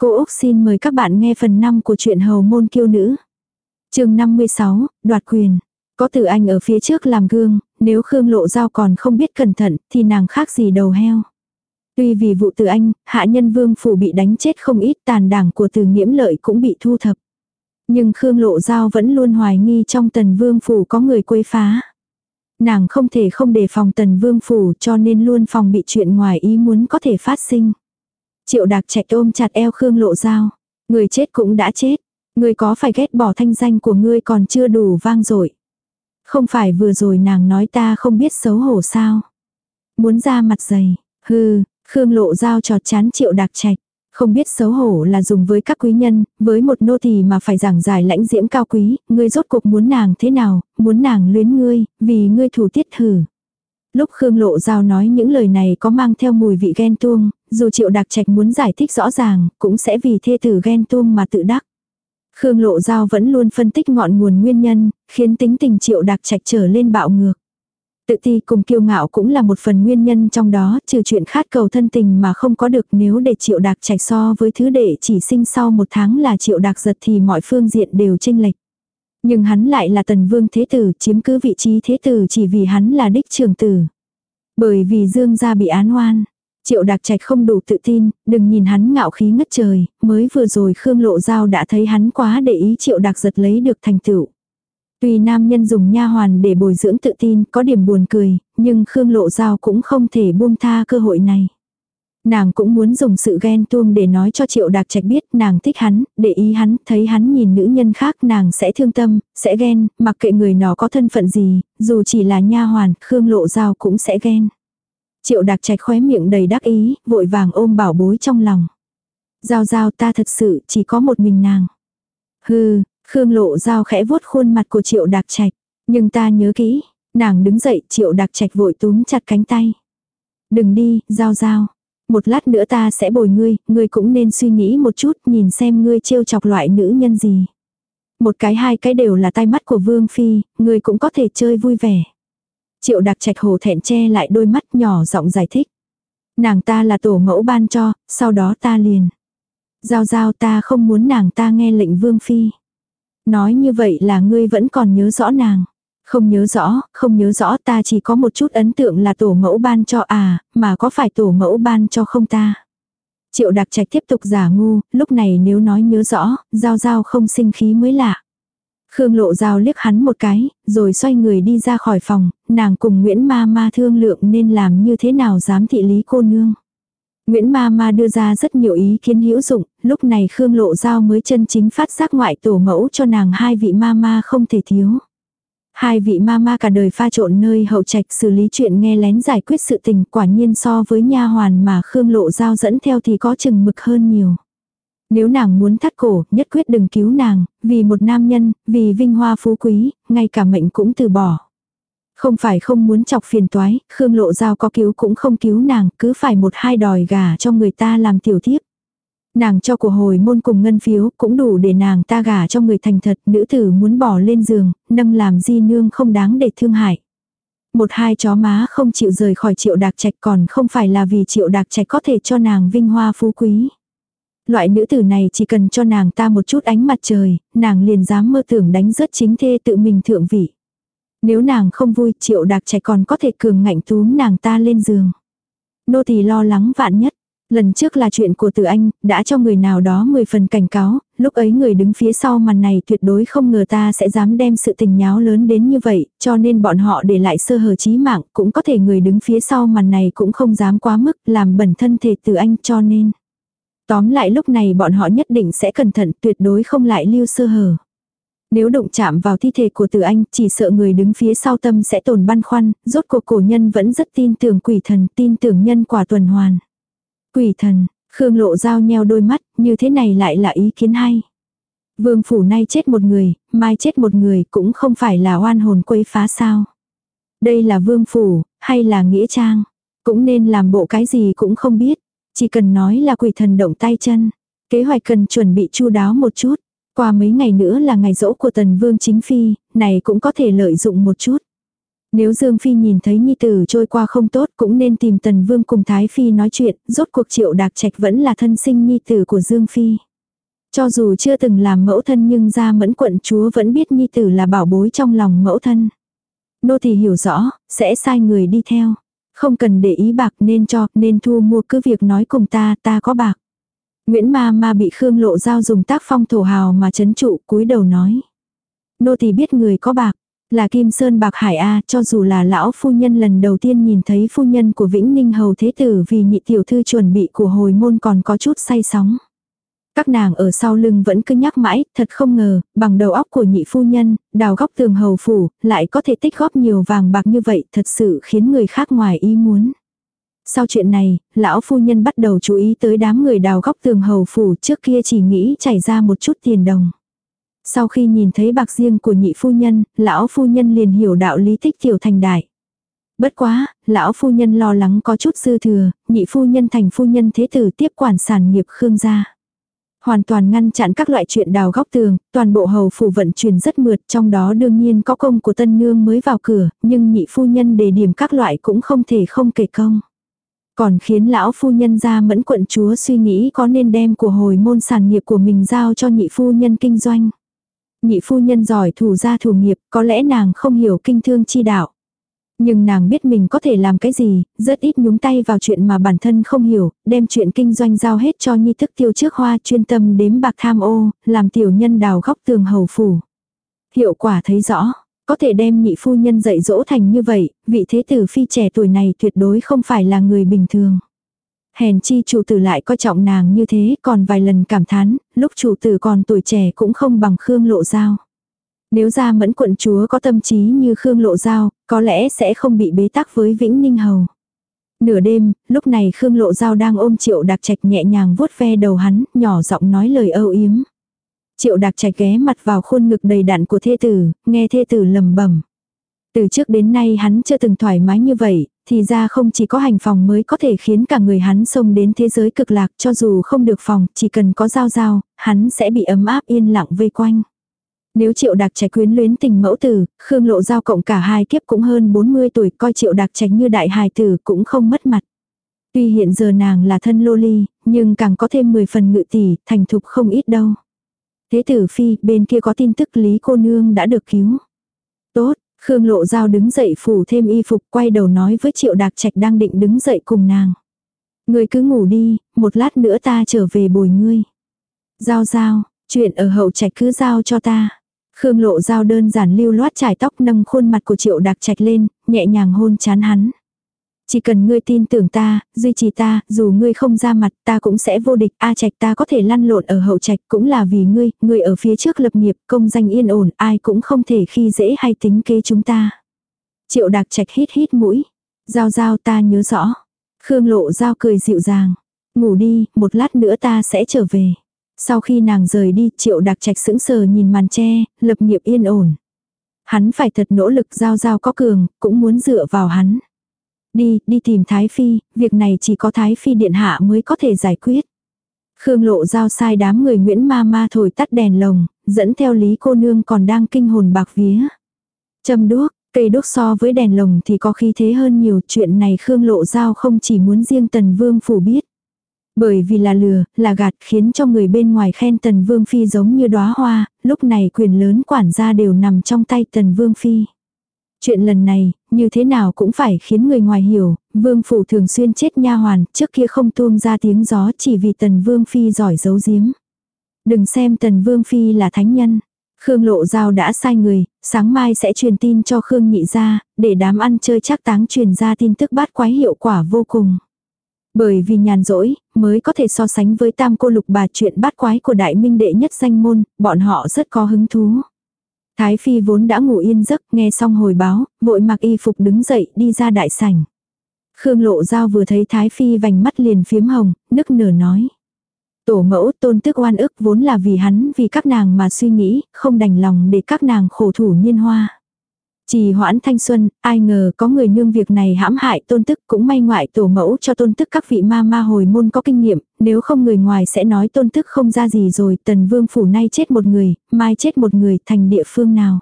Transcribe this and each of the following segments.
Cô Úc xin mời các bạn nghe phần 5 của truyện Hầu Môn Kiêu Nữ. chương 56, đoạt quyền. Có từ anh ở phía trước làm gương, nếu Khương Lộ Giao còn không biết cẩn thận thì nàng khác gì đầu heo. Tuy vì vụ từ anh, hạ nhân vương phủ bị đánh chết không ít tàn đảng của từ nghiễm lợi cũng bị thu thập. Nhưng Khương Lộ Giao vẫn luôn hoài nghi trong tần vương phủ có người quấy phá. Nàng không thể không đề phòng tần vương phủ cho nên luôn phòng bị chuyện ngoài ý muốn có thể phát sinh. Triệu Đạc trạch ôm chặt eo Khương Lộ Giao. Người chết cũng đã chết. Người có phải ghét bỏ thanh danh của ngươi còn chưa đủ vang dội Không phải vừa rồi nàng nói ta không biết xấu hổ sao. Muốn ra mặt dày. Hừ, Khương Lộ Giao trọt chán triệu Đạc trạch. Không biết xấu hổ là dùng với các quý nhân, với một nô tỳ mà phải giảng giải lãnh diễm cao quý, ngươi rốt cuộc muốn nàng thế nào, muốn nàng luyến ngươi, vì ngươi thủ tiết thử. Lúc Khương Lộ Giao nói những lời này có mang theo mùi vị ghen tuông, dù Triệu Đạc Trạch muốn giải thích rõ ràng, cũng sẽ vì thê tử ghen tuông mà tự đắc. Khương Lộ Giao vẫn luôn phân tích ngọn nguồn nguyên nhân, khiến tính tình Triệu Đạc Trạch trở lên bạo ngược. Tự ti cùng kiêu ngạo cũng là một phần nguyên nhân trong đó, trừ chuyện khát cầu thân tình mà không có được nếu để Triệu Đạc Trạch so với thứ đệ chỉ sinh sau một tháng là Triệu Đạc giật thì mọi phương diện đều chênh lệch. Nhưng hắn lại là tần vương thế tử, chiếm cứ vị trí thế tử chỉ vì hắn là đích trường tử. Bởi vì Dương gia bị án oan. Triệu Đạc Trạch không đủ tự tin, đừng nhìn hắn ngạo khí ngất trời, mới vừa rồi Khương Lộ Giao đã thấy hắn quá để ý Triệu Đạc giật lấy được thành tựu. Tuy nam nhân dùng nha hoàn để bồi dưỡng tự tin, có điểm buồn cười, nhưng Khương Lộ Giao cũng không thể buông tha cơ hội này. Nàng cũng muốn dùng sự ghen tuông để nói cho Triệu Đạc Trạch biết nàng thích hắn, để ý hắn, thấy hắn nhìn nữ nhân khác nàng sẽ thương tâm, sẽ ghen, mặc kệ người nó có thân phận gì, dù chỉ là nha hoàn, Khương Lộ Giao cũng sẽ ghen. Triệu Đạc Trạch khóe miệng đầy đắc ý, vội vàng ôm bảo bối trong lòng. Giao giao ta thật sự chỉ có một mình nàng. Hừ, Khương Lộ Giao khẽ vuốt khuôn mặt của Triệu Đạc Trạch. Nhưng ta nhớ kỹ, nàng đứng dậy Triệu Đạc Trạch vội túm chặt cánh tay. Đừng đi, Giao Giao một lát nữa ta sẽ bồi ngươi, ngươi cũng nên suy nghĩ một chút, nhìn xem ngươi trêu chọc loại nữ nhân gì. Một cái hai cái đều là tai mắt của Vương Phi, ngươi cũng có thể chơi vui vẻ. Triệu đặc trạch hồ thẹn che lại đôi mắt nhỏ giọng giải thích. Nàng ta là tổ mẫu ban cho, sau đó ta liền. Giao giao ta không muốn nàng ta nghe lệnh Vương Phi. Nói như vậy là ngươi vẫn còn nhớ rõ nàng. Không nhớ rõ, không nhớ rõ ta chỉ có một chút ấn tượng là tổ mẫu ban cho à, mà có phải tổ mẫu ban cho không ta. Triệu đặc trạch tiếp tục giả ngu, lúc này nếu nói nhớ rõ, giao giao không sinh khí mới lạ. Khương lộ giao liếc hắn một cái, rồi xoay người đi ra khỏi phòng, nàng cùng Nguyễn Ma Ma thương lượng nên làm như thế nào dám thị lý cô nương. Nguyễn Ma Ma đưa ra rất nhiều ý kiến hữu dụng, lúc này Khương lộ giao mới chân chính phát giác ngoại tổ mẫu cho nàng hai vị Ma Ma không thể thiếu. Hai vị ma ma cả đời pha trộn nơi hậu trạch xử lý chuyện nghe lén giải quyết sự tình quả nhiên so với nha hoàn mà Khương Lộ Giao dẫn theo thì có chừng mực hơn nhiều. Nếu nàng muốn thắt cổ, nhất quyết đừng cứu nàng, vì một nam nhân, vì vinh hoa phú quý, ngay cả mệnh cũng từ bỏ. Không phải không muốn chọc phiền toái, Khương Lộ Giao có cứu cũng không cứu nàng, cứ phải một hai đòi gà cho người ta làm tiểu thiếp. Nàng cho của hồi môn cùng ngân phiếu cũng đủ để nàng ta gả cho người thành thật, nữ tử muốn bỏ lên giường, nâng làm di nương không đáng để thương hại. Một hai chó má không chịu rời khỏi triệu đạc trạch còn không phải là vì triệu đạc trạch có thể cho nàng vinh hoa phú quý. Loại nữ tử này chỉ cần cho nàng ta một chút ánh mặt trời, nàng liền dám mơ tưởng đánh rớt chính thê tự mình thượng vị. Nếu nàng không vui triệu đạc trạch còn có thể cường ngạnh túm nàng ta lên giường. Nô tỳ lo lắng vạn nhất, Lần trước là chuyện của Từ Anh, đã cho người nào đó 10 phần cảnh cáo, lúc ấy người đứng phía sau màn này tuyệt đối không ngờ ta sẽ dám đem sự tình nháo lớn đến như vậy, cho nên bọn họ để lại sơ hở chí mạng, cũng có thể người đứng phía sau màn này cũng không dám quá mức làm bẩn thân thể Từ Anh cho nên. Tóm lại lúc này bọn họ nhất định sẽ cẩn thận tuyệt đối không lại lưu sơ hở. Nếu động chạm vào thi thể của Từ Anh, chỉ sợ người đứng phía sau tâm sẽ tồn băn khoăn, rốt cuộc cổ nhân vẫn rất tin tưởng quỷ thần, tin tưởng nhân quả tuần hoàn. Quỷ thần, Khương Lộ Giao nheo đôi mắt, như thế này lại là ý kiến hay. Vương phủ nay chết một người, mai chết một người cũng không phải là oan hồn quấy phá sao. Đây là vương phủ, hay là nghĩa trang. Cũng nên làm bộ cái gì cũng không biết. Chỉ cần nói là quỷ thần động tay chân. Kế hoạch cần chuẩn bị chu đáo một chút. Qua mấy ngày nữa là ngày rỗ của tần vương chính phi, này cũng có thể lợi dụng một chút. Nếu Dương Phi nhìn thấy nhi tử trôi qua không tốt cũng nên tìm Tần Vương cùng Thái Phi nói chuyện, rốt cuộc triệu đạc trạch vẫn là thân sinh nhi tử của Dương Phi. Cho dù chưa từng làm mẫu thân nhưng ra mẫn quận chúa vẫn biết nhi tử là bảo bối trong lòng mẫu thân. Nô thì hiểu rõ, sẽ sai người đi theo. Không cần để ý bạc nên cho, nên thu mua cứ việc nói cùng ta, ta có bạc. Nguyễn ma ma bị Khương Lộ Giao dùng tác phong thổ hào mà chấn trụ cúi đầu nói. Nô thì biết người có bạc, là Kim Sơn Bạc Hải A cho dù là lão phu nhân lần đầu tiên nhìn thấy phu nhân của Vĩnh Ninh Hầu Thế Tử vì nhị tiểu thư chuẩn bị của hồi môn còn có chút say sóng. Các nàng ở sau lưng vẫn cứ nhắc mãi, thật không ngờ, bằng đầu óc của nhị phu nhân, đào góc tường hầu phủ, lại có thể tích góp nhiều vàng bạc như vậy, thật sự khiến người khác ngoài ý muốn. Sau chuyện này, lão phu nhân bắt đầu chú ý tới đám người đào góc tường hầu phủ trước kia chỉ nghĩ chảy ra một chút tiền đồng. Sau khi nhìn thấy bạc riêng của nhị phu nhân, lão phu nhân liền hiểu đạo lý thích tiểu thành đại. Bất quá, lão phu nhân lo lắng có chút dư thừa, nhị phu nhân thành phu nhân thế tử tiếp quản sản nghiệp Khương gia. Hoàn toàn ngăn chặn các loại chuyện đào góc tường, toàn bộ hầu phủ vận chuyển rất mượt, trong đó đương nhiên có công của tân nương mới vào cửa, nhưng nhị phu nhân đề điểm các loại cũng không thể không kể công. Còn khiến lão phu nhân ra mẫn quận chúa suy nghĩ có nên đem của hồi môn sản nghiệp của mình giao cho nhị phu nhân kinh doanh. Nhị phu nhân giỏi thủ gia thủ nghiệp, có lẽ nàng không hiểu kinh thương chi đạo. Nhưng nàng biết mình có thể làm cái gì, rất ít nhúng tay vào chuyện mà bản thân không hiểu, đem chuyện kinh doanh giao hết cho nhi thức tiêu trước hoa chuyên tâm đếm bạc tham ô, làm tiểu nhân đào góc tường hầu phủ. Hiệu quả thấy rõ, có thể đem nhị phu nhân dạy dỗ thành như vậy, vị thế tử phi trẻ tuổi này tuyệt đối không phải là người bình thường. Hèn chi chủ tử lại coi trọng nàng như thế, còn vài lần cảm thán, lúc chủ tử còn tuổi trẻ cũng không bằng Khương Lộ Giao. Nếu ra mẫn quận chúa có tâm trí như Khương Lộ Giao, có lẽ sẽ không bị bế tắc với Vĩnh Ninh Hầu. Nửa đêm, lúc này Khương Lộ Giao đang ôm Triệu Đạc Trạch nhẹ nhàng vuốt ve đầu hắn, nhỏ giọng nói lời âu yếm. Triệu Đạc Trạch ghé mặt vào khuôn ngực đầy đặn của thê tử, nghe thê tử lầm bẩm. Từ trước đến nay hắn chưa từng thoải mái như vậy, thì ra không chỉ có hành phòng mới có thể khiến cả người hắn xông đến thế giới cực lạc cho dù không được phòng, chỉ cần có giao giao, hắn sẽ bị ấm áp yên lặng vây quanh. Nếu triệu đặc trạch quyến luyến tình mẫu tử, Khương Lộ Giao cộng cả hai kiếp cũng hơn 40 tuổi, coi triệu đặc trạch như đại hài tử cũng không mất mặt. Tuy hiện giờ nàng là thân lô ly, nhưng càng có thêm 10 phần ngự tỷ, thành thục không ít đâu. Thế tử phi, bên kia có tin tức Lý cô nương đã được cứu. Tốt, Khương Lộ Giao đứng dậy phủ thêm y phục quay đầu nói với Triệu Đạc Trạch đang định đứng dậy cùng nàng. Ngươi cứ ngủ đi, một lát nữa ta trở về bồi ngươi. Giao giao, chuyện ở hậu trạch cứ giao cho ta. Khương Lộ Giao đơn giản lưu loát trải tóc nâng khuôn mặt của Triệu Đạc Trạch lên, nhẹ nhàng hôn chán hắn. Chỉ cần ngươi tin tưởng ta, duy trì ta, dù ngươi không ra mặt ta cũng sẽ vô địch, A trạch ta có thể lăn lộn ở hậu trạch cũng là vì ngươi, ngươi ở phía trước lập nghiệp, công danh yên ổn, ai cũng không thể khi dễ hay tính kế chúng ta. Triệu đạc trạch hít hít mũi. Giao giao ta nhớ rõ. Khương lộ giao cười dịu dàng. Ngủ đi, một lát nữa ta sẽ trở về. Sau khi nàng rời đi, triệu đạc trạch sững sờ nhìn màn tre, lập nghiệp yên ổn. Hắn phải thật nỗ lực giao giao có cường, cũng muốn dựa vào hắn. Đi, đi tìm Thái Phi, việc này chỉ có Thái Phi điện hạ mới có thể giải quyết. Khương lộ giao sai đám người Nguyễn Ma Ma thổi tắt đèn lồng, dẫn theo Lý cô nương còn đang kinh hồn bạc vía. Châm đuốc, cây đuốc so với đèn lồng thì có khí thế hơn nhiều chuyện này Khương lộ giao không chỉ muốn riêng Tần Vương phủ biết. Bởi vì là lừa, là gạt khiến cho người bên ngoài khen Tần Vương Phi giống như đóa hoa, lúc này quyền lớn quản gia đều nằm trong tay Tần Vương Phi. Chuyện lần này, như thế nào cũng phải khiến người ngoài hiểu, vương phủ thường xuyên chết nha hoàn, trước kia không tuông ra tiếng gió chỉ vì tần vương phi giỏi giấu giếm. Đừng xem tần vương phi là thánh nhân. Khương Lộ Giao đã sai người, sáng mai sẽ truyền tin cho Khương Nhị ra, để đám ăn chơi chắc táng truyền ra tin tức bát quái hiệu quả vô cùng. Bởi vì nhàn rỗi, mới có thể so sánh với tam cô lục bà chuyện bát quái của đại minh đệ nhất danh môn, bọn họ rất có hứng thú. Thái Phi vốn đã ngủ yên giấc, nghe xong hồi báo, vội mặc y phục đứng dậy đi ra đại sảnh. Khương Lộ Giao vừa thấy Thái Phi vành mắt liền phiếm hồng, nức nở nói. Tổ mẫu tôn tức oan ức vốn là vì hắn vì các nàng mà suy nghĩ, không đành lòng để các nàng khổ thủ niên hoa. Chỉ hoãn thanh xuân, ai ngờ có người nương việc này hãm hại tôn tức cũng may ngoại tổ mẫu cho tôn tức các vị ma ma hồi môn có kinh nghiệm, nếu không người ngoài sẽ nói tôn tức không ra gì rồi, tần vương phủ nay chết một người, mai chết một người thành địa phương nào.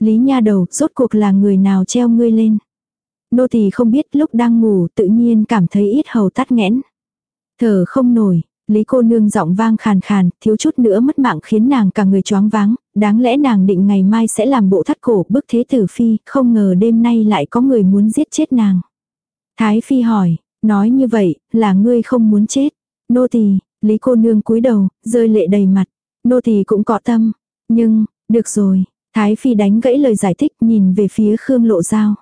Lý nha đầu, rốt cuộc là người nào treo ngươi lên. Nô tỳ không biết lúc đang ngủ tự nhiên cảm thấy ít hầu tắt nghẽn. Thở không nổi, Lý cô nương giọng vang khàn khàn, thiếu chút nữa mất mạng khiến nàng cả người choáng váng, đáng lẽ nàng định ngày mai sẽ làm bộ thắt cổ bức thế tử phi, không ngờ đêm nay lại có người muốn giết chết nàng. Thái phi hỏi, nói như vậy, là ngươi không muốn chết. Nô tỳ, Lý cô nương cúi đầu, rơi lệ đầy mặt. Nô tỳ cũng có tâm, nhưng, được rồi, Thái phi đánh gãy lời giải thích nhìn về phía Khương Lộ dao.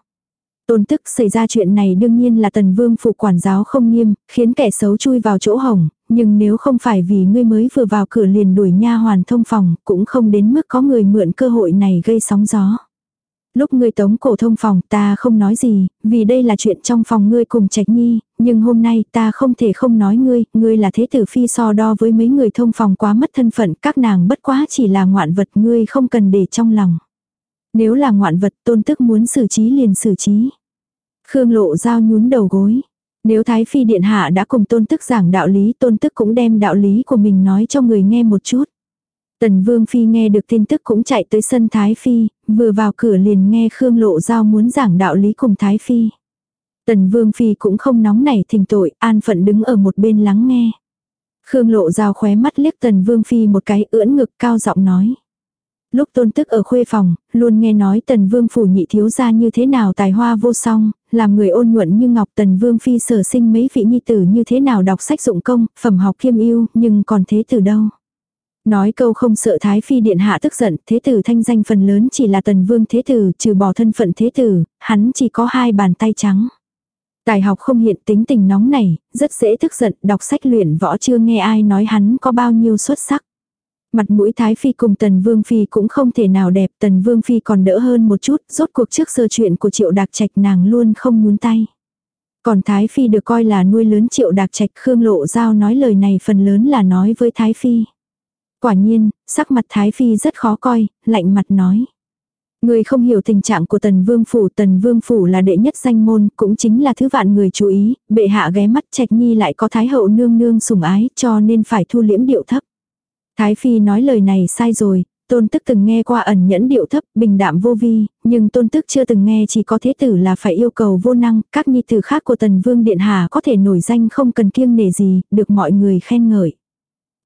Tôn tức xảy ra chuyện này đương nhiên là tần vương phụ quản giáo không nghiêm, khiến kẻ xấu chui vào chỗ hỏng, nhưng nếu không phải vì ngươi mới vừa vào cửa liền đuổi nha hoàn thông phòng, cũng không đến mức có người mượn cơ hội này gây sóng gió. Lúc ngươi tống cổ thông phòng ta không nói gì, vì đây là chuyện trong phòng ngươi cùng trạch nhi, nhưng hôm nay ta không thể không nói ngươi, ngươi là thế tử phi so đo với mấy người thông phòng quá mất thân phận, các nàng bất quá chỉ là ngoạn vật ngươi không cần để trong lòng. Nếu là ngoạn vật tôn tức muốn xử trí liền xử trí. Khương lộ dao nhún đầu gối. Nếu Thái Phi Điện Hạ đã cùng tôn tức giảng đạo lý tôn tức cũng đem đạo lý của mình nói cho người nghe một chút. Tần Vương Phi nghe được tin tức cũng chạy tới sân Thái Phi, vừa vào cửa liền nghe Khương Lộ Giao muốn giảng đạo lý cùng Thái Phi. Tần Vương Phi cũng không nóng nảy thình tội, an phận đứng ở một bên lắng nghe. Khương Lộ Giao khóe mắt liếc Tần Vương Phi một cái ưỡn ngực cao giọng nói. Lúc tôn tức ở khuê phòng, luôn nghe nói tần vương phủ nhị thiếu gia như thế nào tài hoa vô song, làm người ôn nhuận như ngọc tần vương phi sở sinh mấy vị nhi tử như thế nào đọc sách dụng công, phẩm học kiêm yêu, nhưng còn thế từ đâu. Nói câu không sợ thái phi điện hạ tức giận, thế tử thanh danh phần lớn chỉ là tần vương thế tử, trừ bỏ thân phận thế tử, hắn chỉ có hai bàn tay trắng. Tài học không hiện tính tình nóng này, rất dễ tức giận, đọc sách luyện võ chưa nghe ai nói hắn có bao nhiêu xuất sắc. Mặt mũi Thái Phi cùng Tần Vương Phi cũng không thể nào đẹp, Tần Vương Phi còn đỡ hơn một chút, rốt cuộc trước sơ chuyện của Triệu Đạc Trạch nàng luôn không nhún tay. Còn Thái Phi được coi là nuôi lớn Triệu Đạc Trạch Khương Lộ Giao nói lời này phần lớn là nói với Thái Phi. Quả nhiên, sắc mặt Thái Phi rất khó coi, lạnh mặt nói. Người không hiểu tình trạng của tần vương phủ, tần vương phủ là đệ nhất danh môn, cũng chính là thứ vạn người chú ý, bệ hạ ghé mắt trạch nhi lại có thái hậu nương nương sủng ái, cho nên phải thu liễm điệu thấp. Thái Phi nói lời này sai rồi, tôn tức từng nghe qua ẩn nhẫn điệu thấp, bình đạm vô vi, nhưng tôn tức chưa từng nghe chỉ có thế tử là phải yêu cầu vô năng, các nhi tử khác của tần vương điện hạ có thể nổi danh không cần kiêng nể gì, được mọi người khen ngợi.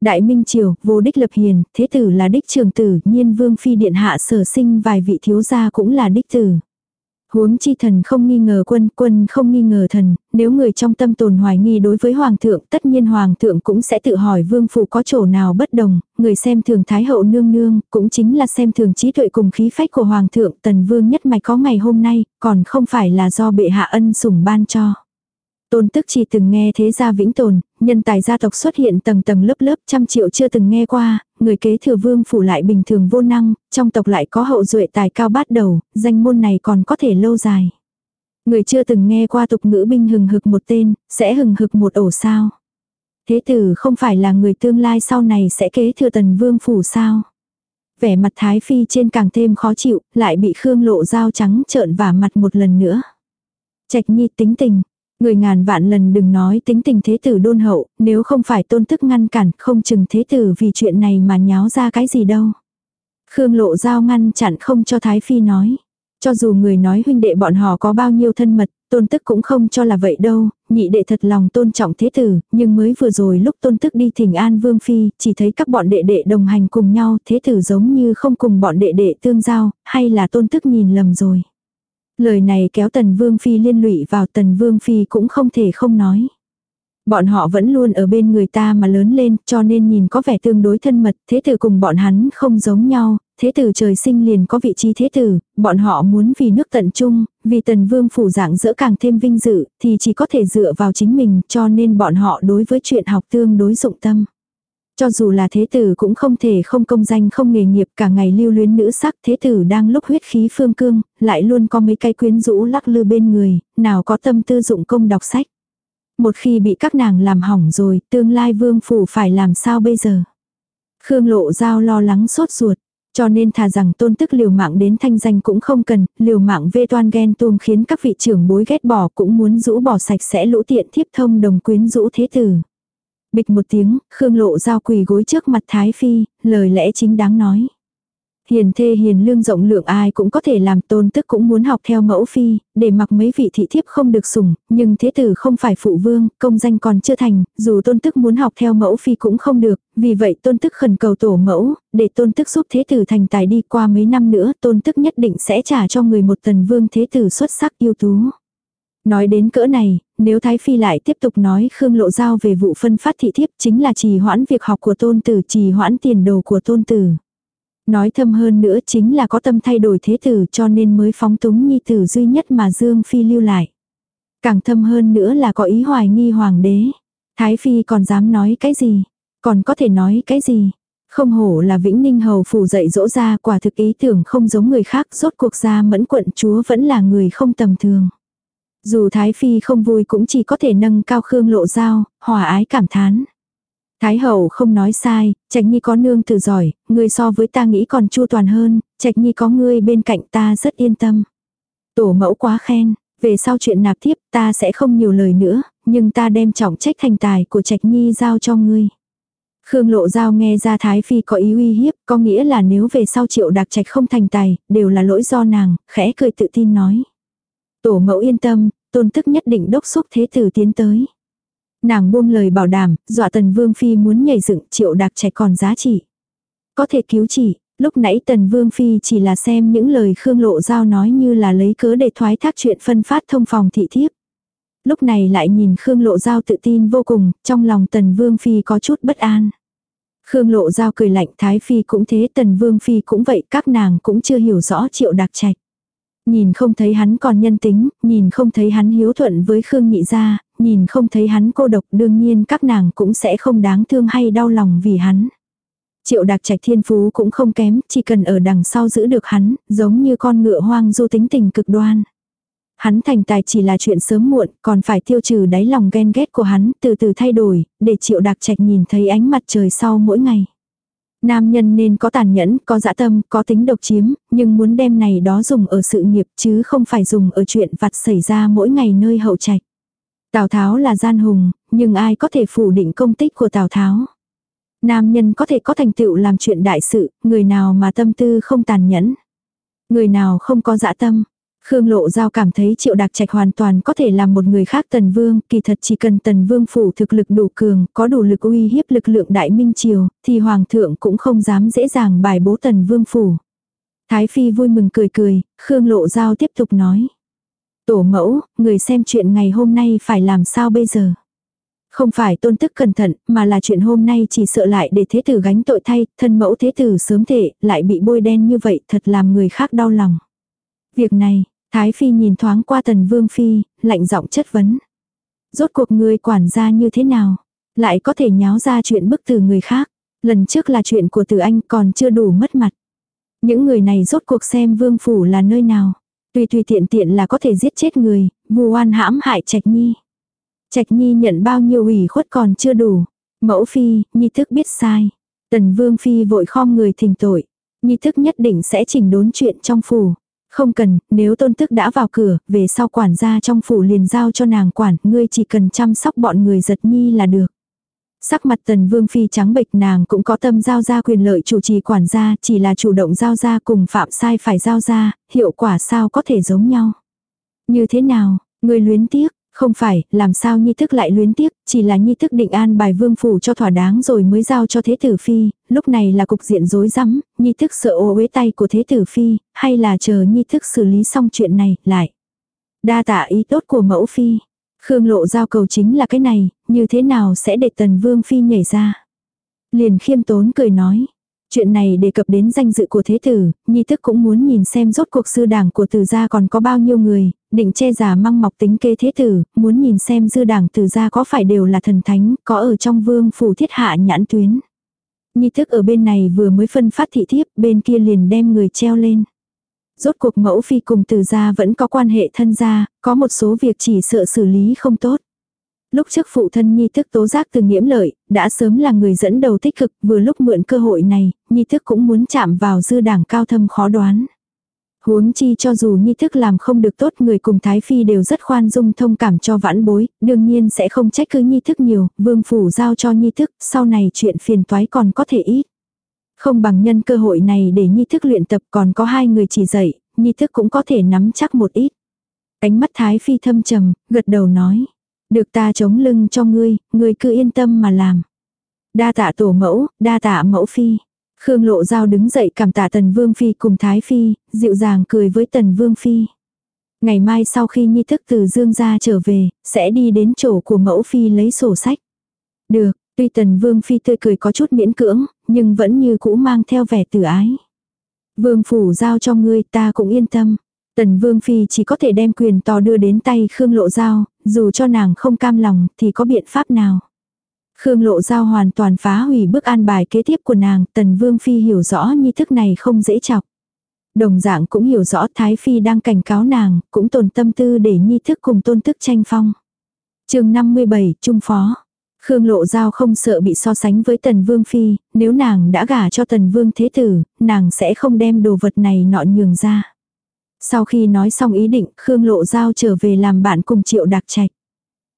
Đại Minh Triều, vô đích lập hiền, thế tử là đích trường tử, nhiên vương phi điện hạ sở sinh vài vị thiếu gia cũng là đích tử. Huống chi thần không nghi ngờ quân, quân không nghi ngờ thần, nếu người trong tâm tồn hoài nghi đối với hoàng thượng, tất nhiên hoàng thượng cũng sẽ tự hỏi vương phủ có chỗ nào bất đồng, người xem thường thái hậu nương nương, cũng chính là xem thường trí tuệ cùng khí phách của hoàng thượng, tần vương nhất mạch có ngày hôm nay, còn không phải là do bệ hạ ân sủng ban cho. Tôn tức chỉ từng nghe thế gia vĩnh tồn, nhân tài gia tộc xuất hiện tầng tầng lớp lớp trăm triệu chưa từng nghe qua, người kế thừa vương phủ lại bình thường vô năng, trong tộc lại có hậu duệ tài cao bát đầu, danh môn này còn có thể lâu dài. Người chưa từng nghe qua tục ngữ binh hừng hực một tên, sẽ hừng hực một ổ sao. Thế tử không phải là người tương lai sau này sẽ kế thừa tần vương phủ sao. Vẻ mặt Thái Phi trên càng thêm khó chịu, lại bị Khương lộ dao trắng trợn vả mặt một lần nữa. Trạch nhi tính tình, Người ngàn vạn lần đừng nói tính tình thế tử đôn hậu, nếu không phải tôn thức ngăn cản, không chừng thế tử vì chuyện này mà nháo ra cái gì đâu. Khương lộ giao ngăn chặn không cho Thái Phi nói. Cho dù người nói huynh đệ bọn họ có bao nhiêu thân mật, tôn tức cũng không cho là vậy đâu, nhị đệ thật lòng tôn trọng thế tử, nhưng mới vừa rồi lúc tôn tức đi thỉnh an vương phi, chỉ thấy các bọn đệ đệ đồng hành cùng nhau, thế tử giống như không cùng bọn đệ đệ tương giao, hay là tôn tức nhìn lầm rồi. Lời này kéo Tần Vương Phi liên lụy vào Tần Vương Phi cũng không thể không nói. Bọn họ vẫn luôn ở bên người ta mà lớn lên cho nên nhìn có vẻ tương đối thân mật, thế tử cùng bọn hắn không giống nhau, thế tử trời sinh liền có vị trí thế tử, bọn họ muốn vì nước tận chung, vì tần vương phủ dạng dỡ càng thêm vinh dự, thì chỉ có thể dựa vào chính mình cho nên bọn họ đối với chuyện học tương đối dụng tâm. Cho dù là thế tử cũng không thể không công danh không nghề nghiệp cả ngày lưu luyến nữ sắc thế tử đang lúc huyết khí phương cương, lại luôn có mấy cái quyến rũ lắc lư bên người, nào có tâm tư dụng công đọc sách. Một khi bị các nàng làm hỏng rồi, tương lai vương phủ phải làm sao bây giờ? Khương lộ giao lo lắng sốt ruột. Cho nên thà rằng tôn tức liều mạng đến thanh danh cũng không cần, liều mạng vê toan ghen tuông khiến các vị trưởng bối ghét bỏ cũng muốn rũ bỏ sạch sẽ lũ tiện thiếp thông đồng quyến rũ thế tử. Bịch một tiếng, Khương Lộ Giao quỳ gối trước mặt Thái Phi, lời lẽ chính đáng nói. Hiền thê hiền lương rộng lượng ai cũng có thể làm tôn tức cũng muốn học theo mẫu phi, để mặc mấy vị thị thiếp không được sủng, nhưng thế tử không phải phụ vương, công danh còn chưa thành, dù tôn tức muốn học theo mẫu phi cũng không được, vì vậy tôn tức khẩn cầu tổ mẫu, để tôn tức giúp thế tử thành tài đi qua mấy năm nữa, tôn tức nhất định sẽ trả cho người một tần vương thế tử xuất sắc yêu tú. Nói đến cỡ này, nếu Thái Phi lại tiếp tục nói Khương Lộ Giao về vụ phân phát thị thiếp chính là trì hoãn việc học của tôn tử, trì hoãn tiền đồ của tôn tử. Nói thâm hơn nữa chính là có tâm thay đổi thế tử cho nên mới phóng túng nhi tử duy nhất mà Dương Phi lưu lại. Càng thâm hơn nữa là có ý hoài nghi hoàng đế. Thái Phi còn dám nói cái gì? Còn có thể nói cái gì? Không hổ là Vĩnh Ninh Hầu phủ dạy dỗ ra quả thực ý tưởng không giống người khác rốt cuộc ra mẫn quận chúa vẫn là người không tầm thường. Dù Thái Phi không vui cũng chỉ có thể nâng cao Khương Lộ Giao, hòa ái cảm thán. Thái hậu không nói sai, Trạch Nhi có nương tử giỏi, người so với ta nghĩ còn chu toàn hơn, Trạch Nhi có ngươi bên cạnh ta rất yên tâm. Tổ mẫu quá khen, về sau chuyện nạp tiếp ta sẽ không nhiều lời nữa, nhưng ta đem trọng trách thành tài của Trạch Nhi giao cho ngươi. Khương Lộ Giao nghe ra Thái Phi có ý uy hiếp, có nghĩa là nếu về sau triệu đặc trạch không thành tài, đều là lỗi do nàng, khẽ cười tự tin nói. Tổ mẫu yên tâm, tôn tức nhất định đốc xúc thế tử tiến tới. Nàng buông lời bảo đảm, dọa tần vương phi muốn nhảy dựng triệu đặc trẻ còn giá trị. Có thể cứu chỉ, lúc nãy tần vương phi chỉ là xem những lời Khương Lộ Giao nói như là lấy cớ để thoái thác chuyện phân phát thông phòng thị thiếp. Lúc này lại nhìn Khương Lộ Giao tự tin vô cùng, trong lòng tần vương phi có chút bất an. Khương Lộ Giao cười lạnh Thái Phi cũng thế Tần Vương Phi cũng vậy các nàng cũng chưa hiểu rõ triệu đặc trạch. Nhìn không thấy hắn còn nhân tính, nhìn không thấy hắn hiếu thuận với Khương Nhị gia, nhìn không thấy hắn cô độc đương nhiên các nàng cũng sẽ không đáng thương hay đau lòng vì hắn. Triệu đặc trạch thiên phú cũng không kém, chỉ cần ở đằng sau giữ được hắn, giống như con ngựa hoang du tính tình cực đoan. Hắn thành tài chỉ là chuyện sớm muộn, còn phải tiêu trừ đáy lòng ghen ghét của hắn, từ từ thay đổi, để triệu đặc trạch nhìn thấy ánh mặt trời sau mỗi ngày. Nam nhân nên có tàn nhẫn, có dã tâm, có tính độc chiếm, nhưng muốn đem này đó dùng ở sự nghiệp chứ không phải dùng ở chuyện vặt xảy ra mỗi ngày nơi hậu trạch. Tào Tháo là gian hùng, nhưng ai có thể phủ định công tích của Tào Tháo. Nam nhân có thể có thành tựu làm chuyện đại sự, người nào mà tâm tư không tàn nhẫn. Người nào không có dã tâm. Khương Lộ Giao cảm thấy Triệu Đạc Trạch hoàn toàn có thể làm một người khác Tần Vương, kỳ thật chỉ cần Tần Vương phủ thực lực đủ cường, có đủ lực uy hiếp lực lượng Đại Minh Triều, thì Hoàng thượng cũng không dám dễ dàng bài bố Tần Vương phủ. Thái Phi vui mừng cười cười, Khương Lộ Giao tiếp tục nói. Tổ mẫu, người xem chuyện ngày hôm nay phải làm sao bây giờ? Không phải tôn tức cẩn thận, mà là chuyện hôm nay chỉ sợ lại để thế tử gánh tội thay, thân mẫu thế tử sớm thể, lại bị bôi đen như vậy thật làm người khác đau lòng. Việc này, Thái Phi nhìn thoáng qua tần vương phi, lạnh giọng chất vấn. Rốt cuộc người quản gia như thế nào? Lại có thể nháo ra chuyện bức từ người khác. Lần trước là chuyện của từ anh còn chưa đủ mất mặt. Những người này rốt cuộc xem vương phủ là nơi nào. Tùy tùy tiện tiện là có thể giết chết người, vu oan hãm hại Trạch Nhi. Trạch Nhi nhận bao nhiêu ủy khuất còn chưa đủ. Mẫu phi, Nhi thức biết sai. Tần Vương phi vội khom người thỉnh tội. Nhi thức nhất định sẽ chỉnh đốn chuyện trong phủ. Không cần, nếu tôn tức đã vào cửa, về sau quản gia trong phủ liền giao cho nàng quản, ngươi chỉ cần chăm sóc bọn người giật nhi là được. Sắc mặt tần vương phi trắng bệch nàng cũng có tâm giao ra quyền lợi chủ trì quản gia, chỉ là chủ động giao ra cùng phạm sai phải giao ra, hiệu quả sao có thể giống nhau. Như thế nào, ngươi luyến tiếc, không phải, làm sao nhi thức lại luyến tiếc, chỉ là nhi thức định an bài vương phủ cho thỏa đáng rồi mới giao cho thế tử phi, lúc này là cục diện rối rắm, nhi thức sợ ô uế tay của thế tử phi, hay là chờ nhi thức xử lý xong chuyện này, lại. Đa tạ ý tốt của mẫu phi. Khương lộ giao cầu chính là cái này, như thế nào sẽ để tần vương phi nhảy ra. Liền khiêm tốn cười nói. Chuyện này đề cập đến danh dự của thế tử, nhi thức cũng muốn nhìn xem rốt cuộc sư đảng của từ gia còn có bao nhiêu người, định che giả măng mọc tính kế thế tử, muốn nhìn xem dư đảng từ gia có phải đều là thần thánh, có ở trong vương phủ thiết hạ nhãn tuyến. Nhi thức ở bên này vừa mới phân phát thị thiếp, bên kia liền đem người treo lên. Rốt cuộc mẫu phi cùng từ gia vẫn có quan hệ thân gia, có một số việc chỉ sợ xử lý không tốt. Lúc trước phụ thân Nhi thức tố giác từ nghiễm lợi, đã sớm là người dẫn đầu tích cực, vừa lúc mượn cơ hội này, Nhi thức cũng muốn chạm vào dư đảng cao thâm khó đoán. Huống chi cho dù Nhi thức làm không được tốt người cùng Thái Phi đều rất khoan dung thông cảm cho vãn bối, đương nhiên sẽ không trách cứ Nhi thức nhiều, vương phủ giao cho Nhi thức, sau này chuyện phiền toái còn có thể ít. Không bằng nhân cơ hội này để nhi thức luyện tập còn có hai người chỉ dạy, nhi thức cũng có thể nắm chắc một ít. Ánh mắt Thái Phi thâm trầm, gật đầu nói. Được ta chống lưng cho ngươi, ngươi cứ yên tâm mà làm. Đa tạ tổ mẫu, đa tạ mẫu phi. Khương Lộ Giao đứng dậy cảm tạ Tần Vương Phi cùng Thái Phi, dịu dàng cười với Tần Vương Phi. Ngày mai sau khi nhi thức từ Dương gia trở về, sẽ đi đến chỗ của mẫu Phi lấy sổ sách. Được, tuy Tần Vương Phi tươi cười có chút miễn cưỡng, nhưng vẫn như cũ mang theo vẻ tử ái. Vương Phủ giao cho ngươi ta cũng yên tâm. Tần Vương Phi chỉ có thể đem quyền to đưa đến tay Khương Lộ Giao, dù cho nàng không cam lòng thì có biện pháp nào. Khương Lộ Giao hoàn toàn phá hủy bước an bài kế tiếp của nàng, Tần Vương Phi hiểu rõ nhi thức này không dễ chọc. Đồng dạng cũng hiểu rõ Thái Phi đang cảnh cáo nàng, cũng tồn tâm tư để nhi thức cùng tôn thức tranh phong. chương 57, Trung Phó. Khương Lộ Giao không sợ bị so sánh với Tần Vương Phi, nếu nàng đã gả cho Tần Vương Thế Tử, nàng sẽ không đem đồ vật này nọ nhường ra. Sau khi nói xong ý định, Khương Lộ Giao trở về làm bạn cùng Triệu Đạc Trạch.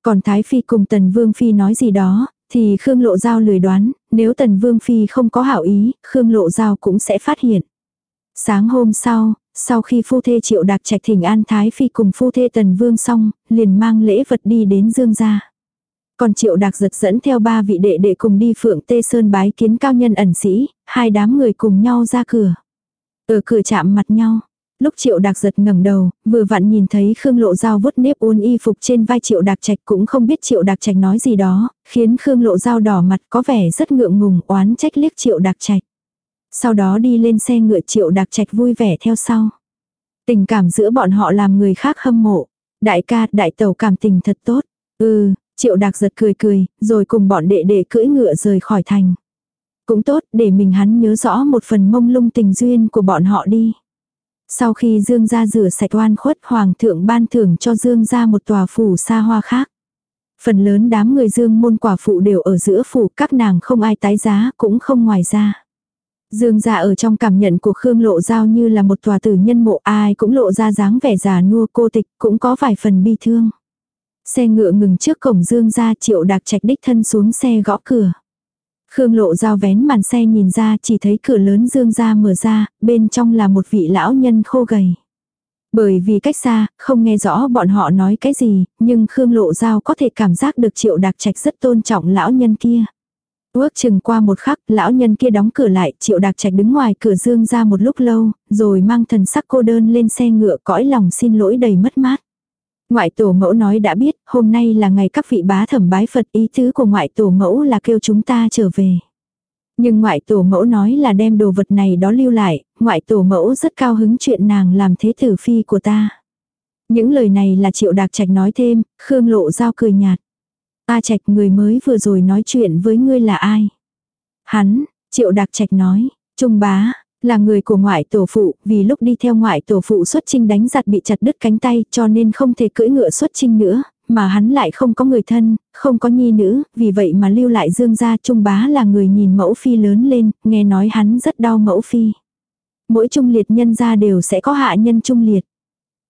Còn Thái Phi cùng Tần Vương Phi nói gì đó, thì Khương Lộ Giao lười đoán, nếu Tần Vương Phi không có hảo ý, Khương Lộ Giao cũng sẽ phát hiện. Sáng hôm sau, sau khi phu thê Triệu Đạc Trạch thỉnh an Thái Phi cùng phu thê Tần Vương xong, liền mang lễ vật đi đến Dương gia. Còn Triệu Đạc giật dẫn theo ba vị đệ đệ cùng đi Phượng Tê Sơn bái kiến cao nhân ẩn sĩ, hai đám người cùng nhau ra cửa. Ở cửa chạm mặt nhau, Lúc triệu đạc giật ngẩng đầu, vừa vặn nhìn thấy Khương Lộ Giao vuốt nếp uốn y phục trên vai triệu đạc trạch cũng không biết triệu đạc trạch nói gì đó, khiến Khương Lộ Giao đỏ mặt có vẻ rất ngượng ngùng oán trách liếc triệu đạc trạch. Sau đó đi lên xe ngựa triệu đạc trạch vui vẻ theo sau. Tình cảm giữa bọn họ làm người khác hâm mộ. Đại ca, đại tàu cảm tình thật tốt. Ừ, triệu đạc giật cười cười, rồi cùng bọn đệ đệ cưỡi ngựa rời khỏi thành. Cũng tốt, để mình hắn nhớ rõ một phần mông lung tình duyên của bọn họ đi. Sau khi Dương gia rửa sạch oan khuất, hoàng thượng ban thưởng cho Dương gia một tòa phủ xa hoa khác. Phần lớn đám người Dương môn quả phụ đều ở giữa phủ, các nàng không ai tái giá, cũng không ngoài ra. Dương gia ở trong cảm nhận của Khương Lộ Giao như là một tòa tử nhân mộ, ai cũng lộ ra dáng vẻ già nua cô tịch, cũng có vài phần bi thương. Xe ngựa ngừng trước cổng Dương gia, triệu đạc trạch đích thân xuống xe gõ cửa. Khương lộ dao vén màn xe nhìn ra chỉ thấy cửa lớn dương ra mở ra, bên trong là một vị lão nhân khô gầy. Bởi vì cách xa, không nghe rõ bọn họ nói cái gì, nhưng Khương lộ dao có thể cảm giác được triệu đặc trạch rất tôn trọng lão nhân kia. Ước chừng qua một khắc, lão nhân kia đóng cửa lại, triệu đặc trạch đứng ngoài cửa dương ra một lúc lâu, rồi mang thần sắc cô đơn lên xe ngựa cõi lòng xin lỗi đầy mất mát. Ngoại tổ mẫu nói đã biết, hôm nay là ngày các vị bá thẩm bái Phật ý tứ của ngoại tổ mẫu là kêu chúng ta trở về. Nhưng ngoại tổ mẫu nói là đem đồ vật này đó lưu lại, ngoại tổ mẫu rất cao hứng chuyện nàng làm thế tử phi của ta. Những lời này là triệu đạc trạch nói thêm, Khương lộ giao cười nhạt. A trạch người mới vừa rồi nói chuyện với ngươi là ai? Hắn, triệu đạc trạch nói, trung bá, là người của ngoại tổ phụ, vì lúc đi theo ngoại tổ phụ xuất trinh đánh giặc bị chặt đứt cánh tay cho nên không thể cưỡi ngựa xuất trinh nữa, mà hắn lại không có người thân, không có nhi nữ, vì vậy mà lưu lại dương gia trung bá là người nhìn mẫu phi lớn lên, nghe nói hắn rất đau mẫu phi. Mỗi trung liệt nhân gia đều sẽ có hạ nhân trung liệt.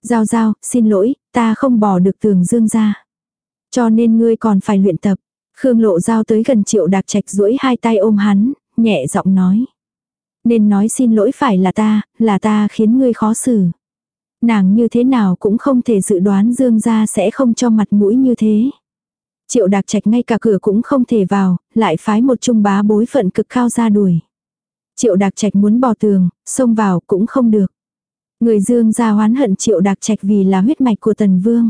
Giao giao, xin lỗi, ta không bỏ được tường dương gia. Cho nên ngươi còn phải luyện tập. Khương lộ giao tới gần triệu đạc trạch duỗi hai tay ôm hắn, nhẹ giọng nói. Nên nói xin lỗi phải là ta, là ta khiến ngươi khó xử. Nàng như thế nào cũng không thể dự đoán Dương gia sẽ không cho mặt mũi như thế. Triệu đạc trạch ngay cả cửa cũng không thể vào, lại phái một trung bá bối phận cực cao ra đuổi. Triệu đạc trạch muốn bỏ tường, xông vào cũng không được. Người Dương gia hoán hận triệu đạc trạch vì là huyết mạch của tần vương.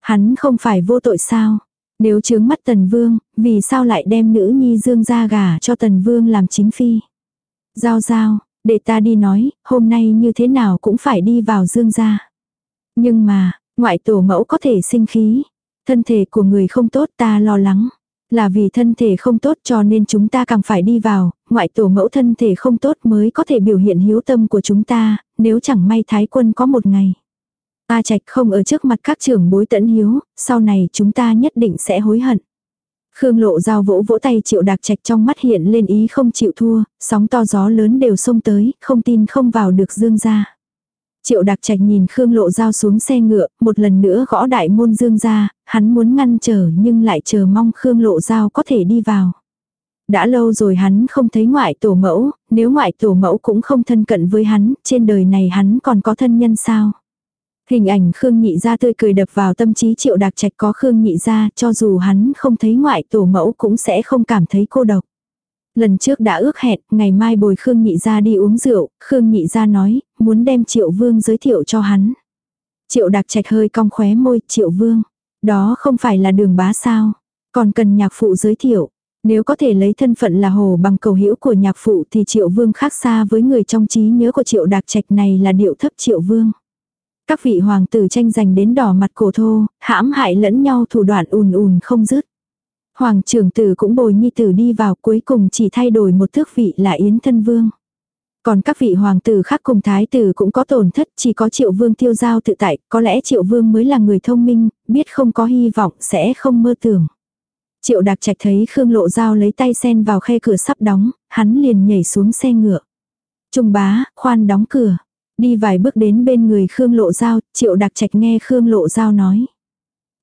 Hắn không phải vô tội sao? Nếu chướng mắt tần vương, vì sao lại đem nữ nhi Dương gia gả cho tần vương làm chính phi? Giao giao, để ta đi nói, hôm nay như thế nào cũng phải đi vào dương gia. Nhưng mà, ngoại tổ mẫu có thể sinh khí. Thân thể của người không tốt ta lo lắng. Là vì thân thể không tốt cho nên chúng ta càng phải đi vào, ngoại tổ mẫu thân thể không tốt mới có thể biểu hiện hiếu tâm của chúng ta, nếu chẳng may thái quân có một ngày. A Trạch không ở trước mặt các trưởng bối tẫn hiếu, sau này chúng ta nhất định sẽ hối hận. Khương lộ dao vỗ vỗ tay triệu đạc trạch trong mắt hiện lên ý không chịu thua, sóng to gió lớn đều xông tới, không tin không vào được dương ra. Triệu đạc trạch nhìn Khương lộ dao xuống xe ngựa, một lần nữa gõ đại môn dương ra, hắn muốn ngăn trở nhưng lại chờ mong Khương lộ dao có thể đi vào. Đã lâu rồi hắn không thấy ngoại tổ mẫu, nếu ngoại tổ mẫu cũng không thân cận với hắn, trên đời này hắn còn có thân nhân sao? Hình ảnh Khương Nhị Gia tươi cười đập vào tâm trí triệu đặc trạch có Khương Nhị Gia cho dù hắn không thấy ngoại tổ mẫu cũng sẽ không cảm thấy cô độc. Lần trước đã ước hẹn, ngày mai bồi Khương Nhị Gia đi uống rượu, Khương Nhị Gia nói, muốn đem Triệu Vương giới thiệu cho hắn. Triệu đặc trạch hơi cong khóe môi, Triệu Vương. Đó không phải là đường bá sao. Còn cần nhạc phụ giới thiệu. Nếu có thể lấy thân phận là hồ bằng cầu hữu của nhạc phụ thì Triệu Vương khác xa với người trong trí nhớ của Triệu đặc trạch này là điệu thấp Triệu Vương. Các vị hoàng tử tranh giành đến đỏ mặt cổ thô, hãm hại lẫn nhau thủ đoạn ùn ùn không dứt. Hoàng trưởng tử cũng bồi nhi tử đi vào cuối cùng chỉ thay đổi một thước vị là Yến thân vương. Còn các vị hoàng tử khác cùng thái tử cũng có tổn thất, chỉ có triệu vương tiêu giao tự tại, có lẽ triệu vương mới là người thông minh, biết không có hy vọng sẽ không mơ tưởng. Triệu đặc trạch thấy Khương Lộ Giao lấy tay sen vào khe cửa sắp đóng, hắn liền nhảy xuống xe ngựa. Trung bá, khoan đóng cửa. Đi vài bước đến bên người Khương Lộ Giao, Triệu đặc trạch nghe Khương Lộ Giao nói.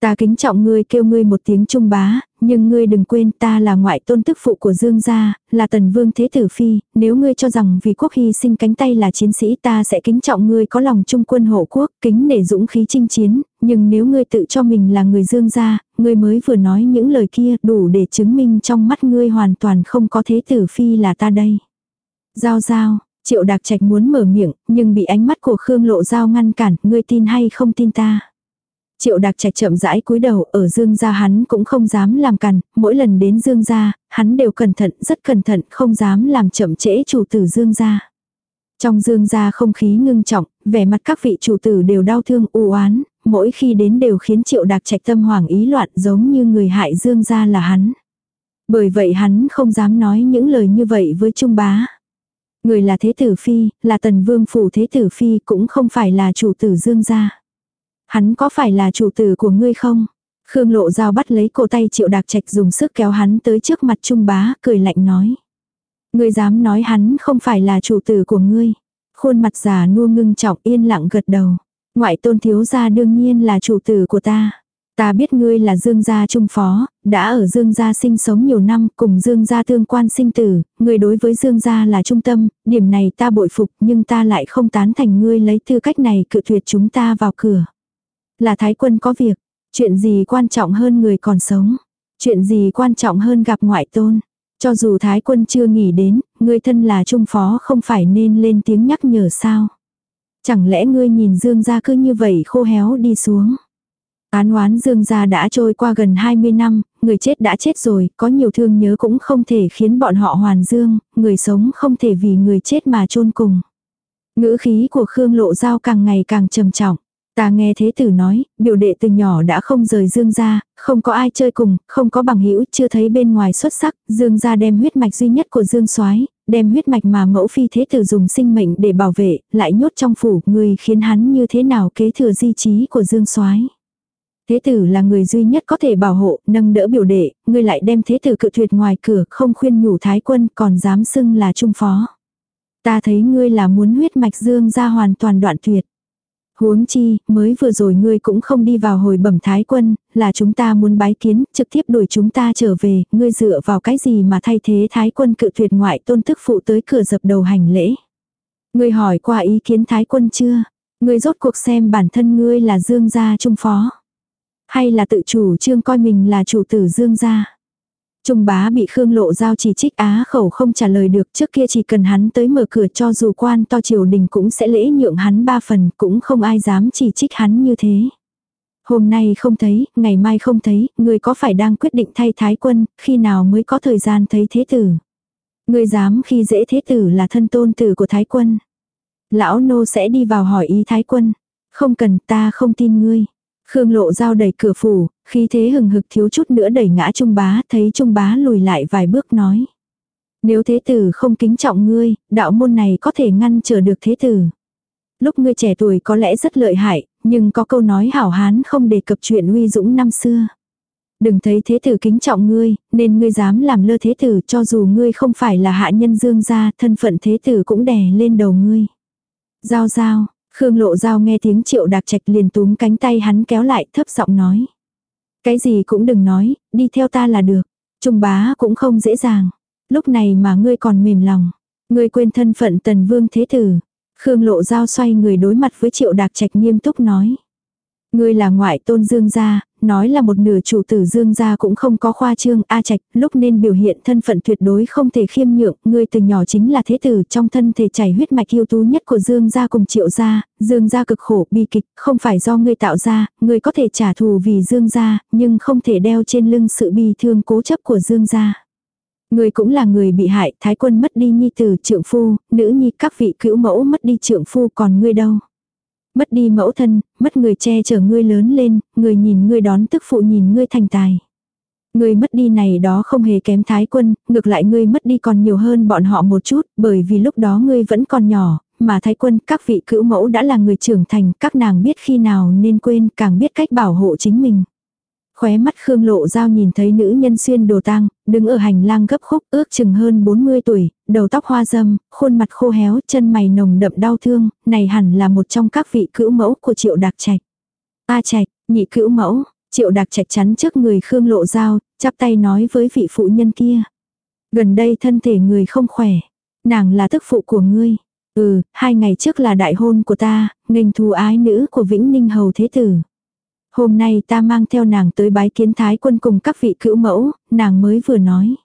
Ta kính trọng ngươi kêu ngươi một tiếng trung bá, nhưng ngươi đừng quên ta là ngoại tôn tức phụ của Dương gia, là tần vương thế tử phi, nếu ngươi cho rằng vì quốc hy sinh cánh tay là chiến sĩ ta sẽ kính trọng ngươi có lòng trung quân hộ quốc, kính để dũng khí chinh chiến, nhưng nếu ngươi tự cho mình là người Dương gia, ngươi mới vừa nói những lời kia đủ để chứng minh trong mắt ngươi hoàn toàn không có thế tử phi là ta đây. Giao giao, triệu đạc trạch muốn mở miệng, nhưng bị ánh mắt của Khương Lộ Giao ngăn cản, ngươi tin hay không tin ta. Triệu Đạc trạch chậm rãi cúi đầu ở dương gia hắn cũng không dám làm cằn, mỗi lần đến dương gia, hắn đều cẩn thận, rất cẩn thận, không dám làm chậm trễ chủ tử dương gia. Trong dương gia không khí ngưng trọng, vẻ mặt các vị chủ tử đều đau thương u oán, mỗi khi đến đều khiến triệu Đạc trạch tâm hoảng ý loạn giống như người hại dương gia là hắn. Bởi vậy hắn không dám nói những lời như vậy với trung bá. Người là thế tử phi, là tần vương phủ thế tử phi cũng không phải là chủ tử dương gia. Hắn có phải là chủ tử của ngươi không? Khương lộ dao bắt lấy cổ tay triệu đạc trạch dùng sức kéo hắn tới trước mặt trung bá, cười lạnh nói. Ngươi dám nói hắn không phải là chủ tử của ngươi. Khuôn mặt già nua ngưng trọng yên lặng gật đầu. Ngoại tôn thiếu gia đương nhiên là chủ tử của ta. Ta biết ngươi là Dương gia trung phó, đã ở Dương gia sinh sống nhiều năm, cùng Dương gia tương quan sinh tử, ngươi đối với Dương gia là trung tâm, điểm này ta bội phục, nhưng ta lại không tán thành ngươi lấy tư cách này cự tuyệt chúng ta vào cửa. Là thái quân có việc, chuyện gì quan trọng hơn người còn sống, chuyện gì quan trọng hơn gặp ngoại tôn. Cho dù thái quân chưa nghỉ đến, ngươi thân là trung phó không phải nên lên tiếng nhắc nhở sao. Chẳng lẽ ngươi nhìn dương gia cứ như vậy khô héo đi xuống. Án oán dương gia đã trôi qua gần 20 năm, người chết đã chết rồi, có nhiều thương nhớ cũng không thể khiến bọn họ hoàn dương, người sống không thể vì người chết mà chôn cùng. Ngữ khí của Khương Lộ Giao càng ngày càng trầm trọng. Ta nghe thế tử nói, biểu đệ từ nhỏ đã không rời Dương gia, không có ai chơi cùng, không có bằng hữu, chưa thấy bên ngoài xuất sắc, Dương gia đem huyết mạch duy nhất của Dương Soái, đem huyết mạch mà mẫu phi thế tử dùng sinh mệnh để bảo vệ, lại nhốt trong phủ, người khiến hắn như thế nào kế thừa di trí của Dương Soái. Thế tử là người duy nhất có thể bảo hộ, nâng đỡ biểu đệ, ngươi lại đem thế tử cự tuyệt ngoài cửa, không khuyên nhủ thái quân, còn dám xưng là trung phó. Ta thấy ngươi là muốn huyết mạch Dương gia hoàn toàn đoạn tuyệt. Huống chi, mới vừa rồi ngươi cũng không đi vào hồi bẩm thái quân, là chúng ta muốn bái kiến, trực tiếp đuổi chúng ta trở về, ngươi dựa vào cái gì mà thay thế thái quân cự tuyệt ngoại tôn thức phụ tới cửa dập đầu hành lễ. Ngươi hỏi qua ý kiến thái quân chưa? Ngươi rốt cuộc xem bản thân ngươi là dương gia trung phó. Hay là tự chủ trương coi mình là chủ tử dương gia. Trung bá bị Khương Lộ Giao chỉ trích á khẩu không trả lời được trước kia chỉ cần hắn tới mở cửa cho dù quan to triều đình cũng sẽ lễ nhượng hắn ba phần cũng không ai dám chỉ trích hắn như thế. Hôm nay không thấy, ngày mai không thấy, người có phải đang quyết định thay thái quân, khi nào mới có thời gian thấy thế tử. Người dám khi dễ thế tử là thân tôn tử của thái quân. Lão nô sẽ đi vào hỏi ý thái quân. Không cần ta không tin ngươi. Khương lộ dao đẩy cửa phủ, khi thế hừng hực thiếu chút nữa đẩy ngã trung bá, thấy trung bá lùi lại vài bước nói. Nếu thế tử không kính trọng ngươi, đạo môn này có thể ngăn trở được thế tử. Lúc ngươi trẻ tuổi có lẽ rất lợi hại, nhưng có câu nói hảo hán không đề cập chuyện uy dũng năm xưa. Đừng thấy thế tử kính trọng ngươi, nên ngươi dám làm lơ thế tử cho dù ngươi không phải là hạ nhân dương gia, thân phận thế tử cũng đè lên đầu ngươi. Giao giao, Khương Lộ Giao nghe tiếng triệu đạc trạch liền túm cánh tay hắn kéo lại thấp giọng nói. Cái gì cũng đừng nói, đi theo ta là được. Trung bá cũng không dễ dàng. Lúc này mà ngươi còn mềm lòng. Ngươi quên thân phận tần vương thế tử. Khương Lộ Giao xoay người đối mặt với Triệu Đạc Trạch nghiêm túc nói. Ngươi là ngoại tôn Dương gia, nói là một nửa chủ tử Dương gia cũng không có khoa trương A Trạch, lúc nên biểu hiện thân phận tuyệt đối không thể khiêm nhượng, ngươi từ nhỏ chính là thế tử trong thân thể chảy huyết mạch yêu tú nhất của Dương gia cùng Triệu gia, Dương gia cực khổ bi kịch, không phải do ngươi tạo ra, ngươi có thể trả thù vì Dương gia, nhưng không thể đeo trên lưng sự bi thương cố chấp của Dương gia. Người cũng là người bị hại, thái quân mất đi nhi tử trượng phu, nữ nhi các vị cữu mẫu mất đi trượng phu còn ngươi đâu. Mất đi mẫu thân, mất người che chở ngươi lớn lên, người nhìn ngươi đón tức phụ nhìn ngươi thành tài. Ngươi mất đi này đó không hề kém thái quân, ngược lại ngươi mất đi còn nhiều hơn bọn họ một chút, bởi vì lúc đó ngươi vẫn còn nhỏ, mà thái quân các vị cữu mẫu đã là người trưởng thành, các nàng biết khi nào nên quên, càng biết cách bảo hộ chính mình. Khóe mắt Khương Lộ Giao nhìn thấy nữ nhân xuyên đồ tang, đứng ở hành lang gấp khúc ước chừng hơn 40 tuổi, đầu tóc hoa dâm, khuôn mặt khô héo, chân mày nồng đậm đau thương, này hẳn là một trong các vị cữu mẫu của triệu đạc trạch. A trạch, nhị cữu mẫu, triệu đạc trạch chắn trước người Khương Lộ Giao, chắp tay nói với vị phụ nhân kia. Gần đây thân thể người không khỏe, nàng là tức phụ của ngươi. Ừ, hai ngày trước là đại hôn của ta, nghênh thù ái nữ của Vĩnh Ninh Hầu Thế Tử. Hôm nay ta mang theo nàng tới bái kiến thái quân cùng các vị cữu mẫu, nàng mới vừa nói.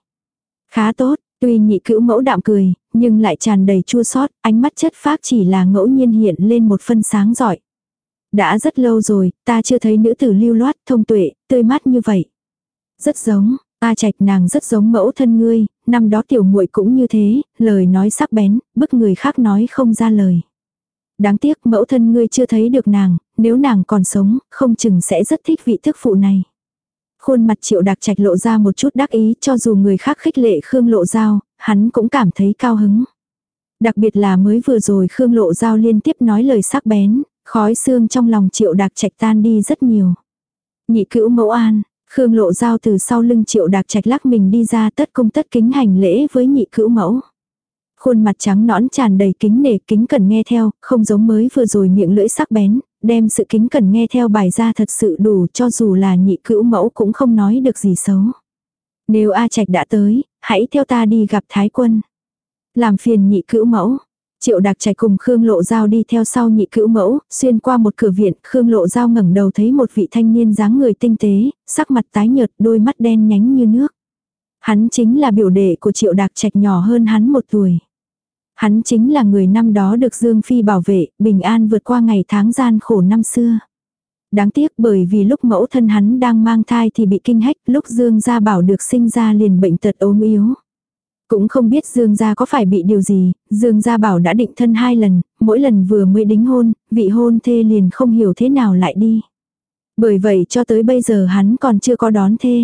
Khá tốt, tuy nhị cữu mẫu đạm cười, nhưng lại tràn đầy chua sót, ánh mắt chất phác chỉ là ngẫu nhiên hiện lên một phân sáng giỏi. Đã rất lâu rồi, ta chưa thấy nữ tử lưu loát, thông tuệ, tươi mát như vậy. Rất giống, A Trạch nàng rất giống mẫu thân ngươi, năm đó tiểu muội cũng như thế, lời nói sắc bén, bức người khác nói không ra lời. Đáng tiếc mẫu thân ngươi chưa thấy được nàng, nếu nàng còn sống, không chừng sẽ rất thích vị thức phụ này. Khuôn mặt triệu đặc trạch lộ ra một chút đắc ý cho dù người khác khích lệ Khương Lộ Giao, hắn cũng cảm thấy cao hứng. Đặc biệt là mới vừa rồi Khương Lộ Giao liên tiếp nói lời sắc bén, khói xương trong lòng triệu đặc trạch tan đi rất nhiều. Nhị cữu mẫu an, Khương Lộ Giao từ sau lưng triệu đặc trạch lắc mình đi ra tất cung tất kính hành lễ với nhị cữu mẫu. Khuôn mặt trắng nõn tràn đầy kính nể kính cần nghe theo, không giống mới vừa rồi miệng lưỡi sắc bén, đem sự kính cần nghe theo bài ra thật sự đủ cho dù là nhị cữu mẫu cũng không nói được gì xấu. Nếu A Trạch đã tới, hãy theo ta đi gặp Thái quân. Làm phiền nhị cữu mẫu. Triệu Đạc Trạch cùng Khương Lộ Giao đi theo sau nhị cữu mẫu, xuyên qua một cửa viện, Khương Lộ Giao ngẩng đầu thấy một vị thanh niên dáng người tinh tế, sắc mặt tái nhợt, đôi mắt đen nhánh như nước. Hắn chính là biểu đệ của Triệu Đạc Trạch nhỏ hơn hắn một tuổi. Hắn chính là người năm đó được Dương Phi bảo vệ, bình an vượt qua ngày tháng gian khổ năm xưa. Đáng tiếc bởi vì lúc mẫu thân hắn đang mang thai thì bị kinh hách, lúc Dương gia bảo được sinh ra liền bệnh tật ốm yếu. Cũng không biết Dương gia có phải bị điều gì, Dương gia bảo đã định thân hai lần, mỗi lần vừa mới đính hôn, vị hôn thê liền không hiểu thế nào lại đi. Bởi vậy cho tới bây giờ hắn còn chưa có đón thê.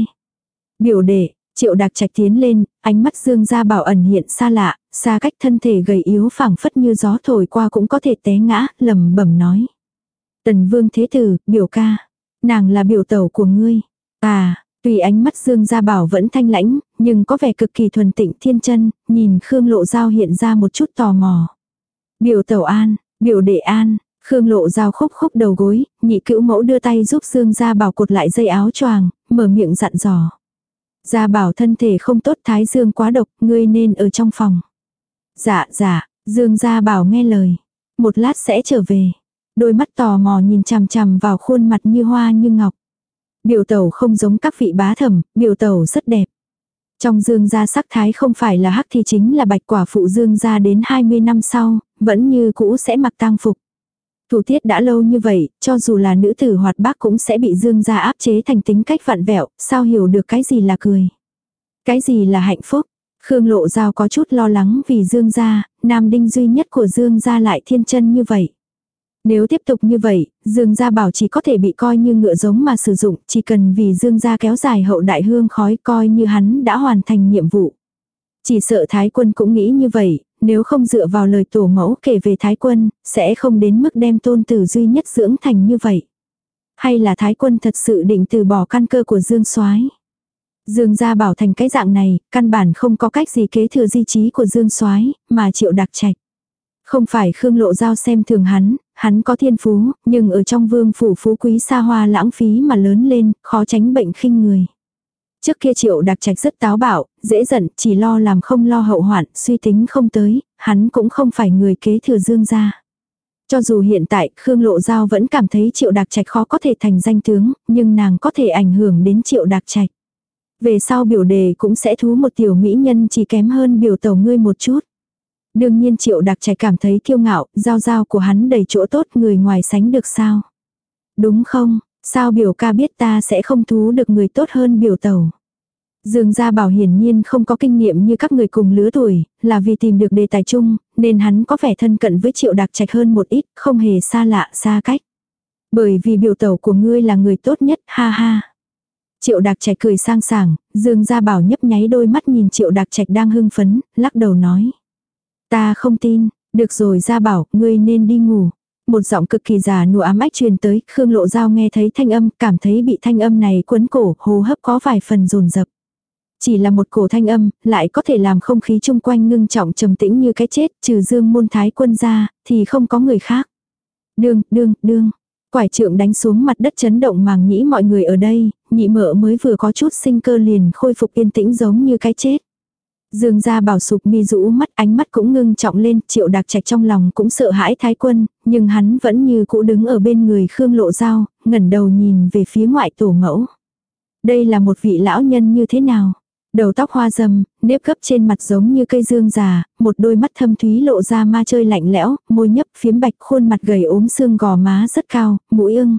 Biểu đệ, Triệu Đạc Trạch tiến lên, ánh mắt Dương Gia Bảo ẩn hiện xa lạ, xa cách thân thể gầy yếu phảng phất như gió thổi qua cũng có thể té ngã, lầm bẩm nói. Tần Vương Thế Tử, biểu ca, nàng là biểu tẩu của ngươi. À, tùy ánh mắt Dương Gia Bảo vẫn thanh lãnh, nhưng có vẻ cực kỳ thuần tịnh thiên chân, nhìn Khương Lộ Giao hiện ra một chút tò mò. Biểu tẩu an, biểu đệ an, Khương Lộ Giao khúc khúc đầu gối, nhị cữu mẫu đưa tay giúp Dương Gia Bảo cột lại dây áo choàng, mở miệng dặn dò. Gia bảo thân thể không tốt thái dương quá độc, ngươi nên ở trong phòng. Dạ dạ, Dương Gia bảo nghe lời. Một lát sẽ trở về. Đôi mắt tò mò nhìn chằm chằm vào khuôn mặt như hoa như ngọc. Biểu tẩu không giống các vị bá thẩm, biểu tẩu rất đẹp. Trong dương gia sắc thái không phải là hắc thì chính là bạch quả phụ dương gia đến 20 năm sau, vẫn như cũ sẽ mặc tang phục. Thủ tiết đã lâu như vậy, cho dù là nữ tử hoạt bác cũng sẽ bị dương gia áp chế thành tính cách vặn vẹo, sao hiểu được cái gì là cười. Cái gì là hạnh phúc. Khương Lộ Giao có chút lo lắng vì Dương gia, nam đinh duy nhất của Dương gia lại thiên chân như vậy. Nếu tiếp tục như vậy, Dương gia bảo chỉ có thể bị coi như ngựa giống mà sử dụng, chỉ cần vì Dương gia kéo dài hậu đại hương khói coi như hắn đã hoàn thành nhiệm vụ. Chỉ sợ Thái quân cũng nghĩ như vậy, nếu không dựa vào lời tổ mẫu kể về Thái quân, sẽ không đến mức đem tôn tử duy nhất dưỡng thành như vậy. Hay là Thái quân thật sự định từ bỏ căn cơ của Dương soái Dương gia bảo thành cái dạng này, căn bản không có cách gì kế thừa di trí của Dương soái mà triệu đặc trạch. Không phải Khương Lộ Giao xem thường hắn, hắn có thiên phú, nhưng ở trong vương phủ phú quý xa hoa lãng phí mà lớn lên, khó tránh bệnh khinh người. Trước kia triệu đặc trạch rất táo bạo, dễ giận, chỉ lo làm không lo hậu hoạn, suy tính không tới, hắn cũng không phải người kế thừa dương gia. Cho dù hiện tại Khương Lộ Giao vẫn cảm thấy triệu đặc trạch khó có thể thành danh tướng, nhưng nàng có thể ảnh hưởng đến triệu đặc trạch. Về sau biểu đề cũng sẽ thú một tiểu mỹ nhân chỉ kém hơn biểu tẩu ngươi một chút. Đương nhiên triệu đặc trạch cảm thấy kiêu ngạo, giao giao của hắn đầy chỗ tốt người ngoài sánh được sao. Đúng không, sao biểu ca biết ta sẽ không thú được người tốt hơn biểu tẩu. Dương Gia Bảo hiển nhiên không có kinh nghiệm như các người cùng lứa tuổi, là vì tìm được đề tài chung, nên hắn có vẻ thân cận với triệu đặc trạch hơn một ít, không hề xa lạ xa cách. Bởi vì biểu tẩu của ngươi là người tốt nhất, ha ha. Triệu đặc trạch cười sang sảng, Dương Gia Bảo nhấp nháy đôi mắt nhìn triệu đặc trạch đang hưng phấn, lắc đầu nói. Ta không tin, được rồi Gia Bảo, ngươi nên đi ngủ. Một giọng cực kỳ già nụ ám ách truyền tới, Khương Lộ Giao nghe thấy thanh âm, cảm thấy bị thanh âm này quấn cổ, hô hấp có vài phần rồn rập. Chỉ là một cổ thanh âm, lại có thể làm không khí chung quanh ngưng trọng trầm tĩnh như cái chết, trừ dương môn thái quân ra, thì không có người khác. Đương, đương, đương. Quải trượng đánh xuống mặt đất chấn động màng nhĩ mọi người ở đây, nhị mợ mới vừa có chút sinh cơ liền khôi phục yên tĩnh giống như cái chết. Dương gia bảo sụp mi rũ mắt ánh mắt cũng ngưng trọng lên, triệu đặc trạch trong lòng cũng sợ hãi thái quân, nhưng hắn vẫn như cũ đứng ở bên người Khương Lộ Giao, ngẩn đầu nhìn về phía ngoại tổ mẫu. Đây là một vị lão nhân như thế nào? Đầu tóc hoa râm, nếp gấp trên mặt giống như cây dương già, một đôi mắt thâm thúy lộ ra ma chơi lạnh lẽo, môi nhấp phiếm bạch khuôn mặt gầy ốm xương gò má rất cao, mũi ưng.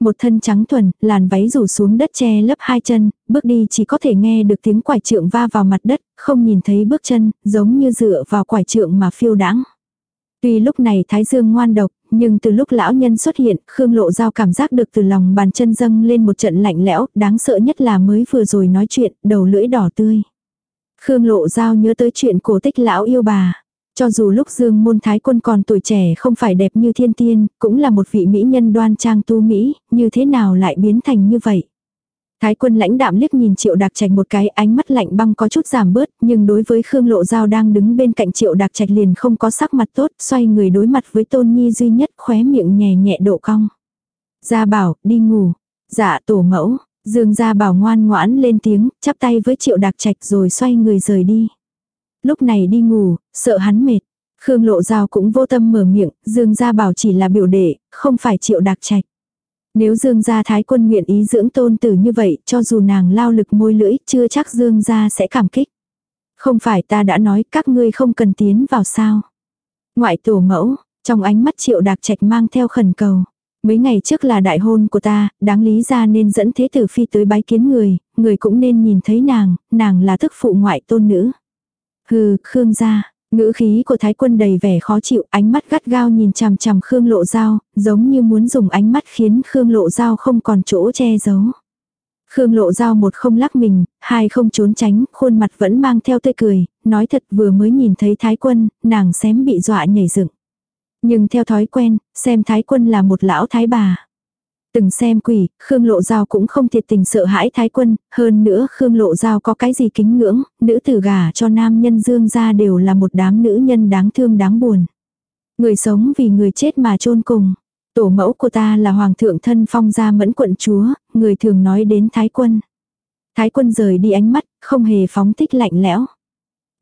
Một thân trắng thuần, làn váy rủ xuống đất che lấp hai chân, bước đi chỉ có thể nghe được tiếng quải trượng va vào mặt đất, không nhìn thấy bước chân, giống như dựa vào quải trượng mà phiêu đãng. Tuy lúc này Thái Dương ngoan độc, nhưng từ lúc lão nhân xuất hiện, Khương Lộ Giao cảm giác được từ lòng bàn chân dâng lên một trận lạnh lẽo, đáng sợ nhất là mới vừa rồi nói chuyện, đầu lưỡi đỏ tươi. Khương Lộ Giao nhớ tới chuyện cổ tích lão yêu bà. Cho dù lúc Dương Môn Thái Quân còn tuổi trẻ không phải đẹp như thiên tiên, cũng là một vị mỹ nhân đoan trang tu Mỹ, như thế nào lại biến thành như vậy. Thái quân lãnh đạm liếc nhìn triệu đặc trạch một cái ánh mắt lạnh băng có chút giảm bớt, nhưng đối với Khương Lộ Giao đang đứng bên cạnh triệu đặc trạch liền không có sắc mặt tốt, xoay người đối mặt với tôn nhi duy nhất khóe miệng nhẹ nhẹ độ cong. Gia bảo, đi ngủ. Dạ tổ mẫu, Dương Gia bảo ngoan ngoãn lên tiếng, chắp tay với triệu đặc trạch rồi xoay người rời đi. Lúc này đi ngủ, sợ hắn mệt. Khương Lộ Giao cũng vô tâm mở miệng, Dương Gia bảo chỉ là biểu đệ, không phải triệu đặc trạch. Nếu Dương gia thái quân nguyện ý dưỡng tôn tử như vậy, cho dù nàng lao lực môi lưỡi, chưa chắc Dương gia sẽ cảm kích. Không phải ta đã nói các ngươi không cần tiến vào sao. Ngoại tổ mẫu, trong ánh mắt triệu đạc trạch mang theo khẩn cầu. Mấy ngày trước là đại hôn của ta, đáng lý ra nên dẫn thế tử phi tới bái kiến người, người cũng nên nhìn thấy nàng, nàng là thức phụ ngoại tôn nữ. Hừ, Khương gia, Ngữ khí của thái quân đầy vẻ khó chịu, ánh mắt gắt gao nhìn chằm chằm Khương Lộ Giao, giống như muốn dùng ánh mắt khiến Khương Lộ Giao không còn chỗ che giấu. Khương Lộ Giao một không lắc mình, hai không trốn tránh, khuôn mặt vẫn mang theo tươi cười, nói thật vừa mới nhìn thấy thái quân, nàng xém bị dọa nhảy dựng. Nhưng theo thói quen, xem thái quân là một lão thái bà. Từng xem quỷ, Khương Lộ Giao cũng không thiệt tình sợ hãi thái quân, hơn nữa Khương Lộ Giao có cái gì kính ngưỡng, nữ tử gả cho nam nhân dương ra đều là một đám nữ nhân đáng thương đáng buồn. Người sống vì người chết mà chôn cùng. Tổ mẫu của ta là hoàng thượng thân phong gia mẫn quận chúa, người thường nói đến thái quân. Thái quân rời đi ánh mắt, không hề phóng thích lạnh lẽo.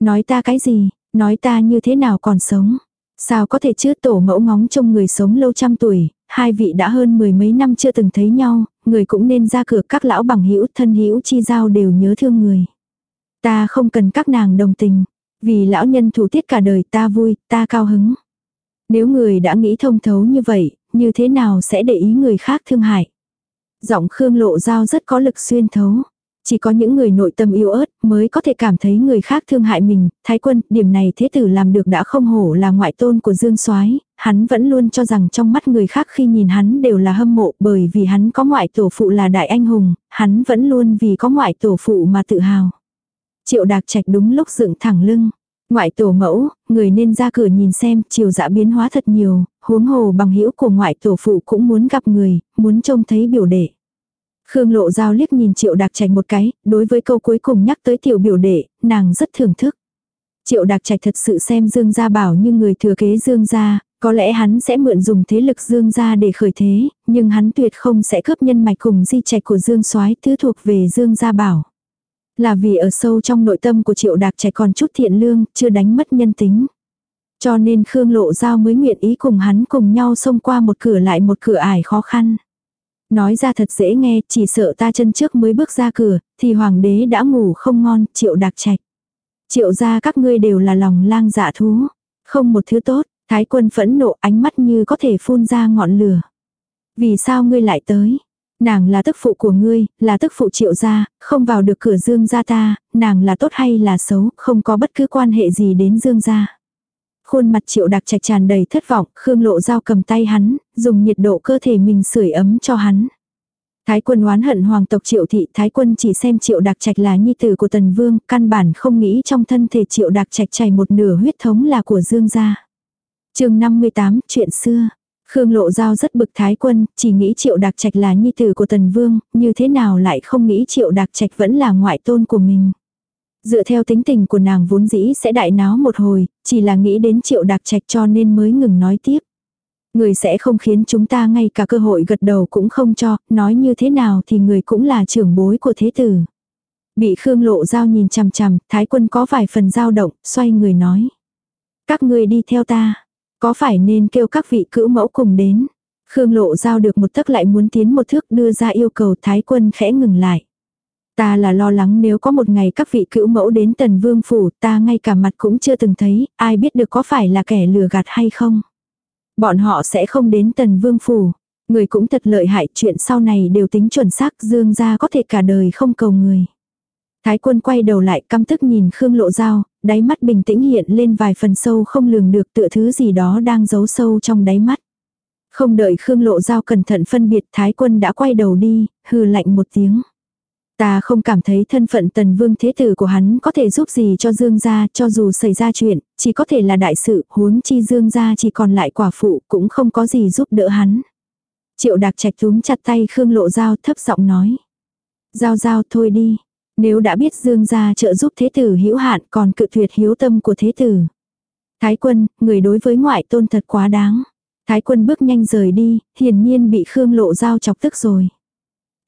Nói ta cái gì, nói ta như thế nào còn sống. Sao có thể chứ tổ mẫu ngóng trông người sống lâu trăm tuổi, hai vị đã hơn mười mấy năm chưa từng thấy nhau, người cũng nên ra cửa các lão bằng hữu thân hữu chi giao đều nhớ thương người. Ta không cần các nàng đồng tình, vì lão nhân thủ tiết cả đời ta vui, ta cao hứng. Nếu người đã nghĩ thông thấu như vậy, như thế nào sẽ để ý người khác thương hại? Giọng Khương Lộ Giao rất có lực xuyên thấu. Chỉ có những người nội tâm yếu ớt mới có thể cảm thấy người khác thương hại mình, thái quân, điểm này thế tử làm được đã không hổ là ngoại tôn của Dương soái hắn vẫn luôn cho rằng trong mắt người khác khi nhìn hắn đều là hâm mộ bởi vì hắn có ngoại tổ phụ là đại anh hùng, hắn vẫn luôn vì có ngoại tổ phụ mà tự hào. Triệu đạc trạch đúng lúc dựng thẳng lưng. Ngoại tổ mẫu, người nên ra cửa nhìn xem, chiều dã dạ biến hóa thật nhiều, huống hồ bằng hữu của ngoại tổ phụ cũng muốn gặp người, muốn trông thấy biểu đệ. Khương Lộ Giao liếc nhìn Triệu Đạc Trạch một cái, đối với câu cuối cùng nhắc tới tiểu biểu đệ, nàng rất thưởng thức. Triệu Đạc Trạch thật sự xem Dương Gia Bảo như người thừa kế Dương Gia, có lẽ hắn sẽ mượn dùng thế lực Dương Gia để khởi thế, nhưng hắn tuyệt không sẽ cướp nhân mạch cùng di trạch của Dương Soái thứ thuộc về Dương Gia Bảo. Là vì ở sâu trong nội tâm của triệu đạc Trạch còn chút thiện lương, chưa đánh mất nhân tính. Cho nên Khương Lộ Giao mới nguyện ý cùng hắn cùng nhau xông qua một cửa lại một cửa ải khó khăn. Nói ra thật dễ nghe, chỉ sợ ta chân trước mới bước ra cửa, thì hoàng đế đã ngủ không ngon, triệu đặc trạch. Triệu ra các ngươi đều là lòng lang dạ thú. Không một thứ tốt, thái quân phẫn nộ ánh mắt như có thể phun ra ngọn lửa. Vì sao ngươi lại tới? Nàng là tức phụ của ngươi, là tức phụ triệu gia, không vào được cửa dương gia ta, nàng là tốt hay là xấu, không có bất cứ quan hệ gì đến dương gia. Khuôn mặt triệu đặc trạch tràn đầy thất vọng, Khương lộ giao cầm tay hắn, dùng nhiệt độ cơ thể mình sưởi ấm cho hắn. Thái quân oán hận hoàng tộc triệu thị, thái quân chỉ xem triệu đặc trạch là nhi tử của tần vương, căn bản không nghĩ trong thân thể triệu đặc trạch chảy một nửa huyết thống là của dương gia. chương 58, chuyện xưa. Khương Lộ Giao rất bực thái quân, chỉ nghĩ triệu đặc trạch là nhi tử của tần vương, như thế nào lại không nghĩ triệu đặc trạch vẫn là ngoại tôn của mình. Dựa theo tính tình của nàng vốn dĩ sẽ đại náo một hồi, chỉ là nghĩ đến triệu đặc trạch cho nên mới ngừng nói tiếp. Người sẽ không khiến chúng ta ngay cả cơ hội gật đầu cũng không cho, nói như thế nào thì người cũng là trưởng bối của thế tử. Bị Khương Lộ Giao nhìn chằm chằm, Thái quân có vài phần dao động, xoay người nói. Các người đi theo ta, có phải nên kêu các vị cữu mẫu cùng đến. Khương Lộ Giao được một tấc lại muốn tiến một thước đưa ra yêu cầu Thái quân khẽ ngừng lại. Ta là lo lắng nếu có một ngày các vị cữu mẫu đến tần vương phủ ta ngay cả mặt cũng chưa từng thấy, ai biết được có phải là kẻ lừa gạt hay không. Bọn họ sẽ không đến tần vương phủ. Người cũng thật lợi hại chuyện sau này đều tính chuẩn xác dương ra có thể cả đời không cầu người. Thái quân quay đầu lại căm tức nhìn Khương Lộ Giao, đáy mắt bình tĩnh hiện lên vài phần sâu không lường được tựa thứ gì đó đang giấu sâu trong đáy mắt. Không đợi Khương Lộ Giao cẩn thận phân biệt Thái quân đã quay đầu đi, hừ lạnh một tiếng. Ta không cảm thấy thân phận tần vương thế tử của hắn có thể giúp gì cho Dương gia cho dù xảy ra chuyện, chỉ có thể là đại sự, huống chi Dương gia chỉ còn lại quả phụ cũng không có gì giúp đỡ hắn. Triệu đặc trạch túm chặt tay Khương Lộ Giao thấp giọng nói. Giao giao thôi đi, nếu đã biết Dương gia trợ giúp thế tử hữu hạn còn cự tuyệt hiếu tâm của thế tử. Thái quân, người đối với ngoại tôn thật quá đáng. Thái quân bước nhanh rời đi, hiển nhiên bị Khương Lộ Giao chọc tức rồi.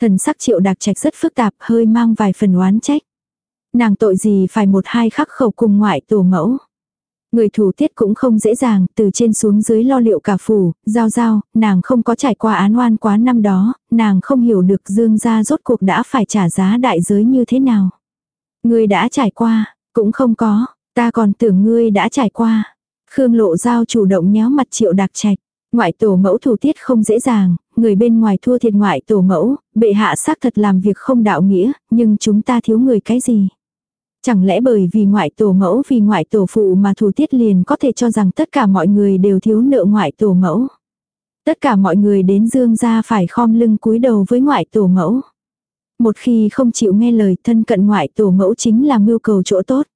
Thần sắc triệu đặc trạch rất phức tạp hơi mang vài phần oán trách. Nàng tội gì phải một hai khắc khẩu cùng ngoại tổ mẫu. Người thủ tiết cũng không dễ dàng, từ trên xuống dưới lo liệu cả phủ, giao giao, nàng không có trải qua án oan quá năm đó, nàng không hiểu được dương gia rốt cuộc đã phải trả giá đại giới như thế nào. Ngươi đã trải qua, cũng không có, ta còn tưởng ngươi đã trải qua. Khương lộ giao chủ động nhéo mặt triệu đặc trạch. Ngoại tổ mẫu thủ tiết không dễ dàng, người bên ngoài thua thiệt ngoại tổ mẫu, bệ hạ xác thật làm việc không đạo nghĩa, nhưng chúng ta thiếu người cái gì? Chẳng lẽ bởi vì ngoại tổ mẫu vì ngoại tổ phụ mà thủ tiết liền có thể cho rằng tất cả mọi người đều thiếu nợ ngoại tổ mẫu? Tất cả mọi người đến dương ra phải khom lưng cúi đầu với ngoại tổ mẫu. Một khi không chịu nghe lời thân cận ngoại tổ mẫu chính là mưu cầu chỗ tốt.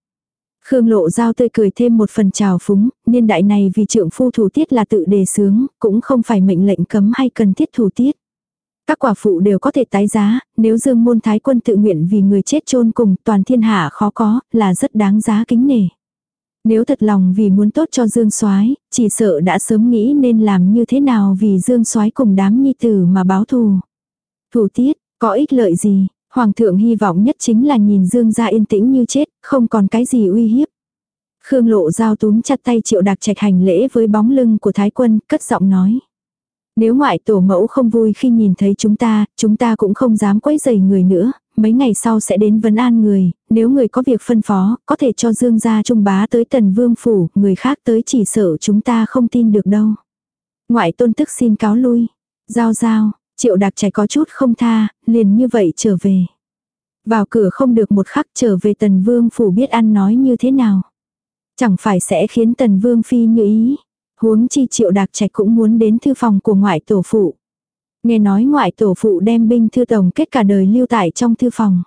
Khương Lộ Giao tươi cười thêm một phần trào phúng, niên đại này vì trượng phu thủ tiết là tự đề sướng, cũng không phải mệnh lệnh cấm hay cần thiết thủ tiết. Các quả phụ đều có thể tái giá, nếu dương môn thái quân tự nguyện vì người chết chôn cùng toàn thiên hạ khó có, là rất đáng giá kính nể. Nếu thật lòng vì muốn tốt cho dương soái chỉ sợ đã sớm nghĩ nên làm như thế nào vì dương soái cùng đám nhi tử mà báo thù. Thủ tiết, có ích lợi gì, Hoàng thượng hy vọng nhất chính là nhìn Dương gia yên tĩnh như chết, không còn cái gì uy hiếp. Khương lộ giao túm chặt tay triệu đặc trạch hành lễ với bóng lưng của thái quân, cất giọng nói. Nếu ngoại tổ mẫu không vui khi nhìn thấy chúng ta, chúng ta cũng không dám quấy rầy người nữa, mấy ngày sau sẽ đến vấn an người, nếu người có việc phân phó, có thể cho Dương gia trung bá tới tần vương phủ, người khác tới chỉ sợ chúng ta không tin được đâu. Ngoại tôn tức xin cáo lui. Giao giao, Triệu đặc trẻ có chút không tha, liền như vậy trở về. Vào cửa không được một khắc trở về tần vương phủ biết ăn nói như thế nào. Chẳng phải sẽ khiến tần vương phi như ý. Huống chi triệu đặc trạch cũng muốn đến thư phòng của ngoại tổ phụ. Nghe nói ngoại tổ phụ đem binh thư tổng kết cả đời lưu tại trong thư phòng.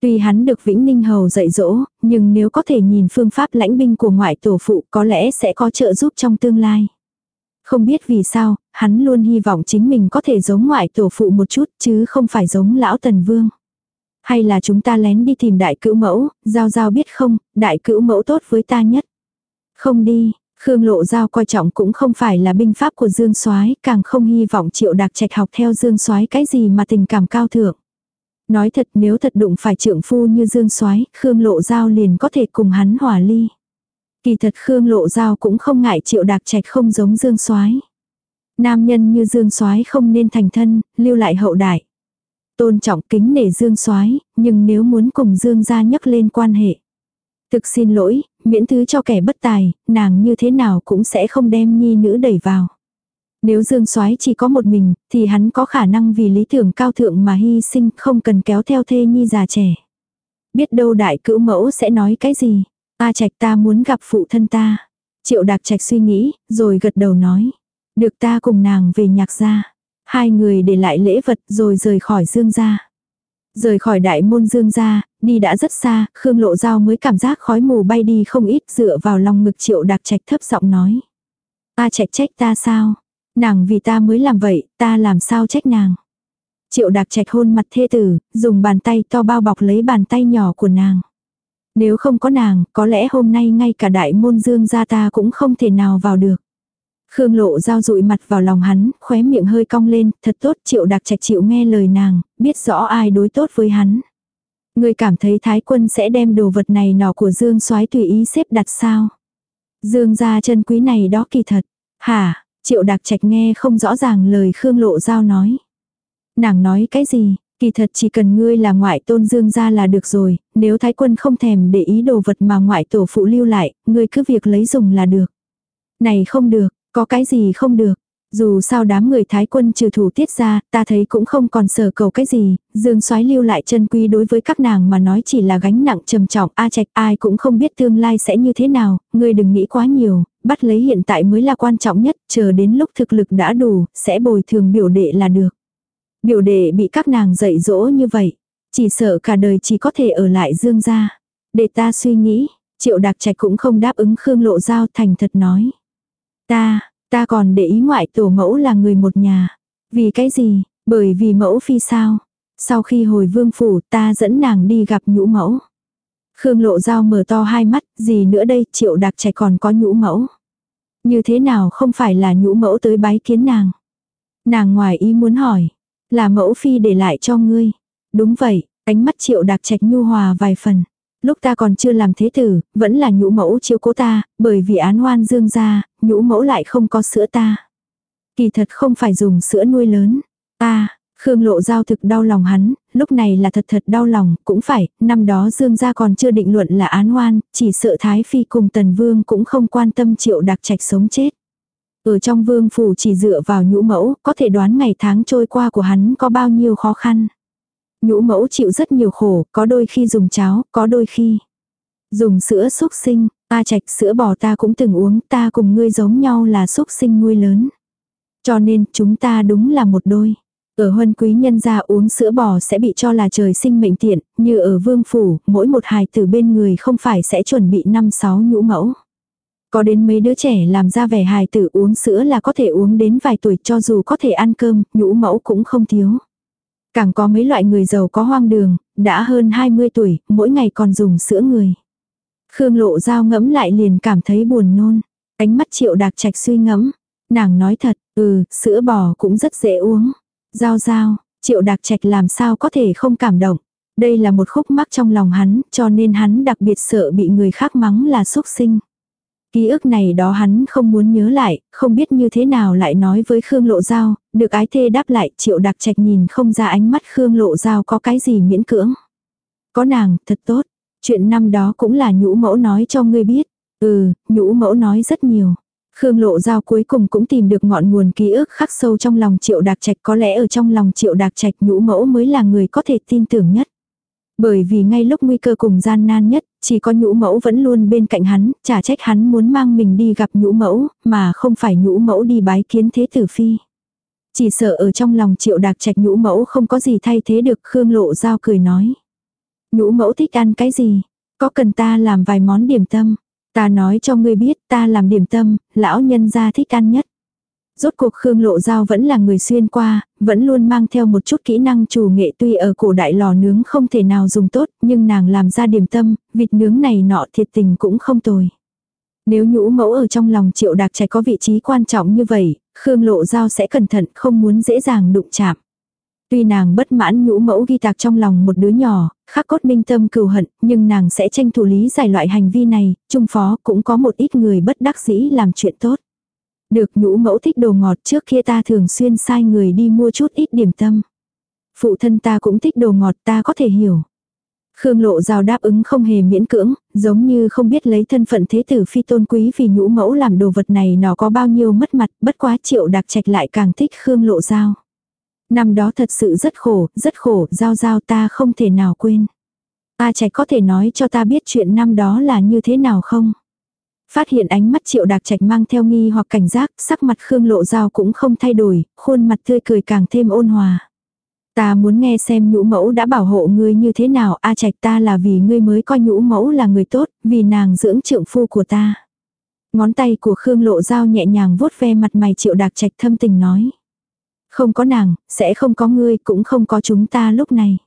Tuy hắn được Vĩnh Ninh Hầu dạy dỗ, nhưng nếu có thể nhìn phương pháp lãnh binh của ngoại tổ phụ có lẽ sẽ có trợ giúp trong tương lai. Không biết vì sao, hắn luôn hy vọng chính mình có thể giống ngoại tổ phụ một chút chứ không phải giống lão tần vương. Hay là chúng ta lén đi tìm đại cữu mẫu, giao giao biết không, đại cữu mẫu tốt với ta nhất. Không đi, Khương Lộ Giao coi trọng cũng không phải là binh pháp của Dương Soái, càng không hy vọng Triệu Đạc Trạch học theo Dương Soái cái gì mà tình cảm cao thượng. Nói thật nếu thật đụng phải trượng phu như Dương Soái, Khương Lộ Giao liền có thể cùng hắn hòa ly. Kỳ thật Khương Lộ Giao cũng không ngại Triệu Đạc Trạch không giống Dương Soái. Nam nhân như Dương Soái không nên thành thân, lưu lại hậu đại. Tôn trọng kính nể Dương Soái, nhưng nếu muốn cùng Dương gia nhấc lên quan hệ. Thực xin lỗi, miễn thứ cho kẻ bất tài, nàng như thế nào cũng sẽ không đem nhi nữ đẩy vào. Nếu Dương Soái chỉ có một mình, thì hắn có khả năng vì lý tưởng cao thượng mà hy sinh, không cần kéo theo thê nhi già trẻ. Biết đâu đại cữu mẫu sẽ nói cái gì? A Trạch ta muốn gặp phụ thân ta. Triệu Đạc Trạch suy nghĩ, rồi gật đầu nói, được ta cùng nàng về nhạc gia. Hai người để lại lễ vật rồi rời khỏi Dương gia. Rời khỏi đại môn Dương gia, đi đã rất xa, Khương Lộ Giao mới cảm giác khói mù bay đi không ít dựa vào lòng ngực Triệu Đạc Trạch thấp giọng nói. Ta trạch trách ta sao? Nàng vì ta mới làm vậy, ta làm sao trách nàng. Triệu đạc trạch hôn mặt thê tử, dùng bàn tay to bao bọc lấy bàn tay nhỏ của nàng. Nếu không có nàng, có lẽ hôm nay ngay cả đại môn dương gia ta cũng không thể nào vào được. Khương lộ giao dụi mặt vào lòng hắn, khóe miệng hơi cong lên, thật tốt triệu đặc trạch chịu nghe lời nàng, biết rõ ai đối tốt với hắn. Người cảm thấy thái quân sẽ đem đồ vật này nọ của dương soái tùy ý xếp đặt sao. Dương gia chân quý này đó kỳ thật. Hả, Triệu đặc Trạch nghe không rõ ràng lời Khương Lộ Giao nói. Nàng nói cái gì, kỳ thật chỉ cần ngươi là ngoại tôn dương gia là được rồi, nếu thái quân không thèm để ý đồ vật mà ngoại tổ phụ lưu lại, ngươi cứ việc lấy dùng là được. Này không được, có cái gì không được. Dù sao đám người thái quân trừ thủ tiết ra, ta thấy cũng không còn sở cầu cái gì, dương soái lưu lại chân quý đối với các nàng mà nói chỉ là gánh nặng trầm trọng, a trạch ai cũng không biết tương lai sẽ như thế nào, ngươi đừng nghĩ quá nhiều, bắt lấy hiện tại mới là quan trọng nhất, chờ đến lúc thực lực đã đủ, sẽ bồi thường biểu đệ là được. Biểu đệ bị các nàng dạy dỗ như vậy, chỉ sợ cả đời chỉ có thể ở lại dương gia. Để ta suy nghĩ, triệu đặc trạch cũng không đáp ứng Khương Lộ Giao thành thật nói. Ta, ta còn để ý ngoại tổ mẫu là người một nhà. Vì cái gì? Bởi vì mẫu phi sao? Sau khi hồi vương phủ ta dẫn nàng đi gặp nhũ mẫu. Khương Lộ dao mở to hai mắt, gì nữa đây, triệu đặc trẻ còn có nhũ mẫu. Như thế nào không phải là nhũ mẫu tới bái kiến nàng. Nàng ngoài ý muốn hỏi. Là mẫu phi để lại cho ngươi. Đúng vậy, ánh mắt triệu đặc trạch nhu hòa vài phần. Lúc ta còn chưa làm thế tử, vẫn là nhũ mẫu chiếu cố ta, bởi vì án oan dương ra, nhũ mẫu lại không có sữa ta. Kỳ thật không phải dùng sữa nuôi lớn. Ta, Khương Lộ Giao thực đau lòng hắn, lúc này là thật thật đau lòng, cũng phải, năm đó Dương gia còn chưa định luận là án oan, chỉ sợ Thái Phi cùng Tần Vương cũng không quan tâm triệu đặc trạch sống chết. Ở trong vương phủ chỉ dựa vào nhũ mẫu, có thể đoán ngày tháng trôi qua của hắn có bao nhiêu khó khăn. Nhũ mẫu chịu rất nhiều khổ, có đôi khi dùng cháo, có đôi khi dùng sữa xúc sinh, ta trạch sữa bò ta cũng từng uống, ta cùng ngươi giống nhau là xúc sinh nuôi lớn. Cho nên chúng ta đúng là một đôi. Ở huân quý nhân gia uống sữa bò sẽ bị cho là trời sinh mệnh tiện, như ở vương phủ, mỗi một hài tử bên người không phải sẽ chuẩn bị năm sáu nhũ mẫu. Có đến mấy đứa trẻ làm ra vẻ hài tử uống sữa là có thể uống đến vài tuổi cho dù có thể ăn cơm, nhũ mẫu cũng không thiếu. Càng có mấy loại người giàu có hoang đường, đã hơn 20 tuổi, mỗi ngày còn dùng sữa người. Khương lộ dao ngẫm lại liền cảm thấy buồn nôn. Ánh mắt triệu đạc trạch suy ngẫm. Nàng nói thật, ừ, sữa bò cũng rất dễ uống. Giao giao, triệu đạc trạch làm sao có thể không cảm động. Đây là một khúc mắc trong lòng hắn, cho nên hắn đặc biệt sợ bị người khác mắng là xúc sinh. Ký ức này đó hắn không muốn nhớ lại, không biết như thế nào lại nói với Khương Lộ Giao, được ái thê đáp lại triệu đặc trạch nhìn không ra ánh mắt Khương Lộ Giao có cái gì miễn cưỡng. Có nàng, thật tốt. Chuyện năm đó cũng là nhũ mẫu nói cho ngươi biết. Ừ, nhũ mẫu nói rất nhiều. Khương Lộ Giao cuối cùng cũng tìm được ngọn nguồn ký ức khắc sâu trong lòng Triệu Đạc Trạch có lẽ ở trong lòng Triệu Đạc Trạch nhũ mẫu mới là người có thể tin tưởng nhất. Bởi vì ngay lúc nguy cơ cùng gian nan nhất, chỉ có nhũ mẫu vẫn luôn bên cạnh hắn, chả trách hắn muốn mang mình đi gặp nhũ mẫu, mà không phải nhũ mẫu đi bái kiến thế tử phi. Chỉ sợ ở trong lòng triệu đạc trạch nhũ mẫu không có gì thay thế được Khương Lộ Giao cười nói. Nhũ mẫu thích ăn cái gì? Có cần ta làm vài món điểm tâm? Ta nói cho ngươi biết ta làm điểm tâm, lão nhân gia thích ăn nhất. Rốt cuộc Khương Lộ Giao vẫn là người xuyên qua, vẫn luôn mang theo một chút kỹ năng chủ nghệ tuy ở cổ đại lò nướng không thể nào dùng tốt, nhưng nàng làm ra điểm tâm, vịt nướng này nọ thiệt tình cũng không tồi. Nếu nhũ mẫu ở trong lòng triệu đạc trẻ có vị trí quan trọng như vậy, Khương Lộ Giao sẽ cẩn thận không muốn dễ dàng đụng chạm. Tuy nàng bất mãn nhũ mẫu ghi tạc trong lòng một đứa nhỏ, khắc cốt minh tâm cừu hận, nhưng nàng sẽ tranh thủ lý giải loại hành vi này, trung phó cũng có một ít người bất đắc dĩ làm chuyện tốt. Được nhũ mẫu thích đồ ngọt trước kia ta thường xuyên sai người đi mua chút ít điểm tâm. Phụ thân ta cũng thích đồ ngọt ta có thể hiểu. Khương Lộ rào đáp ứng không hề miễn cưỡng, giống như không biết lấy thân phận thế tử phi tôn quý vì nhũ mẫu làm đồ vật này nó có bao nhiêu mất mặt, bất quá triệu đặc trạch lại càng thích Khương Lộ rào. Năm đó thật sự rất khổ, rất khổ, Giao Giao ta không thể nào quên. A trạch có thể nói cho ta biết chuyện năm đó là như thế nào không? Phát hiện ánh mắt triệu đạc trạch mang theo nghi hoặc cảnh giác, sắc mặt Khương Lộ Giao cũng không thay đổi, khuôn mặt tươi cười càng thêm ôn hòa. Ta muốn nghe xem nhũ mẫu đã bảo hộ ngươi như thế nào, a trạch ta là vì ngươi mới coi nhũ mẫu là người tốt, vì nàng dưỡng trượng phu của ta. Ngón tay của Khương Lộ Giao nhẹ nhàng vuốt ve mặt mày triệu đạc trạch thâm tình nói. Không có nàng, sẽ không có ngươi, cũng không có chúng ta lúc này.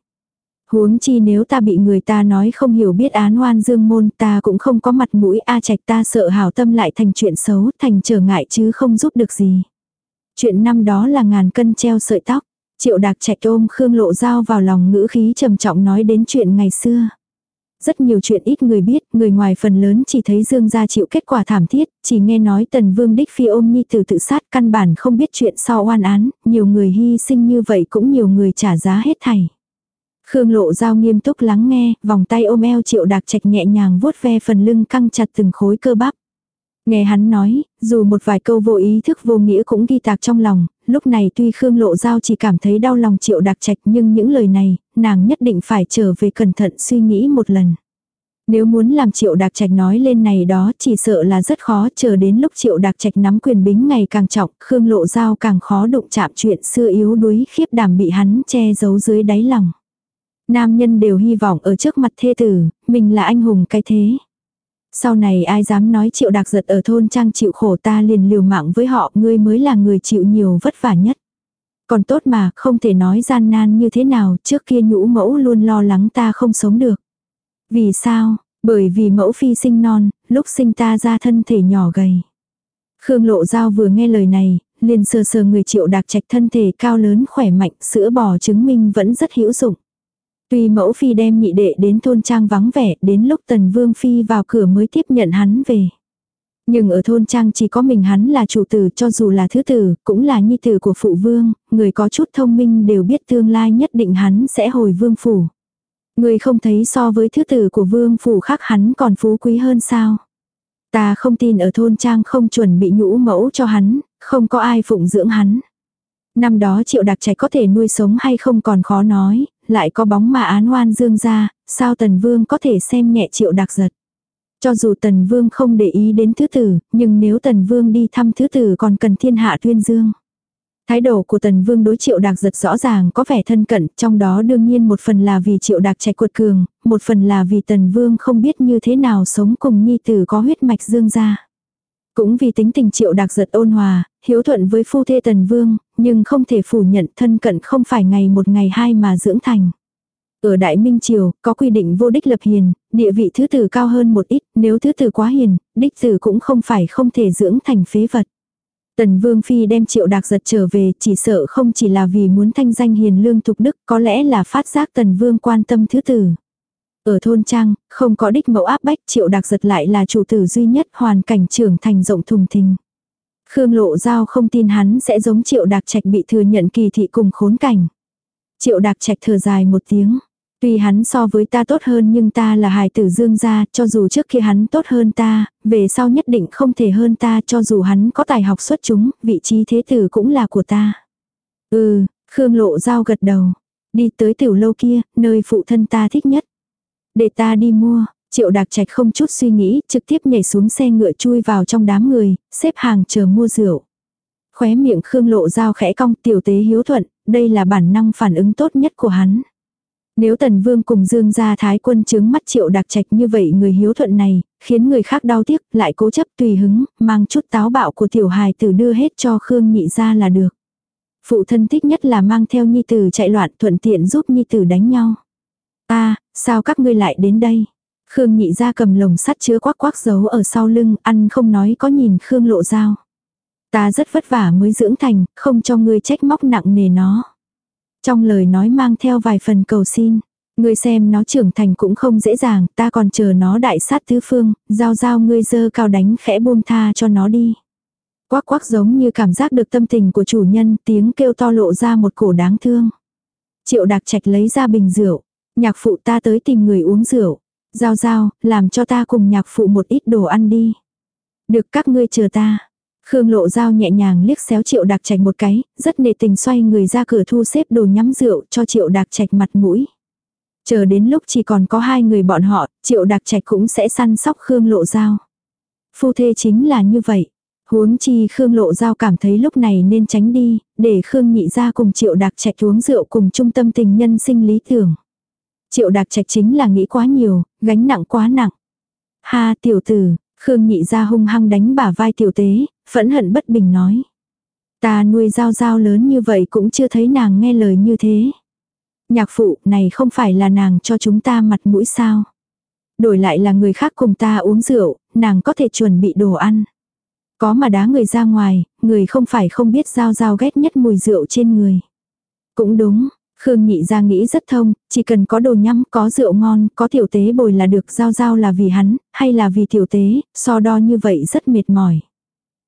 Huống chi nếu ta bị người ta nói không hiểu biết án oan dương môn ta cũng không có mặt mũi a trạch ta sợ hảo tâm lại thành chuyện xấu, thành trở ngại chứ không giúp được gì. Chuyện năm đó là ngàn cân treo sợi tóc. Triệu đạc trạch ôm Khương Lộ Giao vào lòng ngữ khí trầm trọng nói đến chuyện ngày xưa. Rất nhiều chuyện ít người biết, người ngoài phần lớn chỉ thấy Dương gia chịu kết quả thảm thiết, chỉ nghe nói Tần Vương Đích Phi ôm Nhi tử tự sát căn bản không biết chuyện sau oan án, nhiều người hy sinh như vậy cũng nhiều người trả giá hết thảy. Khương Lộ Giao nghiêm túc lắng nghe, vòng tay ôm eo Triệu Đạc Trạch nhẹ nhàng vuốt ve phần lưng căng chặt từng khối cơ bắp. Nghe hắn nói, dù một vài câu vô ý thức vô nghĩa cũng ghi tạc trong lòng, lúc này tuy Khương Lộ Giao chỉ cảm thấy đau lòng triệu đặc trạch nhưng những lời này, nàng nhất định phải trở về cẩn thận suy nghĩ một lần. Nếu muốn làm triệu đặc trạch nói lên này đó chỉ sợ là rất khó chờ đến lúc triệu đặc trạch nắm quyền bính ngày càng trọng, Khương Lộ Giao càng khó đụng chạm chuyện xưa yếu đuối khiếp đảm bị hắn che giấu dưới đáy lòng. Nam nhân đều hy vọng ở trước mặt thê tử, mình là anh hùng cái thế. Sau này ai dám nói triệu đặc giật ở thôn trang chịu khổ ta liền liều mạng với họ, ngươi mới là người chịu nhiều vất vả nhất. Còn tốt mà, không thể nói gian nan như thế nào, trước kia nhũ mẫu luôn lo lắng ta không sống được. Vì sao? Bởi vì mẫu phi sinh non, lúc sinh ta ra thân thể nhỏ gầy. Khương Lộ Giao vừa nghe lời này, liền sờ sờ người triệu đặc trạch thân thể cao lớn khỏe mạnh, sữa bò chứng minh vẫn rất hữu dụng. Tuy mẫu phi đem nhị đệ đến thôn trang vắng vẻ, đến lúc tần vương phi vào cửa mới tiếp nhận hắn về. Nhưng ở thôn trang chỉ có mình hắn là chủ tử cho dù là thứ tử, cũng là nhi tử của phụ vương, người có chút thông minh đều biết tương lai nhất định hắn sẽ hồi vương phủ. Người không thấy so với thứ tử của vương phủ khác hắn còn phú quý hơn sao. Ta không tin ở thôn trang không chuẩn bị nhũ mẫu cho hắn, không có ai phụng dưỡng hắn. Năm đó triệu đặc trạch có thể nuôi sống hay không còn khó nói, lại có bóng mà án oan dương ra, sao tần vương có thể xem nhẹ triệu đặc giật. Cho dù tần vương không để ý đến thứ tử, nhưng nếu tần vương đi thăm thứ tử còn cần thiên hạ tuyên dương. Thái độ của tần vương đối triệu đặc giật rõ ràng có vẻ thân cận, trong đó đương nhiên một phần là vì triệu đặc chạy cuột cường, một phần là vì tần vương không biết như thế nào sống cùng nhi tử có huyết mạch dương ra. Cũng vì tính tình triệu đặc giật ôn hòa, hiếu thuận với phu thê tần vương, nhưng không thể phủ nhận thân cận không phải ngày một ngày hai mà dưỡng thành. Ở Đại Minh Triều, có quy định vô đích lập hiền, địa vị thứ tử cao hơn một ít, nếu thứ tử quá hiền, đích tử cũng không phải không thể dưỡng thành phế vật. Tần Vương Phi đem triệu đạc giật trở về chỉ sợ không chỉ là vì muốn thanh danh hiền lương thục đức, có lẽ là phát giác Tần Vương quan tâm thứ tử. Ở thôn trang, không có đích mẫu áp bách triệu đạc giật lại là chủ tử duy nhất hoàn cảnh trưởng thành rộng thùng thình. Khương Lộ Giao không tin hắn sẽ giống triệu đạc trạch bị thừa nhận kỳ thị cùng khốn cảnh. Triệu đạc trạch thở dài một tiếng. Tuy hắn so với ta tốt hơn nhưng ta là hài tử dương gia, cho dù trước kia hắn tốt hơn ta, về sau nhất định không thể hơn ta cho dù hắn có tài học xuất chúng, vị trí thế tử cũng là của ta. Ừ, Khương Lộ Giao gật đầu. Đi tới tiểu lâu kia, nơi phụ thân ta thích nhất. Để ta đi mua, Triệu Đạc Trạch không chút suy nghĩ, trực tiếp nhảy xuống xe ngựa chui vào trong đám người, xếp hàng chờ mua rượu. Khóe miệng Khương Lộ Giao khẽ cong tiểu tế hiếu thuận, đây là bản năng phản ứng tốt nhất của hắn. Nếu Tần Vương cùng Dương gia thái quân chứng mắt Triệu Đạc Trạch như vậy người hiếu thuận này, khiến người khác đau tiếc, lại cố chấp tùy hứng, mang chút táo bạo của tiểu hài tử đưa hết cho Khương nhị ra là được. Phụ thân thích nhất là mang theo nhi tử chạy loạn thuận tiện giúp nhi tử đánh nhau. Ta, sao các ngươi lại đến đây? Khương nhị ra cầm lồng sắt chứa quắc quắc giấu ở sau lưng, ăn không nói có nhìn Khương lộ dao. Ta rất vất vả mới dưỡng thành, không cho ngươi trách móc nặng nề nó. Trong lời nói mang theo vài phần cầu xin. Ngươi xem nó trưởng thành cũng không dễ dàng, ta còn chờ nó đại sát tứ phương, giao giao ngươi dơ cao đánh khẽ buông tha cho nó đi. Quắc quắc giống như cảm giác được tâm tình của chủ nhân, tiếng kêu to lộ ra một cổ đáng thương. Triệu đặc trạch lấy ra bình rượu, nhạc phụ ta tới tìm người uống rượu. Giao giao, làm cho ta cùng nhạc phụ một ít đồ ăn đi. Được các ngươi chờ ta. Khương lộ giao nhẹ nhàng liếc xéo triệu đặc trạch một cái, rất nề tình xoay người ra cửa thu xếp đồ nhắm rượu cho triệu đặc trạch mặt mũi. Chờ đến lúc chỉ còn có hai người bọn họ, triệu đặc trạch cũng sẽ săn sóc Khương lộ giao. Phu thê chính là như vậy. Huống chi Khương lộ giao cảm thấy lúc này nên tránh đi, để Khương nhị ra cùng triệu đặc trạch uống rượu cùng trung tâm tình nhân sinh lý tưởng. Triệu đặc trạch chính là nghĩ quá nhiều, gánh nặng quá nặng. Ha tiểu tử, Khương nhị ra hung hăng đánh bả vai tiểu tế, phẫn hận bất bình nói. Ta nuôi giao giao lớn như vậy cũng chưa thấy nàng nghe lời như thế. Nhạc phụ này không phải là nàng cho chúng ta mặt mũi sao. Đổi lại là người khác cùng ta uống rượu, nàng có thể chuẩn bị đồ ăn. Có mà đá người ra ngoài, người không phải không biết giao giao ghét nhất mùi rượu trên người. Cũng đúng, Khương nhị ra nghĩ rất thông, chỉ cần có đồ nhắm, có rượu ngon, có tiểu tế bồi là được giao giao là vì hắn, hay là vì tiểu tế, so đo như vậy rất mệt mỏi.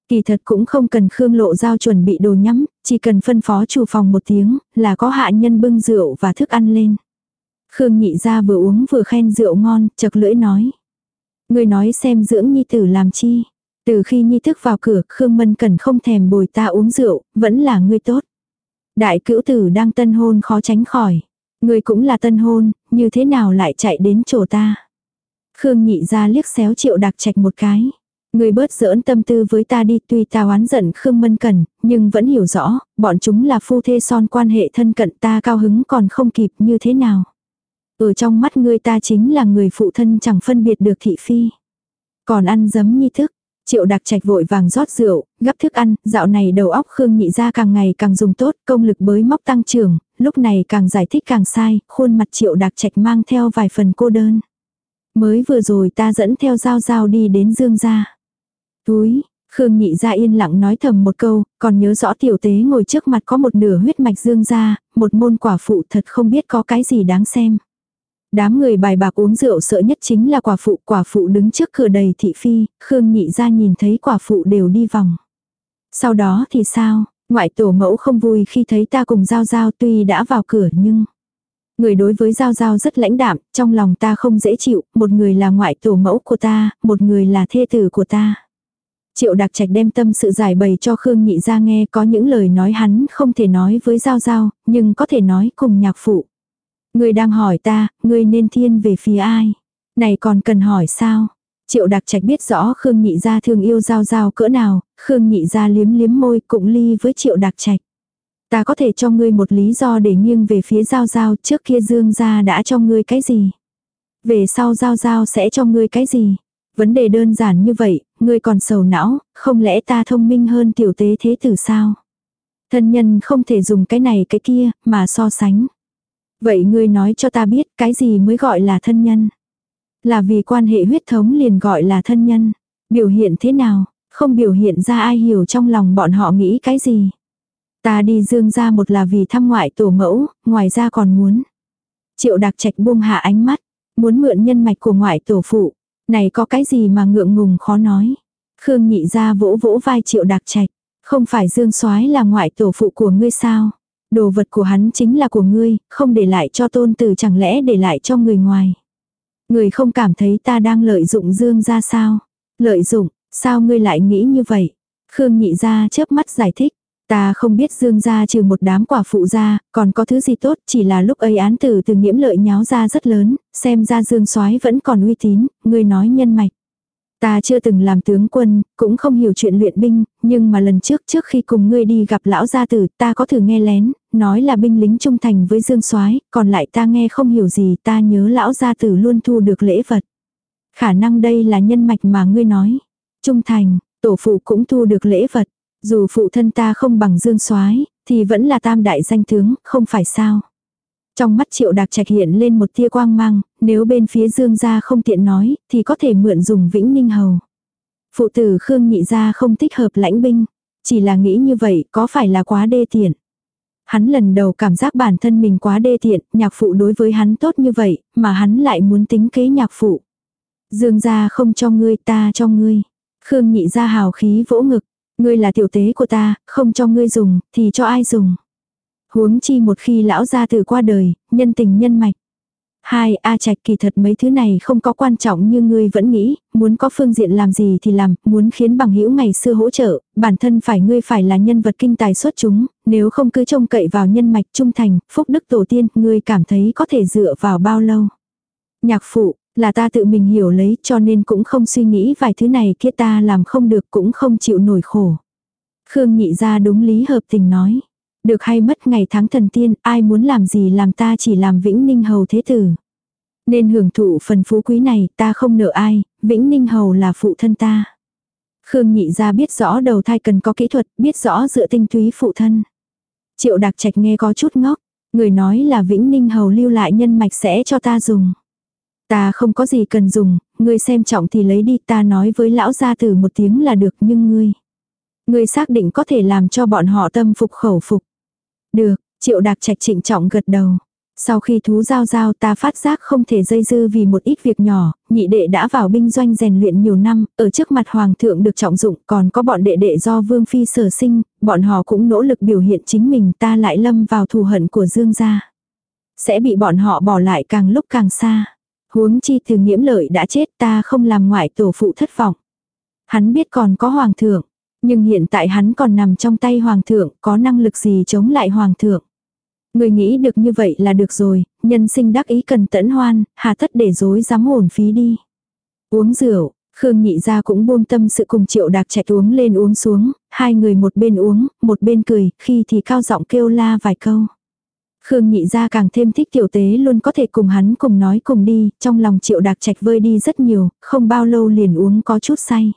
Kỳ thật cũng không cần Khương lộ giao chuẩn bị đồ nhắm, chỉ cần phân phó chủ phòng một tiếng, là có hạ nhân bưng rượu và thức ăn lên. Khương nhị ra vừa uống vừa khen rượu ngon, chật lưỡi nói. Người nói xem dưỡng nhi tử làm chi. Từ khi nhi thức vào cửa, Khương Mân Cần không thèm bồi ta uống rượu, vẫn là người tốt. Đại cữu tử đang tân hôn khó tránh khỏi. Người cũng là tân hôn, như thế nào lại chạy đến chỗ ta. Khương nhị ra liếc xéo triệu đặc trạch một cái. Người bớt giỡn tâm tư với ta đi tuy ta oán giận Khương Mân Cần, nhưng vẫn hiểu rõ, bọn chúng là phu thê son quan hệ thân cận ta cao hứng còn không kịp như thế nào. Ở trong mắt ngươi ta chính là người phụ thân chẳng phân biệt được thị phi. Còn ăn dấm nhi thức, Triệu đặc trạch vội vàng rót rượu, gấp thức ăn, dạo này đầu óc Khương nhị ra càng ngày càng dùng tốt, công lực bới móc tăng trưởng, lúc này càng giải thích càng sai, khuôn mặt triệu đặc trạch mang theo vài phần cô đơn. Mới vừa rồi ta dẫn theo dao dao đi đến dương gia. Túi, Khương nhị ra yên lặng nói thầm một câu, còn nhớ rõ tiểu tế ngồi trước mặt có một nửa huyết mạch dương gia, một môn quả phụ thật không biết có cái gì đáng xem. Đám người bài bạc uống rượu sợ nhất chính là quả phụ, quả phụ đứng trước cửa đầy thị phi, Khương nhị ra nhìn thấy quả phụ đều đi vòng. Sau đó thì sao, ngoại tổ mẫu không vui khi thấy ta cùng Giao Giao tuy đã vào cửa nhưng... Người đối với Giao Giao rất lãnh đạm, trong lòng ta không dễ chịu, một người là ngoại tổ mẫu của ta, một người là thê tử của ta. Triệu đặc trạch đem tâm sự giải bày cho Khương Nhị ra nghe có những lời nói hắn không thể nói với Giao Giao, nhưng có thể nói cùng nhạc phụ. Ngươi đang hỏi ta, ngươi nên thiên về phía ai? Này còn cần hỏi sao? Triệu đặc trạch biết rõ Khương nhị gia thương yêu giao giao cỡ nào, Khương nhị gia liếm liếm môi cũng ly với triệu đặc trạch. Ta có thể cho ngươi một lý do để nghiêng về phía giao giao trước kia dương gia đã cho ngươi cái gì? Về sau giao giao sẽ cho ngươi cái gì? Vấn đề đơn giản như vậy, ngươi còn sầu não, không lẽ ta thông minh hơn tiểu tế thế tử sao? Thân nhân không thể dùng cái này cái kia, mà so sánh. Vậy ngươi nói cho ta biết cái gì mới gọi là thân nhân. Là vì quan hệ huyết thống liền gọi là thân nhân. Biểu hiện thế nào, không biểu hiện ra ai hiểu trong lòng bọn họ nghĩ cái gì. Ta đi dương ra một là vì thăm ngoại tổ mẫu, ngoài ra còn muốn. Triệu đặc trạch buông hạ ánh mắt, muốn mượn nhân mạch của ngoại tổ phụ. Này có cái gì mà ngượng ngùng khó nói. Khương nhị ra vỗ vỗ vai triệu đặc trạch. Không phải dương soái là ngoại tổ phụ của ngươi sao. Đồ vật của hắn chính là của ngươi, không để lại cho tôn tử chẳng lẽ để lại cho người ngoài. Người không cảm thấy ta đang lợi dụng dương ra sao? Lợi dụng, sao ngươi lại nghĩ như vậy? Khương nhị ra chớp mắt giải thích. Ta không biết dương ra trừ một đám quả phụ ra, còn có thứ gì tốt, chỉ là lúc ấy án tử từ nhiễm lợi nháo ra rất lớn, xem ra dương soái vẫn còn uy tín, ngươi nói nhân mạch. Ta chưa từng làm tướng quân, cũng không hiểu chuyện luyện binh, nhưng mà lần trước trước khi cùng ngươi đi gặp lão gia tử, ta có thử nghe lén, nói là binh lính trung thành với Dương Soái, còn lại ta nghe không hiểu gì, ta nhớ lão gia tử luôn thu được lễ vật. Khả năng đây là nhân mạch mà ngươi nói. Trung thành, tổ phụ cũng thu được lễ vật, dù phụ thân ta không bằng Dương Soái, thì vẫn là tam đại danh tướng, không phải sao? Trong mắt triệu đạc trạch hiện lên một tia quang mang, nếu bên phía dương gia không tiện nói, thì có thể mượn dùng vĩnh ninh hầu. Phụ tử Khương nhị gia không thích hợp lãnh binh, chỉ là nghĩ như vậy có phải là quá đê tiện. Hắn lần đầu cảm giác bản thân mình quá đê tiện, nhạc phụ đối với hắn tốt như vậy, mà hắn lại muốn tính kế nhạc phụ. Dương gia không cho ngươi ta cho ngươi. Khương nhị gia hào khí vỗ ngực. Ngươi là tiểu tế của ta, không cho ngươi dùng, thì cho ai dùng. Huống chi một khi lão gia từ qua đời, nhân tình nhân mạch. Hai, A Trạch kỳ thật mấy thứ này không có quan trọng như ngươi vẫn nghĩ, muốn có phương diện làm gì thì làm, muốn khiến bằng hữu ngày xưa hỗ trợ, bản thân phải ngươi phải là nhân vật kinh tài xuất chúng, nếu không cứ trông cậy vào nhân mạch trung thành, phúc đức tổ tiên, ngươi cảm thấy có thể dựa vào bao lâu. Nhạc phụ, là ta tự mình hiểu lấy cho nên cũng không suy nghĩ vài thứ này kia ta làm không được cũng không chịu nổi khổ. Khương nhị ra đúng lý hợp tình nói. Được hay mất ngày tháng thần tiên, ai muốn làm gì làm ta chỉ làm Vĩnh Ninh Hầu thế tử. Nên hưởng thụ phần phú quý này, ta không nợ ai, Vĩnh Ninh Hầu là phụ thân ta. Khương nhị ra biết rõ đầu thai cần có kỹ thuật, biết rõ dựa tinh túy phụ thân. Triệu đặc trạch nghe có chút ngốc, người nói là Vĩnh Ninh Hầu lưu lại nhân mạch sẽ cho ta dùng. Ta không có gì cần dùng, ngươi xem trọng thì lấy đi ta nói với lão gia tử một tiếng là được nhưng ngươi. Ngươi xác định có thể làm cho bọn họ tâm phục khẩu phục. Được, triệu đạc trạch trịnh trọng gật đầu. Sau khi thú giao giao ta phát giác không thể dây dư vì một ít việc nhỏ, nhị đệ đã vào binh doanh rèn luyện nhiều năm, ở trước mặt hoàng thượng được trọng dụng, còn có bọn đệ đệ do vương phi sở sinh, bọn họ cũng nỗ lực biểu hiện chính mình ta lại lâm vào thù hận của dương gia. Sẽ bị bọn họ bỏ lại càng lúc càng xa. Huống chi từ nghiễm lợi đã chết ta không làm ngoại tổ phụ thất vọng. Hắn biết còn có hoàng thượng, nhưng hiện tại hắn còn nằm trong tay hoàng thượng, có năng lực gì chống lại hoàng thượng. Người nghĩ được như vậy là được rồi, nhân sinh đắc ý cần tẫn hoan, hà tất để dối dám hồn phí đi. Uống rượu, Khương nhị ra cũng buông tâm sự cùng triệu đạc chạy uống lên uống xuống, hai người một bên uống, một bên cười, khi thì cao giọng kêu la vài câu. Khương nhị ra càng thêm thích tiểu tế luôn có thể cùng hắn cùng nói cùng đi, trong lòng triệu đạc trạch vơi đi rất nhiều, không bao lâu liền uống có chút say.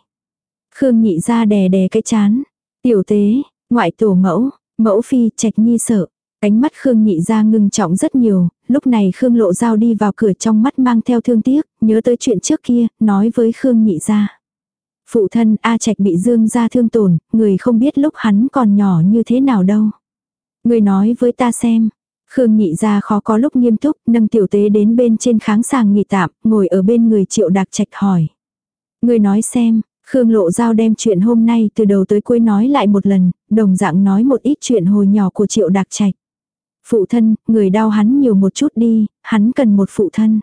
Khương nhị ra đè đè cái chán. Tiểu tế, ngoại tổ mẫu, mẫu phi trạch nhi sợ. Ánh mắt Khương nhị ra ngưng trọng rất nhiều, lúc này Khương lộ dao đi vào cửa trong mắt mang theo thương tiếc, nhớ tới chuyện trước kia, nói với Khương nhị ra. Phụ thân A Trạch bị dương ra thương tổn, người không biết lúc hắn còn nhỏ như thế nào đâu. Người nói với ta xem, Khương nhị ra khó có lúc nghiêm túc, nâng tiểu tế đến bên trên kháng sàng nghỉ tạm, ngồi ở bên người triệu đạc trạch hỏi. Người nói xem, Khương lộ giao đem chuyện hôm nay từ đầu tới cuối nói lại một lần, đồng dạng nói một ít chuyện hồi nhỏ của triệu đạc trạch. Phụ thân, người đau hắn nhiều một chút đi, hắn cần một phụ thân.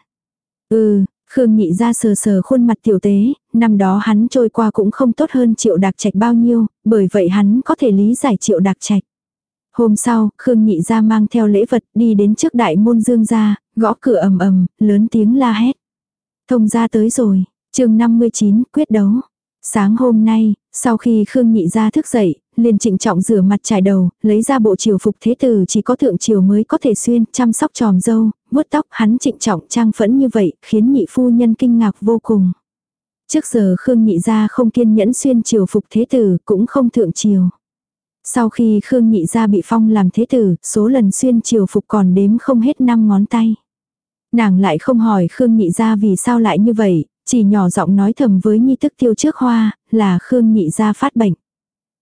Ừ, Khương nhị ra sờ sờ khuôn mặt tiểu tế, năm đó hắn trôi qua cũng không tốt hơn triệu đạc trạch bao nhiêu, bởi vậy hắn có thể lý giải triệu đạc trạch. Hôm sau, Khương Nhị ra mang theo lễ vật đi đến trước đại môn dương gia, gõ cửa ầm ầm, lớn tiếng la hét. Thông gia tới rồi, chương 59, quyết đấu. Sáng hôm nay, sau khi Khương Nhị ra thức dậy, liền trịnh trọng rửa mặt trải đầu, lấy ra bộ triều phục thế tử chỉ có thượng triều mới có thể xuyên, chăm sóc tròm dâu, vuốt tóc hắn trịnh trọng trang phẫn như vậy, khiến nhị phu nhân kinh ngạc vô cùng. Trước giờ Khương Nhị ra không kiên nhẫn xuyên triều phục thế tử, cũng không thượng triều. Sau khi Khương Nhị gia bị phong làm thế tử, số lần xuyên triều phục còn đếm không hết năm ngón tay. Nàng lại không hỏi Khương Nhị gia vì sao lại như vậy, chỉ nhỏ giọng nói thầm với Nhi tức tiêu trước hoa, là Khương Nhị gia phát bệnh.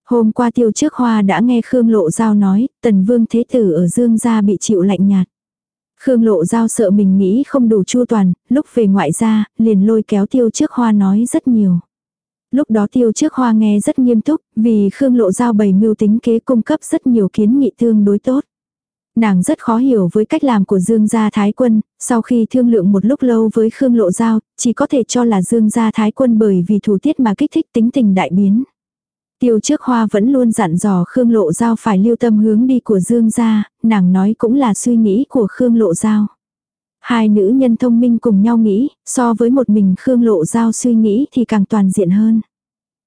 Hôm qua tiêu trước hoa đã nghe Khương Lộ Giao nói, tần vương thế tử ở Dương gia bị chịu lạnh nhạt. Khương Lộ Giao sợ mình nghĩ không đủ chu toàn, lúc về ngoại gia, liền lôi kéo tiêu trước hoa nói rất nhiều. Lúc đó tiêu trước hoa nghe rất nghiêm túc, vì Khương Lộ Giao bày mưu tính kế cung cấp rất nhiều kiến nghị tương đối tốt. Nàng rất khó hiểu với cách làm của Dương Gia Thái Quân, sau khi thương lượng một lúc lâu với Khương Lộ Giao, chỉ có thể cho là Dương Gia Thái Quân bởi vì thủ tiết mà kích thích tính tình đại biến. Tiêu trước hoa vẫn luôn dặn dò Khương Lộ Giao phải lưu tâm hướng đi của Dương Gia, nàng nói cũng là suy nghĩ của Khương Lộ Giao. Hai nữ nhân thông minh cùng nhau nghĩ, so với một mình Khương Lộ Giao suy nghĩ thì càng toàn diện hơn.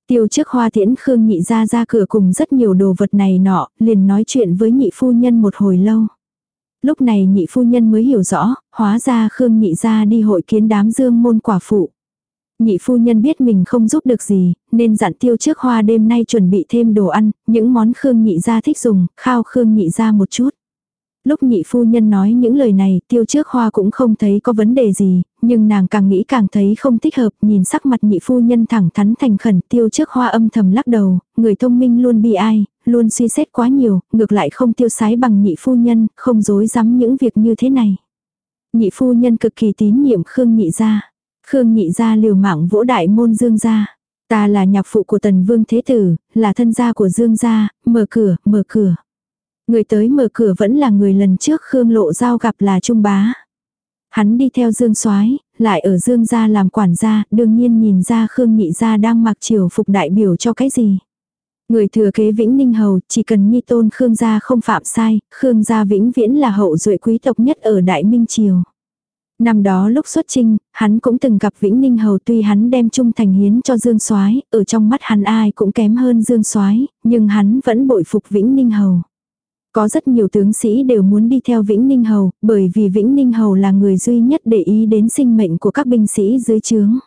Tiêu trước hoa tiễn Khương nhị ra ra cửa cùng rất nhiều đồ vật này nọ, liền nói chuyện với nhị phu nhân một hồi lâu. Lúc này nhị phu nhân mới hiểu rõ, hóa ra Khương nhị ra đi hội kiến đám dương môn quả phụ. Nhị phu nhân biết mình không giúp được gì, nên dặn tiêu trước hoa đêm nay chuẩn bị thêm đồ ăn, những món Khương nhị ra thích dùng, khao Khương nhị ra một chút. Lúc nhị phu nhân nói những lời này, tiêu trước hoa cũng không thấy có vấn đề gì, nhưng nàng càng nghĩ càng thấy không thích hợp, nhìn sắc mặt nhị phu nhân thẳng thắn thành khẩn, tiêu trước hoa âm thầm lắc đầu, người thông minh luôn bi ai, luôn suy xét quá nhiều, ngược lại không tiêu sái bằng nhị phu nhân, không dối dám những việc như thế này. Nhị phu nhân cực kỳ tín nhiệm Khương nhị gia. Khương nhị gia liều mạng vỗ đại môn dương gia. Ta là nhạc phụ của tần vương thế tử, là thân gia của dương gia, mở cửa, mở cửa. Người tới mở cửa vẫn là người lần trước Khương Lộ Giao gặp là Trung Bá. Hắn đi theo Dương Soái, lại ở Dương gia làm quản gia, đương nhiên nhìn ra Khương Nhị gia đang mặc triều phục đại biểu cho cái gì. Người thừa kế Vĩnh Ninh Hầu, chỉ cần nhi tôn Khương gia không phạm sai, Khương gia vĩnh viễn là hậu duệ quý tộc nhất ở Đại Minh Triều. Năm đó lúc xuất trinh, hắn cũng từng gặp Vĩnh Ninh Hầu tuy hắn đem trung thành hiến cho Dương Soái, ở trong mắt hắn ai cũng kém hơn Dương Soái, nhưng hắn vẫn bội phục Vĩnh Ninh Hầu. Có rất nhiều tướng sĩ đều muốn đi theo Vĩnh Ninh Hầu, bởi vì Vĩnh Ninh Hầu là người duy nhất để ý đến sinh mệnh của các binh sĩ dưới trướng.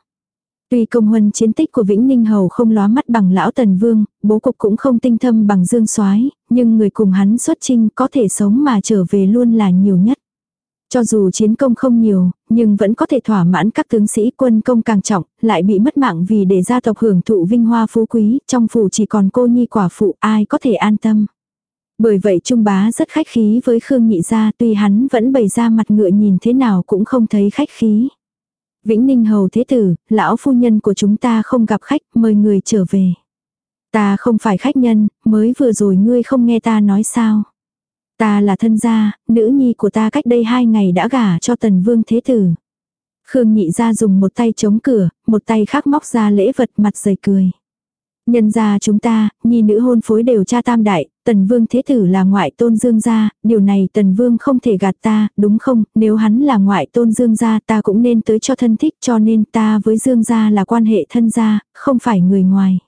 Tuy công huân chiến tích của Vĩnh Ninh Hầu không lóa mắt bằng lão Tần Vương, bố cục cũng không tinh thâm bằng Dương Soái, nhưng người cùng hắn xuất trinh có thể sống mà trở về luôn là nhiều nhất. Cho dù chiến công không nhiều, nhưng vẫn có thể thỏa mãn các tướng sĩ quân công càng trọng, lại bị mất mạng vì để gia tộc hưởng thụ vinh hoa phú quý, trong phủ chỉ còn cô nhi quả phụ ai có thể an tâm. Bởi vậy Trung Bá rất khách khí với Khương Nhị Gia tuy hắn vẫn bày ra mặt ngựa nhìn thế nào cũng không thấy khách khí. Vĩnh Ninh Hầu Thế Tử, lão phu nhân của chúng ta không gặp khách, mời người trở về. Ta không phải khách nhân, mới vừa rồi ngươi không nghe ta nói sao. Ta là thân gia, nữ nhi của ta cách đây hai ngày đã gả cho tần vương thế tử. Khương nhị ra dùng một tay chống cửa, một tay khác móc ra lễ vật mặt dày cười. Nhân gia chúng ta, nhi nữ hôn phối đều cha tam đại, tần vương thế tử là ngoại tôn dương gia, điều này tần vương không thể gạt ta, đúng không, nếu hắn là ngoại tôn dương gia ta cũng nên tới cho thân thích cho nên ta với dương gia là quan hệ thân gia, không phải người ngoài.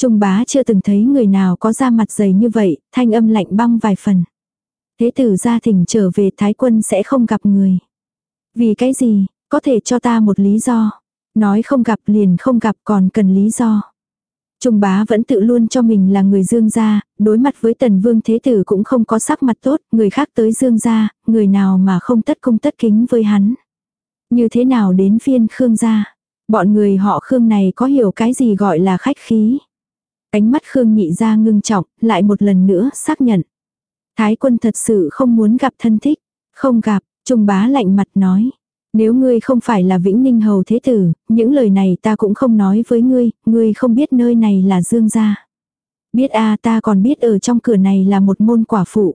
Trung bá chưa từng thấy người nào có da mặt dày như vậy, thanh âm lạnh băng vài phần. Thế tử gia thỉnh trở về thái quân sẽ không gặp người. Vì cái gì, có thể cho ta một lý do. Nói không gặp liền không gặp còn cần lý do. Trung bá vẫn tự luôn cho mình là người dương gia, đối mặt với tần vương thế tử cũng không có sắc mặt tốt, người khác tới dương gia, người nào mà không tất công tất kính với hắn. Như thế nào đến phiên Khương gia, bọn người họ Khương này có hiểu cái gì gọi là khách khí. Ánh mắt Khương nhị ra ngưng trọng, lại một lần nữa xác nhận. Thái quân thật sự không muốn gặp thân thích. Không gặp, Trung bá lạnh mặt nói. Nếu ngươi không phải là Vĩnh Ninh Hầu Thế Tử, những lời này ta cũng không nói với ngươi, ngươi không biết nơi này là Dương gia. Biết a ta còn biết ở trong cửa này là một môn quả phụ.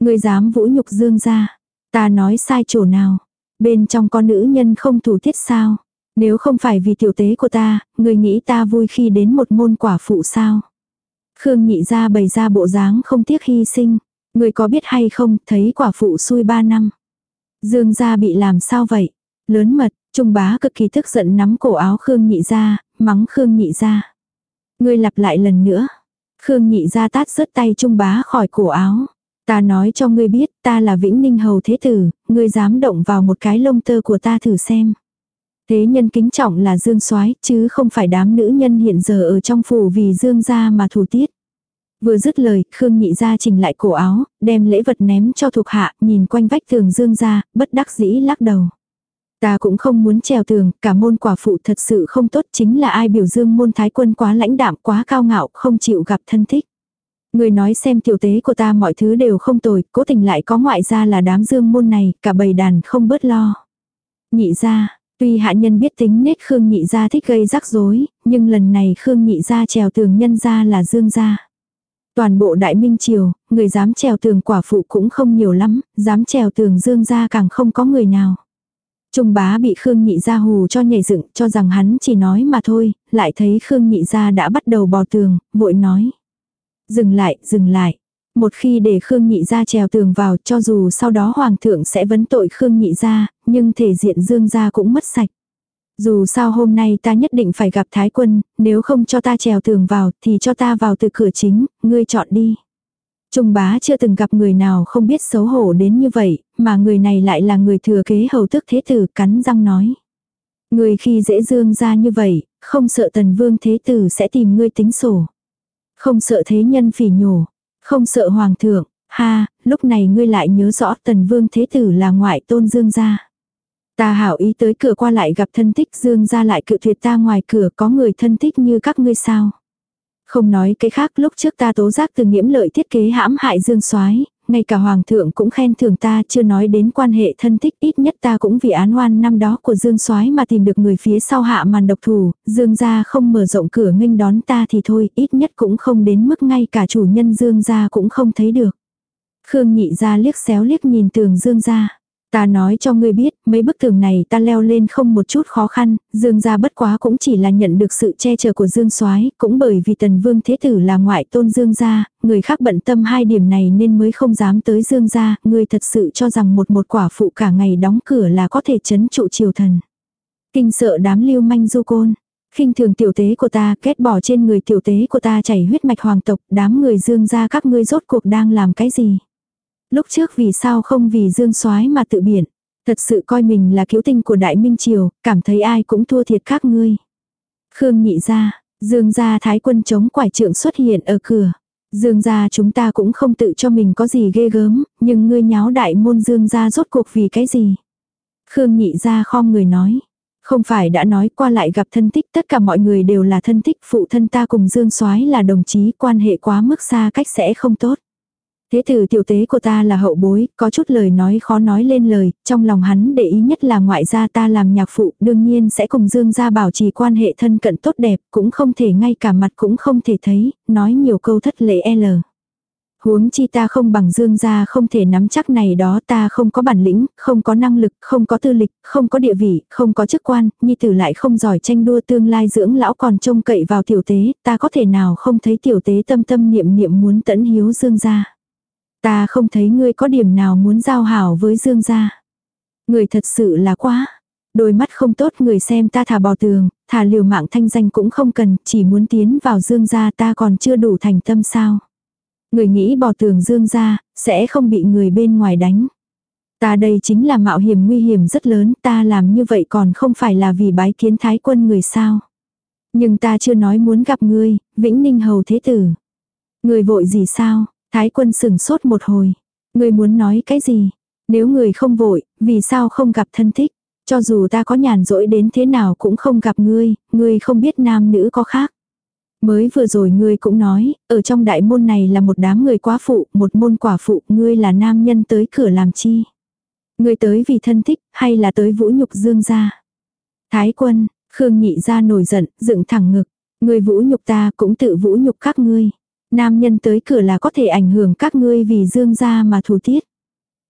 Ngươi dám vũ nhục Dương gia. Ta nói sai chỗ nào. Bên trong con nữ nhân không thủ tiết sao. Nếu không phải vì tiểu tế của ta, ngươi nghĩ ta vui khi đến một môn quả phụ sao. Khương nhị ra bày ra bộ dáng không tiếc hy sinh. Người có biết hay không, thấy quả phụ xui ba năm. Dương gia bị làm sao vậy? Lớn mật, Trung bá cực kỳ tức giận nắm cổ áo Khương nhị ra, mắng Khương nhị ra. Ngươi lặp lại lần nữa. Khương nhị ra tát rớt tay Trung bá khỏi cổ áo. Ta nói cho ngươi biết ta là Vĩnh Ninh Hầu Thế Tử, ngươi dám động vào một cái lông tơ của ta thử xem. Thế nhân kính trọng là Dương soái chứ không phải đám nữ nhân hiện giờ ở trong phủ vì Dương gia mà thủ tiết. Vừa dứt lời, Khương nhị ra chỉnh lại cổ áo, đem lễ vật ném cho thuộc hạ, nhìn quanh vách tường dương ra, bất đắc dĩ lắc đầu. Ta cũng không muốn trèo tường, cả môn quả phụ thật sự không tốt chính là ai biểu dương môn thái quân quá lãnh đạm quá cao ngạo, không chịu gặp thân thích. Người nói xem tiểu tế của ta mọi thứ đều không tồi, cố tình lại có ngoại gia là đám dương môn này, cả bầy đàn không bớt lo. Nhị ra, tuy hạ nhân biết tính nết Khương nhị ra thích gây rắc rối, nhưng lần này Khương nhị ra trèo tường nhân ra là dương gia. Toàn bộ đại minh triều, người dám trèo tường quả phụ cũng không nhiều lắm, dám trèo tường dương gia càng không có người nào. Trung bá bị Khương Nhị Gia hù cho nhảy dựng cho rằng hắn chỉ nói mà thôi, lại thấy Khương Nhị Gia đã bắt đầu bò tường, vội nói. Dừng lại, dừng lại. Một khi để Khương Nhị Gia trèo tường vào cho dù sau đó Hoàng thượng sẽ vấn tội Khương Nhị Gia, nhưng thể diện Dương Gia cũng mất sạch. Dù sao hôm nay ta nhất định phải gặp Thái quân, nếu không cho ta trèo tường vào thì cho ta vào từ cửa chính, ngươi chọn đi. Trung bá chưa từng gặp người nào không biết xấu hổ đến như vậy, mà người này lại là người thừa kế hầu tức thế tử cắn răng nói. Người khi dễ dương ra như vậy, không sợ tần vương thế tử sẽ tìm ngươi tính sổ. Không sợ thế nhân phỉ nhổ, không sợ hoàng thượng, ha, lúc này ngươi lại nhớ rõ tần vương thế tử là ngoại tôn dương gia. Ta hảo ý tới cửa qua lại gặp thân thích dương gia lại cự tuyệt ta ngoài cửa có người thân thích như các ngươi sao. Không nói cái khác lúc trước ta tố giác từ nghiễm lợi thiết kế hãm hại dương soái ngay cả hoàng thượng cũng khen thưởng ta chưa nói đến quan hệ thân thích ít nhất ta cũng vì án oan năm đó của dương soái mà tìm được người phía sau hạ màn độc thủ, dương gia không mở rộng cửa nghênh đón ta thì thôi, ít nhất cũng không đến mức ngay cả chủ nhân dương gia cũng không thấy được. Khương nhị ra liếc xéo liếc nhìn tường dương gia. Ta nói cho ngươi biết, mấy bức tường này ta leo lên không một chút khó khăn, Dương gia bất quá cũng chỉ là nhận được sự che chở của Dương Soái, cũng bởi vì Tần Vương Thế Tử là ngoại tôn Dương gia, người khác bận tâm hai điểm này nên mới không dám tới Dương gia, ngươi thật sự cho rằng một một quả phụ cả ngày đóng cửa là có thể chấn trụ triều thần. Kinh sợ đám lưu manh du côn khinh thường tiểu tế của ta, kết bỏ trên người tiểu tế của ta chảy huyết mạch hoàng tộc, đám người dương gia các ngươi rốt cuộc đang làm cái gì? Lúc trước vì sao không vì dương soái mà tự biển. Thật sự coi mình là cứu tinh của Đại Minh Triều, cảm thấy ai cũng thua thiệt các ngươi. Khương nhị ra, dương gia thái quân chống quải trượng xuất hiện ở cửa. Dương gia chúng ta cũng không tự cho mình có gì ghê gớm, nhưng ngươi nháo đại môn dương gia rốt cuộc vì cái gì. Khương nhị ra khom người nói. Không phải đã nói qua lại gặp thân thích tất cả mọi người đều là thân thích phụ thân ta cùng Dương soái là đồng chí quan hệ quá mức xa cách sẽ không tốt. Thế tử tiểu tế của ta là hậu bối, có chút lời nói khó nói lên lời, trong lòng hắn để ý nhất là ngoại gia ta làm nhạc phụ, đương nhiên sẽ cùng Dương gia bảo trì quan hệ thân cận tốt đẹp, cũng không thể ngay cả mặt cũng không thể thấy, nói nhiều câu thất lễ e L. Huống chi ta không bằng dương gia không thể nắm chắc này đó ta không có bản lĩnh, không có năng lực, không có tư lịch, không có địa vị, không có chức quan, nhi tử lại không giỏi tranh đua tương lai dưỡng lão còn trông cậy vào tiểu tế, ta có thể nào không thấy tiểu tế tâm tâm niệm niệm muốn tẫn hiếu dương gia. Ta không thấy ngươi có điểm nào muốn giao hảo với Dương gia. Người thật sự là quá. Đôi mắt không tốt người xem ta thả bò tường, thả liều mạng thanh danh cũng không cần, chỉ muốn tiến vào Dương gia ta còn chưa đủ thành tâm sao. Người nghĩ bò tường Dương gia, sẽ không bị người bên ngoài đánh. Ta đây chính là mạo hiểm nguy hiểm rất lớn, ta làm như vậy còn không phải là vì bái kiến thái quân người sao. Nhưng ta chưa nói muốn gặp ngươi, Vĩnh Ninh Hầu Thế Tử. Người vội gì sao, Thái quân sừng sốt một hồi. Người muốn nói cái gì? Nếu người không vội, vì sao không gặp thân thích? Cho dù ta có nhàn rỗi đến thế nào cũng không gặp ngươi, ngươi không biết nam nữ có khác. Mới vừa rồi ngươi cũng nói, ở trong đại môn này là một đám người quá phụ, một môn quả phụ, ngươi là nam nhân tới cửa làm chi? Ngươi tới vì thân thích, hay là tới vũ nhục dương gia? Thái quân, Khương nhị ra nổi giận, dựng thẳng ngực. Ngươi vũ nhục ta cũng tự vũ nhục các ngươi. Nam nhân tới cửa là có thể ảnh hưởng các ngươi vì dương gia mà thù tiết.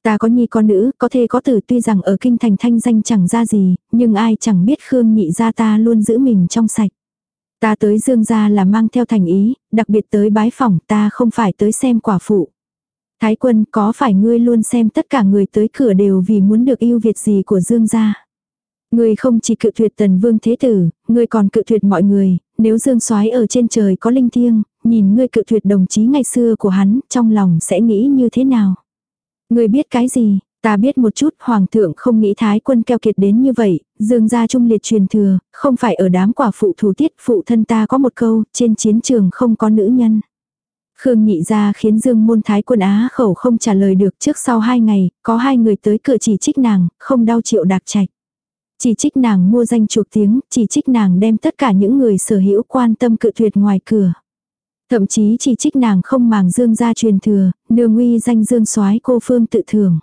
Ta có nhi có nữ, có thê có tử tuy rằng ở kinh thành thanh danh chẳng ra gì, nhưng ai chẳng biết Khương nhị gia ta luôn giữ mình trong sạch. Ta tới dương gia là mang theo thành ý, đặc biệt tới bái phỏng ta không phải tới xem quả phụ. Thái quân có phải ngươi luôn xem tất cả người tới cửa đều vì muốn được yêu Việt gì của dương gia. Ngươi không chỉ cự tuyệt tần vương thế tử, ngươi còn cự tuyệt mọi người, nếu dương soái ở trên trời có linh thiêng, nhìn ngươi cự tuyệt đồng chí ngày xưa của hắn, trong lòng sẽ nghĩ như thế nào? Ngươi biết cái gì? Ta biết một chút, hoàng thượng không nghĩ thái quân keo kiệt đến như vậy, dương gia trung liệt truyền thừa, không phải ở đám quả phụ thủ tiết, phụ thân ta có một câu, trên chiến trường không có nữ nhân. Khương nhị ra khiến dương môn thái quân á khẩu không trả lời được trước sau hai ngày, có hai người tới cửa chỉ trích nàng, không đau chịu đạc trạch. Chỉ trích nàng mua danh chuộc tiếng, chỉ trích nàng đem tất cả những người sở hữu quan tâm cự tuyệt ngoài cửa. Thậm chí chỉ trích nàng không màng dương gia truyền thừa, nương uy danh dương soái cô phương tự thường.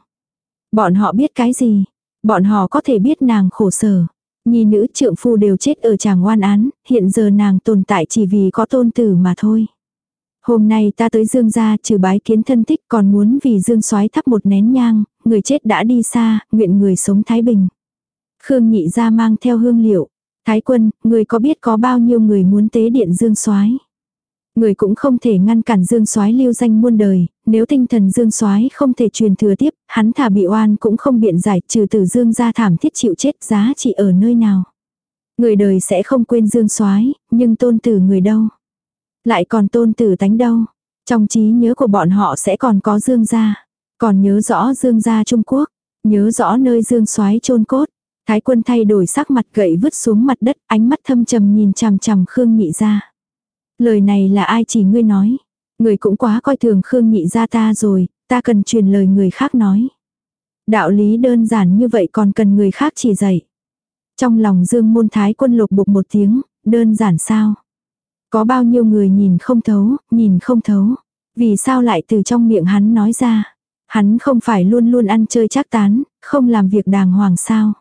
Bọn họ biết cái gì? Bọn họ có thể biết nàng khổ sở. Nhi nữ trượng phu đều chết ở chàng oan án, hiện giờ nàng tồn tại chỉ vì có tôn tử mà thôi. Hôm nay ta tới dương gia trừ bái kiến thân thích còn muốn vì dương soái thắp một nén nhang, người chết đã đi xa, nguyện người sống thái bình. Khương nhị ra mang theo hương liệu. Thái quân, người có biết có bao nhiêu người muốn tế điện dương soái Người cũng không thể ngăn cản Dương Soái lưu danh muôn đời, nếu tinh thần Dương Soái không thể truyền thừa tiếp, hắn thả bị oan cũng không biện giải, trừ từ Dương gia thảm thiết chịu chết, giá trị ở nơi nào. Người đời sẽ không quên Dương Soái, nhưng tôn tử người đâu? Lại còn tôn tử tánh đâu? Trong trí nhớ của bọn họ sẽ còn có Dương gia, còn nhớ rõ Dương gia Trung Quốc, nhớ rõ nơi Dương Soái chôn cốt. Thái quân thay đổi sắc mặt gậy vứt xuống mặt đất, ánh mắt thâm trầm nhìn chằm chằm Khương Nhị gia. Lời này là ai chỉ ngươi nói? Người cũng quá coi thường Khương nhị ra ta rồi, ta cần truyền lời người khác nói. Đạo lý đơn giản như vậy còn cần người khác chỉ dạy. Trong lòng dương môn thái quân lục bục một tiếng, đơn giản sao? Có bao nhiêu người nhìn không thấu, nhìn không thấu. Vì sao lại từ trong miệng hắn nói ra? Hắn không phải luôn luôn ăn chơi chắc tán, không làm việc đàng hoàng sao?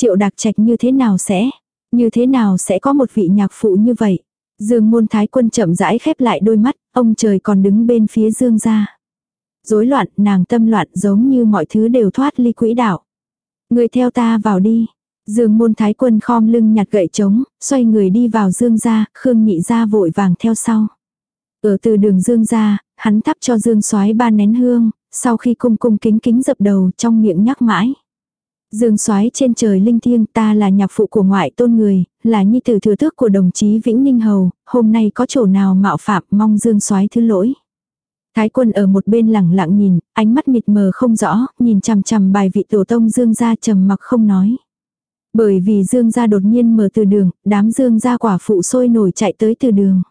Triệu đặc trạch như thế nào sẽ? Như thế nào sẽ có một vị nhạc phụ như vậy? Dương môn thái quân chậm rãi khép lại đôi mắt, ông trời còn đứng bên phía dương ra. Rối loạn, nàng tâm loạn giống như mọi thứ đều thoát ly quỹ đạo. Người theo ta vào đi. Dương môn thái quân khom lưng nhặt gậy trống, xoay người đi vào dương ra, khương nhị ra vội vàng theo sau. Ở từ đường dương ra, hắn thắp cho dương soái ba nén hương, sau khi cung cung kính kính dập đầu trong miệng nhắc mãi. Dương soái trên trời linh thiêng ta là nhạc phụ của ngoại tôn người, là nhi tử thừa tước của đồng chí Vĩnh Ninh Hầu, hôm nay có chỗ nào mạo phạm mong Dương soái thứ lỗi. Thái quân ở một bên lẳng lặng nhìn, ánh mắt mịt mờ không rõ, nhìn chằm chằm bài vị tổ tông Dương gia trầm mặc không nói. Bởi vì Dương gia đột nhiên mở từ đường, đám Dương gia quả phụ sôi nổi chạy tới từ đường.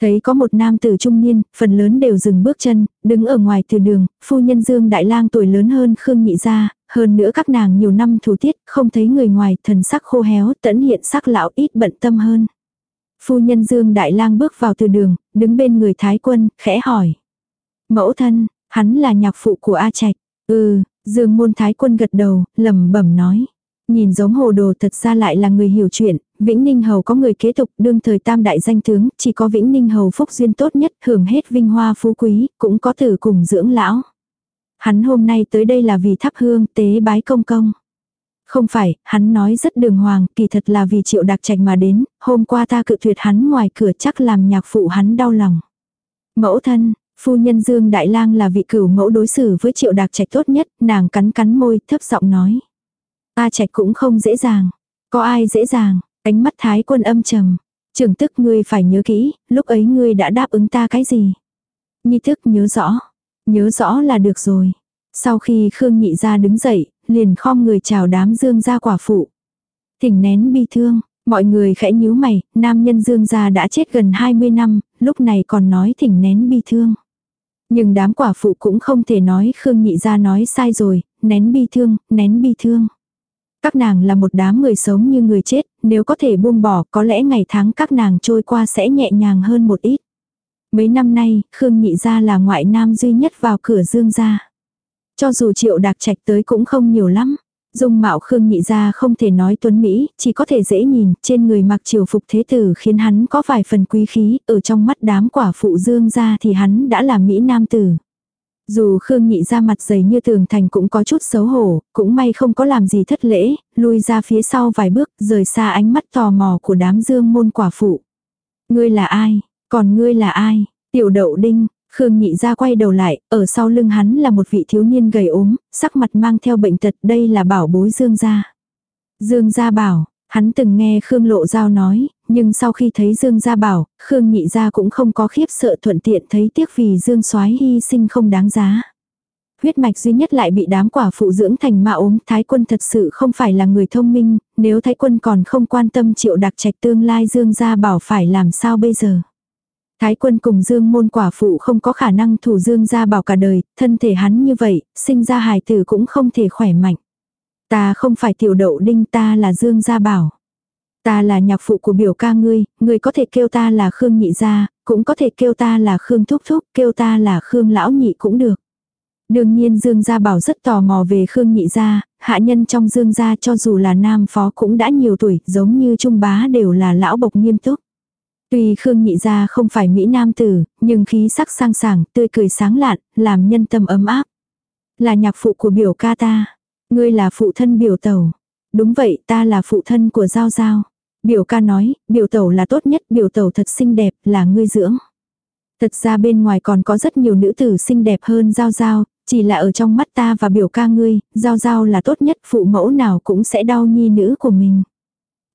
Thấy có một nam tử trung niên, phần lớn đều dừng bước chân, đứng ở ngoài từ đường, phu nhân Dương Đại Lang tuổi lớn hơn Khương Nhị Gia, hơn nữa các nàng nhiều năm thủ tiết, không thấy người ngoài, thần sắc khô héo, tẫn hiện sắc lão ít bận tâm hơn. Phu nhân Dương Đại Lang bước vào từ đường, đứng bên người Thái quân, khẽ hỏi. Mẫu thân, hắn là nhạc phụ của A Trạch. Ừ, Dương Môn Thái quân gật đầu, lẩm bẩm nói. Nhìn giống hồ đồ thật ra lại là người hiểu chuyện, Vĩnh Ninh Hầu có người kế tục đương thời tam đại danh tướng, chỉ có Vĩnh Ninh Hầu phúc duyên tốt nhất, hưởng hết vinh hoa phú quý, cũng có tử cùng dưỡng lão. Hắn hôm nay tới đây là vì thắp hương, tế bái công công. Không phải, hắn nói rất đường hoàng, kỳ thật là vì triệu đặc trạch mà đến, hôm qua ta cự tuyệt hắn ngoài cửa chắc làm nhạc phụ hắn đau lòng. Mẫu thân, phu nhân Dương Đại Lang là vị cửu mẫu đối xử với triệu đặc trạch tốt nhất, nàng cắn cắn môi, thấp giọng nói. A trạch cũng không dễ dàng. Có ai dễ dàng, ánh mắt thái quân âm trầm. Trường tức ngươi phải nhớ kỹ, lúc ấy ngươi đã đáp ứng ta cái gì. Nhi thức nhớ rõ. Nhớ rõ là được rồi. Sau khi Khương Nhị ra đứng dậy, liền khom người chào đám dương gia quả phụ. Thỉnh nén bi thương, mọi người khẽ nhíu mày, nam nhân dương gia đã chết gần 20 năm, lúc này còn nói thỉnh nén bi thương. Nhưng đám quả phụ cũng không thể nói Khương Nhị ra nói sai rồi, nén bi thương, nén bi thương. Các nàng là một đám người sống như người chết, nếu có thể buông bỏ có lẽ ngày tháng các nàng trôi qua sẽ nhẹ nhàng hơn một ít. Mấy năm nay, Khương Nhị gia là ngoại nam duy nhất vào cửa Dương gia. Cho dù triệu đạc trạch tới cũng không nhiều lắm. Dung mạo Khương Nhị gia không thể nói tuấn Mỹ, chỉ có thể dễ nhìn, trên người mặc triều phục thế tử khiến hắn có vài phần quý khí, ở trong mắt đám quả phụ Dương gia thì hắn đã là Mỹ nam tử. Dù Khương Nhị ra mặt dày như tường thành cũng có chút xấu hổ, cũng may không có làm gì thất lễ, lui ra phía sau vài bước, rời xa ánh mắt tò mò của đám dương môn quả phụ. Ngươi là ai? Còn ngươi là ai? Tiểu đậu đinh, Khương Nhị ra quay đầu lại, ở sau lưng hắn là một vị thiếu niên gầy ốm, sắc mặt mang theo bệnh tật, đây là bảo bối Dương gia. Dương gia bảo, hắn từng nghe Khương Lộ Giao nói, nhưng sau khi thấy Dương gia bảo, Khương Nhị gia cũng không có khiếp sợ thuận tiện thấy tiếc vì Dương soái hy sinh không đáng giá. Huyết mạch duy nhất lại bị đám quả phụ dưỡng thành ma ốm, Thái quân thật sự không phải là người thông minh, nếu Thái quân còn không quan tâm triệu đặc trạch tương lai Dương gia bảo phải làm sao bây giờ. Thái quân cùng Dương môn quả phụ không có khả năng thủ Dương gia bảo cả đời, thân thể hắn như vậy, sinh ra hài tử cũng không thể khỏe mạnh. Ta không phải tiểu đậu đinh ta là Dương gia bảo. Ta là nhạc phụ của biểu ca ngươi, ngươi có thể kêu ta là Khương nhị gia, cũng có thể kêu ta là Khương thúc thúc, kêu ta là Khương lão nhị cũng được. Đương nhiên Dương Gia Bảo rất tò mò về Khương Nhị Gia, hạ nhân trong Dương Gia cho dù là nam phó cũng đã nhiều tuổi, giống như Trung Bá đều là lão bộc nghiêm túc. Tuy Khương Nhị Gia không phải Mỹ Nam tử, nhưng khí sắc sang sảng, tươi cười sáng lạn, làm nhân tâm ấm áp. Là nhạc phụ của biểu ca ta. Ngươi là phụ thân biểu tẩu. Đúng vậy, ta là phụ thân của Giao Giao. Biểu ca nói, biểu tẩu là tốt nhất, biểu tẩu thật xinh đẹp, là ngươi dưỡng. Thật ra bên ngoài còn có rất nhiều nữ tử xinh đẹp hơn Giao Giao, chỉ là ở trong mắt ta và biểu ca ngươi, Giao Giao là tốt nhất, phụ mẫu nào cũng sẽ đau nhi nữ của mình.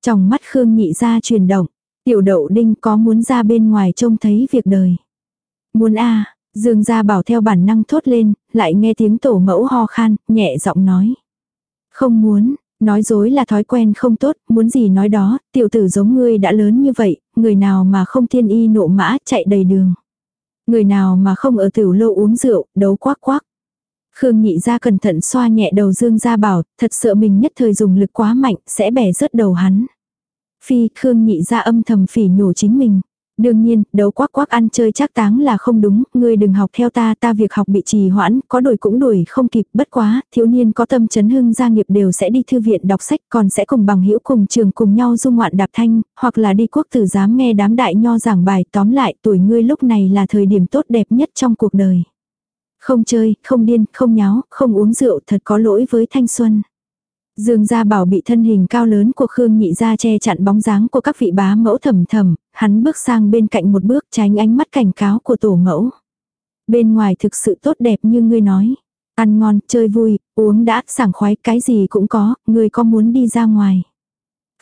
Trong mắt Khương nhị ra chuyển động, tiểu đậu đinh có muốn ra bên ngoài trông thấy việc đời. Muốn a Dương gia bảo theo bản năng thốt lên, lại nghe tiếng tổ mẫu ho khan, nhẹ giọng nói. Không muốn, Nói dối là thói quen không tốt, muốn gì nói đó, tiểu tử giống ngươi đã lớn như vậy, người nào mà không thiên y nộ mã chạy đầy đường. Người nào mà không ở tiểu lô uống rượu, đấu quắc quắc. Khương nhị ra cẩn thận xoa nhẹ đầu Dương gia bảo, thật sợ mình nhất thời dùng lực quá mạnh, sẽ bẻ rớt đầu hắn. Phi, Khương nhị ra âm thầm phỉ nhổ chính mình. Đương nhiên, đấu quắc quắc ăn chơi chắc táng là không đúng, ngươi đừng học theo ta, ta việc học bị trì hoãn, có đuổi cũng đuổi không kịp, bất quá, thiếu niên có tâm chấn hưng gia nghiệp đều sẽ đi thư viện đọc sách, còn sẽ cùng bằng hữu cùng trường cùng nhau du ngoạn đạp thanh, hoặc là đi quốc tử giám nghe đám đại nho giảng bài, tóm lại, tuổi ngươi lúc này là thời điểm tốt đẹp nhất trong cuộc đời. Không chơi, không điên, không nháo, không uống rượu thật có lỗi với thanh xuân. Dương gia bảo bị thân hình cao lớn của Khương Nhị gia che chặn bóng dáng của các vị bá mẫu thầm thầm, hắn bước sang bên cạnh một bước tránh ánh mắt cảnh cáo của tổ mẫu. Bên ngoài thực sự tốt đẹp như ngươi nói. Ăn ngon, chơi vui, uống đã, sảng khoái, cái gì cũng có, ngươi có muốn đi ra ngoài.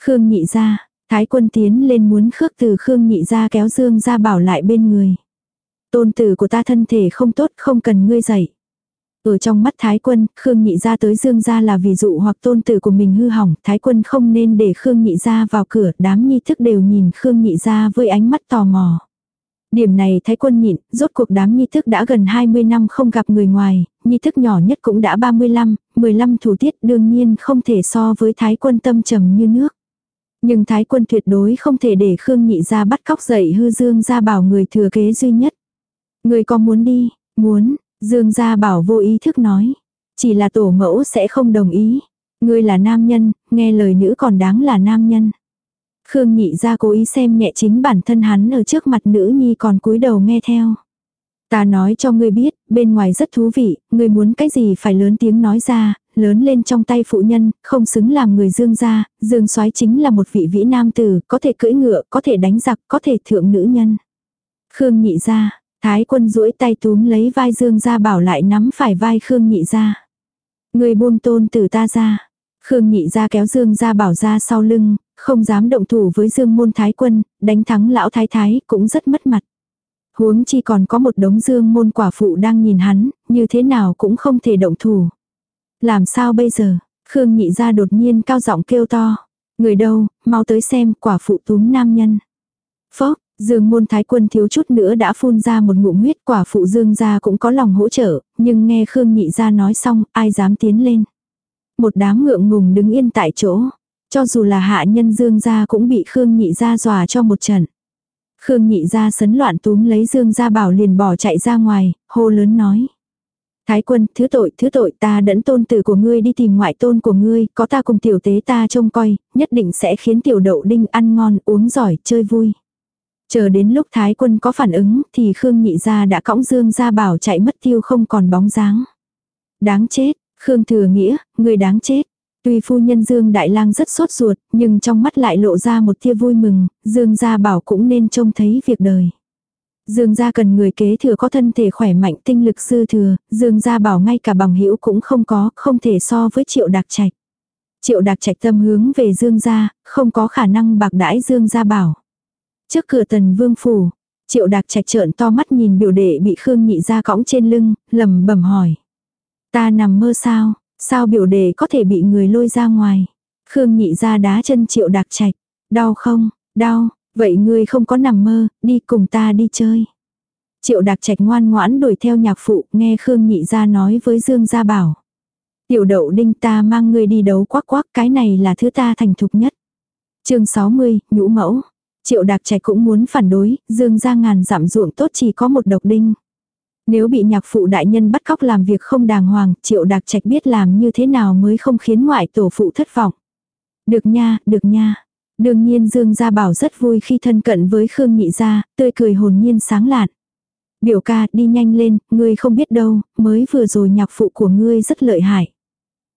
Khương Nhị gia, Thái quân tiến lên muốn khước từ Khương Nhị gia kéo Dương gia bảo lại bên người. Tôn tử của ta thân thể không tốt, không cần ngươi dạy. Ở trong mắt Thái quân, Khương Nhị ra tới Dương gia là vì dụ hoặc tôn tử của mình hư hỏng, Thái quân không nên để Khương Nhị ra vào cửa, đám nhi thức đều nhìn Khương Nhị ra với ánh mắt tò mò. Điểm này Thái quân nhịn, rốt cuộc đám nhi thức đã gần 20 năm không gặp người ngoài, nhi thức nhỏ nhất cũng đã 35, 15 thủ tiết đương nhiên không thể so với Thái quân tâm trầm như nước. Nhưng Thái quân tuyệt đối không thể để Khương Nhị ra bắt cóc dậy hư dương ra bảo người thừa kế duy nhất. Người có muốn đi, muốn, Dương gia bảo vô ý thức nói. Chỉ là tổ mẫu sẽ không đồng ý. Ngươi là nam nhân, nghe lời nữ còn đáng là nam nhân. Khương nhị ra cố ý xem nhẹ chính bản thân hắn ở trước mặt nữ nhi còn cúi đầu nghe theo. Ta nói cho ngươi biết, bên ngoài rất thú vị, ngươi muốn cái gì phải lớn tiếng nói ra, lớn lên trong tay phụ nhân, không xứng làm người dương gia, dương soái chính là một vị vĩ nam tử, có thể cưỡi ngựa, có thể đánh giặc, có thể thượng nữ nhân. Khương nhị ra, Thái quân duỗi tay túm lấy vai Dương gia bảo lại nắm phải vai Khương nhị gia. Người buông tôn từ ta ra. Khương nhị gia kéo Dương gia bảo ra sau lưng, không dám động thủ với Dương môn thái quân, đánh thắng lão thái thái cũng rất mất mặt. Huống chi còn có một đống Dương môn quả phụ đang nhìn hắn, như thế nào cũng không thể động thủ. Làm sao bây giờ? Khương nhị gia đột nhiên cao giọng kêu to. Người đâu, mau tới xem quả phụ túm nam nhân. Phốc, Dương môn thái quân thiếu chút nữa đã phun ra một ngụm huyết quả phụ Dương gia cũng có lòng hỗ trợ, nhưng nghe Khương nhị gia nói xong, ai dám tiến lên. Một đám ngượng ngùng đứng yên tại chỗ. Cho dù là hạ nhân Dương gia cũng bị Khương nhị gia dòa cho một trận. Khương nhị gia sấn loạn túm lấy Dương gia bảo liền bỏ chạy ra ngoài, hô lớn nói. Thái quân, thứ tội, thứ tội, ta đẫn tôn tử của ngươi đi tìm ngoại tôn của ngươi, có ta cùng tiểu tế ta trông coi, nhất định sẽ khiến tiểu đậu đinh ăn ngon, uống giỏi, chơi vui. Chờ đến lúc Thái quân có phản ứng thì Khương nhị gia đã cõng Dương gia bảo chạy mất tiêu không còn bóng dáng. Đáng chết, Khương thừa nghĩa, người đáng chết. Tuy phu nhân Dương Đại Lang rất sốt ruột, nhưng trong mắt lại lộ ra một tia vui mừng, Dương gia bảo cũng nên trông thấy việc đời. Dương gia cần người kế thừa có thân thể khỏe mạnh tinh lực dư thừa, Dương gia bảo ngay cả bằng hữu cũng không có, không thể so với triệu đặc trạch. Triệu đặc trạch tâm hướng về Dương gia, không có khả năng bạc đãi Dương gia bảo. Trước cửa tần vương phủ, triệu đạc trạch trợn to mắt nhìn biểu đệ bị Khương nhị ra cõng trên lưng, lầm bẩm hỏi. Ta nằm mơ sao, sao biểu đệ có thể bị người lôi ra ngoài. Khương nhị ra đá chân triệu đạc trạch, đau không, đau, vậy ngươi không có nằm mơ, đi cùng ta đi chơi. Triệu đạc trạch ngoan ngoãn đuổi theo nhạc phụ, nghe Khương nhị ra nói với Dương gia bảo. Tiểu đậu đinh ta mang ngươi đi đấu quắc quắc, cái này là thứ ta thành thục nhất. chương 60, nhũ mẫu. Triệu Đạc Trạch cũng muốn phản đối, dương ra ngàn giảm ruộng tốt chỉ có một độc đinh. Nếu bị nhạc phụ đại nhân bắt cóc làm việc không đàng hoàng, Triệu Đạc Trạch biết làm như thế nào mới không khiến ngoại tổ phụ thất vọng. Được nha, được nha. Đương nhiên Dương Gia Bảo rất vui khi thân cận với Khương Nhị Gia, tươi cười hồn nhiên sáng lạn. Biểu ca, đi nhanh lên, ngươi không biết đâu, mới vừa rồi nhạc phụ của ngươi rất lợi hại.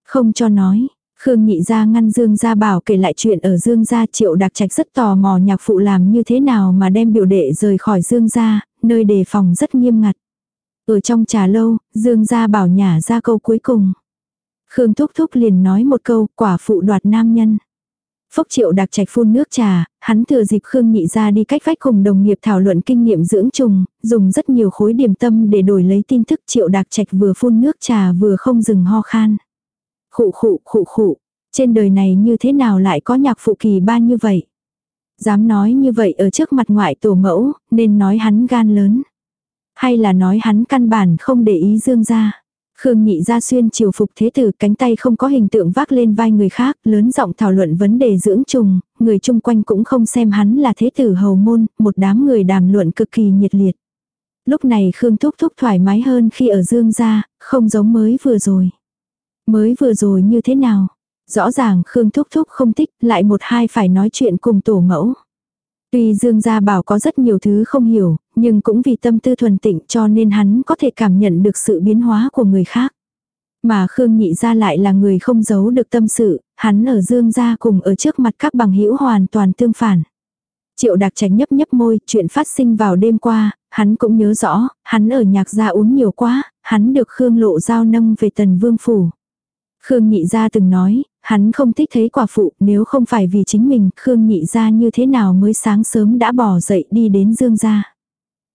Không cho nói, Khương nhị ra ngăn Dương gia bảo kể lại chuyện ở Dương gia triệu đặc trạch rất tò mò nhạc phụ làm như thế nào mà đem biểu đệ rời khỏi Dương gia, nơi đề phòng rất nghiêm ngặt. Ở trong trà lâu, Dương gia bảo nhả ra câu cuối cùng. Khương thúc thúc liền nói một câu quả phụ đoạt nam nhân. Phốc triệu đặc trạch phun nước trà, hắn thừa dịp Khương nhị ra đi cách vách cùng đồng nghiệp thảo luận kinh nghiệm dưỡng trùng, dùng rất nhiều khối điểm tâm để đổi lấy tin tức triệu đặc trạch vừa phun nước trà vừa không dừng ho khan. Khụ khụ khụ khụ, trên đời này như thế nào lại có nhạc phụ kỳ ba như vậy? Dám nói như vậy ở trước mặt ngoại tổ mẫu, nên nói hắn gan lớn. Hay là nói hắn căn bản không để ý Dương gia. Khương nhị gia xuyên chiều phục thế tử cánh tay không có hình tượng vác lên vai người khác, lớn giọng thảo luận vấn đề dưỡng trùng, người chung quanh cũng không xem hắn là thế tử hầu môn, một đám người đàm luận cực kỳ nhiệt liệt. Lúc này Khương thúc thúc thoải mái hơn khi ở dương gia, không giống mới vừa rồi. Mới vừa rồi như thế nào? Rõ ràng Khương thúc thúc không thích, lại một hai phải nói chuyện cùng tổ mẫu. Tuy Dương Gia Bảo có rất nhiều thứ không hiểu, nhưng cũng vì tâm tư thuần tịnh cho nên hắn có thể cảm nhận được sự biến hóa của người khác. Mà Khương Nhị Gia lại là người không giấu được tâm sự, hắn ở Dương Gia cùng ở trước mặt các bằng hữu hoàn toàn tương phản. Triệu đặc tránh nhấp nhấp môi, chuyện phát sinh vào đêm qua, hắn cũng nhớ rõ, hắn ở nhạc gia uống nhiều quá, hắn được Khương Lộ Giao nâng về tần vương phủ. Khương Nhị Gia từng nói, hắn không thích thấy quả phụ, nếu không phải vì chính mình, Khương Nhị Gia như thế nào mới sáng sớm đã bỏ dậy đi đến Dương Gia.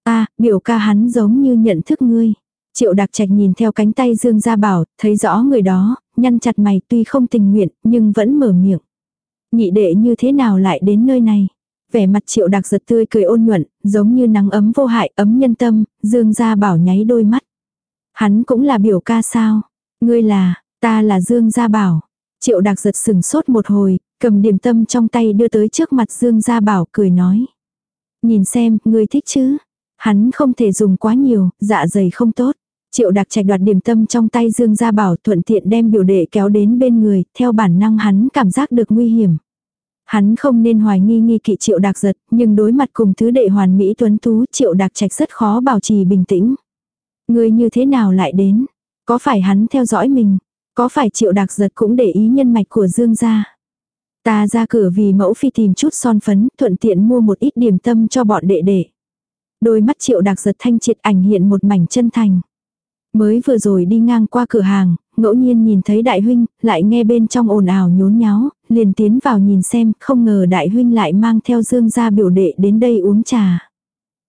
Ta, biểu ca hắn giống như nhận thức ngươi. Triệu đặc trạch nhìn theo cánh tay Dương Gia bảo, thấy rõ người đó, nhăn chặt mày tuy không tình nguyện, nhưng vẫn mở miệng. Nhị đệ như thế nào lại đến nơi này? Vẻ mặt triệu đặc giật tươi cười ôn nhuận, giống như nắng ấm vô hại, ấm nhân tâm, Dương Gia bảo nháy đôi mắt. Hắn cũng là biểu ca sao? Ngươi là, ta là Dương Gia bảo. Triệu đặc giật sừng sốt một hồi, cầm điểm tâm trong tay đưa tới trước mặt Dương Gia bảo cười nói. Nhìn xem, ngươi thích chứ? Hắn không thể dùng quá nhiều, dạ dày không tốt. Triệu đặc trạch đoạt điểm tâm trong tay Dương Gia Bảo thuận tiện đem biểu đệ kéo đến bên người, theo bản năng hắn cảm giác được nguy hiểm. Hắn không nên hoài nghi nghi kỵ triệu đặc giật, nhưng đối mặt cùng thứ đệ hoàn mỹ tuấn tú triệu đặc trạch rất khó bảo trì bình tĩnh. Người như thế nào lại đến? Có phải hắn theo dõi mình? Có phải triệu đặc giật cũng để ý nhân mạch của Dương gia? Ta ra cửa vì mẫu phi tìm chút son phấn, thuận tiện mua một ít điểm tâm cho bọn đệ đệ. Đôi mắt triệu đặc giật thanh triệt ảnh hiện một mảnh chân thành. Mới vừa rồi đi ngang qua cửa hàng, ngẫu nhiên nhìn thấy đại huynh, lại nghe bên trong ồn ào nhốn nháo, liền tiến vào nhìn xem, không ngờ đại huynh lại mang theo Dương gia biểu đệ đến đây uống trà.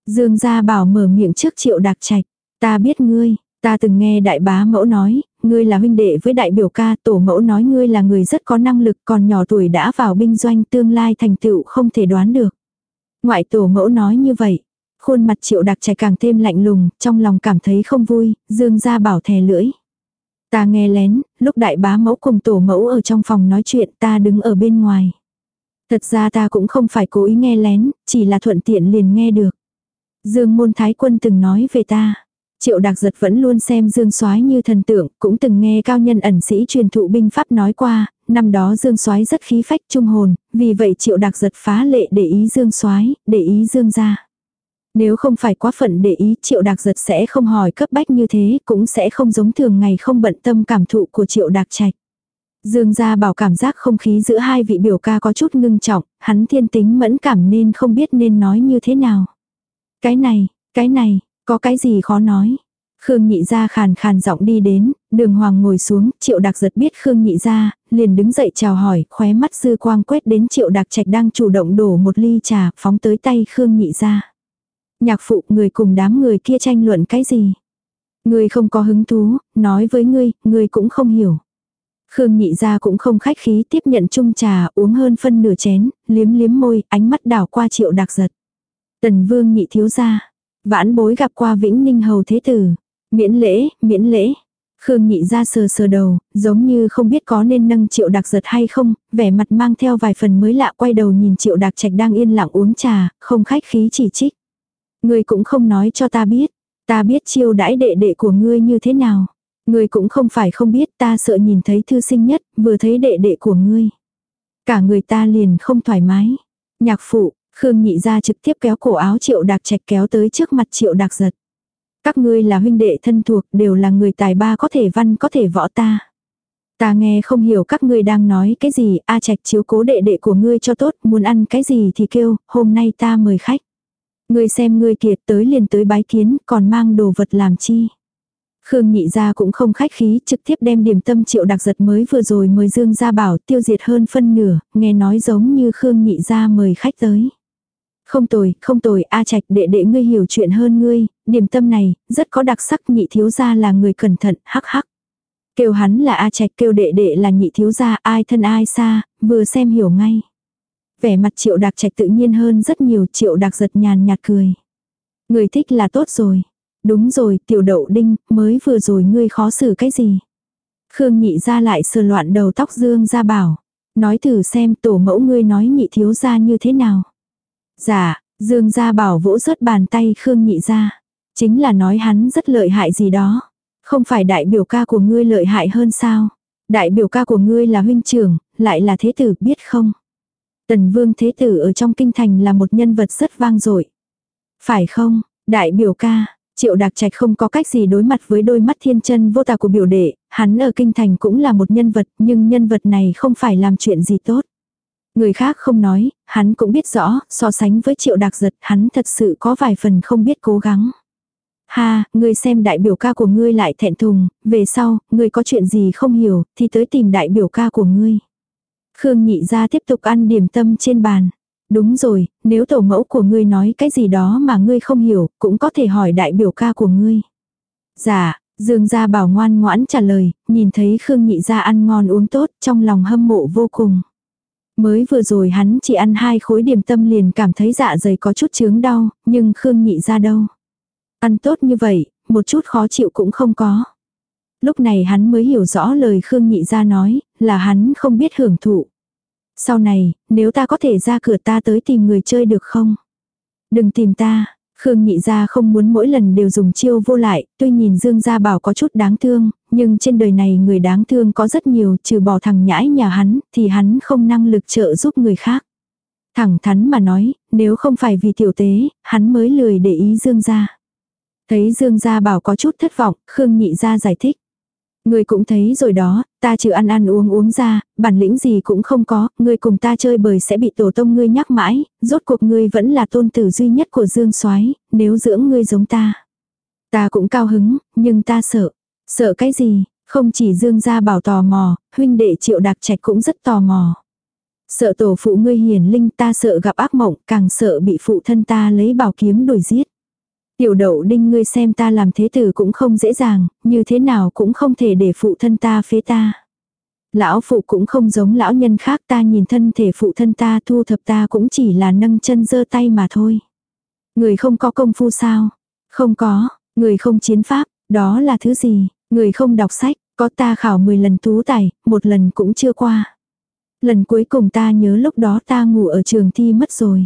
Dương gia bảo mở miệng trước triệu đặc trạch, ta biết ngươi, ta từng nghe đại bá mẫu nói, ngươi là huynh đệ với đại biểu ca, tổ mẫu nói ngươi là người rất có năng lực còn nhỏ tuổi đã vào binh doanh tương lai thành tựu không thể đoán được. Ngoại tổ mẫu nói như vậy, Khuôn mặt triệu đặc trẻ càng thêm lạnh lùng, trong lòng cảm thấy không vui, dương ra bảo thè lưỡi. Ta nghe lén, lúc đại bá mẫu cùng tổ mẫu ở trong phòng nói chuyện ta đứng ở bên ngoài. Thật ra ta cũng không phải cố ý nghe lén, chỉ là thuận tiện liền nghe được. Dương môn thái quân từng nói về ta. Triệu Đạc giật vẫn luôn xem Dương soái như thần tượng, cũng từng nghe cao nhân ẩn sĩ truyền thụ binh pháp nói qua, năm đó Dương soái rất khí phách trung hồn, vì vậy Triệu Đạc giật phá lệ để ý Dương soái để ý Dương gia. Nếu không phải quá phận để ý triệu đạc giật sẽ không hỏi cấp bách như thế, cũng sẽ không giống thường ngày không bận tâm cảm thụ của triệu đạc trạch. Dương gia bảo cảm giác không khí giữa hai vị biểu ca có chút ngưng trọng, hắn thiên tính mẫn cảm nên không biết nên nói như thế nào. Cái này, cái này, có cái gì khó nói. Khương nhị gia khàn khàn giọng đi đến, đường hoàng ngồi xuống, triệu đặc giật biết Khương nhị gia, liền đứng dậy chào hỏi, khóe mắt dư quang quét đến triệu đặc trạch đang chủ động đổ một ly trà, phóng tới tay Khương nhị gia. Nhạc phụ người cùng đám người kia tranh luận cái gì? Người không có hứng thú, nói với ngươi, ngươi cũng không hiểu. Khương nhị ra cũng không khách khí tiếp nhận chung trà uống hơn phân nửa chén, liếm liếm môi, ánh mắt đảo qua triệu đặc giật. Tần vương nhị thiếu ra. Vãn bối gặp qua vĩnh ninh hầu thế tử. Miễn lễ, miễn lễ. Khương nhị ra sờ sờ đầu, giống như không biết có nên nâng triệu đặc giật hay không, vẻ mặt mang theo vài phần mới lạ quay đầu nhìn triệu đặc trạch đang yên lặng uống trà, không khách khí chỉ trích. Ngươi cũng không nói cho ta biết. Ta biết chiêu đãi đệ đệ của ngươi như thế nào. Ngươi cũng không phải không biết ta sợ nhìn thấy thư sinh nhất, vừa thấy đệ đệ của ngươi. Cả người ta liền không thoải mái. Nhạc phụ, Khương nhị ra trực tiếp kéo cổ áo triệu đạc trạch kéo tới trước mặt triệu đạc giật. Các ngươi là huynh đệ thân thuộc đều là người tài ba có thể văn có thể võ ta. Ta nghe không hiểu các ngươi đang nói cái gì, A Trạch chiếu cố đệ đệ của ngươi cho tốt, muốn ăn cái gì thì kêu, hôm nay ta mời khách. Ngươi xem ngươi kiệt tới liền tới bái kiến, còn mang đồ vật làm chi. Khương nhị gia cũng không khách khí, trực tiếp đem điểm tâm triệu đặc giật mới vừa rồi mời Dương ra bảo tiêu diệt hơn phân nửa, nghe nói giống như Khương nhị gia mời khách tới. Không tồi, không tồi, A Trạch đệ đệ ngươi hiểu chuyện hơn ngươi, điểm tâm này, rất có đặc sắc nhị thiếu gia là người cẩn thận, hắc hắc. Kêu hắn là A Trạch kêu đệ đệ là nhị thiếu gia, ai thân ai xa, vừa xem hiểu ngay vẻ mặt triệu đặc trạch tự nhiên hơn rất nhiều triệu đặc giật nhàn nhạt cười. Người thích là tốt rồi. Đúng rồi, tiểu đậu đinh, mới vừa rồi ngươi khó xử cái gì? Khương nhị ra lại sờ loạn đầu tóc Dương ra bảo. Nói thử xem tổ mẫu ngươi nói nhị thiếu gia như thế nào. Dạ, Dương gia bảo vỗ rớt bàn tay Khương nhị ra. Chính là nói hắn rất lợi hại gì đó. Không phải đại biểu ca của ngươi lợi hại hơn sao? Đại biểu ca của ngươi là huynh trưởng, lại là thế tử biết không? Tần vương thế tử ở trong kinh thành là một nhân vật rất vang dội. Phải không, đại biểu ca, Triệu Đạc Trạch không có cách gì đối mặt với đôi mắt thiên chân vô tà của biểu đệ, hắn ở kinh thành cũng là một nhân vật, nhưng nhân vật này không phải làm chuyện gì tốt. Người khác không nói, hắn cũng biết rõ, so sánh với Triệu Đạc Giật, hắn thật sự có vài phần không biết cố gắng. Ha, ngươi xem đại biểu ca của ngươi lại thẹn thùng, về sau, ngươi có chuyện gì không hiểu, thì tới tìm đại biểu ca của ngươi. Khương nhị ra tiếp tục ăn điểm tâm trên bàn. Đúng rồi, nếu tổ mẫu của ngươi nói cái gì đó mà ngươi không hiểu, cũng có thể hỏi đại biểu ca của ngươi. Dạ, Dương gia bảo ngoan ngoãn trả lời, nhìn thấy Khương nhị gia ăn ngon uống tốt, trong lòng hâm mộ vô cùng. Mới vừa rồi hắn chỉ ăn hai khối điểm tâm liền cảm thấy dạ dày có chút chướng đau, nhưng Khương nhị ra đâu. Ăn tốt như vậy, một chút khó chịu cũng không có. Lúc này hắn mới hiểu rõ lời Khương nhị ra nói, là hắn không biết hưởng thụ. Sau này, nếu ta có thể ra cửa ta tới tìm người chơi được không? Đừng tìm ta. Khương nhị gia không muốn mỗi lần đều dùng chiêu vô lại, tuy nhìn Dương gia bảo có chút đáng thương, nhưng trên đời này người đáng thương có rất nhiều, trừ bỏ thằng nhãi nhà hắn, thì hắn không năng lực trợ giúp người khác. Thẳng thắn mà nói, nếu không phải vì tiểu tế, hắn mới lười để ý Dương gia. Thấy Dương gia bảo có chút thất vọng, Khương nhị gia giải thích. Người cũng thấy rồi đó, ta trừ ăn ăn uống uống ra, bản lĩnh gì cũng không có, ngươi cùng ta chơi bời sẽ bị tổ tông ngươi nhắc mãi, rốt cuộc ngươi vẫn là tôn tử duy nhất của Dương Soái, nếu dưỡng ngươi giống ta. Ta cũng cao hứng, nhưng ta sợ. Sợ cái gì? Không chỉ Dương gia bảo tò mò, huynh đệ Triệu Đạc Trạch cũng rất tò mò. Sợ tổ phụ ngươi hiền linh ta sợ gặp ác mộng, càng sợ bị phụ thân ta lấy bảo kiếm đuổi giết. Tiểu đậu đinh ngươi xem ta làm thế tử cũng không dễ dàng, như thế nào cũng không thể để phụ thân ta phế ta. Lão phụ cũng không giống lão nhân khác ta nhìn thân thể phụ thân ta thu thập ta cũng chỉ là nâng chân giơ tay mà thôi. Người không có công phu sao? Không có, người không chiến pháp, đó là thứ gì? Người không đọc sách, có ta khảo 10 lần tú tài, một lần cũng chưa qua. Lần cuối cùng ta nhớ lúc đó ta ngủ ở trường thi mất rồi.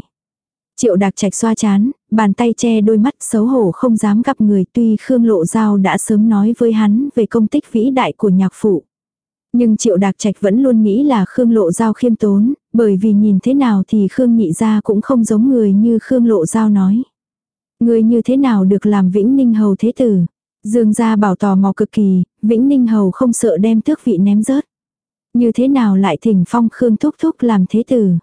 Triệu đạc trạch xoa chán, bàn tay che đôi mắt xấu hổ không dám gặp người tuy Khương Lộ Giao đã sớm nói với hắn về công tích vĩ đại của nhạc phụ. Nhưng Triệu Đạc Trạch vẫn luôn nghĩ là Khương Lộ Giao khiêm tốn, bởi vì nhìn thế nào thì Khương Nhị Gia cũng không giống người như Khương Lộ Giao nói. Người như thế nào được làm Vĩnh Ninh Hầu Thế Tử? Dương Gia bảo tò mò cực kỳ, Vĩnh Ninh Hầu không sợ đem tước vị ném rớt. Như thế nào lại thỉnh phong Khương Thúc Thúc làm Thế Tử?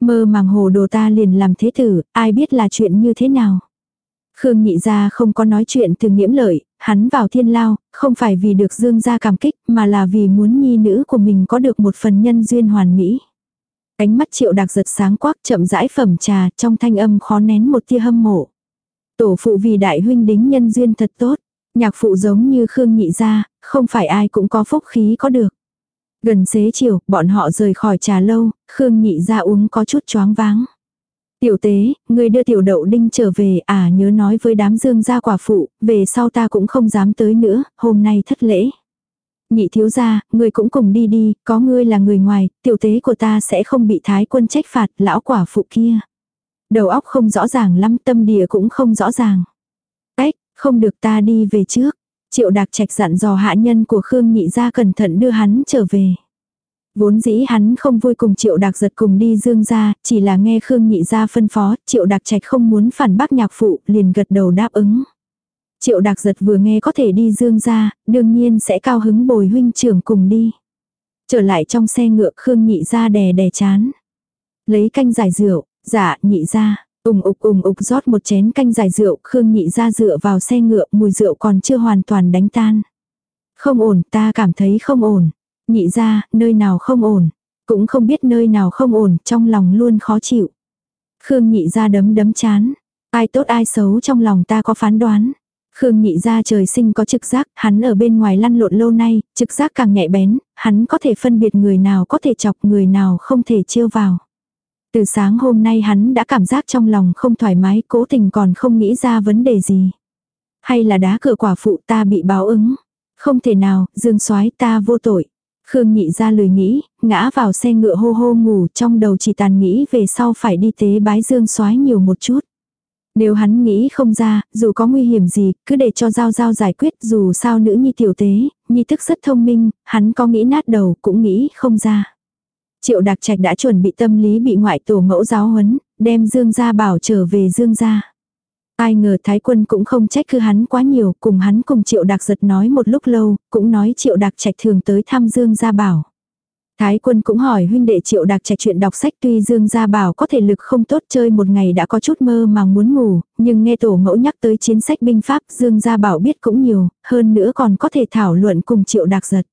Mơ màng hồ đồ ta liền làm thế tử, ai biết là chuyện như thế nào. Khương nhị gia không có nói chuyện từ nghiễm lợi, hắn vào thiên lao, không phải vì được dương gia cảm kích, mà là vì muốn nhi nữ của mình có được một phần nhân duyên hoàn mỹ. Ánh mắt triệu đặc giật sáng quắc chậm rãi phẩm trà, trong thanh âm khó nén một tia hâm mộ. Tổ phụ vì đại huynh đính nhân duyên thật tốt, nhạc phụ giống như Khương nhị gia, không phải ai cũng có phúc khí có được. Gần xế chiều, bọn họ rời khỏi trà lâu, Khương nhị ra uống có chút choáng váng. Tiểu tế, người đưa tiểu đậu đinh trở về à nhớ nói với đám dương gia quả phụ, về sau ta cũng không dám tới nữa, hôm nay thất lễ. Nhị thiếu gia, người cũng cùng đi đi, có ngươi là người ngoài, tiểu tế của ta sẽ không bị thái quân trách phạt lão quả phụ kia. Đầu óc không rõ ràng lắm tâm địa cũng không rõ ràng. Ếch, không được ta đi về trước. Triệu Đạc Trạch dặn dò hạ nhân của Khương Nhị gia cẩn thận đưa hắn trở về. Vốn dĩ hắn không vui cùng Triệu Đạc giật cùng đi Dương gia, chỉ là nghe Khương Nhị gia phân phó, Triệu Đạc Trạch không muốn phản bác nhạc phụ, liền gật đầu đáp ứng. Triệu Đạc giật vừa nghe có thể đi Dương gia, đương nhiên sẽ cao hứng bồi huynh trưởng cùng đi. Trở lại trong xe ngựa Khương Nhị gia đè đè chán. Lấy canh giải rượu, dạ nhị gia. Ùng ục ùng ục rót một chén canh dài rượu, Khương nhị ra dựa vào xe ngựa, mùi rượu còn chưa hoàn toàn đánh tan. Không ổn, ta cảm thấy không ổn. Nhị ra, nơi nào không ổn. Cũng không biết nơi nào không ổn, trong lòng luôn khó chịu. Khương nhị ra đấm đấm chán. Ai tốt ai xấu trong lòng ta có phán đoán. Khương nhị ra trời sinh có trực giác, hắn ở bên ngoài lăn lộn lâu nay, trực giác càng nhạy bén, hắn có thể phân biệt người nào có thể chọc người nào không thể chiêu vào. Từ sáng hôm nay hắn đã cảm giác trong lòng không thoải mái, cố tình còn không nghĩ ra vấn đề gì. Hay là đá cửa quả phụ ta bị báo ứng. Không thể nào, Dương soái ta vô tội. Khương nhị ra lời nghĩ, ngã vào xe ngựa hô hô ngủ trong đầu chỉ tàn nghĩ về sau phải đi tế bái Dương soái nhiều một chút. Nếu hắn nghĩ không ra, dù có nguy hiểm gì, cứ để cho Giao Giao giải quyết dù sao nữ nhi tiểu tế, nhi thức rất thông minh, hắn có nghĩ nát đầu cũng nghĩ không ra. Triệu Đạc Trạch đã chuẩn bị tâm lý bị ngoại tổ mẫu giáo huấn, đem Dương gia bảo trở về Dương gia. Ai ngờ Thái quân cũng không trách cứ hắn quá nhiều, cùng hắn cùng Triệu Đạc giật nói một lúc lâu, cũng nói Triệu Đạc Trạch thường tới thăm Dương gia bảo. Thái quân cũng hỏi huynh đệ triệu đặc trạch chuyện đọc sách tuy Dương Gia Bảo có thể lực không tốt chơi một ngày đã có chút mơ mà muốn ngủ, nhưng nghe tổ mẫu nhắc tới chiến sách binh pháp Dương Gia Bảo biết cũng nhiều, hơn nữa còn có thể thảo luận cùng triệu đặc giật.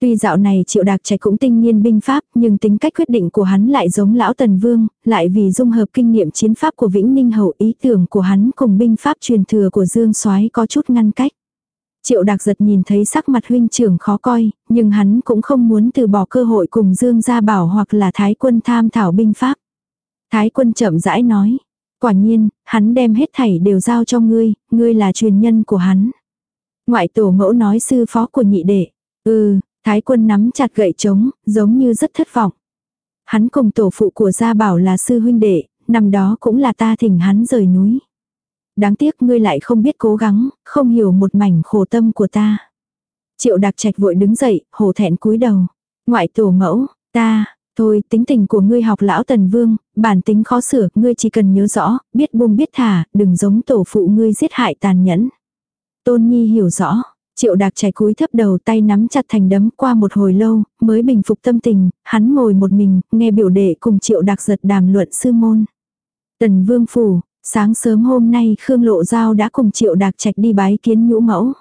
Tuy dạo này triệu đặc trạch cũng tinh nhiên binh pháp nhưng tính cách quyết định của hắn lại giống lão tần vương, lại vì dung hợp kinh nghiệm chiến pháp của Vĩnh Ninh Hậu ý tưởng của hắn cùng binh pháp truyền thừa của Dương soái có chút ngăn cách. Triệu Đạc giật nhìn thấy sắc mặt huynh trưởng khó coi, nhưng hắn cũng không muốn từ bỏ cơ hội cùng Dương Gia Bảo hoặc là Thái quân tham thảo binh pháp. Thái quân chậm rãi nói, quả nhiên, hắn đem hết thảy đều giao cho ngươi, ngươi là truyền nhân của hắn. Ngoại tổ mẫu nói sư phó của nhị đệ, ừ, Thái quân nắm chặt gậy trống, giống như rất thất vọng. Hắn cùng tổ phụ của Gia Bảo là sư huynh đệ, năm đó cũng là ta thỉnh hắn rời núi. Đáng tiếc ngươi lại không biết cố gắng, không hiểu một mảnh khổ tâm của ta. Triệu đặc trạch vội đứng dậy, hổ thẹn cúi đầu. Ngoại tổ mẫu, ta, thôi tính tình của ngươi học lão tần vương, bản tính khó sửa, ngươi chỉ cần nhớ rõ, biết buông biết thả, đừng giống tổ phụ ngươi giết hại tàn nhẫn. Tôn Nhi hiểu rõ, triệu đạc chảy cúi thấp đầu tay nắm chặt thành đấm qua một hồi lâu, mới bình phục tâm tình, hắn ngồi một mình, nghe biểu đệ cùng triệu đạc giật đàm luận sư môn. Tần vương phủ, Sáng sớm hôm nay Khương Lộ Giao đã cùng Triệu Đạc Trạch đi bái kiến nhũ mẫu.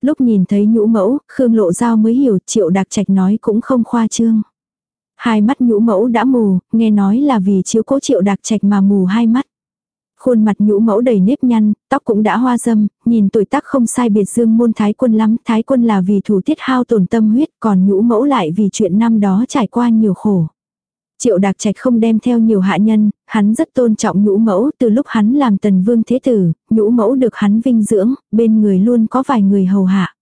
Lúc nhìn thấy nhũ mẫu, Khương Lộ Giao mới hiểu Triệu Đạc Trạch nói cũng không khoa trương. Hai mắt nhũ mẫu đã mù, nghe nói là vì chiếu cố Triệu Đạc Trạch mà mù hai mắt. Khuôn mặt nhũ mẫu đầy nếp nhăn, tóc cũng đã hoa dâm, nhìn tuổi tác không sai biệt dương môn thái quân lắm. Thái quân là vì thủ tiết hao tổn tâm huyết, còn nhũ mẫu lại vì chuyện năm đó trải qua nhiều khổ. Triệu Đạc Trạch không đem theo nhiều hạ nhân, hắn rất tôn trọng nhũ mẫu, từ lúc hắn làm tần vương thế tử, nhũ mẫu được hắn vinh dưỡng, bên người luôn có vài người hầu hạ.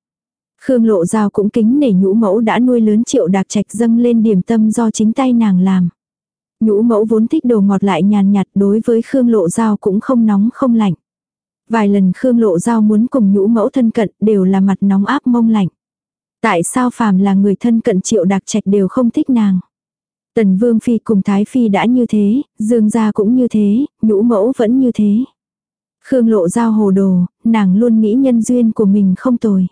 Khương Lộ Giao cũng kính nể nhũ mẫu đã nuôi lớn Triệu Đạc Trạch dâng lên điểm tâm do chính tay nàng làm. Nhũ mẫu vốn thích đồ ngọt lại nhàn nhạt đối với Khương Lộ Giao cũng không nóng không lạnh. Vài lần Khương Lộ Giao muốn cùng nhũ mẫu thân cận đều là mặt nóng áp mông lạnh. Tại sao phàm là người thân cận Triệu đặc Trạch đều không thích nàng. Tần Vương Phi cùng Thái Phi đã như thế, Dương gia cũng như thế, nhũ mẫu vẫn như thế. Khương lộ giao hồ đồ, nàng luôn nghĩ nhân duyên của mình không tồi.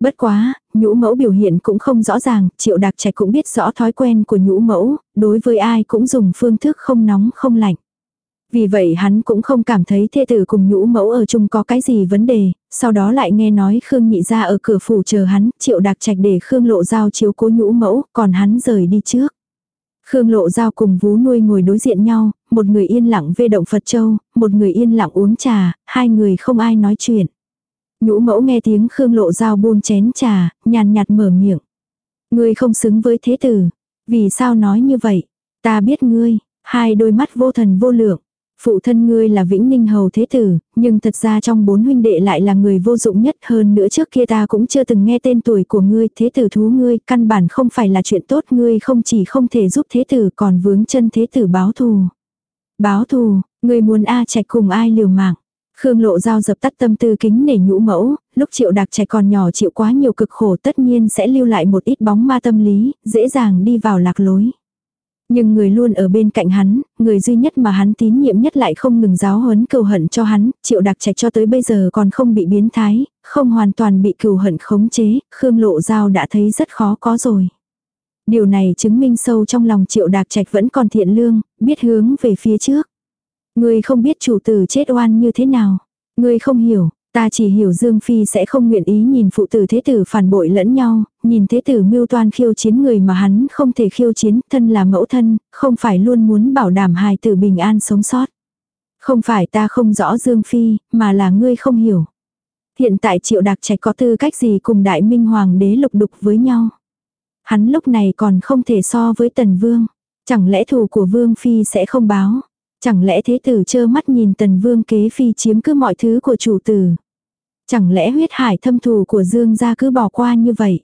Bất quá, nhũ mẫu biểu hiện cũng không rõ ràng, triệu đặc trạch cũng biết rõ thói quen của nhũ mẫu, đối với ai cũng dùng phương thức không nóng không lạnh. Vì vậy hắn cũng không cảm thấy thê tử cùng nhũ mẫu ở chung có cái gì vấn đề, sau đó lại nghe nói Khương nhị ra ở cửa phủ chờ hắn, triệu đặc trạch để Khương lộ giao chiếu cố nhũ mẫu, còn hắn rời đi trước. Khương Lộ Giao cùng vú nuôi ngồi đối diện nhau, một người yên lặng vê động Phật Châu, một người yên lặng uống trà, hai người không ai nói chuyện. Nhũ mẫu nghe tiếng Khương Lộ Giao buông chén trà, nhàn nhạt mở miệng. Ngươi không xứng với thế tử. Vì sao nói như vậy? Ta biết ngươi, hai đôi mắt vô thần vô lượng. Phụ thân ngươi là Vĩnh Ninh Hầu Thế Tử, nhưng thật ra trong bốn huynh đệ lại là người vô dụng nhất hơn nữa trước kia ta cũng chưa từng nghe tên tuổi của ngươi, Thế Tử thú ngươi, căn bản không phải là chuyện tốt ngươi không chỉ không thể giúp Thế Tử còn vướng chân Thế Tử báo thù. Báo thù, ngươi muốn A trạch cùng ai liều mạng. Khương Lộ Giao dập tắt tâm tư kính nể nhũ mẫu, lúc triệu đặc trẻ còn nhỏ chịu quá nhiều cực khổ tất nhiên sẽ lưu lại một ít bóng ma tâm lý, dễ dàng đi vào lạc lối. Nhưng người luôn ở bên cạnh hắn, người duy nhất mà hắn tín nhiệm nhất lại không ngừng giáo huấn cừu hận cho hắn, triệu đặc trạch cho tới bây giờ còn không bị biến thái, không hoàn toàn bị cừu hận khống chế, Khương Lộ Giao đã thấy rất khó có rồi. Điều này chứng minh sâu trong lòng triệu đạc trạch vẫn còn thiện lương, biết hướng về phía trước ngươi không biết chủ tử chết oan như thế nào. ngươi không hiểu, Ta chỉ hiểu Dương Phi sẽ không nguyện ý nhìn phụ tử thế tử phản bội lẫn nhau, nhìn thế tử mưu toan khiêu chiến người mà hắn không thể khiêu chiến, thân là mẫu thân, không phải luôn muốn bảo đảm hài tử bình an sống sót. Không phải ta không rõ Dương Phi, mà là ngươi không hiểu. Hiện tại triệu đặc trạch có tư cách gì cùng đại minh hoàng đế lục đục với nhau. Hắn lúc này còn không thể so với tần vương. Chẳng lẽ thù của vương phi sẽ không báo. Chẳng lẽ thế tử trơ mắt nhìn tần vương kế phi chiếm cứ mọi thứ của chủ tử. Chẳng lẽ huyết hải thâm thù của Dương gia cứ bỏ qua như vậy?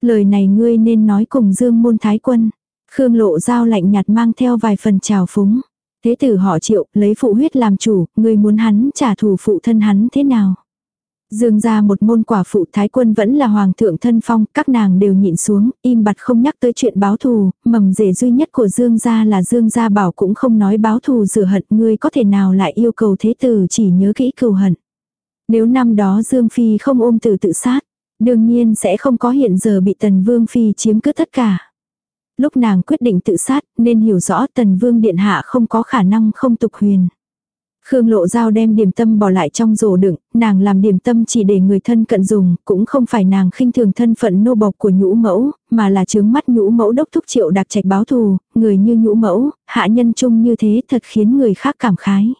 Lời này ngươi nên nói cùng Dương môn thái quân. Khương lộ dao lạnh nhạt mang theo vài phần trào phúng. Thế tử họ triệu, lấy phụ huyết làm chủ, ngươi muốn hắn trả thù phụ thân hắn thế nào? Dương ra một môn quả phụ thái quân vẫn là hoàng thượng thân phong, các nàng đều nhịn xuống, im bặt không nhắc tới chuyện báo thù, mầm rể duy nhất của Dương gia là Dương gia bảo cũng không nói báo thù rửa hận, ngươi có thể nào lại yêu cầu thế tử chỉ nhớ kỹ cừu hận. Nếu năm đó Dương Phi không ôm tử tự sát, đương nhiên sẽ không có hiện giờ bị Tần Vương Phi chiếm cứ tất cả. Lúc nàng quyết định tự sát nên hiểu rõ Tần Vương Điện Hạ không có khả năng không tục huyền. Khương Lộ Giao đem điểm tâm bỏ lại trong rổ đựng, nàng làm điểm tâm chỉ để người thân cận dùng, cũng không phải nàng khinh thường thân phận nô bộc của nhũ mẫu, mà là chướng mắt nhũ mẫu đốc thúc triệu đặc trạch báo thù, người như nhũ mẫu, hạ nhân chung như thế thật khiến người khác cảm khái.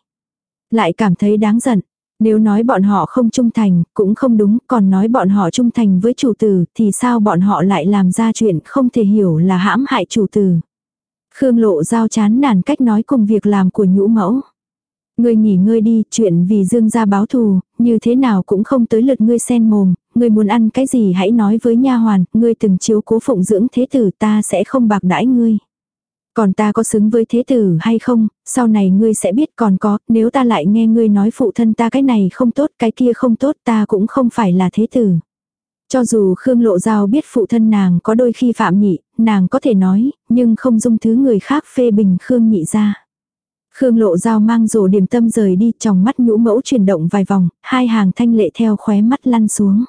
Lại cảm thấy đáng giận. Nếu nói bọn họ không trung thành, cũng không đúng, còn nói bọn họ trung thành với chủ tử, thì sao bọn họ lại làm ra chuyện không thể hiểu là hãm hại chủ tử. Khương lộ giao chán nản cách nói cùng việc làm của nhũ mẫu. Ngươi nghỉ ngơi đi, chuyện vì dương gia báo thù, như thế nào cũng không tới lượt ngươi sen mồm, ngươi muốn ăn cái gì hãy nói với nha hoàn, ngươi từng chiếu cố phụng dưỡng thế tử ta sẽ không bạc đãi ngươi. Còn ta có xứng với thế tử hay không, sau này ngươi sẽ biết còn có, nếu ta lại nghe ngươi nói phụ thân ta cái này không tốt, cái kia không tốt ta cũng không phải là thế tử. Cho dù Khương Lộ Giao biết phụ thân nàng có đôi khi phạm nhị, nàng có thể nói, nhưng không dung thứ người khác phê bình Khương nhị ra. Khương Lộ Giao mang rổ điểm tâm rời đi, trong mắt nhũ mẫu chuyển động vài vòng, hai hàng thanh lệ theo khóe mắt lăn xuống.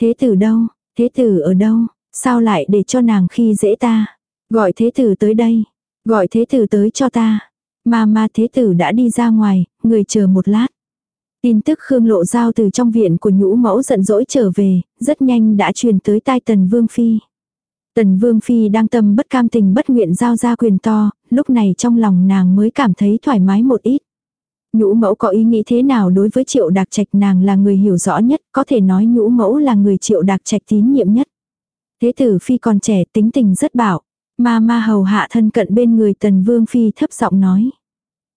Thế tử đâu? Thế tử ở đâu? Sao lại để cho nàng khi dễ ta? Gọi thế tử tới đây. Gọi thế tử tới cho ta. Mà mà thế tử đã đi ra ngoài, người chờ một lát. Tin tức Khương Lộ Giao từ trong viện của nhũ mẫu giận dỗi trở về, rất nhanh đã truyền tới tai Tần Vương Phi. Tần Vương Phi đang tâm bất cam tình bất nguyện giao ra quyền to, lúc này trong lòng nàng mới cảm thấy thoải mái một ít. Nhũ mẫu có ý nghĩ thế nào đối với triệu đạc trạch nàng là người hiểu rõ nhất, có thể nói nhũ mẫu là người triệu đạc trạch tín nhiệm nhất. Thế tử Phi còn trẻ tính tình rất bảo, ma ma hầu hạ thân cận bên người tần Vương Phi thấp giọng nói.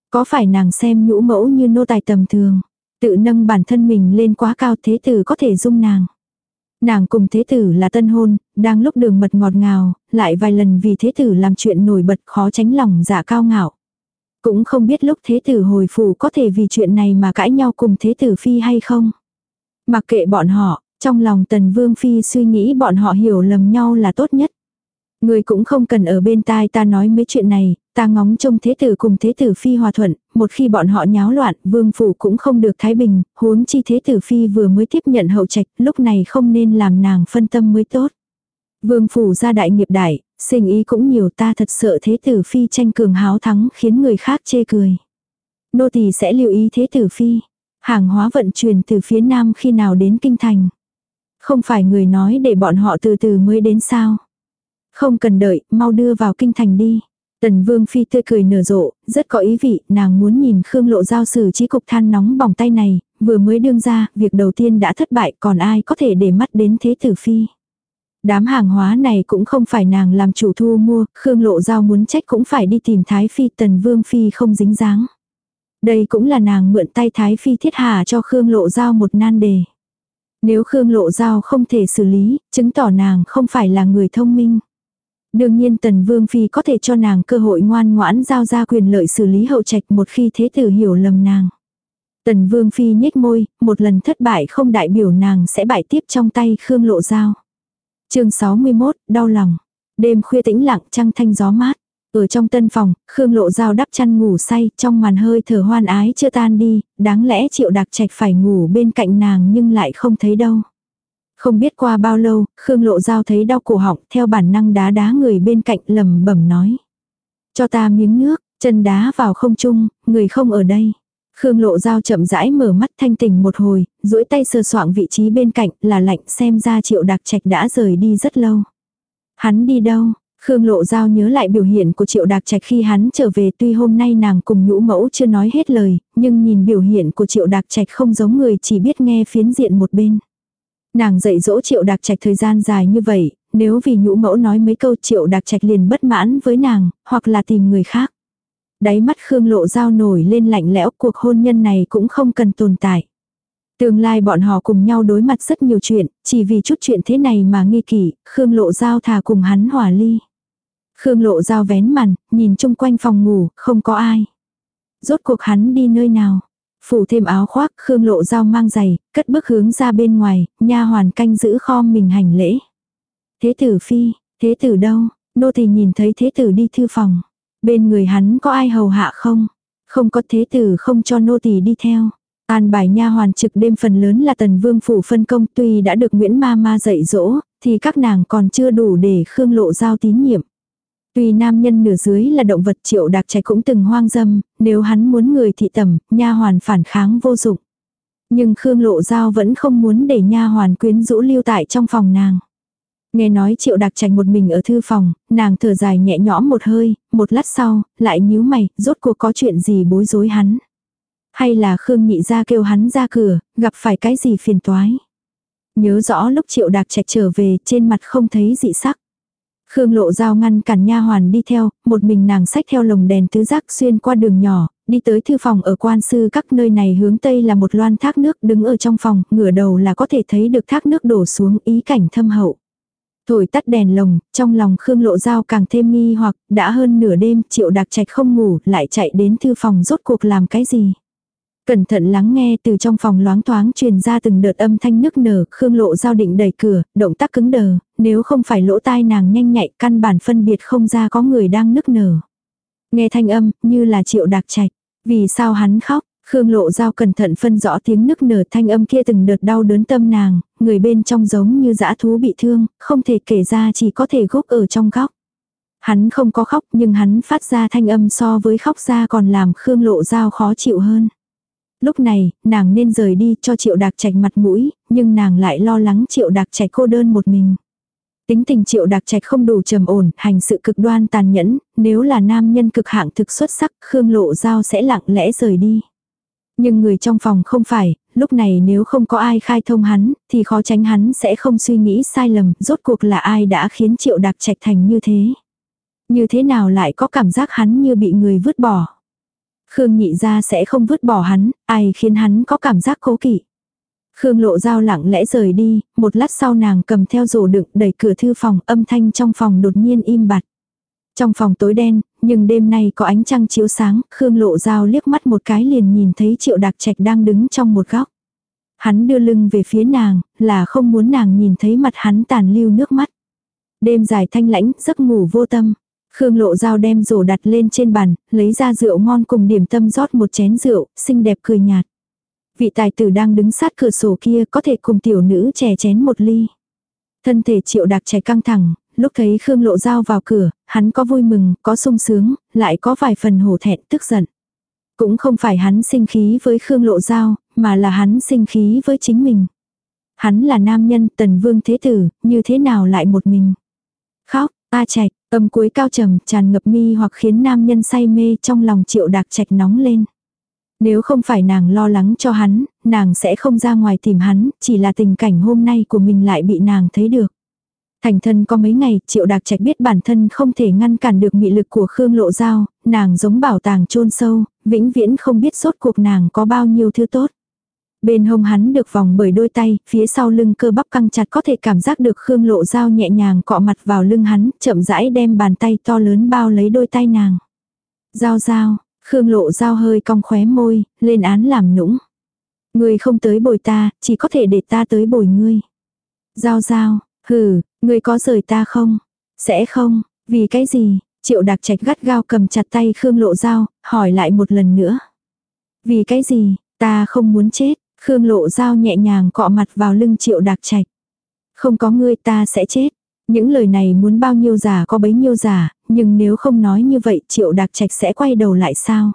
Có phải nàng xem nhũ mẫu như nô tài tầm thường, tự nâng bản thân mình lên quá cao thế tử có thể dung nàng. Nàng cùng thế tử là tân hôn, đang lúc đường mật ngọt ngào, lại vài lần vì thế tử làm chuyện nổi bật khó tránh lòng dạ cao ngạo. Cũng không biết lúc thế tử hồi phủ có thể vì chuyện này mà cãi nhau cùng thế tử phi hay không. Mặc kệ bọn họ, trong lòng tần vương phi suy nghĩ bọn họ hiểu lầm nhau là tốt nhất. Người cũng không cần ở bên tai ta nói mấy chuyện này, ta ngóng trông thế tử cùng thế tử phi hòa thuận, một khi bọn họ nháo loạn, vương phủ cũng không được thái bình, huống chi thế tử phi vừa mới tiếp nhận hậu trạch, lúc này không nên làm nàng phân tâm mới tốt. Vương phủ ra đại nghiệp đại, sinh ý cũng nhiều ta thật sợ thế tử phi tranh cường háo thắng khiến người khác chê cười. Nô tỳ sẽ lưu ý thế tử phi. Hàng hóa vận chuyển từ phía nam khi nào đến kinh thành. Không phải người nói để bọn họ từ từ mới đến sao. Không cần đợi, mau đưa vào kinh thành đi. Tần Vương Phi tươi cười nở rộ, rất có ý vị, nàng muốn nhìn Khương Lộ Giao xử trí cục than nóng bỏng tay này, vừa mới đương ra, việc đầu tiên đã thất bại, còn ai có thể để mắt đến thế tử Phi. Đám hàng hóa này cũng không phải nàng làm chủ thu mua, Khương Lộ Giao muốn trách cũng phải đi tìm Thái Phi, Tần Vương Phi không dính dáng. Đây cũng là nàng mượn tay Thái Phi thiết hà cho Khương Lộ Giao một nan đề. Nếu Khương Lộ Giao không thể xử lý, chứng tỏ nàng không phải là người thông minh. Đương nhiên Tần Vương Phi có thể cho nàng cơ hội ngoan ngoãn giao ra quyền lợi xử lý hậu trạch một khi thế tử hiểu lầm nàng. Tần Vương Phi nhếch môi, một lần thất bại không đại biểu nàng sẽ bại tiếp trong tay Khương Lộ Giao. chương 61, đau lòng. Đêm khuya tĩnh lặng trăng thanh gió mát. Ở trong tân phòng, Khương Lộ Giao đắp chăn ngủ say, trong màn hơi thở hoan ái chưa tan đi, đáng lẽ triệu đặc trạch phải ngủ bên cạnh nàng nhưng lại không thấy đâu. Không biết qua bao lâu, Khương Lộ Giao thấy đau cổ họng, theo bản năng đá đá người bên cạnh lầm bẩm nói. Cho ta miếng nước, chân đá vào không trung, người không ở đây. Khương Lộ Giao chậm rãi mở mắt thanh tỉnh một hồi, duỗi tay sờ soạng vị trí bên cạnh là lạnh xem ra triệu đặc trạch đã rời đi rất lâu. Hắn đi đâu? Khương Lộ Giao nhớ lại biểu hiện của Triệu đặc Trạch khi hắn trở về tuy hôm nay nàng cùng nhũ mẫu chưa nói hết lời, nhưng nhìn biểu hiện của Triệu đặc Trạch không giống người chỉ biết nghe phiến diện một bên. Nàng dạy dỗ triệu đặc trạch thời gian dài như vậy, nếu vì nhũ mẫu nói mấy câu triệu đặc trạch liền bất mãn với nàng, hoặc là tìm người khác. Đáy mắt Khương lộ giao nổi lên lạnh lẽo cuộc hôn nhân này cũng không cần tồn tại. Tương lai bọn họ cùng nhau đối mặt rất nhiều chuyện, chỉ vì chút chuyện thế này mà nghi kỷ, Khương Lộ Giao thà cùng hắn hòa ly. Khương Lộ Giao vén màn, nhìn chung quanh phòng ngủ, không có ai. Rốt cuộc hắn đi nơi nào? Phủ thêm áo khoác, Khương Lộ Giao mang giày, cất bước hướng ra bên ngoài, nha hoàn canh giữ kho mình hành lễ. Thế tử phi, thế tử đâu? Nô thì nhìn thấy thế tử đi thư phòng. Bên người hắn có ai hầu hạ không? Không có thế tử không cho nô tỳ đi theo. An bài nha hoàn trực đêm phần lớn là tần vương phủ phân công tuy đã được Nguyễn Ma Ma dạy dỗ, thì các nàng còn chưa đủ để Khương Lộ giao tín nhiệm. Tuy nam nhân nửa dưới là động vật triệu đặc trẻ cũng từng hoang dâm, nếu hắn muốn người thị tầm, nha hoàn phản kháng vô dụng. Nhưng Khương Lộ Giao vẫn không muốn để nha hoàn quyến rũ lưu tại trong phòng nàng. Nghe nói triệu đặc trạch một mình ở thư phòng, nàng thở dài nhẹ nhõm một hơi, một lát sau, lại nhíu mày, rốt cuộc có chuyện gì bối rối hắn. Hay là Khương nhị ra kêu hắn ra cửa, gặp phải cái gì phiền toái. Nhớ rõ lúc triệu đặc trạch trở về trên mặt không thấy dị sắc. Khương lộ dao ngăn cản nha hoàn đi theo, một mình nàng xách theo lồng đèn tứ giác xuyên qua đường nhỏ, đi tới thư phòng ở quan sư các nơi này hướng tây là một loan thác nước đứng ở trong phòng, ngửa đầu là có thể thấy được thác nước đổ xuống ý cảnh thâm hậu. Thổi tắt đèn lồng, trong lòng Khương Lộ Giao càng thêm nghi hoặc đã hơn nửa đêm triệu đặc trạch không ngủ lại chạy đến thư phòng rốt cuộc làm cái gì. Cẩn thận lắng nghe từ trong phòng loáng thoáng truyền ra từng đợt âm thanh nức nở, Khương Lộ Giao định đẩy cửa, động tác cứng đờ, nếu không phải lỗ tai nàng nhanh nhạy căn bản phân biệt không ra có người đang nức nở. Nghe thanh âm, như là triệu đặc trạch. Vì sao hắn khóc? Khương Lộ Giao cẩn thận phân rõ tiếng nức nở thanh âm kia từng đợt đau đớn tâm nàng, người bên trong giống như dã thú bị thương, không thể kể ra chỉ có thể gốc ở trong góc. Hắn không có khóc nhưng hắn phát ra thanh âm so với khóc ra còn làm Khương Lộ Giao khó chịu hơn. Lúc này, nàng nên rời đi cho triệu đạc trạch mặt mũi, nhưng nàng lại lo lắng triệu đạc trạch cô đơn một mình. Tính tình triệu đạc trạch không đủ trầm ổn, hành sự cực đoan tàn nhẫn, nếu là nam nhân cực hạng thực xuất sắc, Khương Lộ Giao sẽ lặng lẽ rời đi. Nhưng người trong phòng không phải, lúc này nếu không có ai khai thông hắn, thì khó tránh hắn sẽ không suy nghĩ sai lầm, rốt cuộc là ai đã khiến triệu đạc trạch thành như thế. Như thế nào lại có cảm giác hắn như bị người vứt bỏ. Khương nhị ra sẽ không vứt bỏ hắn, ai khiến hắn có cảm giác cố kỵ. Khương lộ dao lặng lẽ rời đi, một lát sau nàng cầm theo rổ đựng đẩy cửa thư phòng, âm thanh trong phòng đột nhiên im bặt. Trong phòng tối đen, nhưng đêm nay có ánh trăng chiếu sáng, Khương lộ dao liếc mắt một cái liền nhìn thấy triệu đặc trạch đang đứng trong một góc. Hắn đưa lưng về phía nàng, là không muốn nàng nhìn thấy mặt hắn tàn lưu nước mắt. Đêm dài thanh lãnh, giấc ngủ vô tâm. Khương lộ dao đem rổ đặt lên trên bàn, lấy ra rượu ngon cùng điểm tâm rót một chén rượu, xinh đẹp cười nhạt. Vị tài tử đang đứng sát cửa sổ kia có thể cùng tiểu nữ chè chén một ly. Thân thể triệu đặc trẻ căng thẳng, lúc thấy Khương lộ dao vào cửa, hắn có vui mừng, có sung sướng, lại có vài phần hổ thẹn tức giận. Cũng không phải hắn sinh khí với Khương lộ dao, mà là hắn sinh khí với chính mình. Hắn là nam nhân tần vương thế tử, như thế nào lại một mình. Khóc, a trạch, Âm cuối cao trầm tràn ngập mi hoặc khiến nam nhân say mê trong lòng triệu đạc trạch nóng lên. Nếu không phải nàng lo lắng cho hắn, nàng sẽ không ra ngoài tìm hắn, chỉ là tình cảnh hôm nay của mình lại bị nàng thấy được. Thành thân có mấy ngày, triệu đạc trạch biết bản thân không thể ngăn cản được mị lực của Khương Lộ Giao, nàng giống bảo tàng chôn sâu, vĩnh viễn không biết sốt cuộc nàng có bao nhiêu thứ tốt. Bên hông hắn được vòng bởi đôi tay, phía sau lưng cơ bắp căng chặt có thể cảm giác được Khương Lộ Dao nhẹ nhàng cọ mặt vào lưng hắn, chậm rãi đem bàn tay to lớn bao lấy đôi tay nàng. Giao giao, Khương Lộ Dao hơi cong khóe môi, lên án làm nũng. Ngươi không tới bồi ta, chỉ có thể để ta tới bồi ngươi. Giao giao, hừ, ngươi có rời ta không? Sẽ không, vì cái gì? Triệu đặc trạch gắt gao cầm chặt tay Khương Lộ Dao, hỏi lại một lần nữa. Vì cái gì, ta không muốn chết, Khương lộ dao nhẹ nhàng cọ mặt vào lưng triệu đạc trạch. Không có ngươi ta sẽ chết. Những lời này muốn bao nhiêu giả có bấy nhiêu giả, nhưng nếu không nói như vậy triệu đạc trạch sẽ quay đầu lại sao?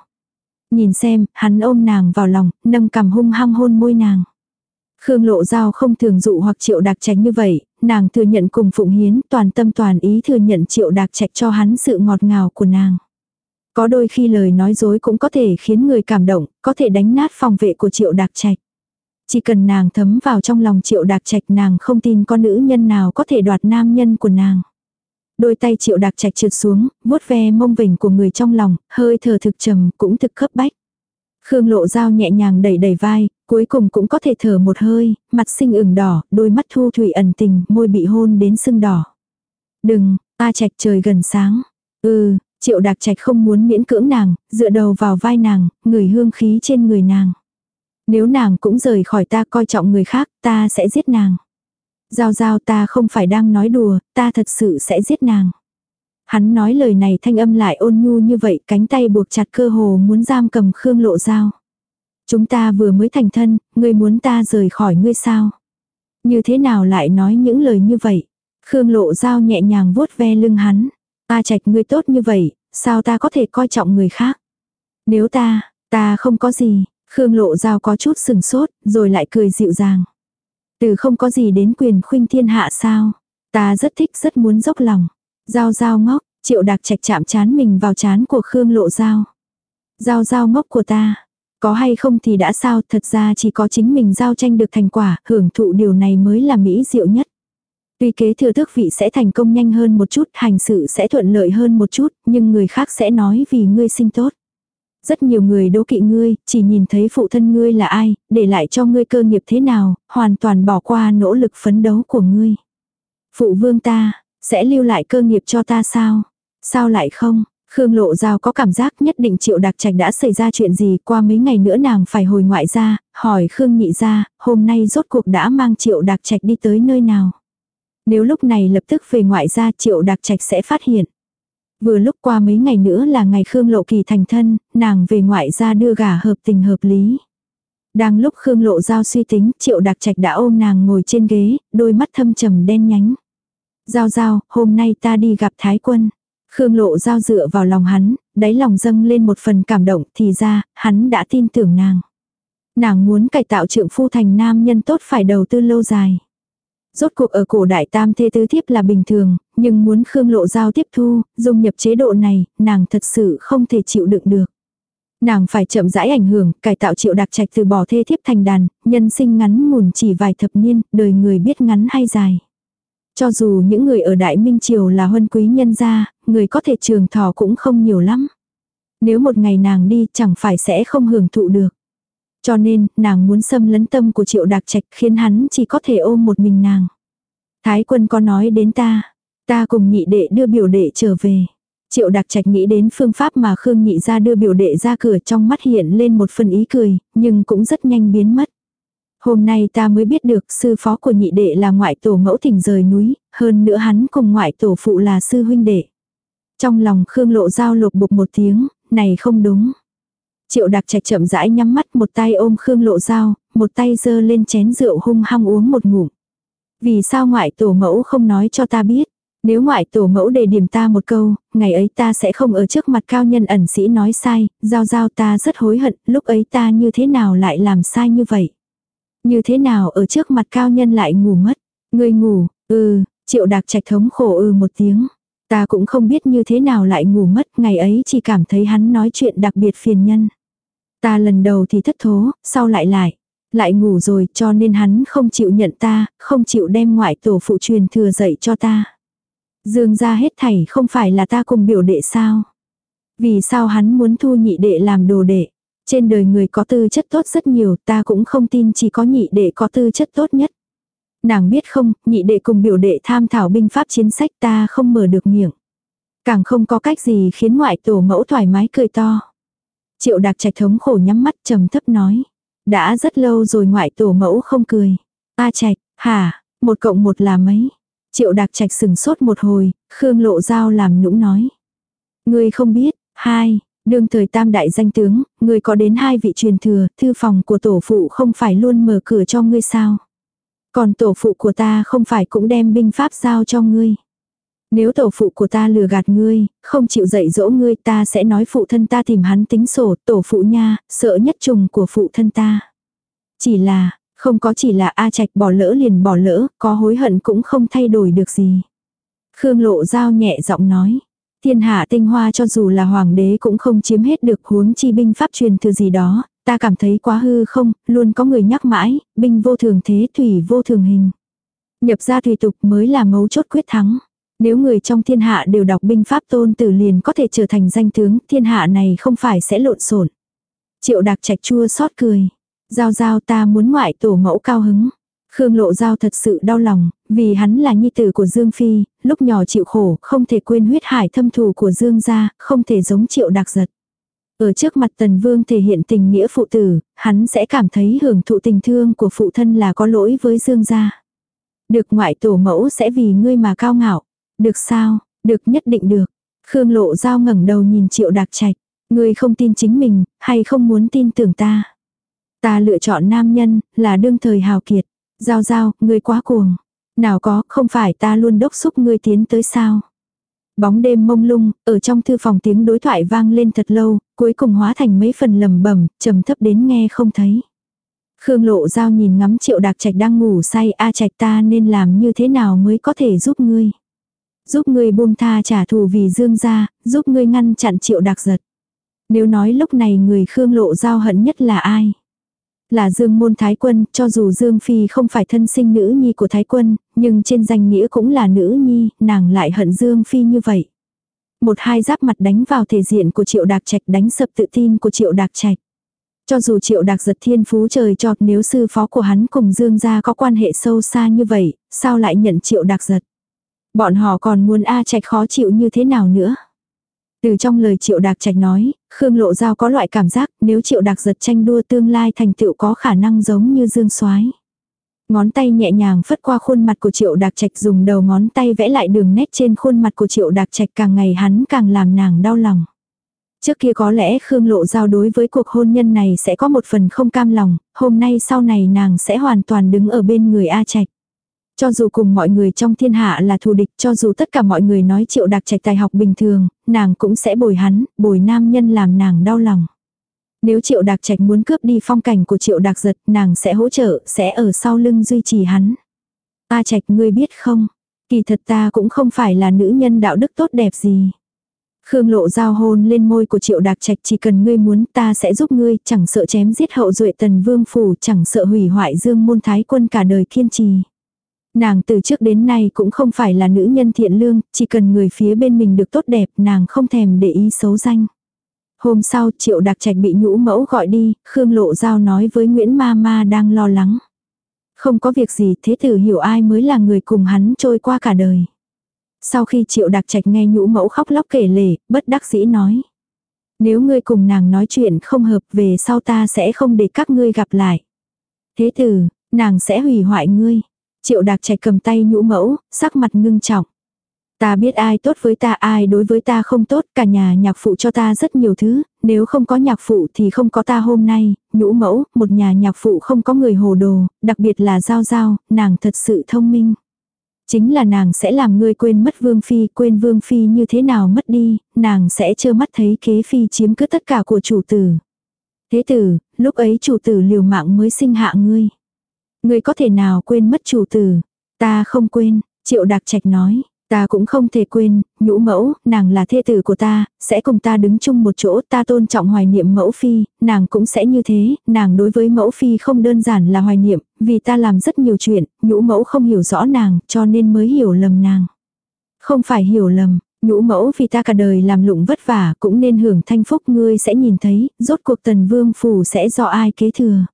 Nhìn xem, hắn ôm nàng vào lòng, nâng cầm hung hăng hôn môi nàng. Khương lộ giao không thường dụ hoặc triệu đạc trạch như vậy, nàng thừa nhận cùng phụng hiến toàn tâm toàn ý thừa nhận triệu đạc trạch cho hắn sự ngọt ngào của nàng. Có đôi khi lời nói dối cũng có thể khiến người cảm động, có thể đánh nát phòng vệ của triệu đạc trạch. Chỉ cần nàng thấm vào trong lòng triệu đạc trạch nàng không tin con nữ nhân nào có thể đoạt nam nhân của nàng. Đôi tay triệu đạc trạch trượt xuống, vuốt ve mông vỉnh của người trong lòng, hơi thở thực trầm cũng thực khớp bách. Khương Lộ dao nhẹ nhàng đẩy đẩy vai, cuối cùng cũng có thể thở một hơi, mặt xinh ửng đỏ, đôi mắt thu thủy ẩn tình, môi bị hôn đến sưng đỏ. Đừng, A Trạch trời gần sáng. Ừ, Triệu Đạc Trạch không muốn miễn cưỡng nàng, dựa đầu vào vai nàng, người hương khí trên người nàng. Nếu nàng cũng rời khỏi ta coi trọng người khác, ta sẽ giết nàng. Giao giao ta không phải đang nói đùa, ta thật sự sẽ giết nàng. Hắn nói lời này thanh âm lại ôn nhu như vậy, cánh tay buộc chặt cơ hồ muốn giam cầm Khương Lộ Giao. Chúng ta vừa mới thành thân, ngươi muốn ta rời khỏi ngươi sao? Như thế nào lại nói những lời như vậy? Khương Lộ Giao nhẹ nhàng vuốt ve lưng hắn. Ta trạch ngươi tốt như vậy, sao ta có thể coi trọng người khác? Nếu ta, ta không có gì, Khương Lộ Giao có chút sừng sốt, rồi lại cười dịu dàng. Từ không có gì đến quyền khuynh thiên hạ sao? Ta rất thích rất muốn dốc lòng. Giao giao ngốc, triệu đặc trạch chạm chán mình vào chán của Khương Lộ Giao. Giao giao ngốc của ta. Có hay không thì đã sao, thật ra chỉ có chính mình giao tranh được thành quả, hưởng thụ điều này mới là mỹ diệu nhất. Tuy kế thừa tước vị sẽ thành công nhanh hơn một chút, hành sự sẽ thuận lợi hơn một chút, nhưng người khác sẽ nói vì ngươi sinh tốt. Rất nhiều người đố kỵ ngươi, chỉ nhìn thấy phụ thân ngươi là ai, để lại cho ngươi cơ nghiệp thế nào, hoàn toàn bỏ qua nỗ lực phấn đấu của ngươi. Phụ vương ta, sẽ lưu lại cơ nghiệp cho ta sao? Sao lại không? Khương Lộ Giao có cảm giác nhất định Triệu Đặc Trạch đã xảy ra chuyện gì qua mấy ngày nữa nàng phải hồi ngoại ra, hỏi Khương Nhị ra, hôm nay rốt cuộc đã mang Triệu Đặc Trạch đi tới nơi nào. Nếu lúc này lập tức về ngoại ra Triệu Đặc Trạch sẽ phát hiện. Vừa lúc qua mấy ngày nữa là ngày Khương Lộ Kỳ thành thân, nàng về ngoại ra đưa gả hợp tình hợp lý. Đang lúc Khương Lộ Giao suy tính, Triệu Đặc Trạch đã ôm nàng ngồi trên ghế, đôi mắt thâm trầm đen nhánh. Giao giao, hôm nay ta đi gặp Thái quân. Khương Lộ Giao dựa vào lòng hắn, đáy lòng dâng lên một phần cảm động thì ra, hắn đã tin tưởng nàng. Nàng muốn cải tạo trượng phu thành nam nhân tốt phải đầu tư lâu dài. Rốt cuộc ở cổ đại tam thê tứ thiếp là bình thường, nhưng muốn Khương Lộ Giao tiếp thu, dung nhập chế độ này, nàng thật sự không thể chịu đựng được. Nàng phải chậm rãi ảnh hưởng, cải tạo triệu đặc trạch từ bỏ thê thiếp thành đàn, nhân sinh ngắn ngủn chỉ vài thập niên, đời người biết ngắn hay dài. Cho dù những người ở Đại Minh Triều là huân quý nhân gia, người có thể trường thọ cũng không nhiều lắm. Nếu một ngày nàng đi chẳng phải sẽ không hưởng thụ được. Cho nên, nàng muốn xâm lấn tâm của triệu đặc trạch khiến hắn chỉ có thể ôm một mình nàng. Thái quân có nói đến ta, ta cùng nhị đệ đưa biểu đệ trở về. Triệu đặc trạch nghĩ đến phương pháp mà Khương nhị ra đưa biểu đệ ra cửa trong mắt hiện lên một phần ý cười, nhưng cũng rất nhanh biến mất. Hôm nay ta mới biết được sư phó của nhị đệ là ngoại tổ mẫu thỉnh rời núi, hơn nữa hắn cùng ngoại tổ phụ là sư huynh đệ. Trong lòng Khương lộ giao lục bục một tiếng, này không đúng. Triệu đặc trạch chậm rãi nhắm mắt một tay ôm Khương lộ dao, một tay giơ lên chén rượu hung hăng uống một ngụm. Vì sao ngoại tổ mẫu không nói cho ta biết? Nếu ngoại tổ mẫu đề điểm ta một câu, ngày ấy ta sẽ không ở trước mặt cao nhân ẩn sĩ nói sai, giao giao ta rất hối hận, lúc ấy ta như thế nào lại làm sai như vậy. Như thế nào ở trước mặt cao nhân lại ngủ mất. Ngươi ngủ, ừ, triệu đạc trạch thống khổ ừ một tiếng. Ta cũng không biết như thế nào lại ngủ mất, ngày ấy chỉ cảm thấy hắn nói chuyện đặc biệt phiền nhân. Ta lần đầu thì thất thố, sau lại lại. Lại ngủ rồi cho nên hắn không chịu nhận ta, không chịu đem ngoại tổ phụ truyền thừa dạy cho ta. Dương ra hết thảy không phải là ta cùng biểu đệ sao. Vì sao hắn muốn thu nhị đệ làm đồ đệ. Trên đời người có tư chất tốt rất nhiều, ta cũng không tin chỉ có nhị đệ có tư chất tốt nhất. Nàng biết không, nhị đệ cùng biểu đệ tham thảo binh pháp chiến sách ta không mở được miệng. Càng không có cách gì khiến ngoại tổ mẫu thoải mái cười to. Triệu đặc trạch thống khổ nhắm mắt trầm thấp nói. Đã rất lâu rồi ngoại tổ mẫu không cười. ta trạch, hả, một cộng một là mấy. Triệu đặc trạch sừng sốt một hồi, Khương lộ dao làm nũng nói. Ngươi không biết, hai, Đương thời tam đại danh tướng, người có đến hai vị truyền thừa, thư phòng của tổ phụ không phải luôn mở cửa cho ngươi sao. Còn tổ phụ của ta không phải cũng đem binh pháp giao cho ngươi. Nếu tổ phụ của ta lừa gạt ngươi, không chịu dạy dỗ ngươi ta sẽ nói phụ thân ta tìm hắn tính sổ, tổ phụ nha, sợ nhất trùng của phụ thân ta. Chỉ là, không có chỉ là A Trạch bỏ lỡ liền bỏ lỡ, có hối hận cũng không thay đổi được gì. Khương Lộ Giao nhẹ giọng nói. Thiên hạ tinh hoa cho dù là hoàng đế cũng không chiếm hết được huống chi binh pháp truyền thừa gì đó, ta cảm thấy quá hư không, luôn có người nhắc mãi, binh vô thường thế thủy vô thường hình. Nhập ra thủy tục mới là mấu chốt quyết thắng. Nếu người trong thiên hạ đều đọc binh pháp tôn tử liền có thể trở thành danh tướng, thiên hạ này không phải sẽ lộn xộn. Triệu đặc trạch chua xót cười. Giao giao ta muốn ngoại tổ mẫu cao hứng. Khương Lộ Giao thật sự đau lòng, vì hắn là nhi tử của Dương Phi, lúc nhỏ chịu khổ, không thể quên huyết hải thâm thù của Dương gia, không thể giống triệu đặc giật. Ở trước mặt Tần Vương thể hiện tình nghĩa phụ tử, hắn sẽ cảm thấy hưởng thụ tình thương của phụ thân là có lỗi với Dương gia. Được ngoại tổ mẫu sẽ vì ngươi mà cao ngạo. Được sao, được nhất định được. Khương Lộ Giao ngẩng đầu nhìn triệu đặc trạch. Ngươi không tin chính mình, hay không muốn tin tưởng ta. Ta lựa chọn nam nhân, là đương thời hào kiệt. Giao giao, ngươi quá cuồng. Nào có, không phải ta luôn đốc xúc ngươi tiến tới sao. Bóng đêm mông lung, ở trong thư phòng tiếng đối thoại vang lên thật lâu, cuối cùng hóa thành mấy phần lầm bẩm trầm thấp đến nghe không thấy. Khương lộ giao nhìn ngắm triệu đạc trạch đang ngủ say a trạch ta nên làm như thế nào mới có thể giúp ngươi. Giúp ngươi buông tha trả thù vì dương gia, giúp ngươi ngăn chặn triệu đạc giật. Nếu nói lúc này người Khương lộ giao hận nhất là ai? Là Dương Môn Thái Quân, cho dù Dương Phi không phải thân sinh nữ nhi của Thái Quân, nhưng trên danh nghĩa cũng là nữ nhi, nàng lại hận Dương Phi như vậy. Một hai giáp mặt đánh vào thể diện của Triệu Đạc Trạch đánh sập tự tin của Triệu Đạc Trạch. Cho dù Triệu Đạc giật thiên phú trời cho nếu sư phó của hắn cùng Dương gia có quan hệ sâu xa như vậy, sao lại nhận Triệu Đạc giật. Bọn họ còn muốn A Trạch khó chịu như thế nào nữa. Từ trong lời Triệu Đạc Trạch nói, Khương Lộ Giao có loại cảm giác nếu Triệu Đạc giật tranh đua tương lai thành tựu có khả năng giống như Dương Soái. Ngón tay nhẹ nhàng phất qua khuôn mặt của Triệu Đạc Trạch dùng đầu ngón tay vẽ lại đường nét trên khuôn mặt của Triệu Đạc Trạch càng ngày hắn càng làm nàng đau lòng. Trước kia có lẽ Khương Lộ Giao đối với cuộc hôn nhân này sẽ có một phần không cam lòng, hôm nay sau này nàng sẽ hoàn toàn đứng ở bên người A Trạch. Cho dù cùng mọi người trong thiên hạ là thù địch, cho dù tất cả mọi người nói triệu đặc trạch tài học bình thường, nàng cũng sẽ bồi hắn, bồi nam nhân làm nàng đau lòng. Nếu triệu đặc trạch muốn cướp đi phong cảnh của triệu đặc giật, nàng sẽ hỗ trợ, sẽ ở sau lưng duy trì hắn. A trạch ngươi biết không, kỳ thật ta cũng không phải là nữ nhân đạo đức tốt đẹp gì. Khương lộ giao hôn lên môi của triệu đạc trạch chỉ cần ngươi muốn ta sẽ giúp ngươi, chẳng sợ chém giết hậu duệ tần vương phủ, chẳng sợ hủy hoại dương môn thái quân cả đời kiên trì. Nàng từ trước đến nay cũng không phải là nữ nhân thiện lương, chỉ cần người phía bên mình được tốt đẹp, nàng không thèm để ý xấu danh. Hôm sau triệu đặc trạch bị nhũ mẫu gọi đi, Khương Lộ Giao nói với Nguyễn Ma Ma đang lo lắng. Không có việc gì thế tử hiểu ai mới là người cùng hắn trôi qua cả đời. Sau khi triệu đặc trạch nghe nhũ mẫu khóc lóc kể lể, bất đắc dĩ nói. Nếu ngươi cùng nàng nói chuyện không hợp về sau ta sẽ không để các ngươi gặp lại. Thế tử, nàng sẽ hủy hoại ngươi. Triệu đạc trạch cầm tay nhũ mẫu, sắc mặt ngưng trọng. Ta biết ai tốt với ta ai đối với ta không tốt, cả nhà nhạc phụ cho ta rất nhiều thứ, nếu không có nhạc phụ thì không có ta hôm nay, nhũ mẫu, một nhà nhạc phụ không có người hồ đồ, đặc biệt là giao giao, nàng thật sự thông minh. Chính là nàng sẽ làm ngươi quên mất vương phi, quên vương phi như thế nào mất đi, nàng sẽ trơ mắt thấy kế phi chiếm cứ tất cả của chủ tử. Thế tử, lúc ấy chủ tử liều mạng mới sinh hạ ngươi. Ngươi có thể nào quên mất chủ tử? Ta không quên, triệu đặc trạch nói. Ta cũng không thể quên, nhũ mẫu, nàng là thê tử của ta, sẽ cùng ta đứng chung một chỗ, ta tôn trọng hoài niệm mẫu phi, nàng cũng sẽ như thế, nàng đối với mẫu phi không đơn giản là hoài niệm, vì ta làm rất nhiều chuyện, nhũ mẫu không hiểu rõ nàng, cho nên mới hiểu lầm nàng. Không phải hiểu lầm, nhũ mẫu vì ta cả đời làm lụng vất vả cũng nên hưởng thanh phúc ngươi sẽ nhìn thấy, rốt cuộc tần vương phủ sẽ do ai kế thừa.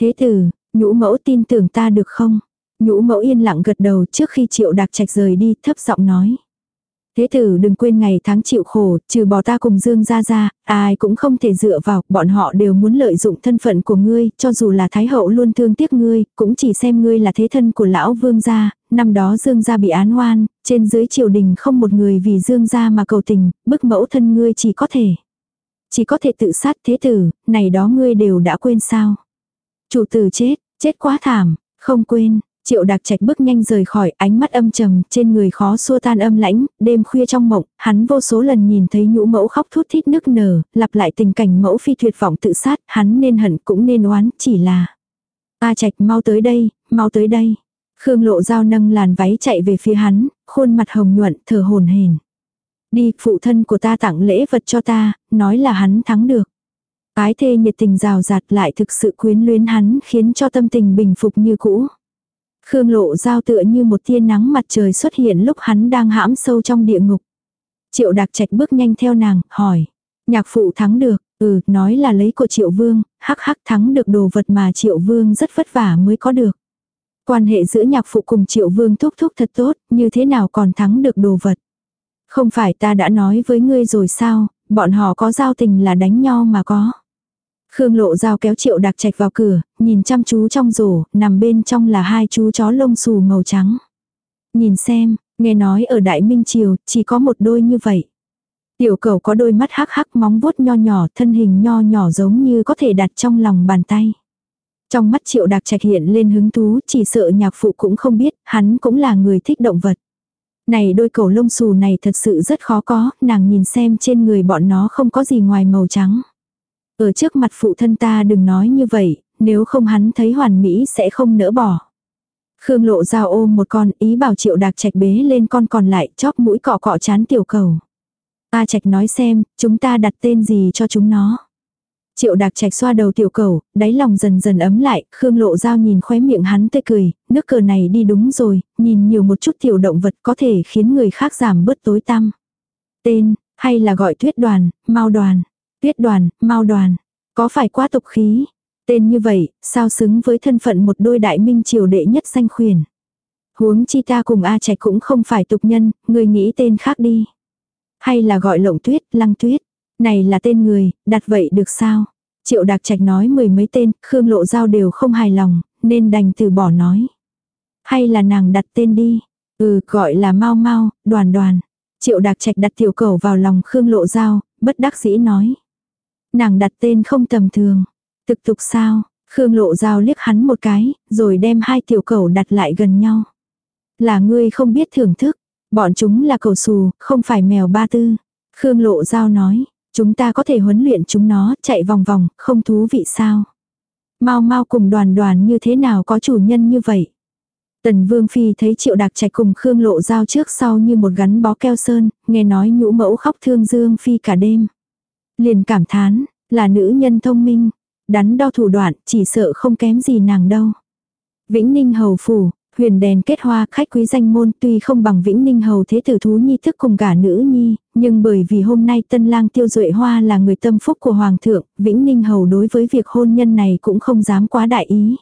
Thế tử, Nhũ mẫu tin tưởng ta được không? Nhũ mẫu yên lặng gật đầu trước khi triệu đạc trạch rời đi thấp giọng nói. Thế tử đừng quên ngày tháng chịu khổ, trừ bỏ ta cùng Dương ra ra, ai cũng không thể dựa vào, bọn họ đều muốn lợi dụng thân phận của ngươi, cho dù là Thái hậu luôn thương tiếc ngươi, cũng chỉ xem ngươi là thế thân của lão vương gia, năm đó Dương gia bị án oan, trên dưới triều đình không một người vì Dương gia mà cầu tình, bức mẫu thân ngươi chỉ có thể. Chỉ có thể tự sát thế tử, này đó ngươi đều đã quên sao. Chủ tử chết, chết quá thảm, không quên. Triệu đặc trạch bước nhanh rời khỏi ánh mắt âm trầm trên người khó xua tan âm lãnh, đêm khuya trong mộng, hắn vô số lần nhìn thấy nhũ mẫu khóc thút thít nức nở, lặp lại tình cảnh mẫu phi tuyệt vọng tự sát, hắn nên hận cũng nên oán, chỉ là. A trạch mau tới đây, mau tới đây. Khương lộ dao nâng làn váy chạy về phía hắn, khuôn mặt hồng nhuận, thở hồn hển. Đi, phụ thân của ta tặng lễ vật cho ta, nói là hắn thắng được. Ái thê nhiệt tình rào rạt lại thực sự quyến luyến hắn khiến cho tâm tình bình phục như cũ. Khương lộ giao tựa như một tia nắng mặt trời xuất hiện lúc hắn đang hãm sâu trong địa ngục. Triệu đặc trạch bước nhanh theo nàng, hỏi. Nhạc phụ thắng được, Ừ, nói là lấy của triệu vương, hắc hắc thắng được đồ vật mà triệu vương rất vất vả mới có được. Quan hệ giữa nhạc phụ cùng triệu vương thúc thúc thật tốt, như thế nào còn thắng được đồ vật. Không phải ta đã nói với ngươi rồi sao, bọn họ có giao tình là đánh nhau mà có. Khương lộ dao kéo triệu đặc trạch vào cửa, nhìn chăm chú trong rổ, nằm bên trong là hai chú chó lông xù màu trắng. Nhìn xem, nghe nói ở Đại Minh Triều chỉ có một đôi như vậy. Tiểu cầu có đôi mắt hắc hắc móng vuốt nho nhỏ thân hình nho nhỏ giống như có thể đặt trong lòng bàn tay. Trong mắt triệu đặc trạch hiện lên hứng thú chỉ sợ nhạc phụ cũng không biết, hắn cũng là người thích động vật. Này đôi cầu lông xù này thật sự rất khó có, nàng nhìn xem trên người bọn nó không có gì ngoài màu trắng. Ở trước mặt phụ thân ta đừng nói như vậy, nếu không hắn thấy hoàn mỹ sẽ không nỡ bỏ. Khương lộ giao ôm một con ý bảo triệu đạc trạch bế lên con còn lại chóp mũi cọ cọ chán tiểu cầu. Ta trạch nói xem, chúng ta đặt tên gì cho chúng nó. Triệu đạc trạch xoa đầu tiểu cầu, đáy lòng dần dần ấm lại, Khương lộ dao nhìn khóe miệng hắn tươi cười, nước cờ này đi đúng rồi, nhìn nhiều một chút tiểu động vật có thể khiến người khác giảm bớt tối tăm. Tên, hay là gọi tuyết đoàn, mau đoàn, tuyết đoàn, mau đoàn, có phải quá tục khí. Tên như vậy, sao xứng với thân phận một đôi đại minh triều đệ nhất danh khuyển. Huống chi ta cùng A Trạch cũng không phải tục nhân, người nghĩ tên khác đi. Hay là gọi lộng tuyết, lăng tuyết. Này là tên người, đặt vậy được sao? Triệu Đạc Trạch nói mười mấy tên, Khương Lộ Giao đều không hài lòng, nên đành từ bỏ nói. Hay là nàng đặt tên đi? Ừ, gọi là mau mau, đoàn đoàn. Triệu Đạc Trạch đặt tiểu cầu vào lòng Khương Lộ Giao, bất đắc dĩ nói. Nàng đặt tên không tầm thường. Thực tục sao? Khương Lộ Giao liếc hắn một cái, rồi đem hai tiểu cầu đặt lại gần nhau. Là ngươi không biết thưởng thức. Bọn chúng là cầu xù, không phải mèo ba tư. Khương Lộ Giao nói. Chúng ta có thể huấn luyện chúng nó, chạy vòng vòng, không thú vị sao. Mau mau cùng đoàn đoàn như thế nào có chủ nhân như vậy. Tần Vương Phi thấy Triệu Đạc Trạch cùng Khương Lộ Giao trước sau như một gắn bó keo sơn, nghe nói nhũ mẫu khóc thương Dương Phi cả đêm. Liền cảm thán, là nữ nhân thông minh, đắn đo thủ đoạn, chỉ sợ không kém gì nàng đâu. Vĩnh Ninh Hầu Phủ, huyền đèn kết hoa khách quý danh môn tuy không bằng Vĩnh Ninh Hầu thế tử thú nhi thức cùng cả nữ nhi, nhưng bởi vì hôm nay tân lang tiêu duệ hoa là người tâm phúc của Hoàng thượng, Vĩnh Ninh Hầu đối với việc hôn nhân này cũng không dám quá đại ý.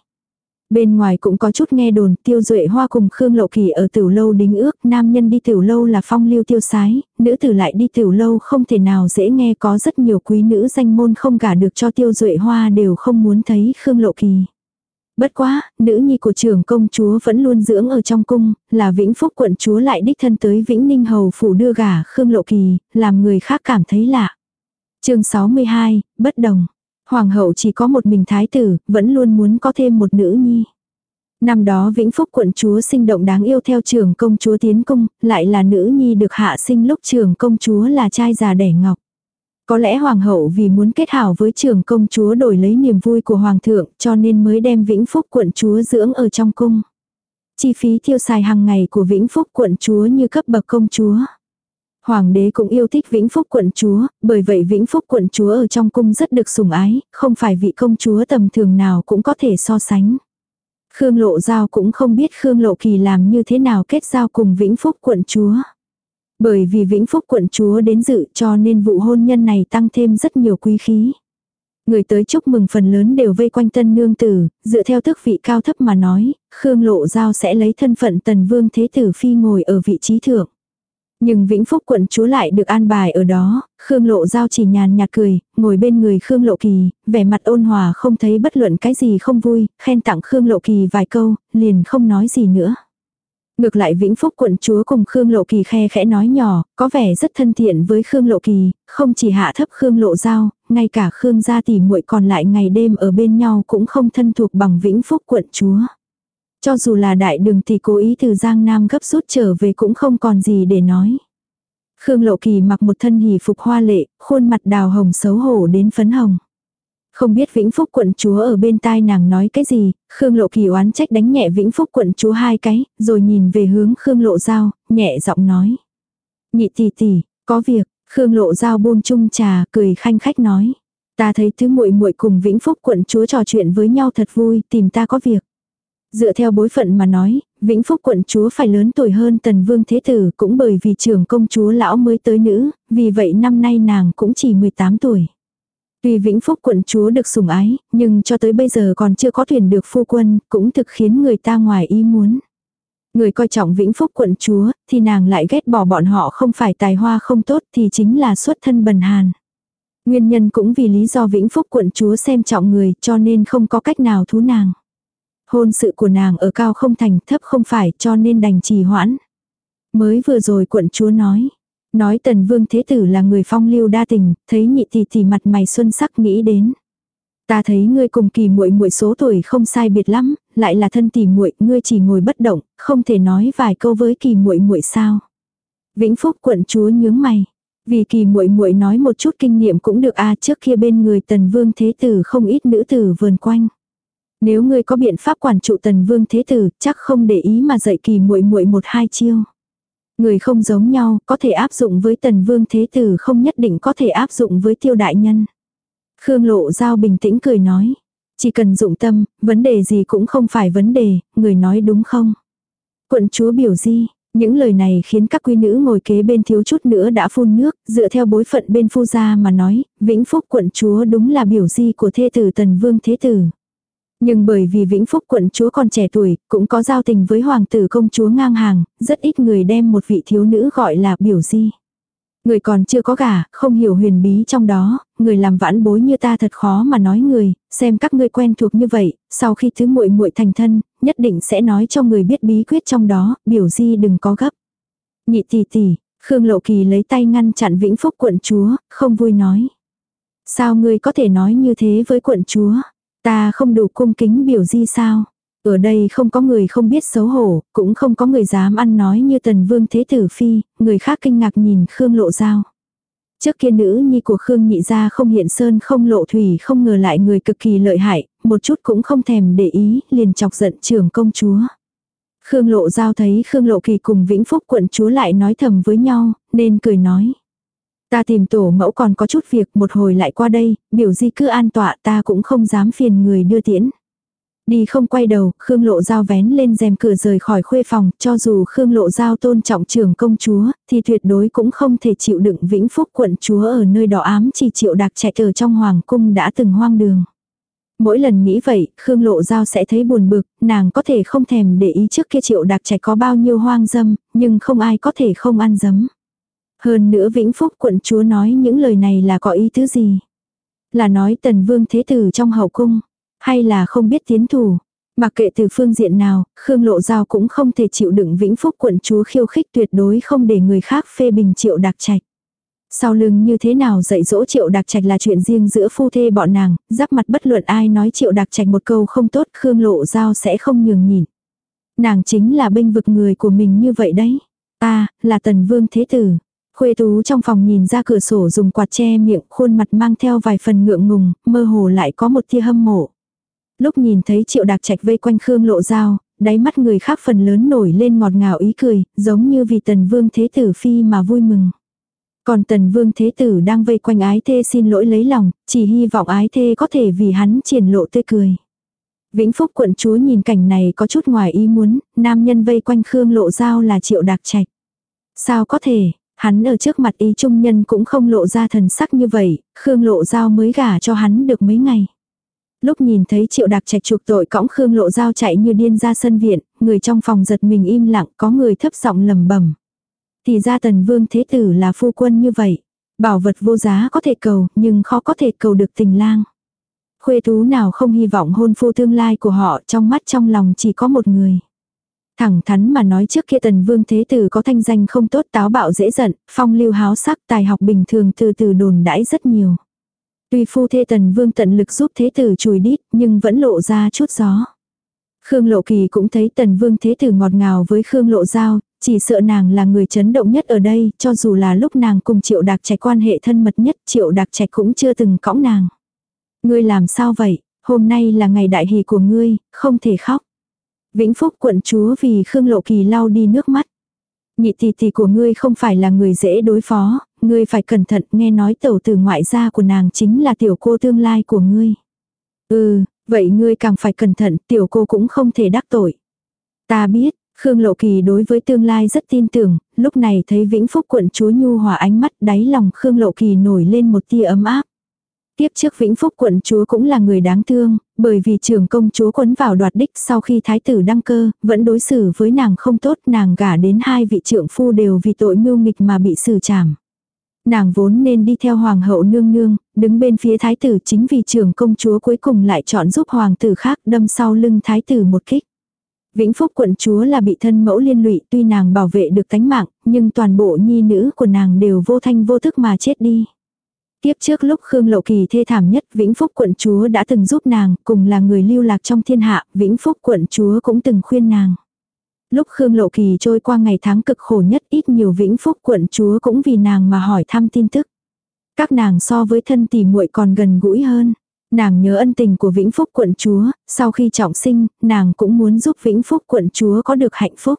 Bên ngoài cũng có chút nghe đồn tiêu duệ hoa cùng Khương Lộ Kỳ ở tiểu lâu đính ước, nam nhân đi tiểu lâu là phong lưu tiêu sái, nữ tử lại đi tiểu lâu không thể nào dễ nghe có rất nhiều quý nữ danh môn không gả được cho tiêu duệ hoa đều không muốn thấy Khương Lộ Kỳ. Bất quá, nữ nhi của trưởng công chúa vẫn luôn dưỡng ở trong cung, là Vĩnh Phúc quận chúa lại đích thân tới Vĩnh Ninh Hầu phủ đưa gả Khương Lộ Kỳ, làm người khác cảm thấy lạ. chương 62, bất đồng. Hoàng hậu chỉ có một mình thái tử, vẫn luôn muốn có thêm một nữ nhi. Năm đó Vĩnh Phúc quận chúa sinh động đáng yêu theo trường công chúa tiến cung, lại là nữ nhi được hạ sinh lúc trường công chúa là trai già đẻ ngọc. Có lẽ hoàng hậu vì muốn kết hảo với trường công chúa đổi lấy niềm vui của hoàng thượng cho nên mới đem Vĩnh Phúc quận chúa dưỡng ở trong cung. Chi phí tiêu xài hàng ngày của Vĩnh Phúc quận chúa như cấp bậc công chúa. Hoàng đế cũng yêu thích Vĩnh Phúc quận chúa, bởi vậy Vĩnh Phúc quận chúa ở trong cung rất được sủng ái, không phải vị công chúa tầm thường nào cũng có thể so sánh. Khương Lộ Giao cũng không biết Khương Lộ Kỳ làm như thế nào kết giao cùng Vĩnh Phúc quận chúa. Bởi vì Vĩnh Phúc quận chúa đến dự cho nên vụ hôn nhân này tăng thêm rất nhiều quý khí. Người tới chúc mừng phần lớn đều vây quanh tân nương tử, dựa theo tước vị cao thấp mà nói, Khương Lộ Giao sẽ lấy thân phận tần vương thế tử phi ngồi ở vị trí thượng. Nhưng Vĩnh Phúc quận chúa lại được an bài ở đó, Khương Lộ Giao chỉ nhàn nhạt cười, ngồi bên người Khương Lộ Kỳ, vẻ mặt ôn hòa không thấy bất luận cái gì không vui, khen tặng Khương Lộ Kỳ vài câu, liền không nói gì nữa. Ngược lại Vĩnh Phúc quận chúa cùng Khương Lộ Kỳ khe khẽ nói nhỏ, có vẻ rất thân thiện với Khương Lộ Kỳ, không chỉ hạ thấp Khương Lộ Giao, ngay cả Khương gia tỷ muội còn lại ngày đêm ở bên nhau cũng không thân thuộc bằng Vĩnh Phúc quận chúa. Cho dù là đại đường thì cố ý từ Giang Nam gấp rút trở về cũng không còn gì để nói. Khương Lộ Kỳ mặc một thân hỷ phục hoa lệ, khuôn mặt đào hồng xấu hổ đến phấn hồng. Không biết Vĩnh Phúc quận chúa ở bên tai nàng nói cái gì, Khương Lộ Kỳ oán trách đánh nhẹ Vĩnh Phúc quận chúa hai cái, rồi nhìn về hướng Khương Lộ Giao, nhẹ giọng nói. Nhị tỷ tỷ, có việc, Khương Lộ Giao buông chung trà, cười khanh khách nói. Ta thấy thứ muội muội cùng Vĩnh Phúc quận chúa trò chuyện với nhau thật vui, tìm ta có việc. Dựa theo bối phận mà nói, Vĩnh Phúc quận chúa phải lớn tuổi hơn tần vương thế tử cũng bởi vì trưởng công chúa lão mới tới nữ, vì vậy năm nay nàng cũng chỉ 18 tuổi. Tuy Vĩnh Phúc quận chúa được sủng ái, nhưng cho tới bây giờ còn chưa có thuyền được phu quân, cũng thực khiến người ta ngoài ý muốn. Người coi trọng Vĩnh Phúc quận chúa, thì nàng lại ghét bỏ bọn họ không phải tài hoa không tốt thì chính là xuất thân bần hàn. Nguyên nhân cũng vì lý do Vĩnh Phúc quận chúa xem trọng người cho nên không có cách nào thú nàng. Hôn sự của nàng ở cao không thành thấp không phải cho nên đành trì hoãn. Mới vừa rồi quận chúa nói. Nói tần vương thế tử là người phong lưu đa tình, thấy nhị tỷ tỷ mặt mày xuân sắc nghĩ đến. Ta thấy ngươi cùng kỳ muội muội số tuổi không sai biệt lắm, lại là thân tỷ muội, ngươi chỉ ngồi bất động, không thể nói vài câu với kỳ muội muội sao? Vĩnh Phúc quận chúa nhướng mày, vì kỳ muội muội nói một chút kinh nghiệm cũng được a, trước kia bên người Tần Vương thế tử không ít nữ tử vườn quanh. Nếu ngươi có biện pháp quản trụ Tần Vương thế tử, chắc không để ý mà dạy kỳ muội muội một hai chiêu. Người không giống nhau, có thể áp dụng với Tần Vương thế tử không nhất định có thể áp dụng với Tiêu đại nhân. Khương Lộ Giao bình tĩnh cười nói. Chỉ cần dụng tâm, vấn đề gì cũng không phải vấn đề, người nói đúng không? Quận chúa biểu di, những lời này khiến các quý nữ ngồi kế bên thiếu chút nữa đã phun nước, dựa theo bối phận bên phu gia mà nói, Vĩnh Phúc quận chúa đúng là biểu di của thê tử Tần Vương Thế Tử. Nhưng bởi vì Vĩnh Phúc quận chúa còn trẻ tuổi, cũng có giao tình với hoàng tử công chúa ngang hàng, rất ít người đem một vị thiếu nữ gọi là biểu di. Người còn chưa có gả, không hiểu huyền bí trong đó, người làm vãn bối như ta thật khó mà nói người, xem các ngươi quen thuộc như vậy, sau khi thứ muội muội thành thân, nhất định sẽ nói cho người biết bí quyết trong đó, biểu di đừng có gấp. Nhị tỷ tỷ, Khương Lộ Kỳ lấy tay ngăn chặn Vĩnh Phúc quận chúa, không vui nói. Sao ngươi có thể nói như thế với quận chúa? Ta không đủ cung kính biểu di sao? Ở đây không có người không biết xấu hổ, cũng không có người dám ăn nói như tần vương thế tử phi, người khác kinh ngạc nhìn Khương lộ giao. Trước kia nữ nhi của Khương nhị gia không hiện sơn không lộ thủy không ngờ lại người cực kỳ lợi hại, một chút cũng không thèm để ý, liền chọc giận trưởng công chúa. Khương lộ giao thấy Khương lộ kỳ cùng Vĩnh Phúc quận chúa lại nói thầm với nhau, nên cười nói. Ta tìm tổ mẫu còn có chút việc một hồi lại qua đây, biểu di cứ an tọa ta cũng không dám phiền người đưa tiễn. Đi không quay đầu, Khương Lộ Giao vén lên rèm cửa rời khỏi khuê phòng, cho dù Khương Lộ Giao tôn trọng trưởng công chúa, thì tuyệt đối cũng không thể chịu đựng vĩnh phúc quận chúa ở nơi đỏ ám chỉ chịu đặc chạy ở trong hoàng cung đã từng hoang đường. Mỗi lần nghĩ vậy, Khương Lộ Giao sẽ thấy buồn bực, nàng có thể không thèm để ý trước kia triệu đặc trẻ có bao nhiêu hoang dâm, nhưng không ai có thể không ăn dấm. Hơn nữa Vĩnh Phúc quận chúa nói những lời này là có ý tứ gì? Là nói tần vương thế tử trong hậu cung, hay là không biết tiến thủ. Mặc kệ từ phương diện nào, Khương Lộ Giao cũng không thể chịu đựng vĩnh phúc quận chúa khiêu khích tuyệt đối không để người khác phê bình triệu đặc trạch. Sau lưng như thế nào dạy dỗ triệu đặc trạch là chuyện riêng giữa phu thê bọn nàng, giáp mặt bất luận ai nói triệu đặc trạch một câu không tốt Khương Lộ Giao sẽ không nhường nhìn. Nàng chính là bênh vực người của mình như vậy đấy. ta là tần vương thế tử. Khuê tú trong phòng nhìn ra cửa sổ dùng quạt che miệng khuôn mặt mang theo vài phần ngượng ngùng, mơ hồ lại có một tia hâm mộ. Lúc nhìn thấy triệu đạc trạch vây quanh Khương lộ dao, đáy mắt người khác phần lớn nổi lên ngọt ngào ý cười, giống như vì tần vương thế tử phi mà vui mừng. Còn tần vương thế tử đang vây quanh ái thê xin lỗi lấy lòng, chỉ hy vọng ái thê có thể vì hắn triển lộ tươi cười. Vĩnh Phúc quận chúa nhìn cảnh này có chút ngoài ý muốn, nam nhân vây quanh Khương lộ dao là triệu đạc trạch. Sao có thể, hắn ở trước mặt ý trung nhân cũng không lộ ra thần sắc như vậy, Khương lộ giao mới gả cho hắn được mấy ngày. Lúc nhìn thấy triệu đặc trạch trục tội cõng Khương Lộ Giao chạy như điên ra sân viện, người trong phòng giật mình im lặng, có người thấp giọng lầm bẩm Thì ra tần vương thế tử là phu quân như vậy. Bảo vật vô giá có thể cầu, nhưng khó có thể cầu được tình lang. Khuê tú nào không hy vọng hôn phu tương lai của họ trong mắt trong lòng chỉ có một người. Thẳng thắn mà nói trước kia tần vương thế tử có thanh danh không tốt táo bạo dễ giận, phong lưu háo sắc tài học bình thường từ từ đồn đãi rất nhiều. Tuy phu thê tần vương tận lực giúp thế tử chùi đít, nhưng vẫn lộ ra chút gió. Khương Lộ Kỳ cũng thấy tần vương thế tử ngọt ngào với Khương Lộ Giao, chỉ sợ nàng là người chấn động nhất ở đây, cho dù là lúc nàng cùng triệu đặc trạch quan hệ thân mật nhất, triệu đặc trạch cũng chưa từng cõng nàng. Ngươi làm sao vậy, hôm nay là ngày đại hỷ của ngươi, không thể khóc. Vĩnh Phúc quận chúa vì Khương Lộ Kỳ lau đi nước mắt. Nhị tỷ tỷ của ngươi không phải là người dễ đối phó, ngươi phải cẩn thận nghe nói tẩu từ ngoại gia của nàng chính là tiểu cô tương lai của ngươi. Ừ, vậy ngươi càng phải cẩn thận, tiểu cô cũng không thể đắc tội. Ta biết, Khương Lộ Kỳ đối với tương lai rất tin tưởng, lúc này thấy Vĩnh Phúc quận chúa nhu hòa ánh mắt đáy lòng Khương Lộ Kỳ nổi lên một tia ấm áp. Tiếp trước Vĩnh Phúc quận chúa cũng là người đáng thương, bởi vì trưởng công chúa quấn vào đoạt đích sau khi thái tử đăng cơ, vẫn đối xử với nàng không tốt, nàng gả đến hai vị trưởng phu đều vì tội mưu nghịch mà bị xử trảm. Nàng vốn nên đi theo hoàng hậu nương nương, đứng bên phía thái tử chính vì trưởng công chúa cuối cùng lại chọn giúp hoàng tử khác đâm sau lưng thái tử một kích. Vĩnh Phúc quận chúa là bị thân mẫu liên lụy tuy nàng bảo vệ được tánh mạng, nhưng toàn bộ nhi nữ của nàng đều vô thanh vô thức mà chết đi. Tiếp trước lúc Khương Lộ Kỳ thê thảm nhất Vĩnh Phúc quận chúa đã từng giúp nàng, cùng là người lưu lạc trong thiên hạ, Vĩnh Phúc quận chúa cũng từng khuyên nàng. Lúc Khương Lộ Kỳ trôi qua ngày tháng cực khổ nhất ít nhiều Vĩnh Phúc quận chúa cũng vì nàng mà hỏi thăm tin tức. Các nàng so với thân tỷ muội còn gần gũi hơn. Nàng nhớ ân tình của Vĩnh Phúc quận chúa, sau khi trọng sinh, nàng cũng muốn giúp Vĩnh Phúc quận chúa có được hạnh phúc.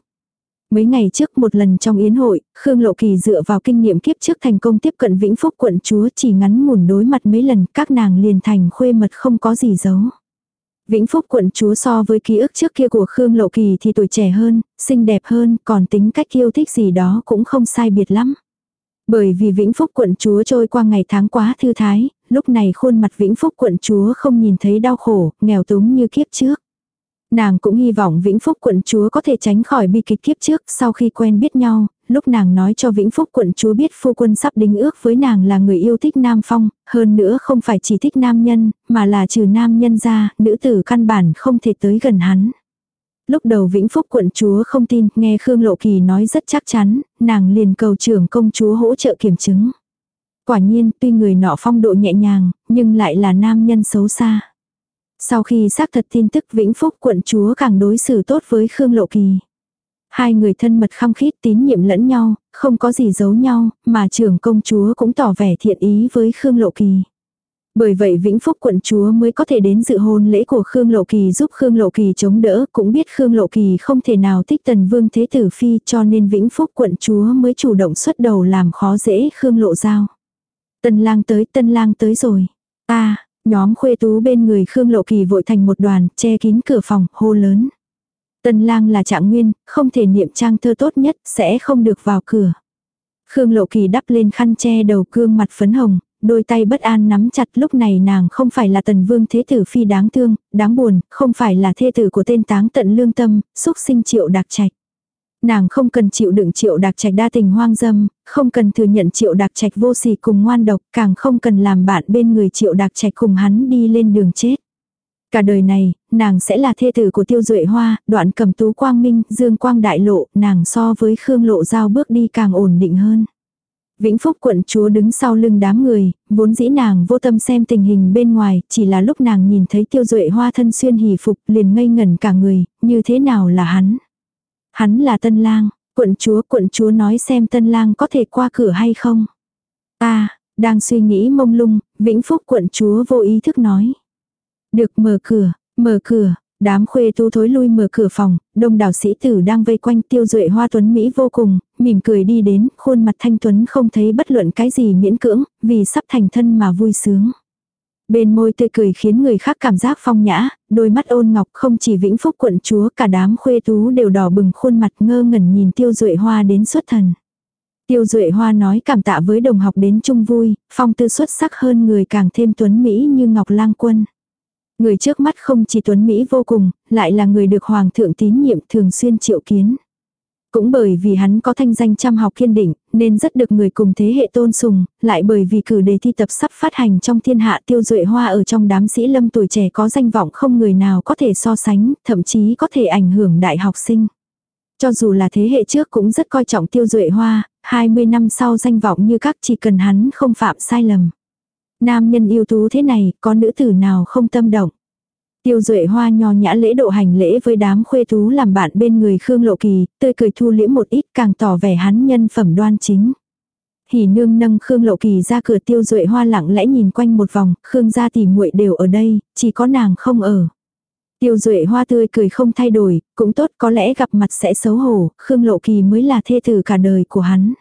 Mấy ngày trước một lần trong yến hội, Khương Lộ Kỳ dựa vào kinh nghiệm kiếp trước thành công tiếp cận Vĩnh Phúc quận chúa chỉ ngắn ngủn đối mặt mấy lần các nàng liền thành khuê mật không có gì giấu. Vĩnh Phúc quận chúa so với ký ức trước kia của Khương Lộ Kỳ thì tuổi trẻ hơn, xinh đẹp hơn, còn tính cách yêu thích gì đó cũng không sai biệt lắm. Bởi vì Vĩnh Phúc quận chúa trôi qua ngày tháng quá thư thái, lúc này khuôn mặt Vĩnh Phúc quận chúa không nhìn thấy đau khổ, nghèo túng như kiếp trước. Nàng cũng hy vọng Vĩnh Phúc quận chúa có thể tránh khỏi bi kịch kiếp trước sau khi quen biết nhau, lúc nàng nói cho Vĩnh Phúc quận chúa biết phu quân sắp đính ước với nàng là người yêu thích Nam Phong, hơn nữa không phải chỉ thích nam nhân, mà là trừ nam nhân ra, nữ tử căn bản không thể tới gần hắn. Lúc đầu Vĩnh Phúc quận chúa không tin, nghe Khương Lộ Kỳ nói rất chắc chắn, nàng liền cầu trưởng công chúa hỗ trợ kiểm chứng. Quả nhiên, tuy người nọ phong độ nhẹ nhàng, nhưng lại là nam nhân xấu xa. Sau khi xác thật tin tức Vĩnh Phúc quận chúa càng đối xử tốt với Khương Lộ Kỳ. Hai người thân mật khăng khít tín nhiệm lẫn nhau, không có gì giấu nhau, mà trưởng công chúa cũng tỏ vẻ thiện ý với Khương Lộ Kỳ. Bởi vậy Vĩnh Phúc quận chúa mới có thể đến dự hôn lễ của Khương Lộ Kỳ giúp Khương Lộ Kỳ chống đỡ, cũng biết Khương Lộ Kỳ không thể nào thích tần vương thế tử phi cho nên Vĩnh Phúc quận chúa mới chủ động xuất đầu làm khó dễ Khương Lộ Giao. Tân lang tới, tân lang tới rồi. ta nhóm khuê tú bên người Khương Lộ Kỳ vội thành một đoàn, che kín cửa phòng, hô lớn. Tân lang là trạng nguyên, không thể niệm trang thơ tốt nhất, sẽ không được vào cửa. Khương Lộ Kỳ đắp lên khăn che đầu cương mặt phấn hồng, đôi tay bất an nắm chặt lúc này nàng không phải là tần vương thế tử phi đáng thương, đáng buồn, không phải là thê tử của tên táng tận lương tâm, xúc sinh triệu đặc trạch. Nàng không cần chịu đựng triệu đặc trạch đa tình hoang dâm, không cần thừa nhận triệu đặc trạch vô sỉ cùng ngoan độc, càng không cần làm bạn bên người triệu đặc trạch cùng hắn đi lên đường chết. Cả đời này, nàng sẽ là thê tử của tiêu duệ hoa, đoạn cầm tú quang minh, dương quang đại lộ, nàng so với khương lộ giao bước đi càng ổn định hơn. Vĩnh Phúc quận chúa đứng sau lưng đám người, vốn dĩ nàng vô tâm xem tình hình bên ngoài, chỉ là lúc nàng nhìn thấy tiêu duệ hoa thân xuyên hỷ phục liền ngây ngẩn cả người, như thế nào là hắn. Hắn là tân lang, quận chúa quận chúa nói xem tân lang có thể qua cửa hay không. Ta, đang suy nghĩ mông lung, Vĩnh Phúc quận chúa vô ý thức nói. Được mở cửa, mở cửa, Đám khuê tu thối lui mở cửa phòng, đông đảo sĩ tử đang vây quanh tiêu duệ hoa tuấn Mỹ vô cùng, mỉm cười đi đến, khuôn mặt thanh tuấn không thấy bất luận cái gì miễn cưỡng, vì sắp thành thân mà vui sướng. Bên môi tươi cười khiến người khác cảm giác phong nhã, đôi mắt ôn ngọc không chỉ vĩnh phúc quận chúa cả đám khuê tú đều đỏ bừng khuôn mặt ngơ ngẩn nhìn tiêu duệ hoa đến xuất thần. Tiêu duệ hoa nói cảm tạ với đồng học đến chung vui, phong tư xuất sắc hơn người càng thêm tuấn Mỹ như ngọc lang quân. Người trước mắt không chỉ tuấn Mỹ vô cùng, lại là người được hoàng thượng tín nhiệm thường xuyên triệu kiến. Cũng bởi vì hắn có thanh danh chăm học kiên định, nên rất được người cùng thế hệ tôn sùng, lại bởi vì cử đề thi tập sắp phát hành trong thiên hạ tiêu duệ hoa ở trong đám sĩ lâm tuổi trẻ có danh vọng không người nào có thể so sánh, thậm chí có thể ảnh hưởng đại học sinh. Cho dù là thế hệ trước cũng rất coi trọng tiêu duệ hoa, 20 năm sau danh vọng như các chỉ cần hắn không phạm sai lầm. Nam nhân yêu tú thế này, có nữ tử nào không tâm động. Tiêu Duệ Hoa nho nhã lễ độ hành lễ với đám khuê tú làm bạn bên người Khương Lộ Kỳ, tươi cười thu liễm một ít càng tỏ vẻ hắn nhân phẩm đoan chính. Hỉ nương nâng Khương Lộ Kỳ ra cửa Tiêu Duệ Hoa lặng lẽ nhìn quanh một vòng, Khương gia tỷ muội đều ở đây, chỉ có nàng không ở. Tiêu Duệ Hoa tươi cười không thay đổi, cũng tốt có lẽ gặp mặt sẽ xấu hổ, Khương Lộ Kỳ mới là thê tử cả đời của hắn.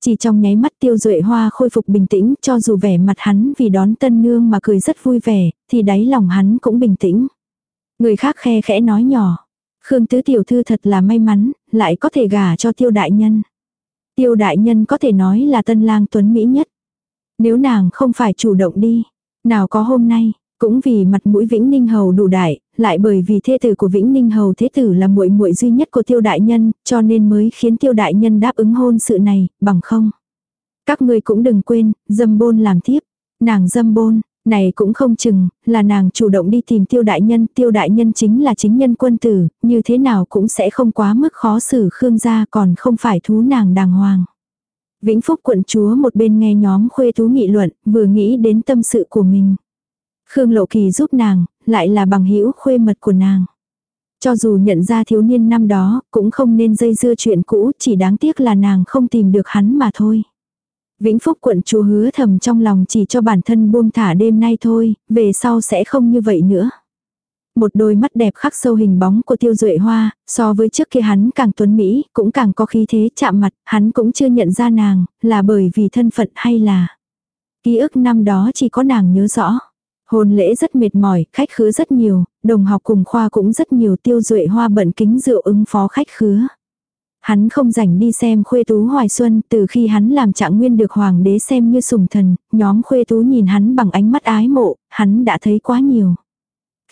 Chỉ trong nháy mắt tiêu duệ hoa khôi phục bình tĩnh cho dù vẻ mặt hắn vì đón tân nương mà cười rất vui vẻ, thì đáy lòng hắn cũng bình tĩnh. Người khác khe khẽ nói nhỏ. Khương tứ tiểu thư thật là may mắn, lại có thể gả cho tiêu đại nhân. Tiêu đại nhân có thể nói là tân lang tuấn mỹ nhất. Nếu nàng không phải chủ động đi, Nào có hôm nay, cũng vì mặt mũi Vĩnh Ninh Hầu đủ đại, lại bởi vì thê tử của Vĩnh Ninh Hầu thế tử là muội muội duy nhất của Tiêu đại nhân, cho nên mới khiến Tiêu đại nhân đáp ứng hôn sự này, bằng không. Các ngươi cũng đừng quên, dâm bôn làm tiếp. Nàng dâm bôn, này cũng không chừng, là nàng chủ động đi tìm tiêu đại nhân, tiêu đại nhân chính là chính nhân quân tử, như thế nào cũng sẽ không quá mức khó xử Khương gia còn không phải thú nàng đàng hoàng. Vĩnh Phúc quận chúa một bên nghe nhóm khuê thú nghị luận, vừa nghĩ đến tâm sự của mình. Khương Lộ Kỳ giúp nàng, lại là bằng hữu khuê mật của nàng. Cho dù nhận ra thiếu niên năm đó, cũng không nên dây dưa chuyện cũ, chỉ đáng tiếc là nàng không tìm được hắn mà thôi. Vĩnh Phúc quận chúa hứa thầm trong lòng chỉ cho bản thân buông thả đêm nay thôi, về sau sẽ không như vậy nữa. Một đôi mắt đẹp khắc sâu hình bóng của tiêu duệ hoa, so với trước kia hắn càng tuấn Mỹ, cũng càng có khí thế chạm mặt, hắn cũng chưa nhận ra nàng, là bởi vì thân phận hay là. Ký ức năm đó chỉ có nàng nhớ rõ. Hôn lễ rất mệt mỏi, khách khứa rất nhiều, đồng học cùng khoa cũng rất nhiều tiêu duệ hoa bận kính rượu ứng phó khách khứa. Hắn không rảnh đi xem khuê tú hoài xuân, từ khi hắn làm trạng nguyên được hoàng đế xem như sùng thần, nhóm khuê tú nhìn hắn bằng ánh mắt ái mộ, hắn đã thấy quá nhiều.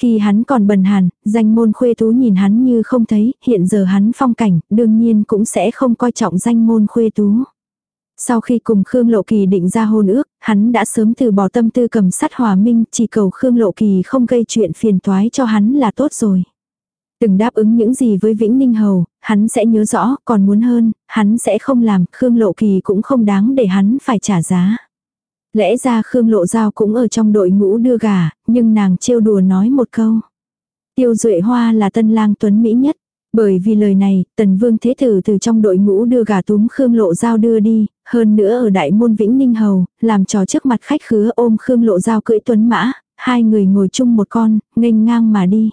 Khi hắn còn bần hàn, danh môn khuê tú nhìn hắn như không thấy, hiện giờ hắn phong cảnh, đương nhiên cũng sẽ không coi trọng danh môn khuê tú. Sau khi cùng Khương Lộ Kỳ định ra hôn ước, hắn đã sớm từ bỏ tâm tư cầm sắt hòa minh, chỉ cầu Khương Lộ Kỳ không gây chuyện phiền toái cho hắn là tốt rồi. Từng đáp ứng những gì với Vĩnh Ninh Hầu, hắn sẽ nhớ rõ, còn muốn hơn, hắn sẽ không làm, Khương Lộ Kỳ cũng không đáng để hắn phải trả giá. Lẽ ra Khương Lộ Giao cũng ở trong đội ngũ đưa gà, nhưng nàng trêu đùa nói một câu. Tiêu Duệ Hoa là tân lang tuấn Mỹ nhất. Bởi vì lời này, tần vương thế tử từ trong đội ngũ đưa gà túm Khương Lộ Giao đưa đi, hơn nữa ở đại môn Vĩnh Ninh Hầu, làm trò trước mặt khách khứa ôm Khương Lộ Giao cưỡi tuấn mã, hai người ngồi chung một con, nghênh ngang mà đi.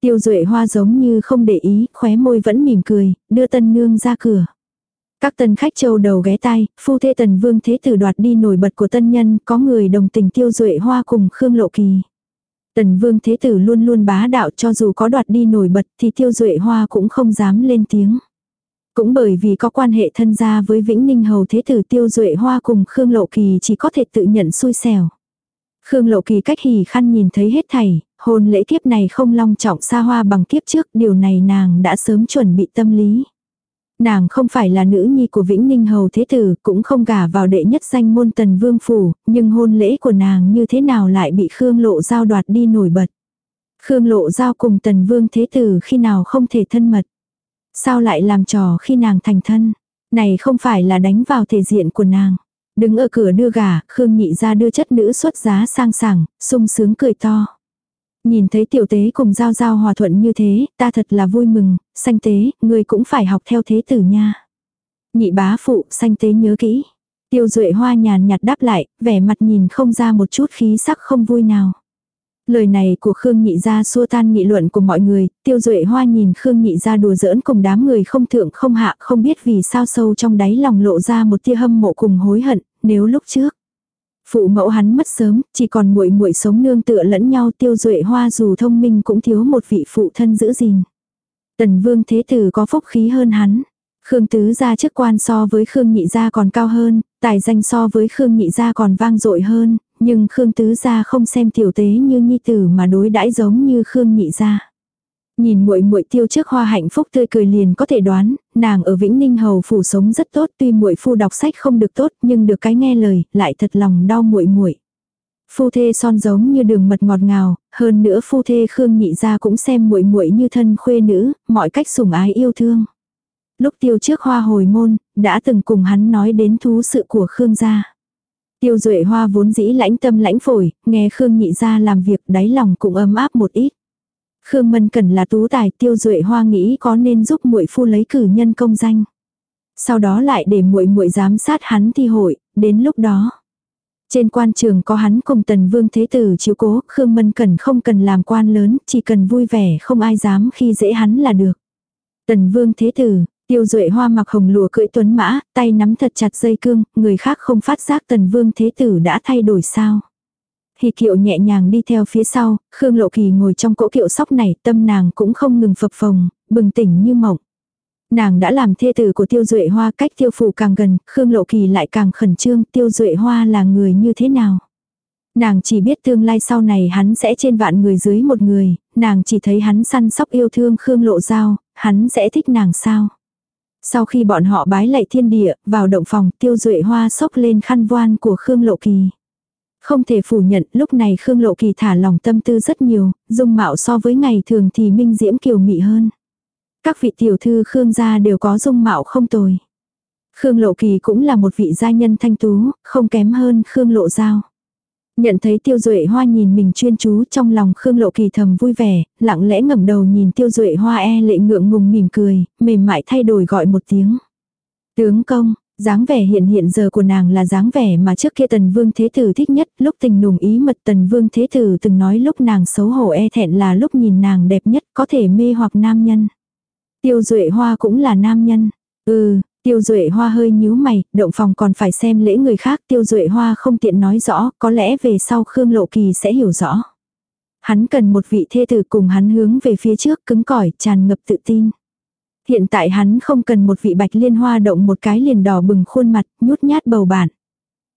Tiêu Duệ Hoa giống như không để ý, khóe môi vẫn mỉm cười, đưa tân nương ra cửa. Các tân khách châu đầu ghé tai, phu thê tần vương thế tử đoạt đi nổi bật của tân nhân, có người đồng tình Tiêu Duệ Hoa cùng Khương Lộ Kỳ. Tần vương thế tử luôn luôn bá đạo cho dù có đoạt đi nổi bật thì Tiêu Duệ Hoa cũng không dám lên tiếng. Cũng bởi vì có quan hệ thân gia với Vĩnh Ninh Hầu Thế Tử Tiêu Duệ Hoa cùng Khương Lộ Kỳ chỉ có thể tự nhận xui xẻo. Khương Lộ Kỳ cách hỉ khăn nhìn thấy hết thảy, hôn lễ kiếp này không long trọng xa hoa bằng kiếp trước, điều này nàng đã sớm chuẩn bị tâm lý. Nàng không phải là nữ nhi của Vĩnh Ninh Hầu Thế Tử, cũng không gả vào đệ nhất danh môn tần vương phủ, nhưng hôn lễ của nàng như thế nào lại bị Khương Lộ Giao đoạt đi nổi bật. Khương Lộ Giao cùng tần vương Thế Tử khi nào không thể thân mật. Sao lại làm trò khi nàng thành thân? Này không phải là đánh vào thể diện của nàng. Đứng ở cửa đưa gà, Khương nhị ra đưa chất nữ xuất giá sang sảng, sung sướng cười to. Nhìn thấy tiểu tế cùng giao giao hòa thuận như thế, ta thật là vui mừng, sanh tế, người cũng phải học theo thế tử nha. Nhị bá phụ, sanh tế nhớ kỹ. Tiêu duệ hoa nhàn nhạt đáp lại, vẻ mặt nhìn không ra một chút khí sắc không vui nào. Lời này của Khương Nhị Gia xua tan nghị luận của mọi người, tiêu duệ hoa nhìn Khương Nhị Gia đùa giỡn cùng đám người không thượng không hạ không biết vì sao sâu trong đáy lòng lộ ra một tia hâm mộ cùng hối hận, nếu lúc trước. Phụ mẫu hắn mất sớm, chỉ còn muội muội sống nương tựa lẫn nhau tiêu duệ hoa dù thông minh cũng thiếu một vị phụ thân giữ gìn. Tần vương thế tử có phúc khí hơn hắn. Khương tứ gia chức quan so với Khương nhị gia còn cao hơn, tài danh so với Khương nhị gia còn vang dội hơn, nhưng Khương tứ gia không xem tiểu tế như nhi tử mà đối đãi giống như Khương nhị gia. Nhìn muội muội tiêu trước hoa hạnh phúc tươi cười liền có thể đoán, nàng ở Vĩnh Ninh hầu phủ sống rất tốt, tuy muội phu đọc sách không được tốt, nhưng được cái nghe lời, lại thật lòng đau muội muội. Phu thê son giống như đường mật ngọt ngào, hơn nữa phu thê Khương nhị gia cũng xem muội muội như thân khuê nữ, mọi cách sủng ái yêu thương. Lúc tiêu trước hoa hồi môn, đã từng cùng hắn nói đến thú sự của Khương gia. Tiêu duệ hoa vốn dĩ lãnh tâm lãnh phổi, nghe Khương nhị gia làm việc đáy lòng cũng ấm áp một ít. Khương Mân Cẩn là tú tài tiêu duệ hoa nghĩ có nên giúp muội phu lấy cử nhân công danh. Sau đó lại để muội muội giám sát hắn thi hội, đến lúc đó. Trên quan trường có hắn cùng tần vương thế tử chiếu cố, Khương Mân Cẩn không cần làm quan lớn, chỉ cần vui vẻ không ai dám khi dễ hắn là được. Tần vương thế tử, tiêu duệ hoa mặc hồng lùa cưỡi tuấn mã, tay nắm thật chặt dây cương, người khác không phát giác tần vương thế tử đã thay đổi sao. Hy kiệu nhẹ nhàng đi theo phía sau, Khương Lộ Kỳ ngồi trong cỗ kiệu sóc này, tâm nàng cũng không ngừng phập phồng, bừng tỉnh như mộng. Nàng đã làm thê tử của Tiêu Duệ Hoa cách Tiêu Phủ càng gần, Khương Lộ Kỳ lại càng khẩn trương, Tiêu Duệ Hoa là người như thế nào? Nàng chỉ biết tương lai sau này hắn sẽ trên vạn người dưới một người, nàng chỉ thấy hắn săn sóc yêu thương Khương Lộ Giao, hắn sẽ thích nàng sao. Sau khi bọn họ bái lạy thiên địa, vào động phòng tiêu duệ hoa sốc lên khăn voan của Khương Lộ Kỳ. Không thể phủ nhận lúc này Khương Lộ Kỳ thả lòng tâm tư rất nhiều, dung mạo so với ngày thường thì minh diễm kiều mị hơn. Các vị tiểu thư Khương gia đều có dung mạo không tồi. Khương Lộ Kỳ cũng là một vị gia nhân thanh tú, không kém hơn Khương Lộ Giao. Nhận thấy tiêu duệ hoa nhìn mình chuyên chú trong lòng Khương Lộ Kỳ thầm vui vẻ, lặng lẽ ngẩng đầu nhìn tiêu duệ hoa e lệ ngượng ngùng mỉm cười, mềm mại thay đổi gọi một tiếng. Tướng công, dáng vẻ hiện hiện giờ của nàng là dáng vẻ mà trước kia tần vương thế tử thích nhất, lúc tình nùng ý mật tần vương thế tử từng nói lúc nàng xấu hổ e thẹn là lúc nhìn nàng đẹp nhất có thể mê hoặc nam nhân. Tiêu duệ hoa cũng là nam nhân. Ừ, Tiêu Duệ Hoa hơi nhíu mày, động phòng còn phải xem lễ người khác, Tiêu Duệ Hoa không tiện nói rõ, có lẽ về sau Khương Lộ Kỳ sẽ hiểu rõ. Hắn cần một vị thê tử cùng hắn hướng về phía trước cứng cỏi, tràn ngập tự tin. Hiện tại hắn không cần một vị bạch liên hoa động một cái liền đỏ bừng khuôn mặt, nhút nhát bầu bản.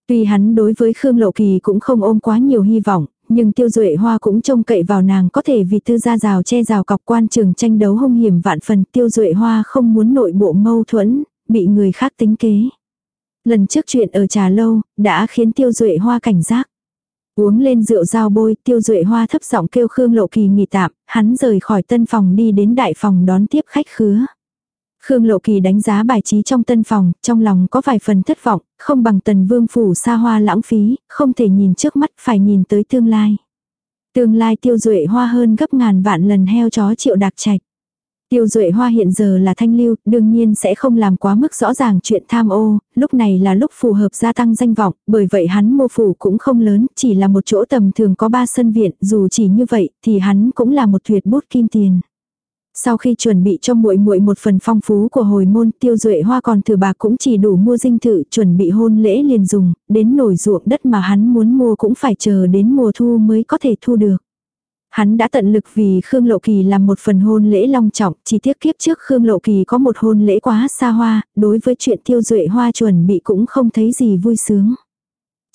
Tuy hắn đối với Khương Lộ Kỳ cũng không ôm quá nhiều hy vọng, nhưng tiêu duệ hoa cũng trông cậy vào nàng có thể vì tư gia rào che rào cọc quan trường tranh đấu hung hiểm vạn phần tiêu duệ hoa không muốn nội bộ mâu thuẫn, bị người khác tính kế. Lần trước chuyện ở trà lâu, đã khiến tiêu duệ hoa cảnh giác. Uống lên rượu dao bôi, tiêu duệ hoa thấp giọng kêu Khương Lộ Kỳ nghỉ tạm, hắn rời khỏi tân phòng đi đến đại phòng đón tiếp khách khứa. Khương Lộ Kỳ đánh giá bài trí trong tân phòng, trong lòng có vài phần thất vọng, không bằng tần vương phủ xa hoa lãng phí, không thể nhìn trước mắt phải nhìn tới tương lai. Tương lai tiêu duệ hoa hơn gấp ngàn vạn lần heo chó triệu đặc trạch. Tiêu Duệ Hoa hiện giờ là thanh lưu, đương nhiên sẽ không làm quá mức rõ ràng chuyện tham ô, lúc này là lúc phù hợp gia tăng danh vọng, bởi vậy hắn mô phủ cũng không lớn, chỉ là một chỗ tầm thường có ba sân viện, dù chỉ như vậy thì hắn cũng là một tuyệt bút kim tiền. Sau khi chuẩn bị cho muội muội một phần phong phú của hồi môn, Tiêu Duệ Hoa còn thừa bạc cũng chỉ đủ mua dinh thự, chuẩn bị hôn lễ liền dùng, đến nổi ruộng đất mà hắn muốn mua cũng phải chờ đến mùa thu mới có thể thu được. Hắn đã tận lực vì Khương Lộ Kỳ làm một phần hôn lễ long trọng, chỉ tiếc kiếp trước Khương Lộ Kỳ có một hôn lễ quá xa hoa, đối với chuyện tiêu duệ hoa chuẩn bị cũng không thấy gì vui sướng.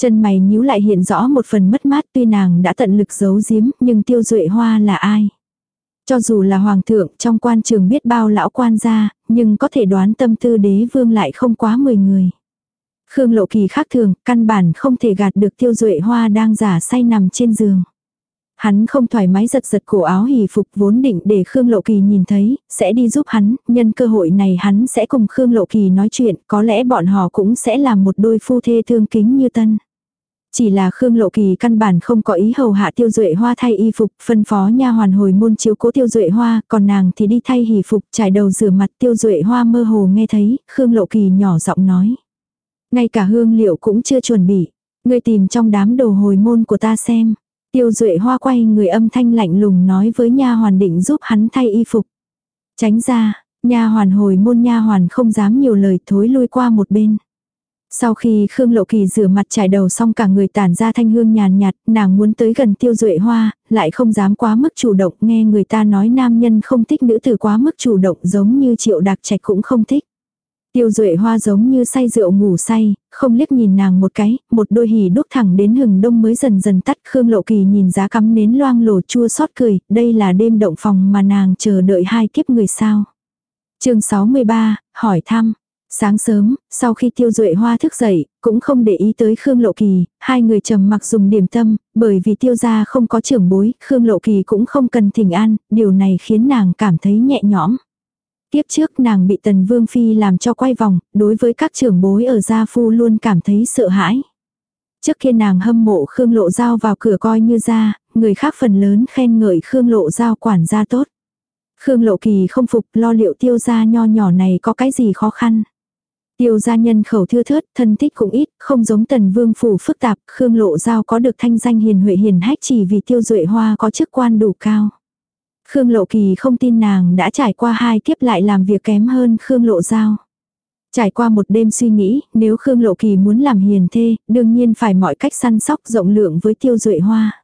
Chân mày nhíu lại hiện rõ một phần mất mát tuy nàng đã tận lực giấu giếm, nhưng tiêu duệ hoa là ai? Cho dù là hoàng thượng trong quan trường biết bao lão quan gia, nhưng có thể đoán tâm tư đế vương lại không quá 10 người. Khương Lộ Kỳ khác thường, căn bản không thể gạt được tiêu duệ hoa đang giả say nằm trên giường. Hắn không thoải mái giật giật cổ áo hỉ phục vốn định để Khương Lộ Kỳ nhìn thấy, sẽ đi giúp hắn, nhân cơ hội này hắn sẽ cùng Khương Lộ Kỳ nói chuyện, có lẽ bọn họ cũng sẽ làm một đôi phu thê thương kính như tân. Chỉ là Khương Lộ Kỳ căn bản không có ý hầu hạ tiêu duệ hoa thay y phục, phân phó nha hoàn hồi môn chiếu cố tiêu duệ hoa, còn nàng thì đi thay hỉ phục, trải đầu rửa mặt tiêu duệ hoa mơ hồ nghe thấy, Khương Lộ Kỳ nhỏ giọng nói. Ngay cả hương liệu cũng chưa chuẩn bị, ngươi tìm trong đám đồ hồi môn của ta xem. Tiêu Duệ Hoa quay người âm thanh lạnh lùng nói với nha hoàn định giúp hắn thay y phục. Tránh ra, nha hoàn hồi môn nha hoàn không dám nhiều lời thối lui qua một bên. Sau khi Khương Lộ Kỳ rửa mặt trải đầu xong cả người tản ra thanh hương nhàn nhạt, nàng muốn tới gần tiêu duệ hoa, lại không dám quá mức chủ động nghe người ta nói nam nhân không thích nữ tử quá mức chủ động giống như triệu đặc trạch cũng không thích. Tiêu duệ hoa giống như say rượu ngủ say, không liếc nhìn nàng một cái, một đôi hỉ đúc thẳng đến hừng đông mới dần dần tắt. Khương Lộ Kỳ nhìn giá cắm nến loang lổ chua xót cười, đây là đêm động phòng mà nàng chờ đợi hai kiếp người sao. chương 63, hỏi thăm. Sáng sớm, sau khi tiêu duệ hoa thức dậy, cũng không để ý tới Khương Lộ Kỳ, hai người trầm mặc dùng điểm tâm, bởi vì tiêu gia không có trưởng bối, Khương Lộ Kỳ cũng không cần thỉnh an, điều này khiến nàng cảm thấy nhẹ nhõm. Tiếp trước nàng bị tần vương phi làm cho quay vòng, đối với các trưởng bối ở gia phu luôn cảm thấy sợ hãi. Trước kia nàng hâm mộ Khương Lộ Giao vào cửa coi như ra, người khác phần lớn khen ngợi Khương Lộ Giao quản gia tốt. Khương Lộ Kỳ không phục lo liệu tiêu gia nho nhỏ này có cái gì khó khăn. Tiêu gia nhân khẩu thưa thớt, thân thích cũng ít, không giống tần vương phủ phức tạp, Khương Lộ Giao có được thanh danh hiền huệ hiền hách chỉ vì tiêu duệ hoa có chức quan đủ cao. Khương Lộ Kỳ không tin nàng đã trải qua hai kiếp lại làm việc kém hơn Khương Lộ Giao. Trải qua một đêm suy nghĩ, nếu Khương Lộ Kỳ muốn làm hiền thê, đương nhiên phải mọi cách săn sóc rộng lượng với tiêu duệ hoa.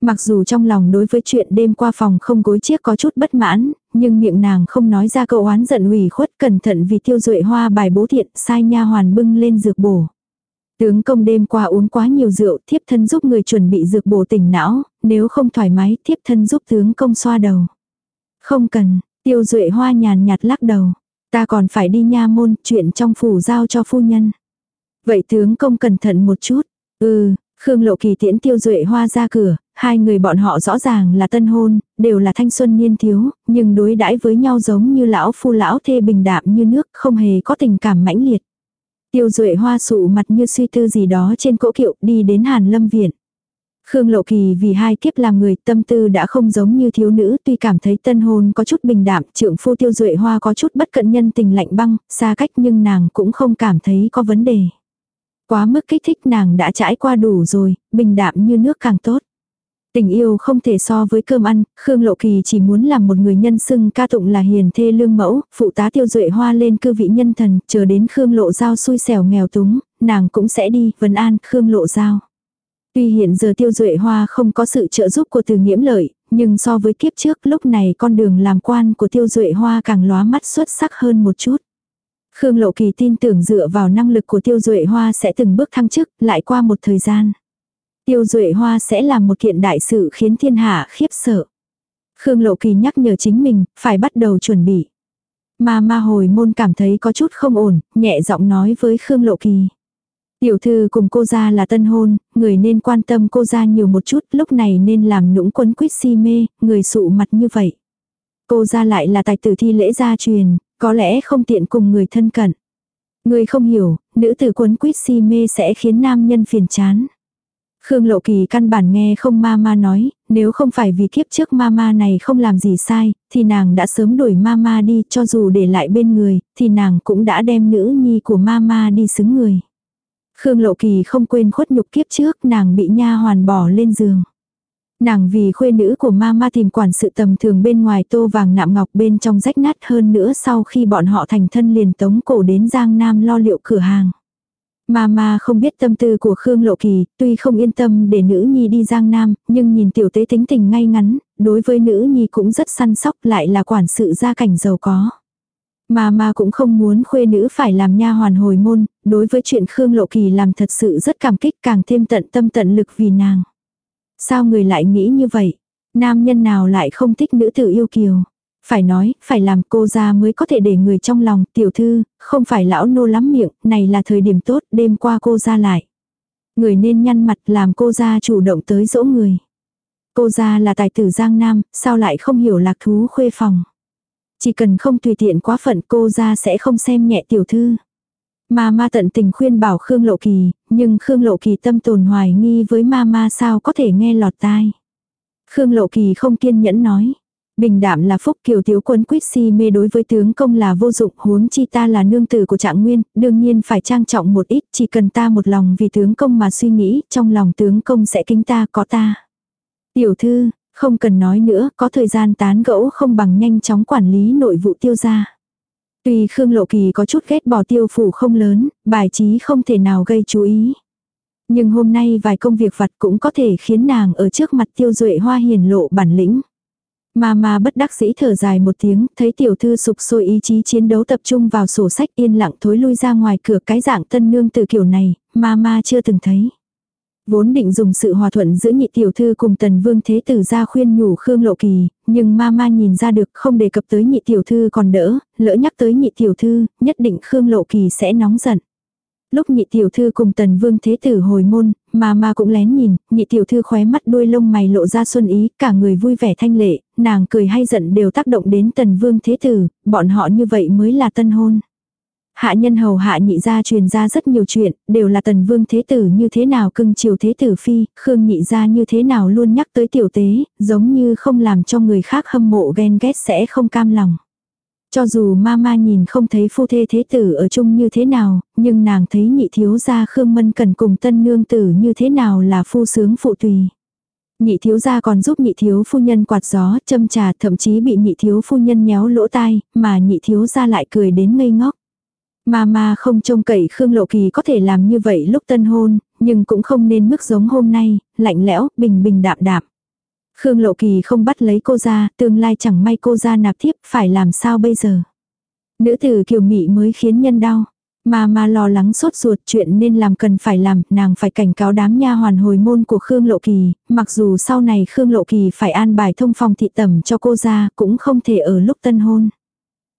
Mặc dù trong lòng đối với chuyện đêm qua phòng không gối chiếc có chút bất mãn, nhưng miệng nàng không nói ra câu oán giận ủy khuất cẩn thận vì tiêu duệ hoa bài bố thiện sai nha hoàn bưng lên dược bổ. Tướng công đêm qua uống quá nhiều rượu, thiếp thân giúp người chuẩn bị dược bổ tỉnh não, nếu không thoải mái, thiếp thân giúp tướng công xoa đầu. Không cần, tiêu duệ hoa nhàn nhạt lắc đầu. Ta còn phải đi nha môn, chuyện trong phủ giao cho phu nhân. Vậy tướng công cẩn thận một chút. Ừ, Khương Lộ Kỳ tiễn tiêu duệ hoa ra cửa, hai người bọn họ rõ ràng là tân hôn, đều là thanh xuân niên thiếu, nhưng đối đãi với nhau giống như lão phu lão thê bình đạm như nước, không hề có tình cảm mãnh liệt. Tiêu duệ hoa sụ mặt như suy tư gì đó trên cỗ kiệu đi đến Hàn Lâm Viện. Khương Lộ Kỳ vì hai kiếp làm người tâm tư đã không giống như thiếu nữ tuy cảm thấy tân hôn có chút bình đạm trượng phu tiêu duệ hoa có chút bất cận nhân tình lạnh băng, xa cách nhưng nàng cũng không cảm thấy có vấn đề. Quá mức kích thích nàng đã trải qua đủ rồi, bình đạm như nước càng tốt. Tình yêu không thể so với cơm ăn, Khương Lộ Kỳ chỉ muốn làm một người nhân xưng ca tụng là hiền thê lương mẫu, phụ tá tiêu duệ hoa lên cư vị nhân thần, chờ đến Khương Lộ Giao xui xẻo nghèo túng, nàng cũng sẽ đi, vấn an Khương Lộ Giao. Tuy hiện giờ tiêu duệ hoa không có sự trợ giúp của từ nghiễm lợi, nhưng so với kiếp trước lúc này con đường làm quan của tiêu duệ hoa càng lóa mắt xuất sắc hơn một chút. Khương Lộ Kỳ tin tưởng dựa vào năng lực của tiêu duệ hoa sẽ từng bước thăng chức, lại qua một thời gian. Tiêu duệ hoa sẽ làm một kiện đại sự khiến thiên hạ khiếp sợ. Khương Lộ Kỳ nhắc nhở chính mình, phải bắt đầu chuẩn bị. Mà ma hồi môn cảm thấy có chút không ổn, nhẹ giọng nói với Khương Lộ Kỳ. Tiểu thư cùng cô ra là tân hôn, người nên quan tâm cô ra nhiều một chút, lúc này nên làm nũng quấn quýt si mê, người sụ mặt như vậy. Cô ra lại là tài tử thi lễ gia truyền, có lẽ không tiện cùng người thân cận. Người không hiểu, nữ tử quấn quýt si mê sẽ khiến nam nhân phiền chán. Khương Lộ Kỳ căn bản nghe không ma ma nói, nếu không phải vì kiếp trước ma ma này không làm gì sai, thì nàng đã sớm đuổi ma ma đi cho dù để lại bên người, thì nàng cũng đã đem nữ nhi của ma ma đi xứng người. Khương Lộ Kỳ không quên khuất nhục kiếp trước nàng bị nha hoàn bỏ lên giường. Nàng vì khuê nữ của ma ma tìm quản sự tầm thường bên ngoài tô vàng nạm ngọc bên trong rách nát hơn nữa sau khi bọn họ thành thân liền tống cổ đến Giang Nam lo liệu cửa hàng. Mama không biết tâm tư của Khương Lộ Kỳ, tuy không yên tâm để nữ nhi đi Giang Nam, nhưng nhìn tiểu tế tính tình ngay ngắn, đối với nữ nhi cũng rất săn sóc lại là quản sự gia cảnh giàu có. Mama cũng không muốn khuê nữ phải làm nha hoàn hồi môn, đối với chuyện Khương Lộ Kỳ làm thật sự rất cảm kích càng thêm tận tâm tận lực vì nàng. Sao người lại nghĩ như vậy? Nam nhân nào lại không thích nữ tử yêu kiều? Phải nói, phải làm cô ra mới có thể để người trong lòng, tiểu thư, không phải lão nô lắm miệng, này là thời điểm tốt, đêm qua cô ra lại. Người nên nhăn mặt làm cô ra chủ động tới dỗ người. Cô ra là tài tử Giang Nam, sao lại không hiểu lạc thú khuê phòng. Chỉ cần không tùy tiện quá phận cô ra sẽ không xem nhẹ tiểu thư ma ma tận tình khuyên bảo Khương Lộ Kỳ, nhưng Khương Lộ Kỳ tâm tồn hoài nghi với ma ma sao có thể nghe lọt tai. Khương Lộ Kỳ không kiên nhẫn nói. Bình đạm là phúc kiều thiếu quân quyết si mê đối với tướng công là vô dụng huống chi ta là nương tử của trạng nguyên, đương nhiên phải trang trọng một ít chỉ cần ta một lòng vì tướng công mà suy nghĩ, trong lòng tướng công sẽ kính ta có ta. Tiểu thư, không cần nói nữa, có thời gian tán gẫu không bằng nhanh chóng quản lý nội vụ tiêu gia. Tuy Khương Lộ Kỳ có chút ghét bỏ tiêu phủ không lớn, bài trí không thể nào gây chú ý. Nhưng hôm nay vài công việc vặt cũng có thể khiến nàng ở trước mặt tiêu duệ hoa hiền lộ bản lĩnh. Mà mà bất đắc dĩ thở dài một tiếng, thấy tiểu thư sụp sôi ý chí chiến đấu tập trung vào sổ sách yên lặng thối lui ra ngoài cửa cái dạng tân nương từ kiểu này, mà mà chưa từng thấy. Vốn định dùng sự hòa thuận giữa nhị tiểu thư cùng tần vương thế tử ra khuyên nhủ Khương Lộ Kỳ, nhưng ma ma nhìn ra được không đề cập tới nhị tiểu thư còn đỡ, lỡ nhắc tới nhị tiểu thư, nhất định Khương Lộ Kỳ sẽ nóng giận. Lúc nhị tiểu thư cùng tần vương thế tử hồi môn, ma ma cũng lén nhìn, nhị tiểu thư khóe mắt đuôi lông mày lộ ra xuân ý, cả người vui vẻ thanh lệ, nàng cười hay giận đều tác động đến tần vương thế tử, bọn họ như vậy mới là tân hôn. Hạ nhân hầu hạ nhị gia truyền ra rất nhiều chuyện, đều là tần vương thế tử như thế nào cưng chiều thế tử phi, khương nhị gia như thế nào luôn nhắc tới tiểu tế, giống như không làm cho người khác hâm mộ ghen ghét sẽ không cam lòng. Cho dù mama nhìn không thấy phu thê thế tử ở chung như thế nào, nhưng nàng thấy nhị thiếu gia Khương Mân cần cùng tân nương tử như thế nào là phu sướng phụ tùy. Nhị thiếu gia còn giúp nhị thiếu phu nhân quạt gió, châm trà thậm chí bị nhị thiếu phu nhân nhéo lỗ tai, mà nhị thiếu gia lại cười đến ngây ngốc. Mama không trông cậy Khương Lộ Kỳ có thể làm như vậy lúc tân hôn, nhưng cũng không nên mức giống hôm nay, lạnh lẽo, bình bình đạm đạm. Khương Lộ Kỳ không bắt lấy cô ra, tương lai chẳng may cô ra nạp thiếp, phải làm sao bây giờ. Nữ tử kiều mị mới khiến nhân đau. Mama lo lắng sốt ruột chuyện nên làm cần phải làm, nàng phải cảnh cáo đám nha hoàn hồi môn của Khương Lộ Kỳ, mặc dù sau này Khương Lộ Kỳ phải an bài thông phòng thị tẩm cho cô ra, cũng không thể ở lúc tân hôn.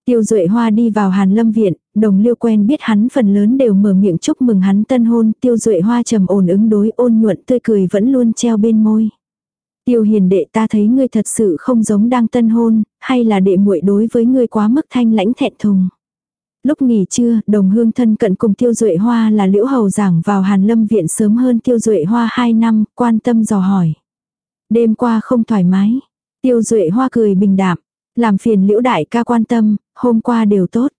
Tiêu Duệ Hoa đi vào Hàn Lâm viện, đồng liêu quen biết hắn phần lớn đều mở miệng chúc mừng hắn tân hôn, Tiêu Duệ Hoa trầm ổn ứng đối ôn nhuận tươi cười vẫn luôn treo bên môi. Tiêu hiền đệ ta thấy ngươi thật sự không giống đang tân hôn, hay là đệ muội đối với ngươi quá mức thanh lãnh thẹn thùng. Lúc nghỉ trưa, đồng hương thân cận cùng Tiêu Duệ Hoa là Liễu Hầu giảng vào Hàn Lâm viện sớm hơn Tiêu Duệ Hoa 2 năm, quan tâm dò hỏi. Đêm qua không thoải mái. Tiêu Duệ Hoa cười bình đạm, làm phiền Liễu đại ca quan tâm, hôm qua đều tốt.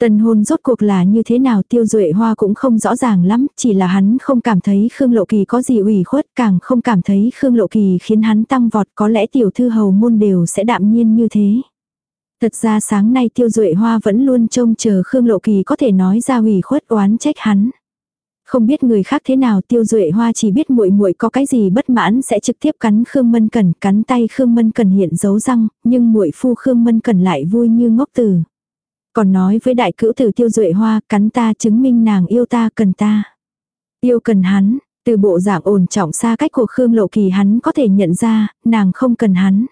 Tân hôn rốt cuộc là như thế nào tiêu duệ hoa cũng không rõ ràng lắm, chỉ là hắn không cảm thấy Khương Lộ Kỳ có gì ủy khuất, càng không cảm thấy Khương Lộ Kỳ khiến hắn tăng vọt có lẽ tiểu thư hầu môn đều sẽ đạm nhiên như thế. Thật ra sáng nay tiêu duệ hoa vẫn luôn trông chờ Khương Lộ Kỳ có thể nói ra ủy khuất oán trách hắn. Không biết người khác thế nào tiêu duệ hoa chỉ biết muội muội có cái gì bất mãn sẽ trực tiếp cắn Khương Mân Cẩn cắn tay Khương Mân Cẩn hiện dấu răng, nhưng muội phu Khương Mân Cẩn lại vui như ngốc tử. Còn nói với đại cữu tử tiêu duệ hoa cắn ta chứng minh nàng yêu ta cần ta. Yêu cần hắn, từ bộ dạng ổn trọng xa cách của Khương Lộ Kỳ hắn có thể nhận ra, nàng không cần hắn.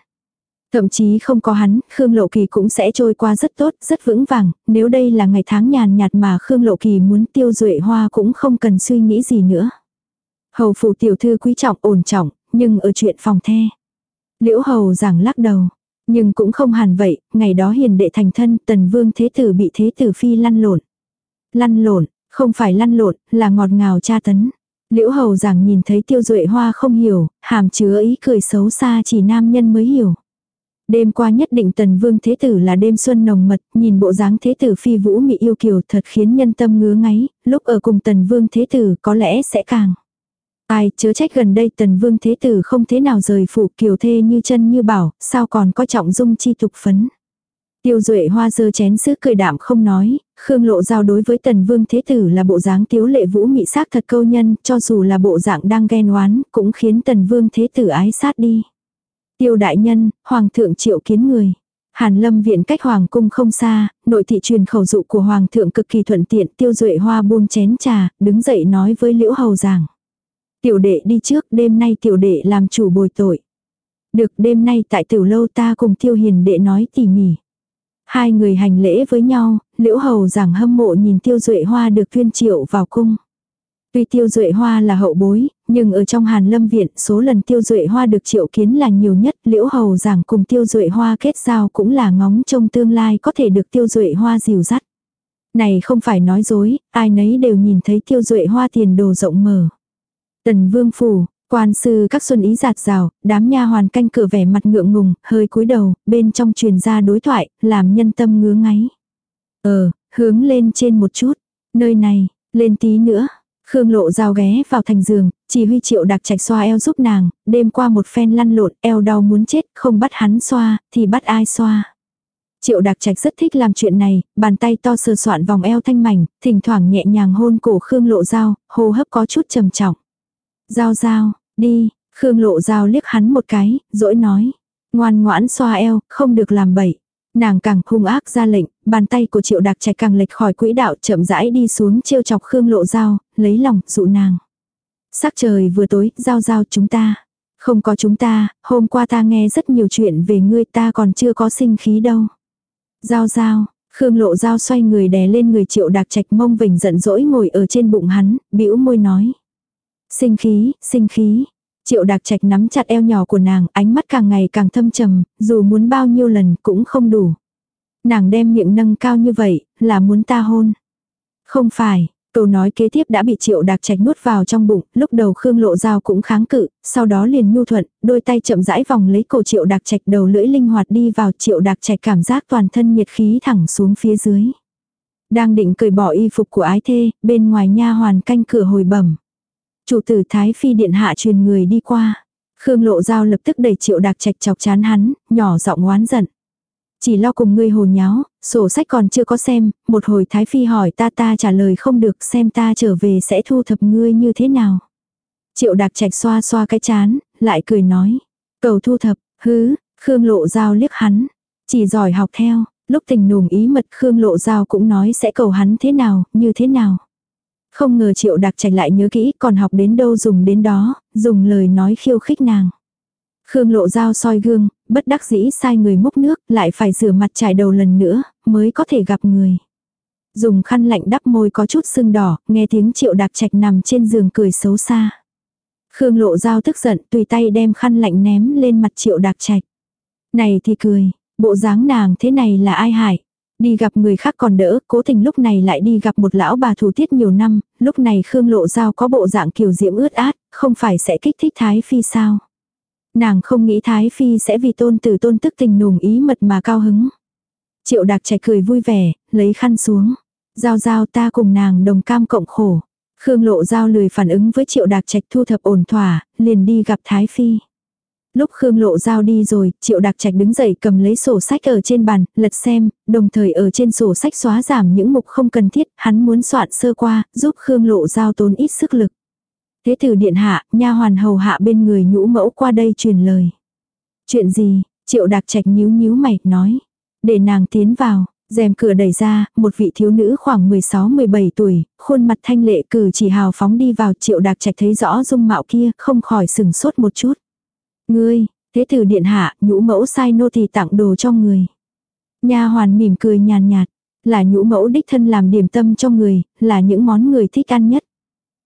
Thậm chí không có hắn, Khương Lộ Kỳ cũng sẽ trôi qua rất tốt, rất vững vàng, nếu đây là ngày tháng nhàn nhạt mà Khương Lộ Kỳ muốn tiêu duệ hoa cũng không cần suy nghĩ gì nữa. Hầu phủ tiểu thư quý trọng ổn trọng, nhưng ở chuyện phòng the. Liễu hầu giảng lắc đầu, nhưng cũng không hẳn vậy, ngày đó hiền đệ thành thân, tần vương thế tử bị thế tử phi lăn lộn. Lăn lộn, không phải lăn lộn, là ngọt ngào tra tấn. Liễu hầu giảng nhìn thấy tiêu duệ hoa không hiểu, hàm chứa ý cười xấu xa chỉ nam nhân mới hiểu. Đêm qua nhất định tần vương thế tử là đêm xuân nồng mật, nhìn bộ dáng thế tử phi vũ mị yêu kiều thật khiến nhân tâm ngứa ngáy, lúc ở cùng tần vương thế tử có lẽ sẽ càng. Ai chớ trách gần đây tần vương thế tử không thế nào rời phủ kiều thê như chân như bảo, sao còn có trọng dung chi tục phấn. Tiêu duệ hoa dơ chén sứ cười đạm không nói, Khương lộ giao đối với tần vương thế tử là bộ dáng tiếu lệ vũ mị sắc thật câu nhân, cho dù là bộ dạng đang ghen oán, cũng khiến tần vương thế tử ái sát đi. Tiêu đại nhân, hoàng thượng triệu kiến người. Hàn lâm viện cách hoàng cung không xa, nội thị truyền khẩu dụ của hoàng thượng cực kỳ thuận tiện tiêu duệ hoa buông chén trà, đứng dậy nói với liễu hầu giảng. Tiểu đệ đi trước, đêm nay tiểu đệ làm chủ bồi tội. Được đêm nay tại tiểu lâu ta cùng tiêu hiền đệ nói tỉ mỉ. Hai người hành lễ với nhau, liễu hầu giảng hâm mộ nhìn tiêu duệ hoa được tuyên triệu vào cung. Tuy tiêu duệ hoa là hậu bối, nhưng ở trong hàn lâm viện số lần tiêu duệ hoa được triệu kiến là nhiều nhất. Liễu hầu giảng cùng tiêu duệ hoa kết giao cũng là ngóng trông tương lai có thể được tiêu duệ hoa dìu dắt. Này không phải nói dối, ai nấy đều nhìn thấy tiêu duệ hoa tiền đồ rộng mở. Tần vương phủ, quan sư các xuân ý giạt rào, đám nha hoàn canh cửa vẻ mặt ngượng ngùng, hơi cúi đầu, bên trong truyền ra đối thoại, làm nhân tâm ngứa ngáy. Ờ, hướng lên trên một chút, nơi này, lên tí nữa. Khương lộ dao ghé vào thành giường, chỉ huy triệu đặc trạch xoa eo giúp nàng, đêm qua một phen lăn lộn, eo đau muốn chết, không bắt hắn xoa, thì bắt ai xoa. Triệu đặc trạch rất thích làm chuyện này, bàn tay to sờ soạn vòng eo thanh mảnh, thỉnh thoảng nhẹ nhàng hôn cổ Khương lộ dao, hô hấp có chút trầm trọng. Giao giao, đi, Khương lộ giao liếc hắn một cái, dỗi nói. Ngoan ngoãn xoa eo, không được làm bậy. Nàng càng hung ác ra lệnh, bàn tay của triệu đặc trạch càng lệch khỏi quỹ đạo chậm rãi đi xuống trêu chọc Khương lộ giao, lấy lòng, dụ nàng. Sắc trời vừa tối, giao giao chúng ta. Không có chúng ta, hôm qua ta nghe rất nhiều chuyện về ngươi ta còn chưa có sinh khí đâu. Giao giao, Khương lộ giao xoay người đè lên người triệu đặc trạch mông vỉnh giận dỗi ngồi ở trên bụng hắn, bĩu môi nói. Sinh khí, sinh khí. Triệu đặc trạch nắm chặt eo nhỏ của nàng, ánh mắt càng ngày càng thâm trầm, dù muốn bao nhiêu lần cũng không đủ. Nàng đem miệng nâng cao như vậy, là muốn ta hôn. Không phải, câu nói kế tiếp đã bị triệu đặc trạch nuốt vào trong bụng, lúc đầu Khương Lộ Giao cũng kháng cự, sau đó liền nhu thuận, đôi tay chậm rãi vòng lấy cổ triệu đặc trạch đầu lưỡi linh hoạt đi vào triệu đặc trạch cảm giác toàn thân nhiệt khí thẳng xuống phía dưới. Đang định cởi bỏ y phục của ái thê, bên ngoài nha hoàn canh cửa hồi bẩm. Chủ tử Thái Phi điện hạ truyền người đi qua. Khương Lộ Giao lập tức đẩy triệu đặc trạch chọc chán hắn, nhỏ giọng oán giận. Chỉ lo cùng ngươi hồ nháo, sổ sách còn chưa có xem, một hồi Thái Phi hỏi ta ta trả lời không được xem ta trở về sẽ thu thập ngươi như thế nào. Triệu đặc trạch xoa xoa cái chán, lại cười nói. Cầu thu thập, hứ, Khương Lộ Giao liếc hắn. Chỉ giỏi học theo, Lúc tình nùng ý mật Khương Lộ Giao cũng nói sẽ cầu hắn thế nào, như thế nào. Không ngờ triệu đặc trạch lại nhớ kỹ còn học đến đâu dùng đến đó, dùng lời nói khiêu khích nàng. Khương Lộ dao soi gương, bất đắc dĩ sai người múc nước, lại phải rửa mặt trải đầu lần nữa, mới có thể gặp người. Dùng khăn lạnh đắp môi có chút sưng đỏ, nghe tiếng triệu đặc trạch nằm trên giường cười xấu xa. Khương Lộ dao tức giận, tùy tay đem khăn lạnh ném lên mặt triệu đặc trạch. Này thì cười, bộ dáng nàng thế này là ai hại? Đi gặp người khác còn đỡ, cố tình lúc này lại đi gặp một lão bà thủ tiết nhiều năm, lúc này Khương Lộ Giao có bộ dạng kiều diễm ướt át, không phải sẽ kích thích Thái Phi sao? Nàng không nghĩ Thái Phi sẽ vì tôn tử tôn tức tình nùng ý mật mà cao hứng. Triệu đạc trẻ cười vui vẻ, lấy khăn xuống. Giao giao ta cùng nàng đồng cam cộng khổ. Khương lộ giao lười phản ứng với triệu đạc trạch thu thập ổn thỏa, liền đi gặp Thái Phi. Lúc Khương lộ giao đi rồi, triệu đạc trạch đứng dậy cầm lấy sổ sách ở trên bàn, lật xem, đồng thời ở trên sổ sách xóa giảm những mục không cần thiết, hắn muốn soạn sơ qua, giúp Khương lộ giao tốn ít sức lực. Thế tử điện hạ, nha hoàn hầu hạ bên người nhũ mẫu qua đây truyền lời. Chuyện gì, triệu đạc trạch nhíu nhíu mày, nói. Để nàng tiến vào, rèm cửa đẩy ra, một vị thiếu nữ khoảng 16-17 tuổi, khuôn mặt thanh lệ cử chỉ hào phóng đi vào triệu đạc trạch thấy rõ dung mạo kia, không khỏi sừng sốt một chút. Ngươi, thế tử điện hạ, nhũ mẫu sai nô thì tặng đồ cho người. Nha hoàn mỉm cười nhàn nhạt, là nhũ mẫu đích thân làm điểm tâm cho người, là những món người thích ăn nhất.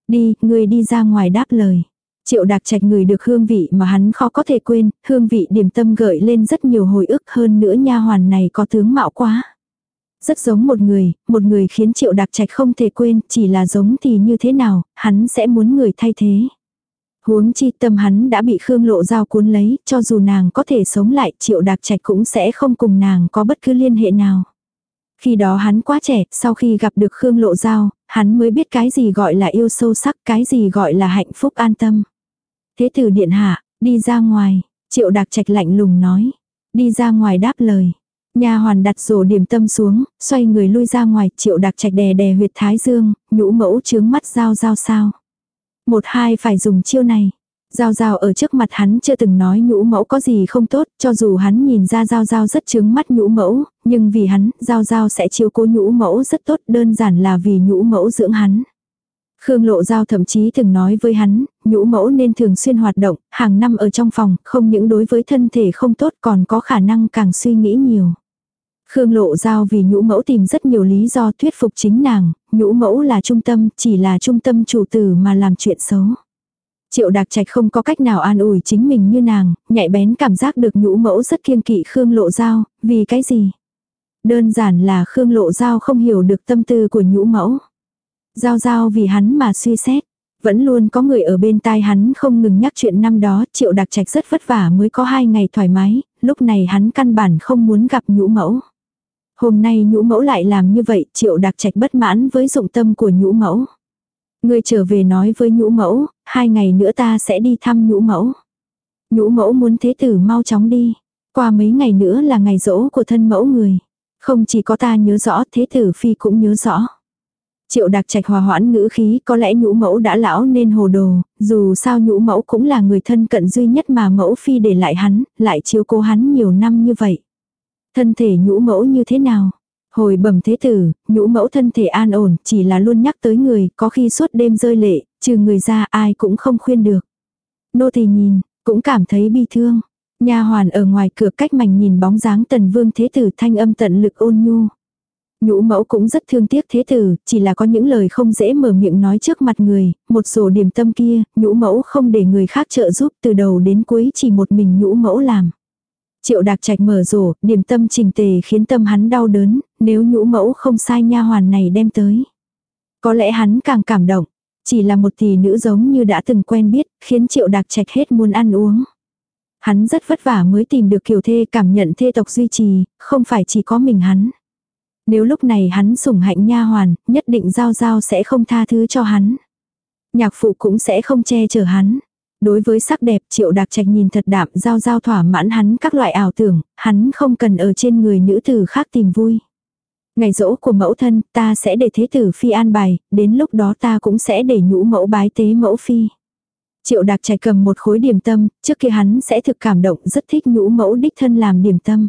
Đi, người đi ra ngoài đáp lời. Triệu đạc trạch người được hương vị mà hắn khó có thể quên, hương vị điểm tâm gợi lên rất nhiều hồi ức hơn nữa nha hoàn này có tướng mạo quá. Rất giống một người, một người khiến triệu đạc trạch không thể quên, chỉ là giống thì như thế nào, hắn sẽ muốn người thay thế. Huống chi tâm hắn đã bị Khương Lộ Giao cuốn lấy, cho dù nàng có thể sống lại, triệu đạc trạch cũng sẽ không cùng nàng có bất cứ liên hệ nào. Khi đó hắn quá trẻ, sau khi gặp được Khương Lộ Giao, hắn mới biết cái gì gọi là yêu sâu sắc, cái gì gọi là hạnh phúc an tâm. Thế tử điện hạ, đi ra ngoài, triệu đạc trạch lạnh lùng nói. Đi ra ngoài đáp lời. Nhà hoàn đặt rổ điểm tâm xuống, xoay người lui ra ngoài, triệu đạc trạch đè đè huyệt thái dương, nhũ mẫu trướng mắt dao dao sao. Một hai phải dùng chiêu này. Giao Giao ở trước mặt hắn chưa từng nói nhũ mẫu có gì không tốt, cho dù hắn nhìn ra Giao Giao rất chướng mắt nhũ mẫu, nhưng vì hắn, Giao Giao sẽ chiếu cố nhũ mẫu rất tốt đơn giản là vì nhũ mẫu dưỡng hắn. Khương Lộ Giao thậm chí từng nói với hắn, nhũ mẫu nên thường xuyên hoạt động, hàng năm ở trong phòng, không những đối với thân thể không tốt còn có khả năng càng suy nghĩ nhiều. Khương Lộ Giao vì nhũ mẫu tìm rất nhiều lý do thuyết phục chính nàng, nhũ mẫu là trung tâm, chỉ là trung tâm chủ tử mà làm chuyện xấu. Triệu Đạc Trạch không có cách nào an ủi chính mình như nàng, nhạy bén cảm giác được nhũ mẫu rất kiêng kỵ Khương Lộ Giao, vì cái gì? Đơn giản là Khương Lộ Giao không hiểu được tâm tư của nhũ mẫu. Giao Giao vì hắn mà suy xét. Vẫn luôn có người ở bên tai hắn không ngừng nhắc chuyện năm đó, Triệu Đạc Trạch rất vất vả mới có hai ngày thoải mái, lúc này hắn căn bản không muốn gặp nhũ mẫu. Hôm nay nhũ mẫu lại làm như vậy, Triệu đặc Trạch bất mãn với dụng tâm của nhũ mẫu. Người trở về nói với nhũ mẫu, hai ngày nữa ta sẽ đi thăm nhũ mẫu. Nhũ mẫu muốn thế tử mau chóng đi. Qua mấy ngày nữa là ngày rỗ của thân mẫu người. Không chỉ có ta nhớ rõ thế tử phi cũng nhớ rõ. Triệu đặc trạch hòa hoãn ngữ khí có lẽ nhũ mẫu đã lão nên hồ đồ, dù sao nhũ mẫu cũng là người thân cận duy nhất mà mẫu phi để lại hắn, lại chiếu cố hắn nhiều năm như vậy. Thân thể nhũ mẫu như thế nào? Hồi bẩm thế tử, nhũ mẫu thân thể an ổn, chỉ là luôn nhắc tới người, có khi suốt đêm rơi lệ, trừ người ra ai cũng không khuyên được. Nô tỳ nhìn, cũng cảm thấy bi thương. Nha hoàn ở ngoài cửa cách mảnh nhìn bóng dáng tần vương thế tử thanh âm tận lực ôn nhu. Nhũ mẫu cũng rất thương tiếc thế tử, chỉ là có những lời không dễ mở miệng nói trước mặt người, một sổ điểm tâm kia, nhũ mẫu không để người khác trợ giúp từ đầu đến cuối chỉ một mình nhũ mẫu làm. Triệu đạc trạch mở rổ, điểm tâm trình tề khiến tâm hắn đau đớn, nếu nhũ mẫu không sai nha hoàn này đem tới. Có lẽ hắn càng cảm động, chỉ là một tỷ nữ giống như đã từng quen biết, khiến triệu đạc trạch hết muốn ăn uống. Hắn rất vất vả mới tìm được kiểu thê cảm nhận thê tộc duy trì, không phải chỉ có mình hắn. Nếu lúc này hắn sủng hạnh nha hoàn, nhất định giao giao sẽ không tha thứ cho hắn. Nhạc phụ cũng sẽ không che chở hắn. Đối với sắc đẹp triệu đạc trạch nhìn thật đạm giao giao thỏa mãn hắn các loại ảo tưởng, hắn không cần ở trên người nữ tử khác tìm vui. Ngày rỗ của mẫu thân ta sẽ để thế tử phi an bài, đến lúc đó ta cũng sẽ để nhũ mẫu bái tế mẫu phi. Triệu đạc trạch cầm một khối điểm tâm, trước kia hắn sẽ thực cảm động rất thích nhũ mẫu đích thân làm điểm tâm.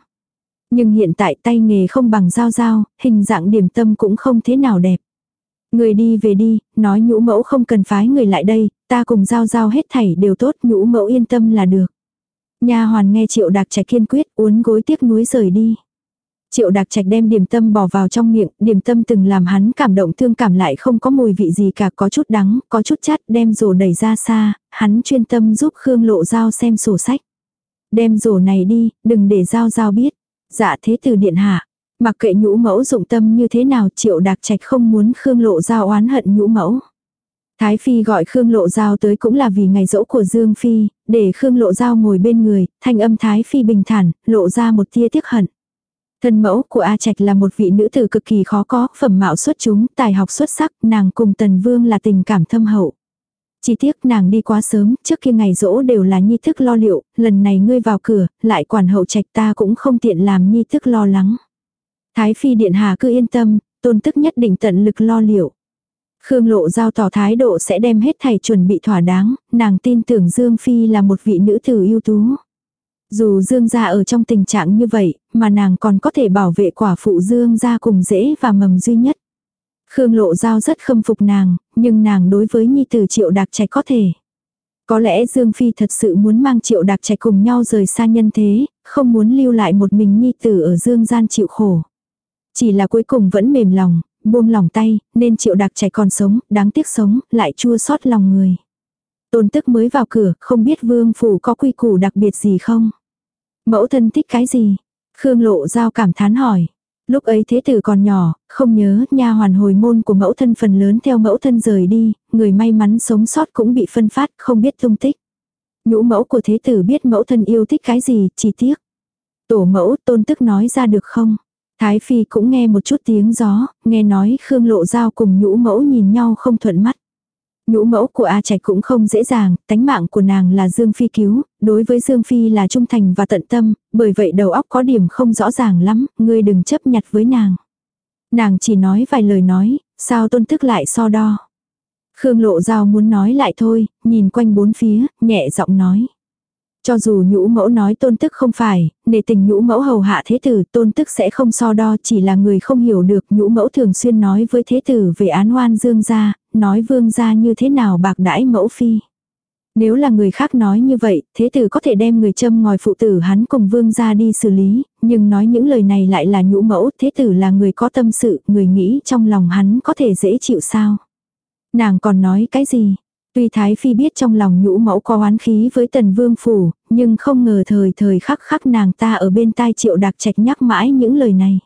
Nhưng hiện tại tay nghề không bằng dao dao, hình dạng điểm tâm cũng không thế nào đẹp. Người đi về đi, nói nhũ mẫu không cần phái người lại đây, ta cùng giao giao hết thảy đều tốt, nhũ mẫu yên tâm là được. Nha hoàn nghe triệu đặc trạch kiên quyết uốn gối tiếc núi rời đi. Triệu đặc trạch đem điểm tâm bỏ vào trong miệng, điểm tâm từng làm hắn cảm động thương cảm lại không có mùi vị gì cả, có chút đắng, có chút chát, đem rổ đẩy ra xa, hắn chuyên tâm giúp Khương Lộ Giao xem sổ sách. Đem rổ này đi, đừng để Giao Giao biết. Dạ thế từ điện hạ, mặc kệ nhũ mẫu dụng tâm như thế nào triệu đặc trạch không muốn Khương Lộ Giao oán hận nhũ mẫu. Thái Phi gọi Khương Lộ Giao tới cũng là vì ngày dỗ của Dương Phi, để Khương Lộ Giao ngồi bên người, thanh âm Thái Phi bình thản, lộ ra một tia tiếc hận. Thân mẫu của A Trạch là một vị nữ tử cực kỳ khó có, phẩm mạo xuất chúng, tài học xuất sắc, nàng cùng Tần Vương là tình cảm thâm hậu. Chỉ tiếc nàng đi quá sớm, trước kia ngày dỗ đều là nhi thức lo liệu, lần này ngươi vào cửa, lại quản hậu trạch ta cũng không tiện làm nhi thức lo lắng. Thái phi điện hà cứ yên tâm, tôn tức nhất định tận lực lo liệu. Khương Lộ giao tỏ thái độ sẽ đem hết thầy chuẩn bị thỏa đáng, nàng tin tưởng Dương Phi là một vị nữ tử ưu tú. Dù Dương gia ở trong tình trạng như vậy, mà nàng còn có thể bảo vệ quả phụ Dương gia cùng dễ và mầm duy nhất. Khương Lộ Giao rất khâm phục nàng, nhưng nàng đối với Nhi Tử Triệu Đạc Trạch có thể. Có lẽ Dương Phi thật sự muốn mang Triệu Đạc Trạch cùng nhau rời xa nhân thế, không muốn lưu lại một mình Nhi Tử ở Dương gian chịu khổ. Chỉ là cuối cùng vẫn mềm lòng, buông lòng tay, nên Triệu Đạc trẻ còn sống, đáng tiếc sống, lại chua xót lòng người. Tôn tức mới vào cửa, không biết Vương Phủ có quy củ đặc biệt gì không? Mẫu thân thích cái gì? Khương Lộ Giao cảm thán hỏi. Lúc ấy thế tử còn nhỏ, không nhớ, nha hoàn hồi môn của mẫu thân phần lớn theo mẫu thân rời đi, người may mắn sống sót cũng bị phân phát, không biết tung tích. Nhũ mẫu của thế tử biết mẫu thân yêu thích cái gì, chi tiết. Tổ mẫu tôn tức nói ra được không? Thái phi cũng nghe một chút tiếng gió, nghe nói Khương Lộ Giao cùng nhũ mẫu nhìn nhau không thuận mắt. Nhũ mẫu của A Trạch cũng không dễ dàng, tánh mạng của nàng là Dương Phi cứu, đối với Dương Phi là trung thành và tận tâm, bởi vậy đầu óc có điểm không rõ ràng lắm, ngươi đừng chấp nhặt với nàng. Nàng chỉ nói vài lời nói, sao tôn tức lại so đo. Khương Lộ Giao muốn nói lại thôi, nhìn quanh bốn phía, nhẹ giọng nói. Cho dù nhũ mẫu nói tôn tức không phải, nề tình nhũ mẫu hầu hạ thế tử tôn tức sẽ không so đo chỉ là người không hiểu được nhũ mẫu thường xuyên nói với thế tử về án oan dương gia, nói vương gia như thế nào bạc đãi mẫu phi. Nếu là người khác nói như vậy, thế tử có thể đem người châm ngòi phụ tử hắn cùng vương gia đi xử lý, nhưng nói những lời này lại là nhũ mẫu, thế tử là người có tâm sự, người nghĩ trong lòng hắn có thể dễ chịu sao. Nàng còn nói cái gì? Tuy Thái Phi biết trong lòng nhũ mẫu có oán khí với tần vương phủ, nhưng không ngờ thời thời khắc khắc nàng ta ở bên tai triệu đặc trạch nhắc mãi những lời này.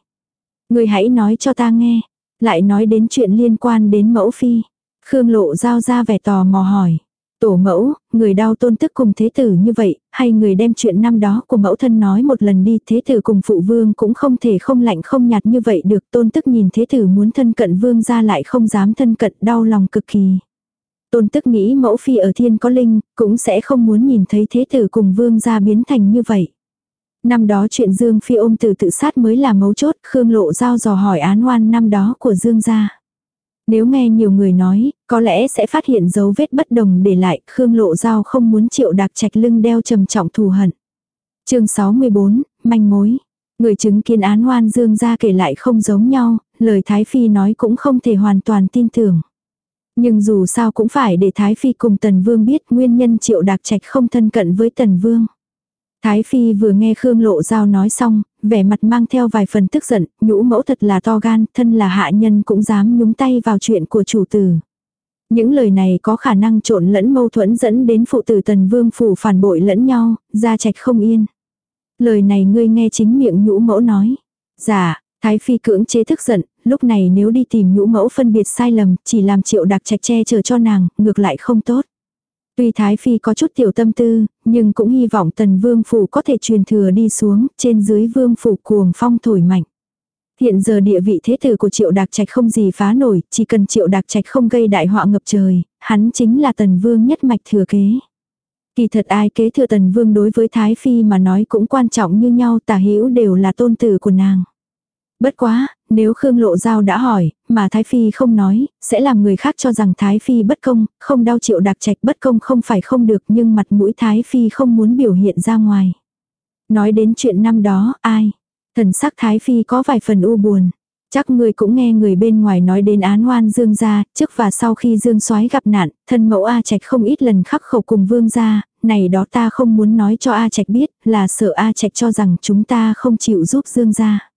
Người hãy nói cho ta nghe, lại nói đến chuyện liên quan đến mẫu phi. Khương lộ giao ra vẻ tò mò hỏi. Tổ mẫu, người đau tôn tức cùng thế tử như vậy, hay người đem chuyện năm đó của mẫu thân nói một lần đi, thế tử cùng phụ vương cũng không thể không lạnh không nhạt như vậy được, tôn tức nhìn thế tử muốn thân cận vương ra lại không dám thân cận, đau lòng cực kỳ. Tôn tức nghĩ mẫu phi ở thiên có linh, cũng sẽ không muốn nhìn thấy thế tử cùng vương gia biến thành như vậy. Năm đó chuyện Dương Phi ôm tử tự sát mới là mấu chốt, Khương Lộ Giao dò hỏi án oan năm đó của Dương gia. Nếu nghe nhiều người nói, có lẽ sẽ phát hiện dấu vết bất đồng để lại, Khương Lộ Giao không muốn chịu đặc trạch lưng đeo trầm trọng thù hận. chương 64, manh mối. Người chứng kiến án oan Dương gia kể lại không giống nhau, lời Thái Phi nói cũng không thể hoàn toàn tin tưởng. Nhưng dù sao cũng phải để Thái Phi cùng Tần Vương biết nguyên nhân triệu đặc trạch không thân cận với Tần Vương. Thái Phi vừa nghe Khương Lộ Giao nói xong, vẻ mặt mang theo vài phần tức giận, nhũ mẫu thật là to gan, thân là hạ nhân cũng dám nhúng tay vào chuyện của chủ tử. Những lời này có khả năng trộn lẫn mâu thuẫn dẫn đến phụ tử Tần Vương phủ phản bội lẫn nhau, ra trạch không yên. Lời này ngươi nghe chính miệng nhũ mẫu nói. Dạ, Thái Phi cưỡng chế thức giận, lúc này nếu đi tìm nhũ mẫu phân biệt sai lầm, chỉ làm triệu đặc trạch che chở cho nàng, ngược lại không tốt. Tuy Thái Phi có chút tiểu tâm tư, nhưng cũng hy vọng tần vương phủ có thể truyền thừa đi xuống, trên dưới vương phủ cuồng phong thổi mạnh. Hiện giờ địa vị thế tử của triệu đặc trạch không gì phá nổi, chỉ cần triệu đặc trạch không gây đại họa ngập trời, hắn chính là tần vương nhất mạch thừa kế. Kỳ thật ai kế thừa tần vương đối với Thái Phi mà nói cũng quan trọng như nhau tả hữu đều là tôn tử của nàng. Bất quá, nếu Khương Lộ Giao đã hỏi, mà Thái Phi không nói, sẽ làm người khác cho rằng Thái Phi bất công, không đau chịu đặc trạch bất công không phải không được nhưng mặt mũi Thái Phi không muốn biểu hiện ra ngoài. Nói đến chuyện năm đó, ai? Thần sắc Thái Phi có vài phần u buồn. Chắc người cũng nghe người bên ngoài nói đến án oan Dương gia, trước và sau khi Dương soái gặp nạn, thân mẫu A Trạch không ít lần khắc khẩu cùng Vương gia, này đó ta không muốn nói cho A Trạch biết, là sợ A Trạch cho rằng chúng ta không chịu giúp Dương gia.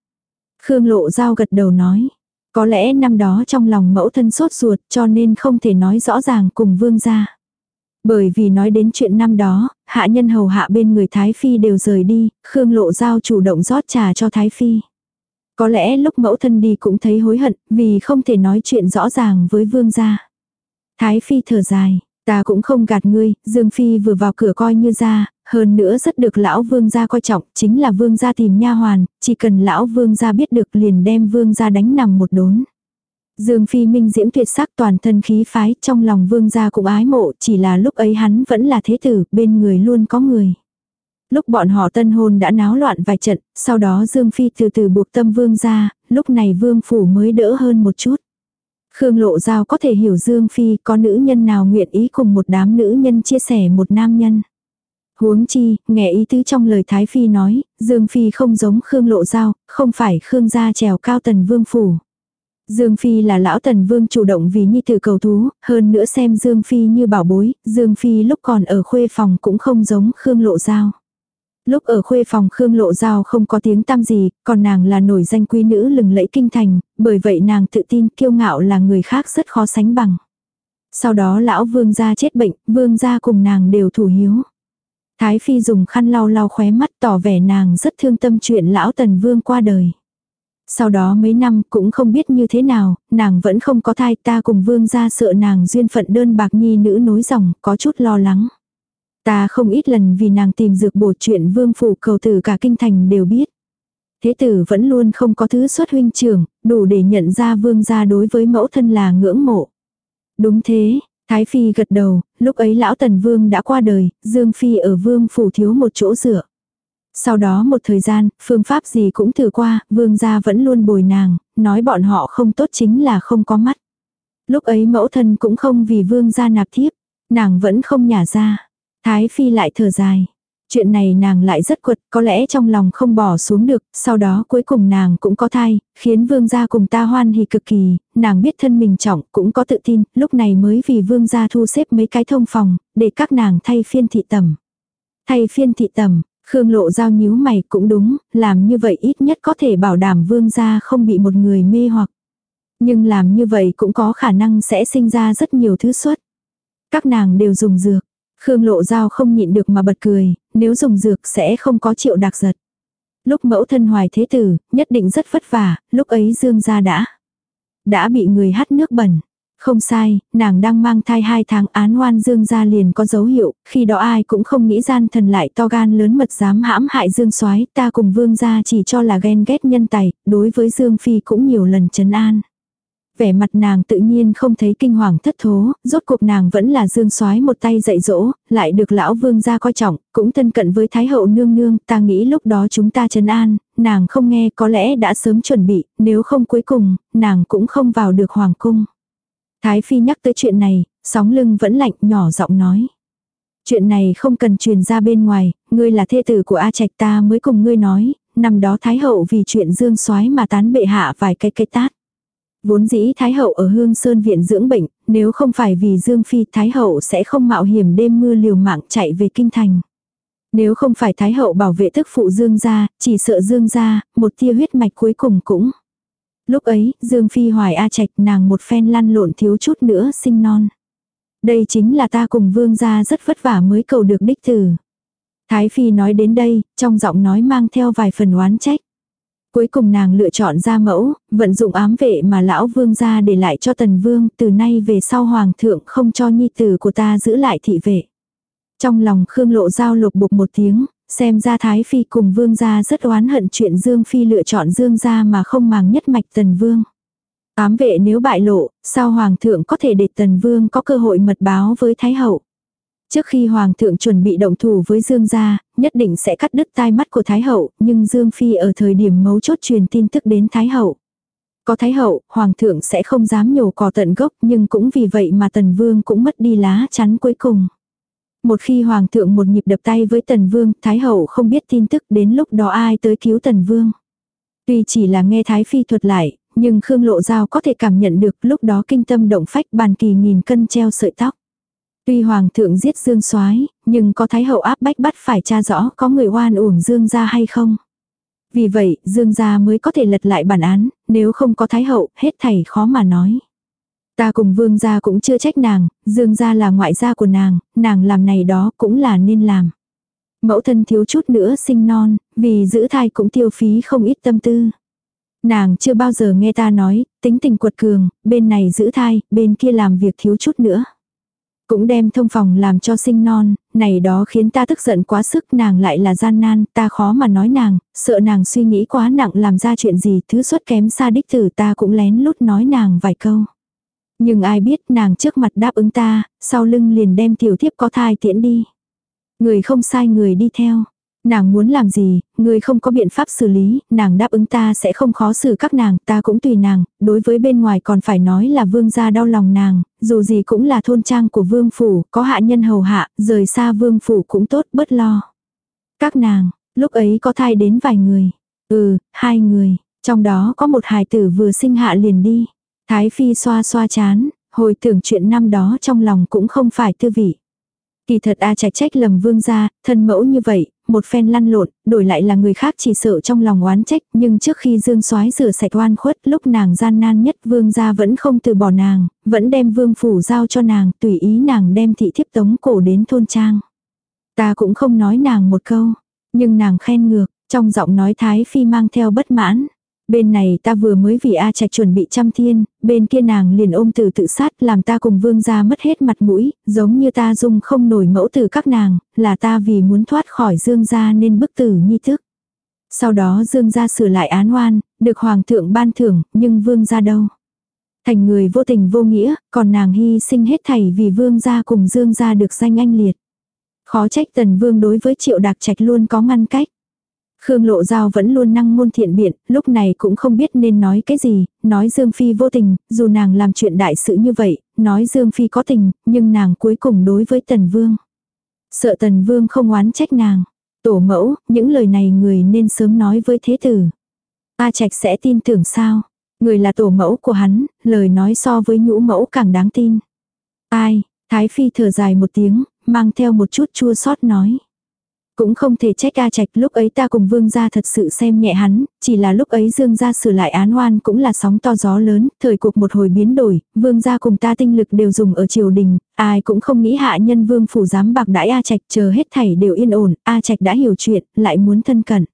Khương Lộ Giao gật đầu nói, có lẽ năm đó trong lòng mẫu thân sốt ruột cho nên không thể nói rõ ràng cùng Vương gia. Bởi vì nói đến chuyện năm đó, hạ nhân hầu hạ bên người Thái Phi đều rời đi, Khương Lộ Giao chủ động rót trà cho Thái Phi. Có lẽ lúc mẫu thân đi cũng thấy hối hận, vì không thể nói chuyện rõ ràng với vương gia. Thái Phi thở dài, ta cũng không gạt ngươi, Dương Phi vừa vào cửa coi như ra, hơn nữa rất được lão vương gia coi trọng, chính là vương gia tìm nha hoàn, chỉ cần lão vương gia biết được liền đem vương gia đánh nằm một đốn. Dương Phi minh diễm tuyệt sắc toàn thân khí phái, trong lòng vương gia cũng ái mộ, chỉ là lúc ấy hắn vẫn là thế tử, bên người luôn có người. Lúc bọn họ tân hôn đã náo loạn vài trận, sau đó Dương Phi từ từ buộc tâm vương ra, lúc này vương phủ mới đỡ hơn một chút. Khương Lộ Giao có thể hiểu Dương Phi có nữ nhân nào nguyện ý cùng một đám nữ nhân chia sẻ một nam nhân. Huống chi, nghe ý tứ trong lời Thái Phi nói, Dương Phi không giống Khương Lộ Giao, không phải Khương gia trèo cao tần vương phủ. Dương Phi là lão tần vương chủ động vì nhi tử cầu thú, hơn nữa xem Dương Phi như bảo bối, Dương Phi lúc còn ở khuê phòng cũng không giống Khương Lộ Giao. Lúc ở khuê phòng Khương Lộ Giao không có tiếng tăm gì, còn nàng là nổi danh quý nữ lừng lẫy kinh thành, bởi vậy nàng tự tin kiêu ngạo là người khác rất khó sánh bằng. Sau đó lão vương gia chết bệnh, vương gia cùng nàng đều thủ hiếu. Thái Phi dùng khăn lau lau khóe mắt tỏ vẻ nàng rất thương tâm chuyện lão tần vương qua đời. Sau đó mấy năm cũng không biết như thế nào, nàng vẫn không có thai ta cùng vương gia sợ nàng duyên phận đơn bạc nhi nữ nối dòng, có chút lo lắng. Ta không ít lần vì nàng tìm dược bổ chuyện vương phủ cầu tử cả kinh thành đều biết. Thế tử vẫn luôn không có thứ xuất huynh trưởng, đủ để nhận ra vương gia đối với mẫu thân là ngưỡng mộ. Đúng thế, Thái Phi gật đầu, lúc ấy lão tần vương đã qua đời, Dương Phi ở vương phủ thiếu một chỗ dựa. Sau đó một thời gian, phương pháp gì cũng thử qua, vương gia vẫn luôn bồi nàng, nói bọn họ không tốt chính là không có mắt. Lúc ấy mẫu thân cũng không vì vương gia nạp thiếp, nàng vẫn không nhả ra. Thái Phi lại thở dài. Chuyện này nàng lại rất quật, có lẽ trong lòng không bỏ xuống được, sau đó cuối cùng nàng cũng có thai, khiến vương gia cùng ta hoan hỉ cực kỳ, nàng biết thân mình trọng, cũng có tự tin, lúc này mới vì vương gia thu xếp mấy cái thông phòng, để các nàng thay phiên thị tầm. Thay phiên thị tầm, Khương lộ giao nhíu mày cũng đúng, làm như vậy ít nhất có thể bảo đảm vương gia không bị một người mê hoặc. Nhưng làm như vậy cũng có khả năng sẽ sinh ra rất nhiều thứ xuất. Các nàng đều dùng dược. Khương Lộ Giao không nhịn được mà bật cười, nếu dùng dược sẽ không có triệu đặc giật. Lúc mẫu thân hoài thế tử, nhất định rất vất vả, lúc ấy Dương gia đã. Đã bị người hắt nước bẩn. Không sai, nàng đang mang thai hai tháng án oan Dương gia liền có dấu hiệu, khi đó ai cũng không nghĩ gian thần lại to gan lớn mật dám hãm hại Dương soái ta cùng Vương gia chỉ cho là ghen ghét nhân tài, đối với Dương Phi cũng nhiều lần chấn an vẻ mặt nàng tự nhiên không thấy kinh hoàng thất thố, rốt cuộc nàng vẫn là dương soái một tay dạy dỗ, lại được lão vương gia coi trọng, cũng thân cận với thái hậu nương nương, ta nghĩ lúc đó chúng ta trấn an, nàng không nghe có lẽ đã sớm chuẩn bị, nếu không cuối cùng, nàng cũng không vào được hoàng cung. Thái phi nhắc tới chuyện này, sóng lưng vẫn lạnh nhỏ giọng nói. Chuyện này không cần truyền ra bên ngoài, ngươi là thê tử của A Trạch ta mới cùng ngươi nói, năm đó Thái hậu vì chuyện dương soái mà tán bệ hạ vài cái cây tát. Vốn dĩ Thái Hậu ở Hương Sơn Viện dưỡng bệnh, nếu không phải vì Dương Phi Thái Hậu sẽ không mạo hiểm đêm mưa liều mạng chạy về Kinh Thành. Nếu không phải Thái Hậu bảo vệ thức phụ Dương gia, chỉ sợ Dương gia, một tia huyết mạch cuối cùng cũng. Lúc ấy, Dương Phi hoài A Trạch nàng một phen lăn lộn thiếu chút nữa sinh non. Đây chính là ta cùng Vương gia rất vất vả mới cầu được đích tử. Thái Phi nói đến đây, trong giọng nói mang theo vài phần oán trách. Cuối cùng nàng lựa chọn ra mẫu, vận dụng ám vệ mà lão vương gia để lại cho tần vương, từ nay về sau hoàng thượng không cho nhi tử của ta giữ lại thị vệ. Trong lòng Khương Lộ Giao lục bục một tiếng, xem ra Thái Phi cùng vương gia rất oán hận chuyện Dương Phi lựa chọn Dương gia mà không màng nhất mạch tần vương. Ám vệ nếu bại lộ, sao hoàng thượng có thể để tần vương có cơ hội mật báo với Thái Hậu. Trước khi Hoàng thượng chuẩn bị động thủ với Dương gia, nhất định sẽ cắt đứt tai mắt của Thái hậu, nhưng Dương Phi ở thời điểm mấu chốt truyền tin tức đến Thái hậu. Có Thái hậu, Hoàng thượng sẽ không dám nhổ cỏ tận gốc nhưng cũng vì vậy mà Tần Vương cũng mất đi lá chắn cuối cùng. Một khi Hoàng thượng một nhịp đập tay với Tần Vương, Thái hậu không biết tin tức đến lúc đó ai tới cứu Tần Vương. Tuy chỉ là nghe Thái Phi thuật lại, nhưng Khương Lộ Giao có thể cảm nhận được lúc đó kinh tâm động phách bàn kỳ nghìn cân treo sợi tóc. Tuy Hoàng thượng giết Dương soái nhưng có Thái hậu áp bách bắt phải tra rõ có người oan uổng Dương gia hay không. Vì vậy, Dương gia mới có thể lật lại bản án, nếu không có Thái hậu, hết thảy khó mà nói. Ta cùng Vương gia cũng chưa trách nàng, Dương gia là ngoại gia của nàng, nàng làm này đó cũng là nên làm. Mẫu thân thiếu chút nữa sinh non, vì giữ thai cũng tiêu phí không ít tâm tư. Nàng chưa bao giờ nghe ta nói, tính tình quật cường, bên này giữ thai, bên kia làm việc thiếu chút nữa. Cũng đem thông phòng làm cho sinh non, này đó khiến ta tức giận quá sức nàng lại là gian nan, ta khó mà nói nàng, sợ nàng suy nghĩ quá nặng làm ra chuyện gì, thứ xuất kém xa đích tử ta cũng lén lút nói nàng vài câu. Nhưng ai biết nàng trước mặt đáp ứng ta, sau lưng liền đem tiểu thiếp có thai tiễn đi. Người không sai người đi theo. Nàng muốn làm gì, người không có biện pháp xử lý, nàng đáp ứng ta sẽ không khó xử các nàng, ta cũng tùy nàng, đối với bên ngoài còn phải nói là vương gia đau lòng nàng, dù gì cũng là thôn trang của vương phủ, có hạ nhân hầu hạ, rời xa vương phủ cũng tốt bớt lo. Các nàng, lúc ấy có thai đến vài người. Ừ, hai người, trong đó có một hài tử vừa sinh hạ liền đi. Thái phi xoa xoa chán, hồi tưởng chuyện năm đó trong lòng cũng không phải tư vị. Kỳ thật A Trạch trách lầm vương gia, thân mẫu như vậy, một phen lăn lộn, đổi lại là người khác chỉ sợ trong lòng oán trách, nhưng trước khi Dương Soái rửa sạch oan khuất, lúc nàng gian nan nhất vương gia vẫn không từ bỏ nàng, vẫn đem vương phủ giao cho nàng, tùy ý nàng đem thị thiếp tống cổ đến thôn trang. Ta cũng không nói nàng một câu, nhưng nàng khen ngược, trong giọng nói Thái Phi mang theo bất mãn. Bên này ta vừa mới vì A Trạch chuẩn bị trăm thiên, bên kia nàng liền ôm từ tự sát làm ta cùng vương gia mất hết mặt mũi, giống như ta dung không nổi mẫu từ các nàng, là ta vì muốn thoát khỏi dương gia nên bức tử nhi thức. Sau đó dương gia sửa lại án oan, được hoàng thượng ban thưởng, nhưng vương gia đâu. Thành người vô tình vô nghĩa, còn nàng hy sinh hết thảy vì vương gia cùng dương gia được danh anh liệt. Khó trách tần vương đối với triệu đạc trạch luôn có ngăn cách. Khương Lộ Giao vẫn luôn năng ngôn thiện biện, lúc này cũng không biết nên nói cái gì, nói Dương Phi vô tình, dù nàng làm chuyện đại sự như vậy, nói Dương Phi có tình, nhưng nàng cuối cùng đối với Tần Vương. Sợ Tần Vương không oán trách nàng. Tổ mẫu, những lời này người nên sớm nói với thế tử. A Trạch sẽ tin tưởng sao? Người là tổ mẫu của hắn, lời nói so với nhũ mẫu càng đáng tin. Ai, Thái Phi thở dài một tiếng, mang theo một chút chua xót nói. Cũng không thể trách A Trạch lúc ấy ta cùng vương gia thật sự xem nhẹ hắn, chỉ là lúc ấy dương gia sửa lại án oan cũng là sóng to gió lớn, thời cuộc một hồi biến đổi, vương gia cùng ta tinh lực đều dùng ở triều đình, ai cũng không nghĩ hạ nhân vương phủ dám bạc đãi A Trạch chờ hết thảy đều yên ổn, A Trạch đã hiểu chuyện, lại muốn thân cận.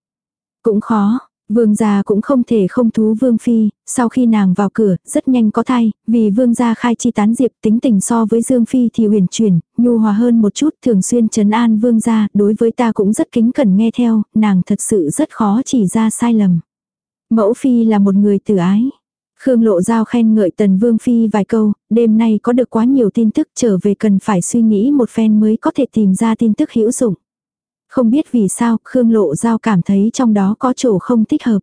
Cũng khó, Vương gia cũng không thể không thú Vương Phi, sau khi nàng vào cửa, rất nhanh có thai, vì Vương gia khai chi tán diệp tính tình so với Dương Phi thì huyền chuyển, nhu hòa hơn một chút, thường xuyên trấn an Vương gia, đối với ta cũng rất kính cẩn nghe theo, nàng thật sự rất khó chỉ ra sai lầm. Mẫu Phi là một người tử ái. Khương Lộ Giao khen ngợi Tần Vương Phi vài câu, đêm nay có được quá nhiều tin tức trở về cần phải suy nghĩ một phen mới có thể tìm ra tin tức hữu dụng. Không biết vì sao, Khương Lộ Giao cảm thấy trong đó có chỗ không thích hợp.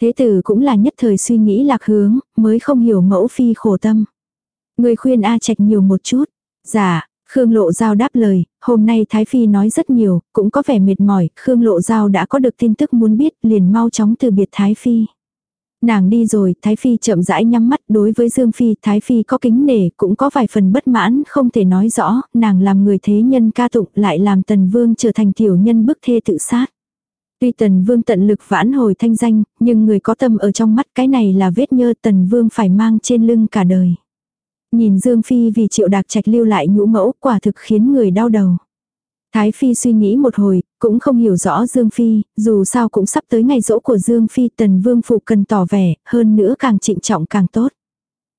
Thế tử cũng là nhất thời suy nghĩ lạc hướng, mới không hiểu mẫu phi khổ tâm. Người khuyên A Trạch nhiều một chút. Dạ, Khương Lộ Giao đáp lời, hôm nay Thái Phi nói rất nhiều, cũng có vẻ mệt mỏi, Khương Lộ Giao đã có được tin tức muốn biết, liền mau chóng từ biệt Thái Phi. Nàng đi rồi, Thái Phi chậm rãi nhắm mắt đối với Dương Phi, Thái Phi có kính nể, cũng có vài phần bất mãn, không thể nói rõ, nàng làm người thế nhân ca tụng lại làm Tần Vương trở thành tiểu nhân bức thê tự sát. Tuy Tần Vương tận lực vãn hồi thanh danh, nhưng người có tâm ở trong mắt cái này là vết nhơ Tần Vương phải mang trên lưng cả đời. Nhìn Dương Phi vì triệu đạc trạch lưu lại nhũ mẫu quả thực khiến người đau đầu. Thái Phi suy nghĩ một hồi, cũng không hiểu rõ Dương Phi, dù sao cũng sắp tới ngày rỗ của Dương Phi tần vương phụ cần tỏ vẻ, hơn nữa càng trịnh trọng càng tốt.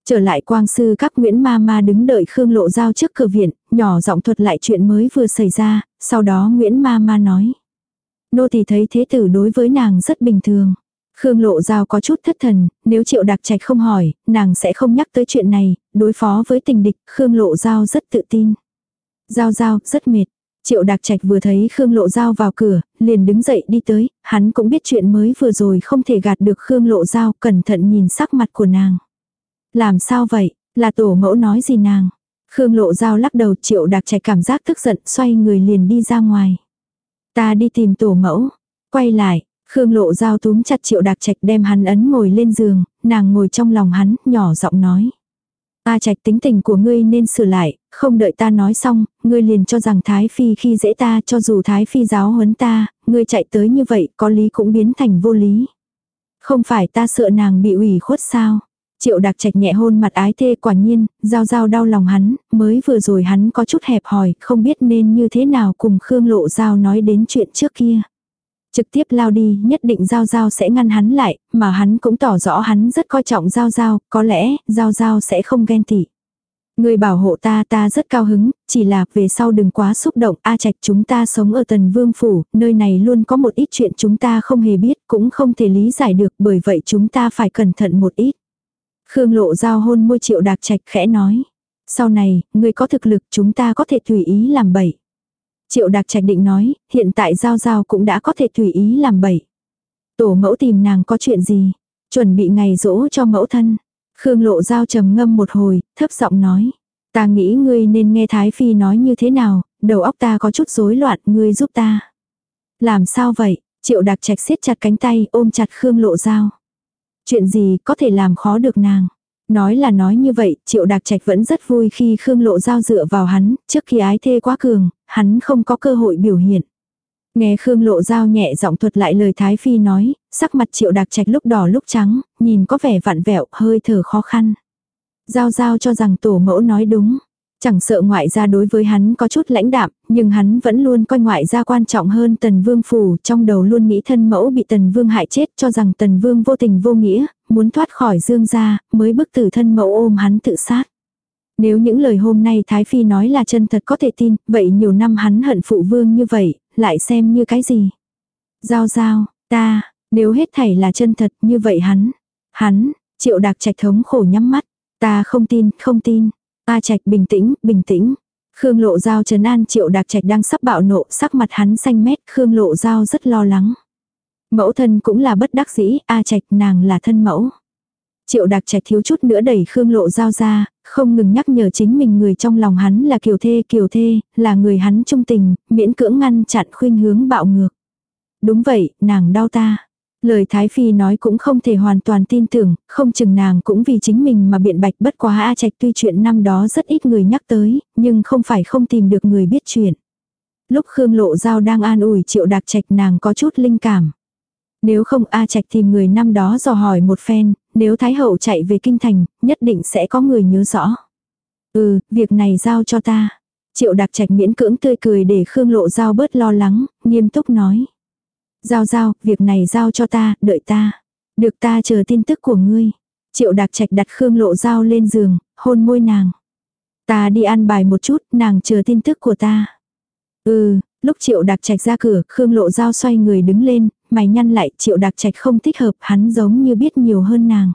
Trở lại quang sư các Nguyễn Ma Ma đứng đợi Khương Lộ Giao trước cửa viện, nhỏ giọng thuật lại chuyện mới vừa xảy ra, sau đó Nguyễn Ma Ma nói. Nô thì thấy thế tử đối với nàng rất bình thường. Khương Lộ Giao có chút thất thần, nếu Triệu Đạc Trạch không hỏi, nàng sẽ không nhắc tới chuyện này, đối phó với tình địch, Khương Lộ Giao rất tự tin. Giao Giao, rất mệt. Triệu Đạc Trạch vừa thấy Khương Lộ Giao vào cửa, liền đứng dậy đi tới, hắn cũng biết chuyện mới vừa rồi không thể gạt được Khương Lộ Giao, cẩn thận nhìn sắc mặt của nàng. Làm sao vậy, là tổ mẫu nói gì nàng? Khương Lộ Giao lắc đầu Triệu Đạc Trạch cảm giác tức giận xoay người liền đi ra ngoài. Ta đi tìm tổ mẫu, quay lại, Khương lộ dao túm chặt triệu đặc trạch đem hắn ấn ngồi lên giường, nàng ngồi trong lòng hắn, nhỏ giọng nói. A trạch tính tình của ngươi nên sửa lại, không đợi ta nói xong, ngươi liền cho rằng Thái Phi khi dễ ta cho dù Thái Phi giáo huấn ta, ngươi chạy tới như vậy có lý cũng biến thành vô lý. Không phải ta sợ nàng bị ủy khuất sao. Triệu đặc trạch nhẹ hôn mặt ái thê quả nhiên, giao giao đau lòng hắn, mới vừa rồi hắn có chút hẹp hòi, không biết nên như thế nào cùng Khương Lộ Giao nói đến chuyện trước kia. Trực tiếp lao đi, nhất định Giao Giao sẽ ngăn hắn lại, mà hắn cũng tỏ rõ hắn rất coi trọng Giao Giao, có lẽ, Giao Giao sẽ không ghen tị. Người bảo hộ ta ta rất cao hứng, chỉ là về sau đừng quá xúc động, A Trạch chúng ta sống ở Tần Vương Phủ, nơi này luôn có một ít chuyện chúng ta không hề biết, cũng không thể lý giải được, bởi vậy chúng ta phải cẩn thận một ít. Khương lộ giao hôn môi triệu đạc trạch khẽ nói. Sau này, người có thực lực chúng ta có thể tùy ý làm bậy. Triệu đạc trạch định nói, hiện tại giao giao cũng đã có thể tùy ý làm bậy. Tổ mẫu tìm nàng có chuyện gì? Chuẩn bị ngày rỗ cho mẫu thân. Khương lộ giao trầm ngâm một hồi, thấp giọng nói. Ta nghĩ ngươi nên nghe Thái Phi nói như thế nào, đầu óc ta có chút rối loạn, ngươi giúp ta. Làm sao vậy? Triệu Đạc trạch siết chặt cánh tay ôm chặt Khương lộ giao. Chuyện gì có thể làm khó được nàng. Nói là nói như vậy, triệu Đạc trạch vẫn rất vui khi Khương lộ giao dựa vào hắn, trước khi ái thê quá cường, hắn không có cơ hội biểu hiện. Nghe Khương Lộ Giao nhẹ giọng thuật lại lời Thái Phi nói, sắc mặt triệu đặc trạch lúc đỏ lúc trắng, nhìn có vẻ vặn vẹo, hơi thở khó khăn. Giao Giao cho rằng tổ mẫu nói đúng. Chẳng sợ ngoại gia đối với hắn có chút lãnh đạm, nhưng hắn vẫn luôn coi ngoại gia quan trọng hơn tần vương phủ, trong đầu luôn nghĩ thân mẫu bị tần vương hại chết cho rằng tần vương vô tình vô nghĩa, muốn thoát khỏi dương gia, mới bức tử thân mẫu ôm hắn tự sát. Nếu những lời hôm nay Thái Phi nói là chân thật có thể tin, vậy nhiều năm hắn hận phụ vương như vậy, lại xem như cái gì? Giao giao, ta, nếu hết thảy là chân thật như vậy hắn, hắn, triệu đạc trạch thống khổ nhắm mắt, ta không tin, không tin. A trạch bình tĩnh, bình tĩnh. Khương lộ giao trấn an triệu đạc trạch đang sắp bạo nộ, sắc mặt hắn xanh mét, Khương lộ giao rất lo lắng. Mẫu thân cũng là bất đắc dĩ, A trạch nàng là thân mẫu. Triệu đặc trạch thiếu chút nữa đẩy Khương Lộ Giao ra, không ngừng nhắc nhở chính mình người trong lòng hắn là kiều thê kiều thê, là người hắn trung tình, miễn cưỡng ngăn chặn khuynh hướng bạo ngược. Đúng vậy, nàng đau ta. Lời Thái Phi nói cũng không thể hoàn toàn tin tưởng, không chừng nàng cũng vì chính mình mà biện bạch bất quá A Trạch tuy chuyện năm đó rất ít người nhắc tới, nhưng không phải không tìm được người biết chuyện. Lúc Khương Lộ Giao đang an ủi triệu đặc trạch nàng có chút linh cảm. Nếu không A Trạch tìm người năm đó dò hỏi một phen, nếu Thái Hậu chạy về Kinh Thành, nhất định sẽ có người nhớ rõ. Ừ, việc này giao cho ta. Triệu đặc trạch miễn cưỡng tươi cười để Khương Lộ Giao bớt lo lắng, nghiêm túc nói. Giao giao, việc này giao cho ta, đợi ta. Được ta chờ tin tức của ngươi. Triệu đặc trạch đặt Khương Lộ Giao lên giường, hôn môi nàng. Ta đi ăn bài một chút, nàng chờ tin tức của ta. Ừ, lúc triệu đặc trạch ra cửa, Khương Lộ Giao xoay người đứng lên, mày nhăn lại triệu đặc trạch không thích hợp hắn giống như biết nhiều hơn nàng.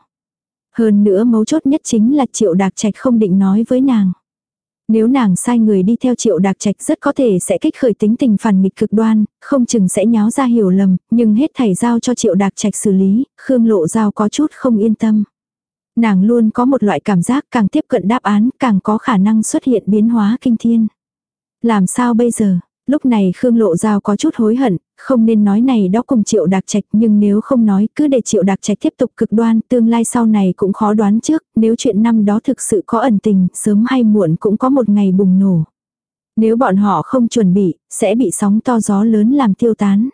Hơn nữa mấu chốt nhất chính là triệu đặc trạch không định nói với nàng. Nếu nàng sai người đi theo triệu đặc trạch rất có thể sẽ kích khởi tính tình phản nghịch cực đoan, không chừng sẽ nháo ra hiểu lầm, nhưng hết thảy giao cho triệu đặc trạch xử lý, Khương Lộ Giao có chút không yên tâm. Nàng luôn có một loại cảm giác càng tiếp cận đáp án càng có khả năng xuất hiện biến hóa kinh thiên. Làm sao bây giờ? Lúc này Khương Lộ Giao có chút hối hận, không nên nói này đó cùng Triệu Đạc Trạch nhưng nếu không nói cứ để Triệu Đạc Trạch tiếp tục cực đoan tương lai sau này cũng khó đoán trước, nếu chuyện năm đó thực sự có ẩn tình, sớm hay muộn cũng có một ngày bùng nổ. Nếu bọn họ không chuẩn bị, sẽ bị sóng to gió lớn làm tiêu tán.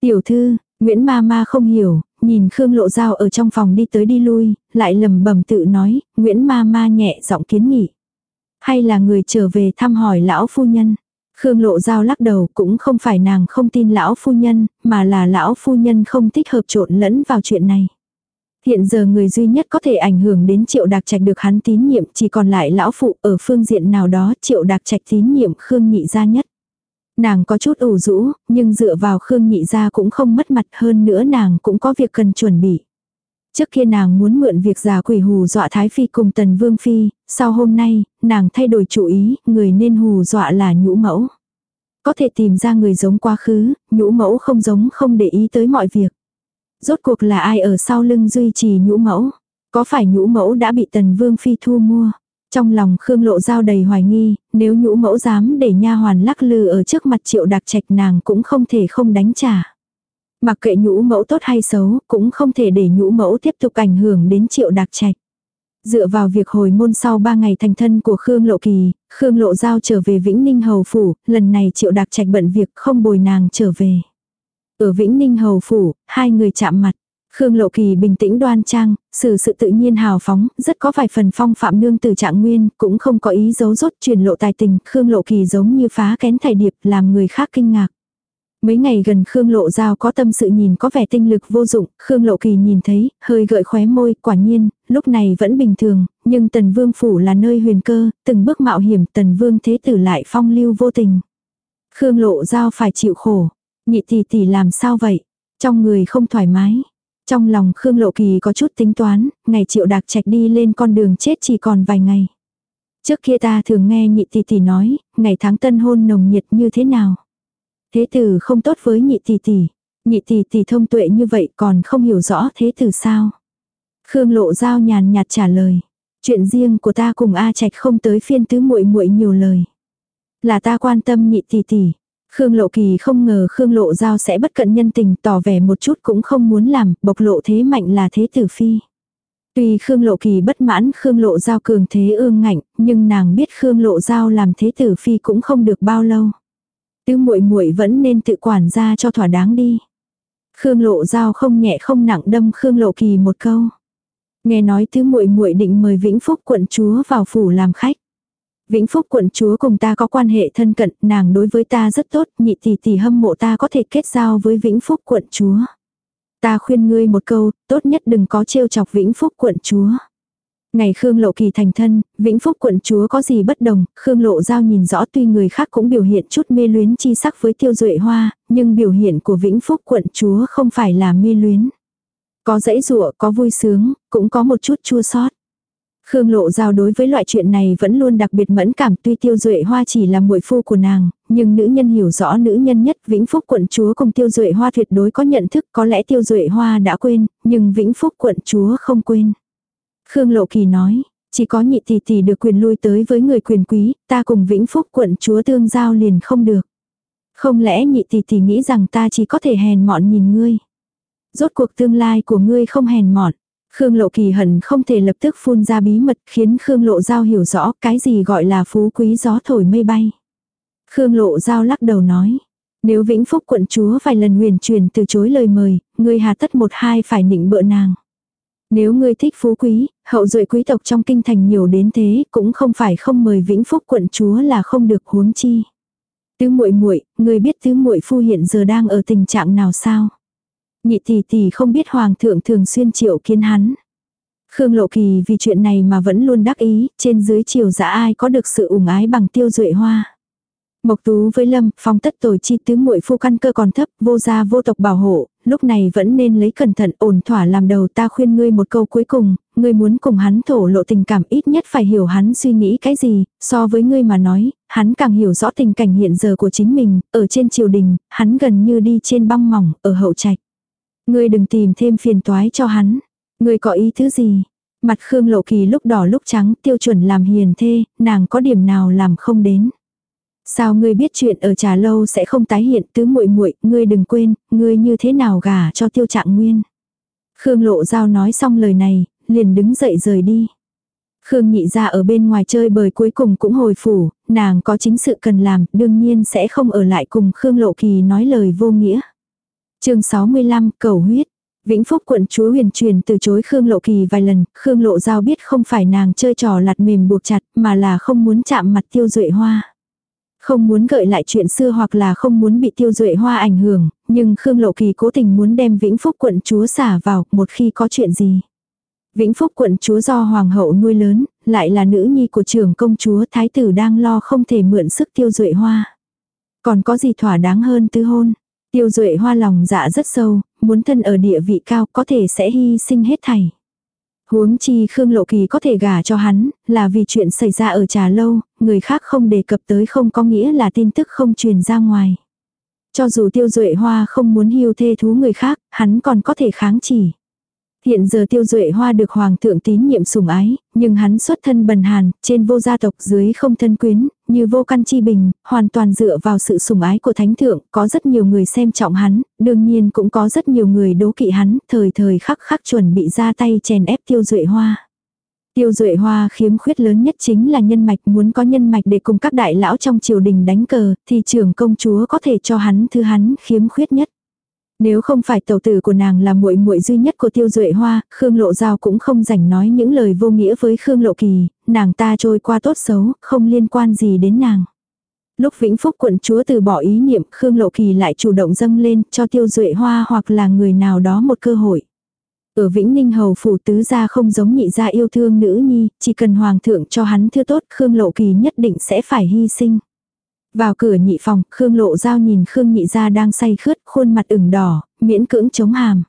Tiểu thư, Nguyễn Ma Ma không hiểu, nhìn Khương Lộ Giao ở trong phòng đi tới đi lui, lại lầm bầm tự nói, Nguyễn Ma Ma nhẹ giọng kiến nghị. Hay là người trở về thăm hỏi lão phu nhân. Khương Lộ Giao lắc đầu cũng không phải nàng không tin lão phu nhân, mà là lão phu nhân không thích hợp trộn lẫn vào chuyện này. Hiện giờ người duy nhất có thể ảnh hưởng đến triệu đặc trạch được hắn tín nhiệm chỉ còn lại lão phụ ở phương diện nào đó triệu đặc trạch tín nhiệm Khương nhị gia nhất. Nàng có chút ủ rũ, nhưng dựa vào Khương nhị gia cũng không mất mặt hơn nữa nàng cũng có việc cần chuẩn bị. Trước kia nàng muốn mượn việc giả quỷ hù dọa Thái Phi cùng Tần Vương Phi, sau hôm nay, nàng thay đổi chủ ý, người nên hù dọa là nhũ mẫu. Có thể tìm ra người giống quá khứ, nhũ mẫu không giống không để ý tới mọi việc. Rốt cuộc là ai ở sau lưng duy trì nhũ mẫu? Có phải nhũ mẫu đã bị Tần Vương Phi thu mua? Trong lòng Khương Lộ Giao đầy hoài nghi, nếu nhũ mẫu dám để nha hoàn lắc lư ở trước mặt triệu đặc trạch nàng cũng không thể không đánh trả. Mặc kệ nhũ mẫu tốt hay xấu, cũng không thể để nhũ mẫu tiếp tục ảnh hưởng đến triệu đặc trạch. Dựa vào việc hồi môn sau 3 ngày thành thân của Khương Lộ Kỳ, Khương Lộ Giao trở về Vĩnh Ninh Hầu Phủ, lần này triệu đặc trạch bận việc không bồi nàng trở về. Ở Vĩnh Ninh Hầu Phủ, hai người chạm mặt. Khương Lộ Kỳ bình tĩnh đoan trang, xử sự tự nhiên hào phóng, rất có vài phần phong phạm nương từ trạng nguyên, cũng không có ý giấu rốt truyền lộ tài tình, Khương Lộ Kỳ giống như phá kén thải điệp làm người khác kinh ngạc. Mấy ngày gần Khương Lộ Giao có tâm sự nhìn có vẻ tinh lực vô dụng, Khương Lộ Kỳ nhìn thấy, hơi gợi khóe môi, quả nhiên, lúc này vẫn bình thường, nhưng Tần Vương Phủ là nơi huyền cơ, từng bước mạo hiểm Tần Vương Thế Tử lại phong lưu vô tình. Khương Lộ Giao phải chịu khổ, nhị tỷ tỷ làm sao vậy, trong người không thoải mái. Trong lòng Khương Lộ Kỳ có chút tính toán, ngày triệu đạc trạch đi lên con đường chết chỉ còn vài ngày. Trước kia ta thường nghe nhị tỷ tỷ nói, ngày tháng tân hôn nồng nhiệt như thế nào. Thế tử không tốt với nhị tỷ tỷ. Nhị tỷ tỷ thông tuệ như vậy còn không hiểu rõ thế tử sao. Khương lộ giao nhàn nhạt trả lời. Chuyện riêng của ta cùng A Trạch không tới phiên tứ muội muội nhiều lời. Là ta quan tâm nhị tỷ tỷ. Khương Lộ Kỳ không ngờ Khương Lộ Giao sẽ bất cận nhân tình tỏ vẻ một chút cũng không muốn làm, bộc lộ thế mạnh là thế tử phi. Tuy Khương Lộ Kỳ bất mãn Khương Lộ Giao cường thế ương ngạnh, nhưng nàng biết Khương Lộ Giao làm thế tử phi cũng không được bao lâu. Tứ muội muội vẫn nên tự quản ra cho thỏa đáng đi. Khương Lộ Giao không nhẹ không nặng đâm Khương Lộ Kỳ một câu. Nghe nói thứ muội muội định mời Vĩnh Phúc quận chúa vào phủ làm khách. Vĩnh Phúc quận chúa cùng ta có quan hệ thân cận, nàng đối với ta rất tốt, nhị tỷ tỷ hâm mộ ta có thể kết giao với Vĩnh Phúc quận chúa. Ta khuyên ngươi một câu, tốt nhất đừng có trêu chọc Vĩnh Phúc quận chúa. Ngày Khương Lộ Kỳ thành thân, Vĩnh Phúc quận chúa có gì bất đồng, Khương Lộ Giao nhìn rõ tuy người khác cũng biểu hiện chút mê luyến chi sắc với tiêu duệ hoa, nhưng biểu hiện của Vĩnh Phúc quận chúa không phải là mê luyến. Có dãy rụa, có vui sướng, cũng có một chút chua xót. Khương Lộ Giao đối với loại chuyện này vẫn luôn đặc biệt mẫn cảm tuy Tiêu Duệ Hoa chỉ là muội phu của nàng, nhưng nữ nhân hiểu rõ nữ nhân nhất Vĩnh Phúc quận chúa cùng Tiêu Duệ Hoa tuyệt đối có nhận thức có lẽ Tiêu Duệ Hoa đã quên, nhưng Vĩnh Phúc quận chúa không quên. Khương Lộ Kỳ nói, chỉ có nhị tỷ tỷ được quyền lui tới với người quyền quý, ta cùng Vĩnh Phúc quận chúa tương giao liền không được. Không lẽ nhị tỷ tỷ nghĩ rằng ta chỉ có thể hèn mọn nhìn ngươi. Rốt cuộc tương lai của ngươi không hèn mọn. Khương Lộ Kỳ hận không thể lập tức phun ra bí mật khiến Khương Lộ Giao hiểu rõ cái gì gọi là phú quý gió thổi mây bay. Khương Lộ Giao lắc đầu nói. Nếu Vĩnh Phúc quận chúa vài lần nguyền truyền từ chối lời mời, ngươi hà tất một hai phải nịnh bợ nàng. Nếu ngươi thích phú quý, hậu duệ quý tộc trong kinh thành nhiều đến thế, cũng không phải không mời Vĩnh Phúc quận chúa là không được huống chi. Tứ muội muội, ngươi biết tứ muội phu hiện giờ đang ở tình trạng nào sao? Nhị tỷ tỷ không biết hoàng thượng thường xuyên triệu kiến hắn. Khương Lộ Kỳ vì chuyện này mà vẫn luôn đắc ý, trên dưới triều dã ai có được sự ủng ái bằng tiêu duệ hoa. Mộc Tú với Lâm, phong tất tồi chi tứ muội phu căn cơ còn thấp, vô gia vô tộc bảo hộ, lúc này vẫn nên lấy cẩn thận ổn thỏa làm đầu ta khuyên ngươi một câu cuối cùng, ngươi muốn cùng hắn thổ lộ tình cảm ít nhất phải hiểu hắn suy nghĩ cái gì, so với ngươi mà nói, hắn càng hiểu rõ tình cảnh hiện giờ của chính mình, ở trên triều đình, hắn gần như đi trên băng mỏng, ở hậu trạch. Ngươi đừng tìm thêm phiền toái cho hắn. Ngươi có ý thứ gì? Mặt Khương Lộ Kỳ lúc đỏ lúc trắng tiêu chuẩn làm hiền thê, nàng có điểm nào làm không đến. Sao ngươi biết chuyện ở trà lâu sẽ không tái hiện tứ muội muội, ngươi đừng quên, ngươi như thế nào gả cho tiêu trạng nguyên. Khương Lộ Giao nói xong lời này, liền đứng dậy rời đi. Khương nhị ra ở bên ngoài chơi bời cuối cùng cũng hồi phủ, nàng có chính sự cần làm, đương nhiên sẽ không ở lại cùng Khương Lộ Kỳ nói lời vô nghĩa chương 65, cầu huyết. Vĩnh Phúc quận chúa huyền truyền từ chối Khương Lộ Kỳ vài lần, Khương Lộ Giao biết không phải nàng chơi trò lạt mềm buộc chặt mà là không muốn chạm mặt tiêu duệ hoa. Không muốn gợi lại chuyện xưa hoặc là không muốn bị tiêu duệ hoa ảnh hưởng, nhưng Khương Lộ Kỳ cố tình muốn đem Vĩnh Phúc quận chúa xả vào một khi có chuyện gì. Vĩnh Phúc quận chúa do hoàng hậu nuôi lớn, lại là nữ nhi của trưởng công chúa thái tử đang lo không thể mượn sức tiêu duệ hoa. Còn có gì thỏa đáng hơn tư hôn. Tiêu Duệ hoa lòng dạ rất sâu, muốn thân ở địa vị cao có thể sẽ hy sinh hết thảy. Huống chi Khương Lộ Kỳ có thể gả cho hắn, là vì chuyện xảy ra ở trà lâu, người khác không đề cập tới không có nghĩa là tin tức không truyền ra ngoài. Cho dù tiêu duệ hoa không muốn hiu thê thú người khác, hắn còn có thể kháng chỉ. Hiện giờ tiêu duệ hoa được hoàng thượng tín nhiệm sủng ái, nhưng hắn xuất thân bần hàn, trên vô gia tộc dưới không thân quyến, như vô căn chi bình, hoàn toàn dựa vào sự sủng ái của thánh thượng, có rất nhiều người xem trọng hắn, đương nhiên cũng có rất nhiều người đố kỵ hắn, thời thời khắc khắc chuẩn bị ra tay chèn ép tiêu duệ hoa. Tiêu duệ hoa khiếm khuyết lớn nhất chính là nhân mạch muốn có nhân mạch để cùng các đại lão trong triều đình đánh cờ, thì trưởng công chúa có thể cho hắn thứ hắn khiếm khuyết nhất. Nếu không phải tẩu tử của nàng là muội muội duy nhất của Tiêu Duệ Hoa, Khương Lộ Giao cũng không rảnh nói những lời vô nghĩa với Khương Lộ Kỳ, nàng ta trôi qua tốt xấu, không liên quan gì đến nàng. Lúc Vĩnh Phúc quận chúa từ bỏ ý niệm, Khương Lộ Kỳ lại chủ động dâng lên cho Tiêu Duệ Hoa hoặc là người nào đó một cơ hội. Ở Vĩnh Ninh Hầu phủ tứ gia không giống nhị gia yêu thương nữ nhi, chỉ cần hoàng thượng cho hắn thưa tốt, Khương Lộ Kỳ nhất định sẽ phải hy sinh. Vào cửa nhị phòng, Khương Lộ Giao nhìn Khương nhị gia đang say khướt, khuôn mặt ửng đỏ, miễn cưỡng chống hàm.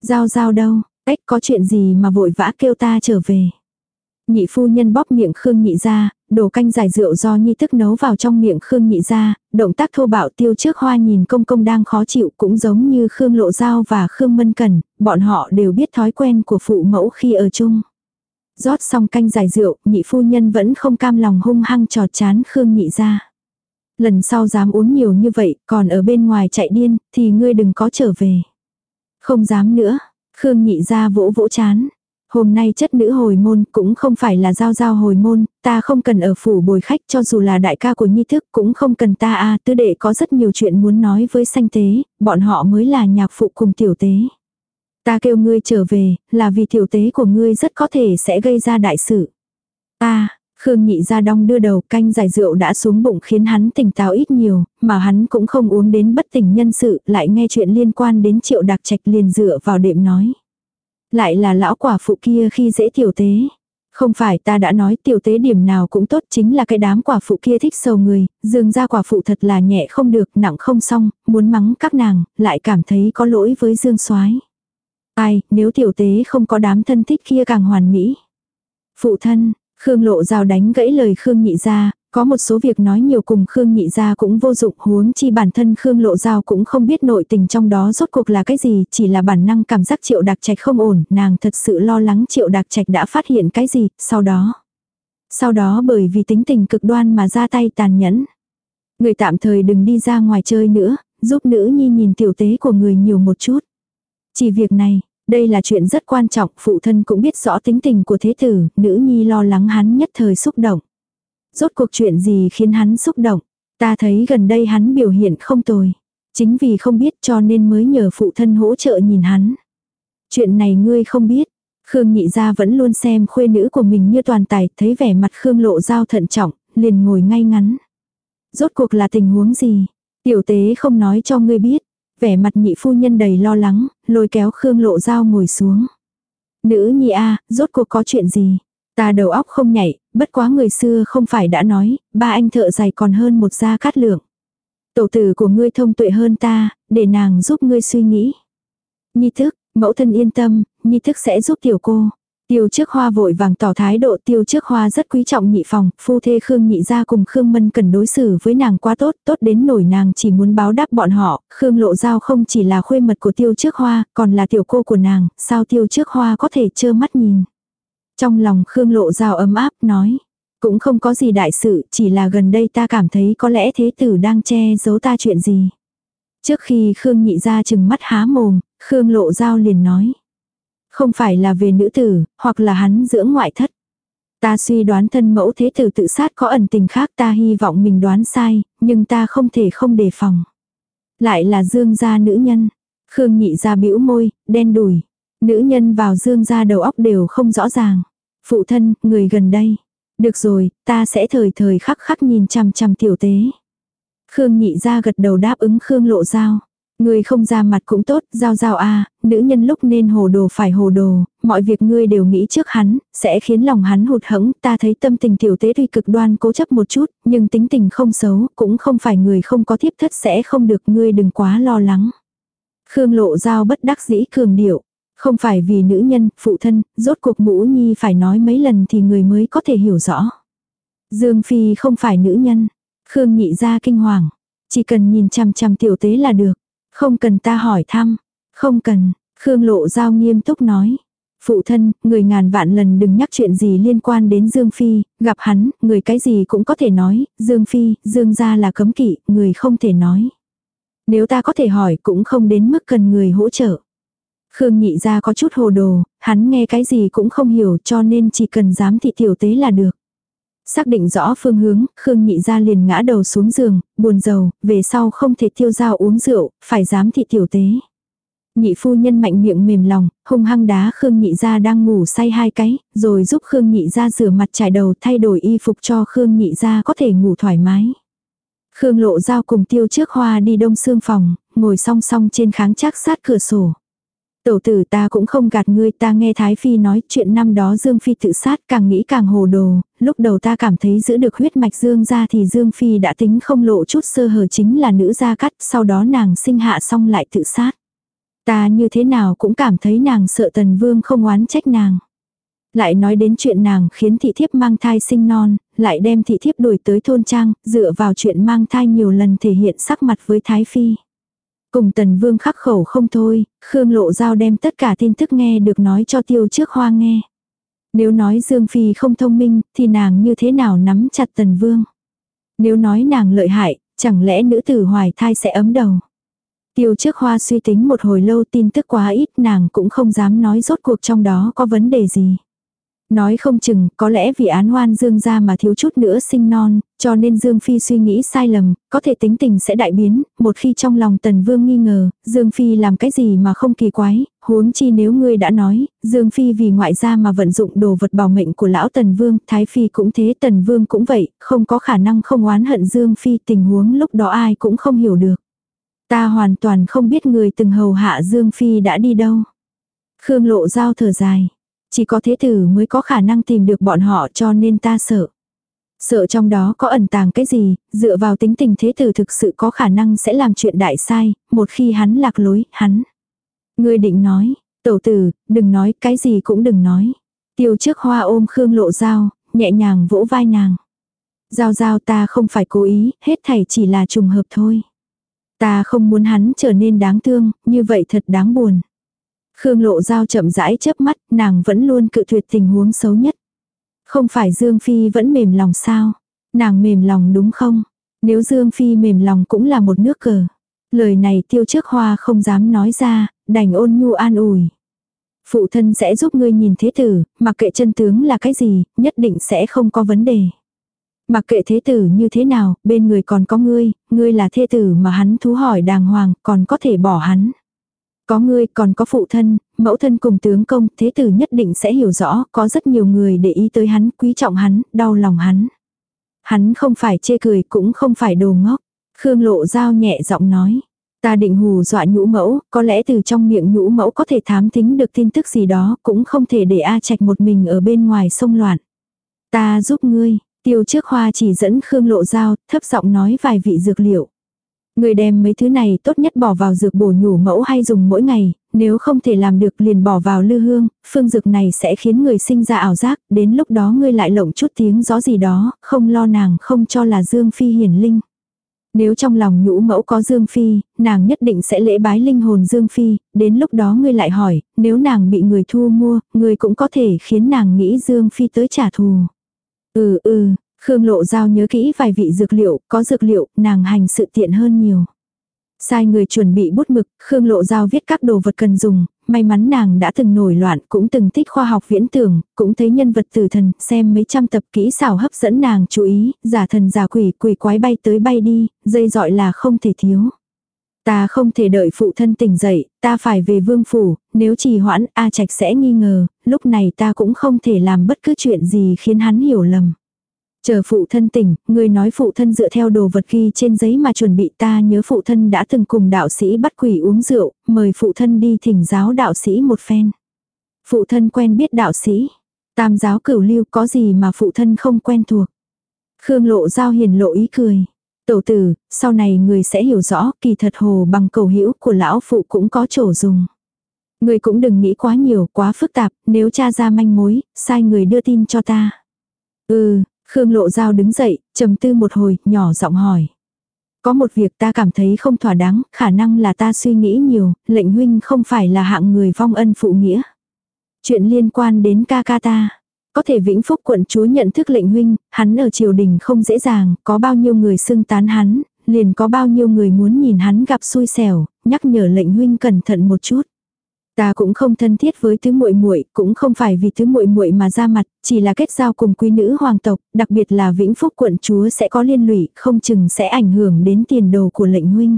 Giao giao đâu, cách có chuyện gì mà vội vã kêu ta trở về. Nhị phu nhân bóp miệng Khương nhị gia, đổ canh giải rượu do nhi thức nấu vào trong miệng Khương nhị gia, động tác thô bạo tiêu trước hoa nhìn công công đang khó chịu cũng giống như Khương Lộ Giao và Khương Mân cần bọn họ đều biết thói quen của phụ mẫu khi ở chung. Rót xong canh giải rượu, nhị phu nhân vẫn không cam lòng hung hăng trọt chán Khương nhị gia. Lần sau dám uống nhiều như vậy, còn ở bên ngoài chạy điên, thì ngươi đừng có trở về. Không dám nữa, Khương nhị gia vỗ vỗ chán. Hôm nay chất nữ hồi môn cũng không phải là giao giao hồi môn, ta không cần ở phủ bồi khách cho dù là đại ca của nhi thức cũng không cần ta a à, tứ đệ có rất nhiều chuyện muốn nói với sanh tế, bọn họ mới là nhạc phụ cùng tiểu tế. Ta kêu ngươi trở về, là vì tiểu tế của ngươi rất có thể sẽ gây ra đại sự. Ta, Khương nhị ra đong đưa đầu canh giải rượu đã xuống bụng khiến hắn tỉnh táo ít nhiều, mà hắn cũng không uống đến bất tỉnh nhân sự, lại nghe chuyện liên quan đến triệu đặc trạch liền dựa vào đệm nói. Lại là lão quả phụ kia khi dễ tiểu tế. Không phải ta đã nói tiểu tế điểm nào cũng tốt chính là cái đám quả phụ kia thích sầu người, dường ra quả phụ thật là nhẹ không được, nặng không xong, muốn mắng các nàng, lại cảm thấy có lỗi với dương soái Ai, nếu tiểu tế không có đám thân thích kia càng hoàn mỹ. Phụ thân, Khương Lộ rào đánh gãy lời Khương Nhị ra, có một số việc nói nhiều cùng Khương Nhị ra cũng vô dụng huống chi bản thân Khương Lộ Giao cũng không biết nội tình trong đó rốt cuộc là cái gì, chỉ là bản năng cảm giác triệu đặc trạch không ổn, nàng thật sự lo lắng triệu đặc trạch đã phát hiện cái gì, sau đó. Sau đó bởi vì tính tình cực đoan mà ra tay tàn nhẫn. Người tạm thời đừng đi ra ngoài chơi nữa, giúp nữ nhi nhìn tiểu tế của người nhiều một chút. Chỉ việc này, đây là chuyện rất quan trọng, phụ thân cũng biết rõ tính tình của thế tử, nữ nhi lo lắng hắn nhất thời xúc động. Rốt cuộc chuyện gì khiến hắn xúc động? Ta thấy gần đây hắn biểu hiện không tồi. Chính vì không biết cho nên mới nhờ phụ thân hỗ trợ nhìn hắn. Chuyện này ngươi không biết. Khương nhị gia vẫn luôn xem khuê nữ của mình như toàn tài, thấy vẻ mặt Khương lộ giao thận trọng, liền ngồi ngay ngắn. Rốt cuộc là tình huống gì? Tiểu tế không nói cho ngươi biết vẻ mặt nhị phu nhân đầy lo lắng, lôi kéo Khương Lộ Giao ngồi xuống. Nữ nhị a rốt cuộc có chuyện gì? Ta đầu óc không nhảy, bất quá người xưa không phải đã nói, ba anh thợ giày còn hơn một gia cát lượng. Tổ tử của ngươi thông tuệ hơn ta, để nàng giúp ngươi suy nghĩ. Nhi thức, mẫu thân yên tâm, nhi thức sẽ giúp tiểu cô. Tiêu trước hoa vội vàng tỏ thái độ tiêu trước hoa rất quý trọng nhị phòng, phu thê Khương nhị ra cùng Khương Mân cần đối xử với nàng quá tốt, tốt đến nổi nàng chỉ muốn báo đáp bọn họ, Khương lộ giao không chỉ là khuê mật của tiêu trước hoa, còn là tiểu cô của nàng, sao tiêu trước hoa có thể trơ mắt nhìn. Trong lòng Khương lộ giao ấm áp nói, cũng không có gì đại sự, chỉ là gần đây ta cảm thấy có lẽ thế tử đang che giấu ta chuyện gì. Trước khi Khương nhị ra chừng mắt há mồm, Khương lộ giao liền nói. Không phải là về nữ tử, hoặc là hắn dưỡng ngoại thất. Ta suy đoán thân mẫu thế tử tự sát có ẩn tình khác ta hy vọng mình đoán sai, nhưng ta không thể không đề phòng. Lại là dương gia nữ nhân. Khương nhị ra bĩu môi, đen đùi. Nữ nhân vào dương gia đầu óc đều không rõ ràng. Phụ thân, người gần đây. Được rồi, ta sẽ thời thời khắc khắc nhìn chằm chằm tiểu tế. Khương nhị ra gật đầu đáp ứng Khương lộ giao. Ngươi không ra mặt cũng tốt, giao giao a nữ nhân lúc nên hồ đồ phải hồ đồ, mọi việc ngươi đều nghĩ trước hắn, sẽ khiến lòng hắn hụt hẫng, ta thấy tâm tình tiểu tế tuy cực đoan cố chấp một chút, nhưng tính tình không xấu, cũng không phải người không có thiếp thất sẽ không được ngươi đừng quá lo lắng. Khương lộ giao bất đắc dĩ cường điệu, không phải vì nữ nhân, phụ thân, rốt cuộc mũ nhi phải nói mấy lần thì người mới có thể hiểu rõ. Dương Phi không phải nữ nhân, Khương nhị ra kinh hoàng, chỉ cần nhìn chằm chằm tiểu tế là được. Không cần ta hỏi thăm. Không cần, Khương Lộ Giao nghiêm túc nói. Phụ thân, người ngàn vạn lần đừng nhắc chuyện gì liên quan đến Dương Phi, gặp hắn, người cái gì cũng có thể nói, Dương Phi, Dương gia là cấm kỵ, người không thể nói. Nếu ta có thể hỏi cũng không đến mức cần người hỗ trợ. Khương nhị ra có chút hồ đồ, hắn nghe cái gì cũng không hiểu cho nên chỉ cần dám thị tiểu tế là được. Xác định rõ phương hướng, Khương nhị ra liền ngã đầu xuống giường, buồn rầu, về sau không thể tiêu dao uống rượu, phải dám thị tiểu tế. Nhị phu nhân mạnh miệng mềm lòng, hung hăng đá Khương nhị ra đang ngủ say hai cái, rồi giúp Khương nhị ra rửa mặt trải đầu thay đổi y phục cho Khương nhị ra có thể ngủ thoải mái. Khương lộ giao cùng tiêu trước hoa đi đông xương phòng, ngồi song song trên kháng chắc sát cửa sổ. Tổ tử ta cũng không gạt ngươi ta nghe Thái Phi nói chuyện năm đó Dương Phi tự sát càng nghĩ càng hồ đồ, lúc đầu ta cảm thấy giữ được huyết mạch Dương ra thì Dương Phi đã tính không lộ chút sơ hở chính là nữ gia cắt, sau đó nàng sinh hạ xong lại tự sát. Ta như thế nào cũng cảm thấy nàng sợ tần vương không oán trách nàng. Lại nói đến chuyện nàng khiến thị thiếp mang thai sinh non, lại đem thị thiếp đuổi tới thôn trang, dựa vào chuyện mang thai nhiều lần thể hiện sắc mặt với Thái Phi. Cùng tần vương khắc khẩu không thôi, Khương Lộ Giao đem tất cả tin tức nghe được nói cho tiêu trước hoa nghe. Nếu nói Dương Phi không thông minh, thì nàng như thế nào nắm chặt tần vương. Nếu nói nàng lợi hại, chẳng lẽ nữ tử hoài thai sẽ ấm đầu. Tiêu trước hoa suy tính một hồi lâu tin tức quá ít nàng cũng không dám nói rốt cuộc trong đó có vấn đề gì. Nói không chừng, có lẽ vì án oan Dương ra mà thiếu chút nữa sinh non, cho nên Dương Phi suy nghĩ sai lầm, có thể tính tình sẽ đại biến, một khi trong lòng Tần Vương nghi ngờ, Dương Phi làm cái gì mà không kỳ quái, huống chi nếu ngươi đã nói, Dương Phi vì ngoại gia mà vận dụng đồ vật bảo mệnh của lão Tần Vương, Thái Phi cũng thế, Tần Vương cũng vậy, không có khả năng không oán hận Dương Phi tình huống lúc đó ai cũng không hiểu được. Ta hoàn toàn không biết người từng hầu hạ Dương Phi đã đi đâu. Khương lộ giao thở dài. Chỉ có thế tử mới có khả năng tìm được bọn họ cho nên ta sợ. Sợ trong đó có ẩn tàng cái gì, dựa vào tính tình thế tử thực sự có khả năng sẽ làm chuyện đại sai, một khi hắn lạc lối, hắn. Ngươi định nói, tổ tử, đừng nói, cái gì cũng đừng nói. Tiêu trước hoa ôm Khương lộ dao, nhẹ nhàng vỗ vai nàng. Giao giao ta không phải cố ý, hết thảy chỉ là trùng hợp thôi. Ta không muốn hắn trở nên đáng thương, như vậy thật đáng buồn. Khương Lộ Giao chậm rãi chớp mắt, nàng vẫn luôn cự tuyệt tình huống xấu nhất. Không phải Dương Phi vẫn mềm lòng sao? Nàng mềm lòng đúng không? Nếu Dương Phi mềm lòng cũng là một nước cờ. Lời này tiêu trước hoa không dám nói ra, đành ôn nhu an ủi. Phụ thân sẽ giúp ngươi nhìn thế tử, mặc kệ chân tướng là cái gì, nhất định sẽ không có vấn đề. Mặc kệ thế tử như thế nào, bên người còn có ngươi, ngươi là thế tử mà hắn thú hỏi đàng hoàng, còn có thể bỏ hắn. Có ngươi, còn có phụ thân, mẫu thân cùng tướng công, thế tử nhất định sẽ hiểu rõ, có rất nhiều người để ý tới hắn, quý trọng hắn, đau lòng hắn. Hắn không phải chê cười, cũng không phải đồ ngốc. Khương lộ giao nhẹ giọng nói. Ta định hù dọa nhũ mẫu, có lẽ từ trong miệng nhũ mẫu có thể thám thính được tin tức gì đó, cũng không thể để A Trạch một mình ở bên ngoài sông loạn. Ta giúp ngươi, tiêu trước hoa chỉ dẫn Khương lộ giao, thấp giọng nói vài vị dược liệu. Người đem mấy thứ này tốt nhất bỏ vào dược bổ nhủ mẫu hay dùng mỗi ngày, nếu không thể làm được liền bỏ vào lư hương, phương dược này sẽ khiến người sinh ra ảo giác, đến lúc đó ngươi lại lộng chút tiếng gió gì đó, không lo nàng không cho là Dương Phi hiển linh. Nếu trong lòng nhũ mẫu có Dương Phi, nàng nhất định sẽ lễ bái linh hồn Dương Phi, đến lúc đó ngươi lại hỏi, nếu nàng bị người thu mua, ngươi cũng có thể khiến nàng nghĩ Dương Phi tới trả thù. Ừ ừ, Khương Lộ Giao nhớ kỹ vài vị dược liệu, có dược liệu, nàng hành sự tiện hơn nhiều. Sai người chuẩn bị bút mực, Khương Lộ Giao viết các đồ vật cần dùng, may mắn nàng đã từng nổi loạn, cũng từng thích khoa học viễn tưởng, cũng thấy nhân vật tử thần, xem mấy trăm tập kỹ xảo hấp dẫn nàng chú ý, giả thần giả quỷ, quỷ quái bay tới bay đi, dây dọi là không thể thiếu. Ta không thể đợi phụ thân tỉnh dậy, ta phải về vương phủ, nếu trì hoãn A Trạch sẽ nghi ngờ, lúc này ta cũng không thể làm bất cứ chuyện gì khiến hắn hiểu lầm. Chờ phụ thân tỉnh, người nói phụ thân dựa theo đồ vật ghi trên giấy mà chuẩn bị ta nhớ phụ thân đã từng cùng đạo sĩ bắt quỷ uống rượu, mời phụ thân đi thỉnh giáo đạo sĩ một phen. Phụ thân quen biết đạo sĩ. Tam giáo cửu lưu có gì mà phụ thân không quen thuộc. Khương lộ giao hiền lộ ý cười. Tổ tử, sau này người sẽ hiểu rõ kỳ thật hồ bằng cầu hữu của lão phụ cũng có chỗ dùng. Người cũng đừng nghĩ quá nhiều, quá phức tạp, nếu cha ra manh mối, sai người đưa tin cho ta. Ừ, Khương Lộ Giao đứng dậy, trầm tư một hồi, nhỏ giọng hỏi. Có một việc ta cảm thấy không thỏa đáng, khả năng là ta suy nghĩ nhiều, lệnh huynh không phải là hạng người vong ân phụ nghĩa. Chuyện liên quan đến ca ca ta. Có thể Vĩnh Phúc quận chúa nhận thức lệnh huynh, hắn ở triều đình không dễ dàng, có bao nhiêu người xưng tán hắn, liền có bao nhiêu người muốn nhìn hắn gặp xui xẻo, nhắc nhở lệnh huynh cẩn thận một chút. Ta cũng không thân thiết với tứ muội muội, cũng không phải vì tứ muội muội mà ra mặt, chỉ là kết giao cùng quý nữ hoàng tộc, đặc biệt là Vĩnh Phúc quận chúa sẽ có liên lụy, không chừng sẽ ảnh hưởng đến tiền đồ của lệnh huynh.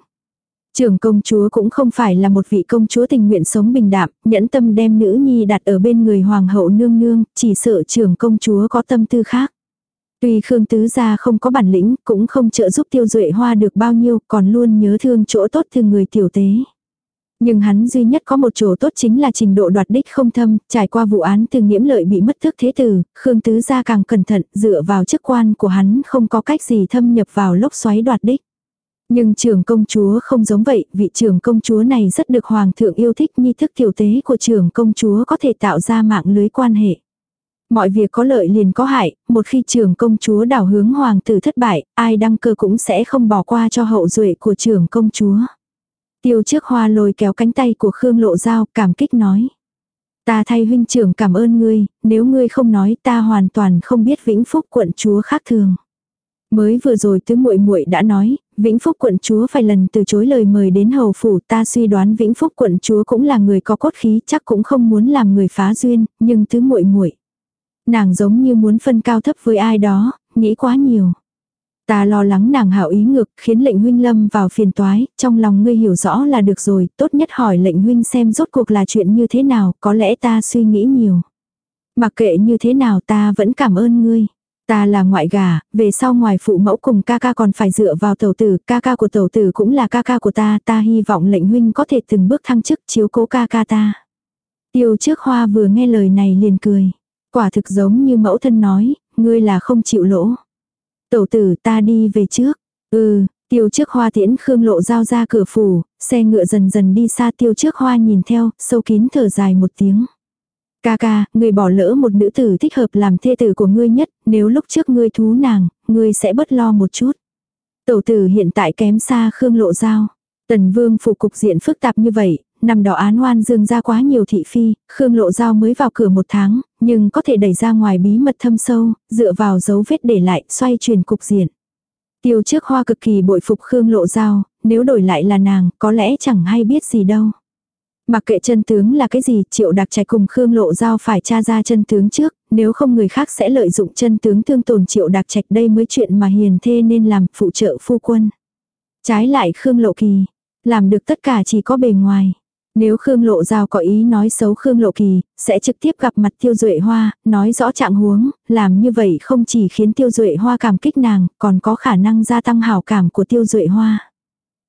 Trưởng công chúa cũng không phải là một vị công chúa tình nguyện sống bình đạm, nhẫn tâm đem nữ nhi đặt ở bên người hoàng hậu nương nương, chỉ sợ trưởng công chúa có tâm tư khác. Tuy Khương Tứ Gia không có bản lĩnh, cũng không trợ giúp tiêu duệ hoa được bao nhiêu, còn luôn nhớ thương chỗ tốt từ người tiểu tế. Nhưng hắn duy nhất có một chỗ tốt chính là trình độ đoạt đích không thâm, trải qua vụ án từ nghiễm lợi bị mất thức thế tử, Khương Tứ Gia càng cẩn thận, dựa vào chức quan của hắn không có cách gì thâm nhập vào lốc xoáy đoạt đích. Nhưng trưởng công chúa không giống vậy, vị trưởng công chúa này rất được hoàng thượng yêu thích nghi thức tiểu tế của trưởng công chúa có thể tạo ra mạng lưới quan hệ. Mọi việc có lợi liền có hại, một khi trưởng công chúa đảo hướng hoàng tử thất bại, ai đăng cơ cũng sẽ không bỏ qua cho hậu duệ của trưởng công chúa. Tiêu trước hoa lôi kéo cánh tay của Khương Lộ Giao cảm kích nói. Ta thay huynh trưởng cảm ơn ngươi, nếu ngươi không nói ta hoàn toàn không biết vĩnh phúc quận chúa khác thường. Mới vừa rồi tứ muội muội đã nói, Vĩnh Phúc quận chúa phải lần từ chối lời mời đến hầu phủ ta suy đoán Vĩnh Phúc quận chúa cũng là người có cốt khí chắc cũng không muốn làm người phá duyên, nhưng tứ muội muội Nàng giống như muốn phân cao thấp với ai đó, nghĩ quá nhiều. Ta lo lắng nàng hảo ý ngược, khiến lệnh huynh lâm vào phiền toái, trong lòng ngươi hiểu rõ là được rồi, tốt nhất hỏi lệnh huynh xem rốt cuộc là chuyện như thế nào, có lẽ ta suy nghĩ nhiều. Mặc kệ như thế nào ta vẫn cảm ơn ngươi. Ta là ngoại gà, về sau ngoài phụ mẫu cùng ca ca còn phải dựa vào tẩu tử, ca ca của tẩu tử cũng là ca ca của ta, ta hy vọng lệnh huynh có thể từng bước thăng chức chiếu cố ca ca ta. Tiêu trước hoa vừa nghe lời này liền cười. Quả thực giống như mẫu thân nói, ngươi là không chịu lỗ. Tẩu tử ta đi về trước. Ừ, tiêu trước hoa tiễn khương lộ giao ra cửa phủ, xe ngựa dần dần đi xa tiêu trước hoa nhìn theo, sâu kín thở dài một tiếng. Ca ca, người bỏ lỡ một nữ tử thích hợp làm thê tử của ngươi nhất, nếu lúc trước ngươi thú nàng, ngươi sẽ bớt lo một chút. Tẩu tử hiện tại kém xa Khương Lộ Giao. Tần Vương phụ cục diện phức tạp như vậy, năm đó án oan dương ra quá nhiều thị phi, Khương Lộ Giao mới vào cửa một tháng, nhưng có thể đẩy ra ngoài bí mật thâm sâu, dựa vào dấu vết để lại, xoay chuyển cục diện. Tiêu trước hoa cực kỳ bội phục Khương Lộ Giao, nếu đổi lại là nàng, có lẽ chẳng hay biết gì đâu. Mặc kệ chân tướng là cái gì, triệu đặc trạch cùng Khương Lộ Giao phải tra ra chân tướng trước, nếu không người khác sẽ lợi dụng chân tướng thương tổn triệu đặc trạch đây mới chuyện mà hiền thê nên làm phụ trợ phu quân. Trái lại Khương Lộ Kỳ, làm được tất cả chỉ có bề ngoài. Nếu Khương Lộ Giao có ý nói xấu Khương Lộ Kỳ, sẽ trực tiếp gặp mặt Tiêu Duệ Hoa, nói rõ trạng huống, làm như vậy không chỉ khiến Tiêu Duệ Hoa cảm kích nàng, còn có khả năng gia tăng hảo cảm của Tiêu Duệ Hoa.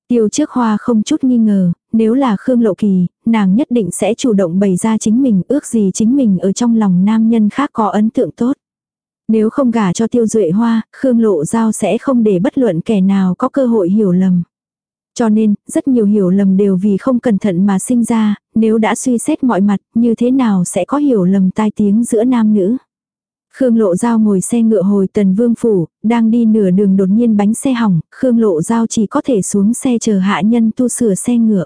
Tiêu trước hoa không chút nghi ngờ, nếu là Khương Lộ Kỳ, nàng nhất định sẽ chủ động bày ra chính mình ước gì chính mình ở trong lòng nam nhân khác có ấn tượng tốt. Nếu không gả cho tiêu duệ hoa, Khương Lộ Giao sẽ không để bất luận kẻ nào có cơ hội hiểu lầm. Cho nên, rất nhiều hiểu lầm đều vì không cẩn thận mà sinh ra, nếu đã suy xét mọi mặt, như thế nào sẽ có hiểu lầm tai tiếng giữa nam nữ. Khương Lộ Giao ngồi xe ngựa hồi tần vương phủ, đang đi nửa đường đột nhiên bánh xe hỏng, Khương Lộ Giao chỉ có thể xuống xe chờ hạ nhân tu sửa xe ngựa.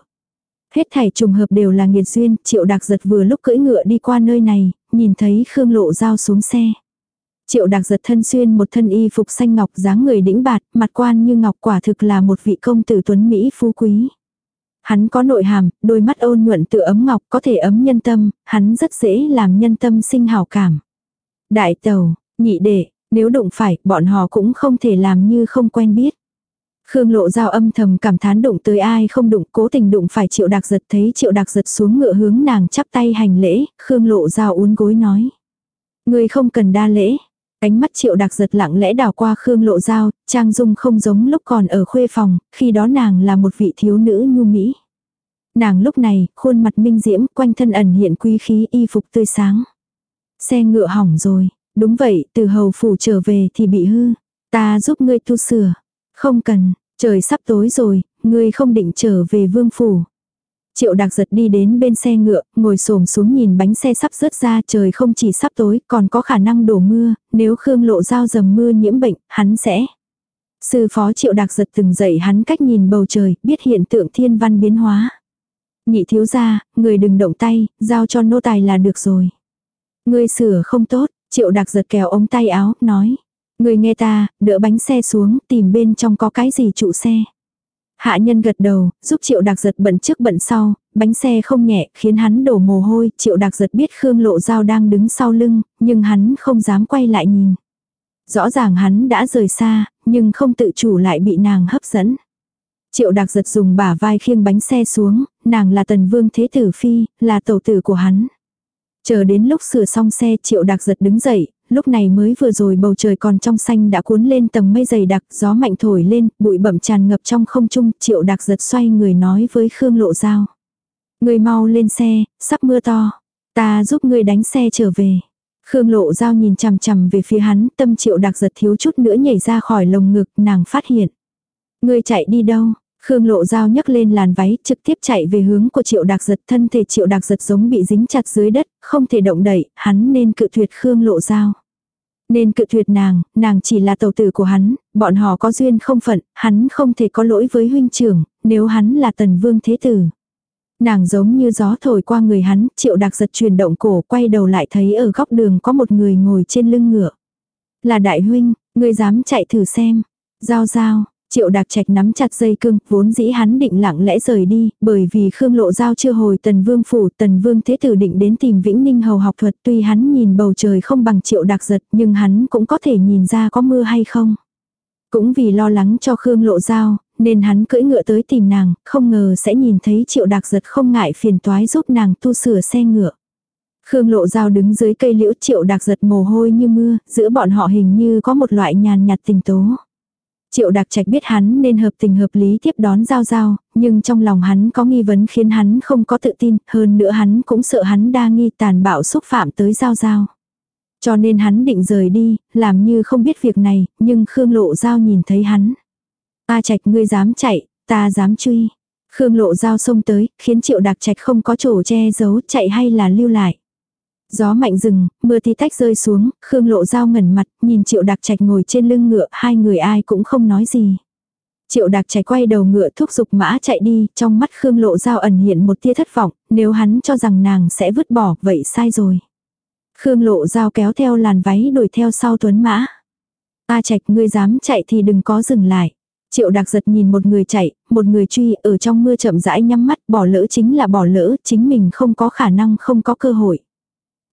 Hết thảy trùng hợp đều là nghiệt duyên, triệu đặc giật vừa lúc cưỡi ngựa đi qua nơi này, nhìn thấy Khương Lộ Giao xuống xe. Triệu đặc giật thân xuyên một thân y phục xanh ngọc dáng người đĩnh bạt, mặt quan như ngọc quả thực là một vị công tử tuấn Mỹ phú quý. Hắn có nội hàm, đôi mắt ôn nhuận tự ấm ngọc có thể ấm nhân tâm, hắn rất dễ làm nhân tâm sinh hảo cảm. Đại tàu, nhị đệ, nếu đụng phải, bọn họ cũng không thể làm như không quen biết. Khương lộ giao âm thầm cảm thán đụng tới ai không đụng cố tình đụng phải triệu đặc giật thấy triệu đặc giật xuống ngựa hướng nàng chắp tay hành lễ, Khương lộ giao uốn gối nói. Người không cần đa lễ. Ánh mắt triệu đặc giật lặng lẽ đảo qua Khương lộ giao, trang dung không giống lúc còn ở khuê phòng, khi đó nàng là một vị thiếu nữ nhu mỹ. Nàng lúc này, khuôn mặt minh diễm, quanh thân ẩn hiện quý khí y phục tươi sáng. Xe ngựa hỏng rồi, đúng vậy, từ hầu phủ trở về thì bị hư. Ta giúp ngươi tu sửa. Không cần, trời sắp tối rồi, ngươi không định trở về vương phủ. Triệu đặc giật đi đến bên xe ngựa, ngồi xổm xuống nhìn bánh xe sắp rớt ra trời không chỉ sắp tối còn có khả năng đổ mưa, nếu Khương lộ dao dầm mưa nhiễm bệnh, hắn sẽ. Sư phó triệu đặc giật từng dạy hắn cách nhìn bầu trời, biết hiện tượng thiên văn biến hóa. Nhị thiếu gia, người đừng động tay, giao cho nô tài là được rồi. Người sửa không tốt, triệu đặc giật kéo ống tay áo, nói. Người nghe ta, đỡ bánh xe xuống, tìm bên trong có cái gì trụ xe. Hạ nhân gật đầu, giúp triệu đặc giật bận trước bận sau, bánh xe không nhẹ, khiến hắn đổ mồ hôi, triệu đặc giật biết Khương Lộ Giao đang đứng sau lưng, nhưng hắn không dám quay lại nhìn. Rõ ràng hắn đã rời xa, nhưng không tự chủ lại bị nàng hấp dẫn. Triệu đặc giật dùng bả vai khiêng bánh xe xuống, nàng là tần vương thế tử phi, là tổ tử của hắn. Chờ đến lúc sửa xong xe triệu đặc giật đứng dậy, lúc này mới vừa rồi bầu trời còn trong xanh đã cuốn lên tầng mây dày đặc, gió mạnh thổi lên, bụi bẩm tràn ngập trong không trung, triệu đặc giật xoay người nói với Khương Lộ Giao. Người mau lên xe, sắp mưa to, ta giúp người đánh xe trở về. Khương Lộ Giao nhìn chằm chằm về phía hắn, tâm triệu đặc giật thiếu chút nữa nhảy ra khỏi lồng ngực, nàng phát hiện. Người chạy đi đâu? Khương Lộ Giao nhấc lên làn váy, trực tiếp chạy về hướng của Triệu Đạc Giật, thân thể Triệu Đạc Giật giống bị dính chặt dưới đất, không thể động đậy, hắn nên cự tuyệt Khương Lộ Giao. Nên cự tuyệt nàng, nàng chỉ là tàu tử của hắn, bọn họ có duyên không phận, hắn không thể có lỗi với huynh trưởng, nếu hắn là tần vương thế tử. Nàng giống như gió thổi qua người hắn, triệu đặc giật chuyển động cổ quay đầu lại thấy ở góc đường có một người ngồi trên lưng ngựa. Là đại huynh, người dám chạy thử xem. Giao giao, Triệu Đạc Trạch nắm chặt dây cương, vốn dĩ hắn định lặng lẽ rời đi, bởi vì Khương Lộ Giao chưa hồi Tần Vương phủ, Tần Vương Thế Tử định đến tìm Vĩnh Ninh hầu học thuật, tuy hắn nhìn bầu trời không bằng Triệu Đạc giật, nhưng hắn cũng có thể nhìn ra có mưa hay không. Cũng vì lo lắng cho Khương Lộ Giao, nên hắn cưỡi ngựa tới tìm nàng, không ngờ sẽ nhìn thấy Triệu Đạc giật không ngại phiền toái giúp nàng tu sửa xe ngựa. Khương Lộ Giao đứng dưới cây liễu Triệu Đạc giật mồ hôi như mưa, giữa bọn họ hình như có một loại nhàn nhạt tình tố. Triệu Đạc Trạch biết hắn nên hợp tình hợp lý tiếp đón Giao Giao, nhưng trong lòng hắn có nghi vấn khiến hắn không có tự tin, hơn nữa hắn cũng sợ hắn đa nghi tàn bạo xúc phạm tới Giao Giao. Cho nên hắn định rời đi, làm như không biết việc này, nhưng Khương Lộ Giao nhìn thấy hắn. Ta Trạch ngươi dám chạy, ta dám truy. Khương Lộ Giao xông tới, khiến Triệu Đạc Trạch không có chỗ che giấu chạy hay là lưu lại. Gió mạnh rừng, mưa tí tách rơi xuống, Khương Lộ Giao ngẩn mặt, nhìn Triệu Đạc Trạch ngồi trên lưng ngựa, hai người ai cũng không nói gì. Triệu Đạc Trạch quay đầu ngựa thúc giục mã chạy đi, trong mắt Khương Lộ Giao ẩn hiện một tia thất vọng, nếu hắn cho rằng nàng sẽ vứt bỏ, vậy sai rồi. Khương Lộ Giao kéo theo làn váy đuổi theo sau tuấn mã. ta Trạch ngươi dám chạy thì đừng có dừng lại. Triệu Đạc giật nhìn một người chạy, một người truy ở trong mưa chậm rãi nhắm mắt, bỏ lỡ chính là bỏ lỡ, chính mình không có khả năng không có cơ hội.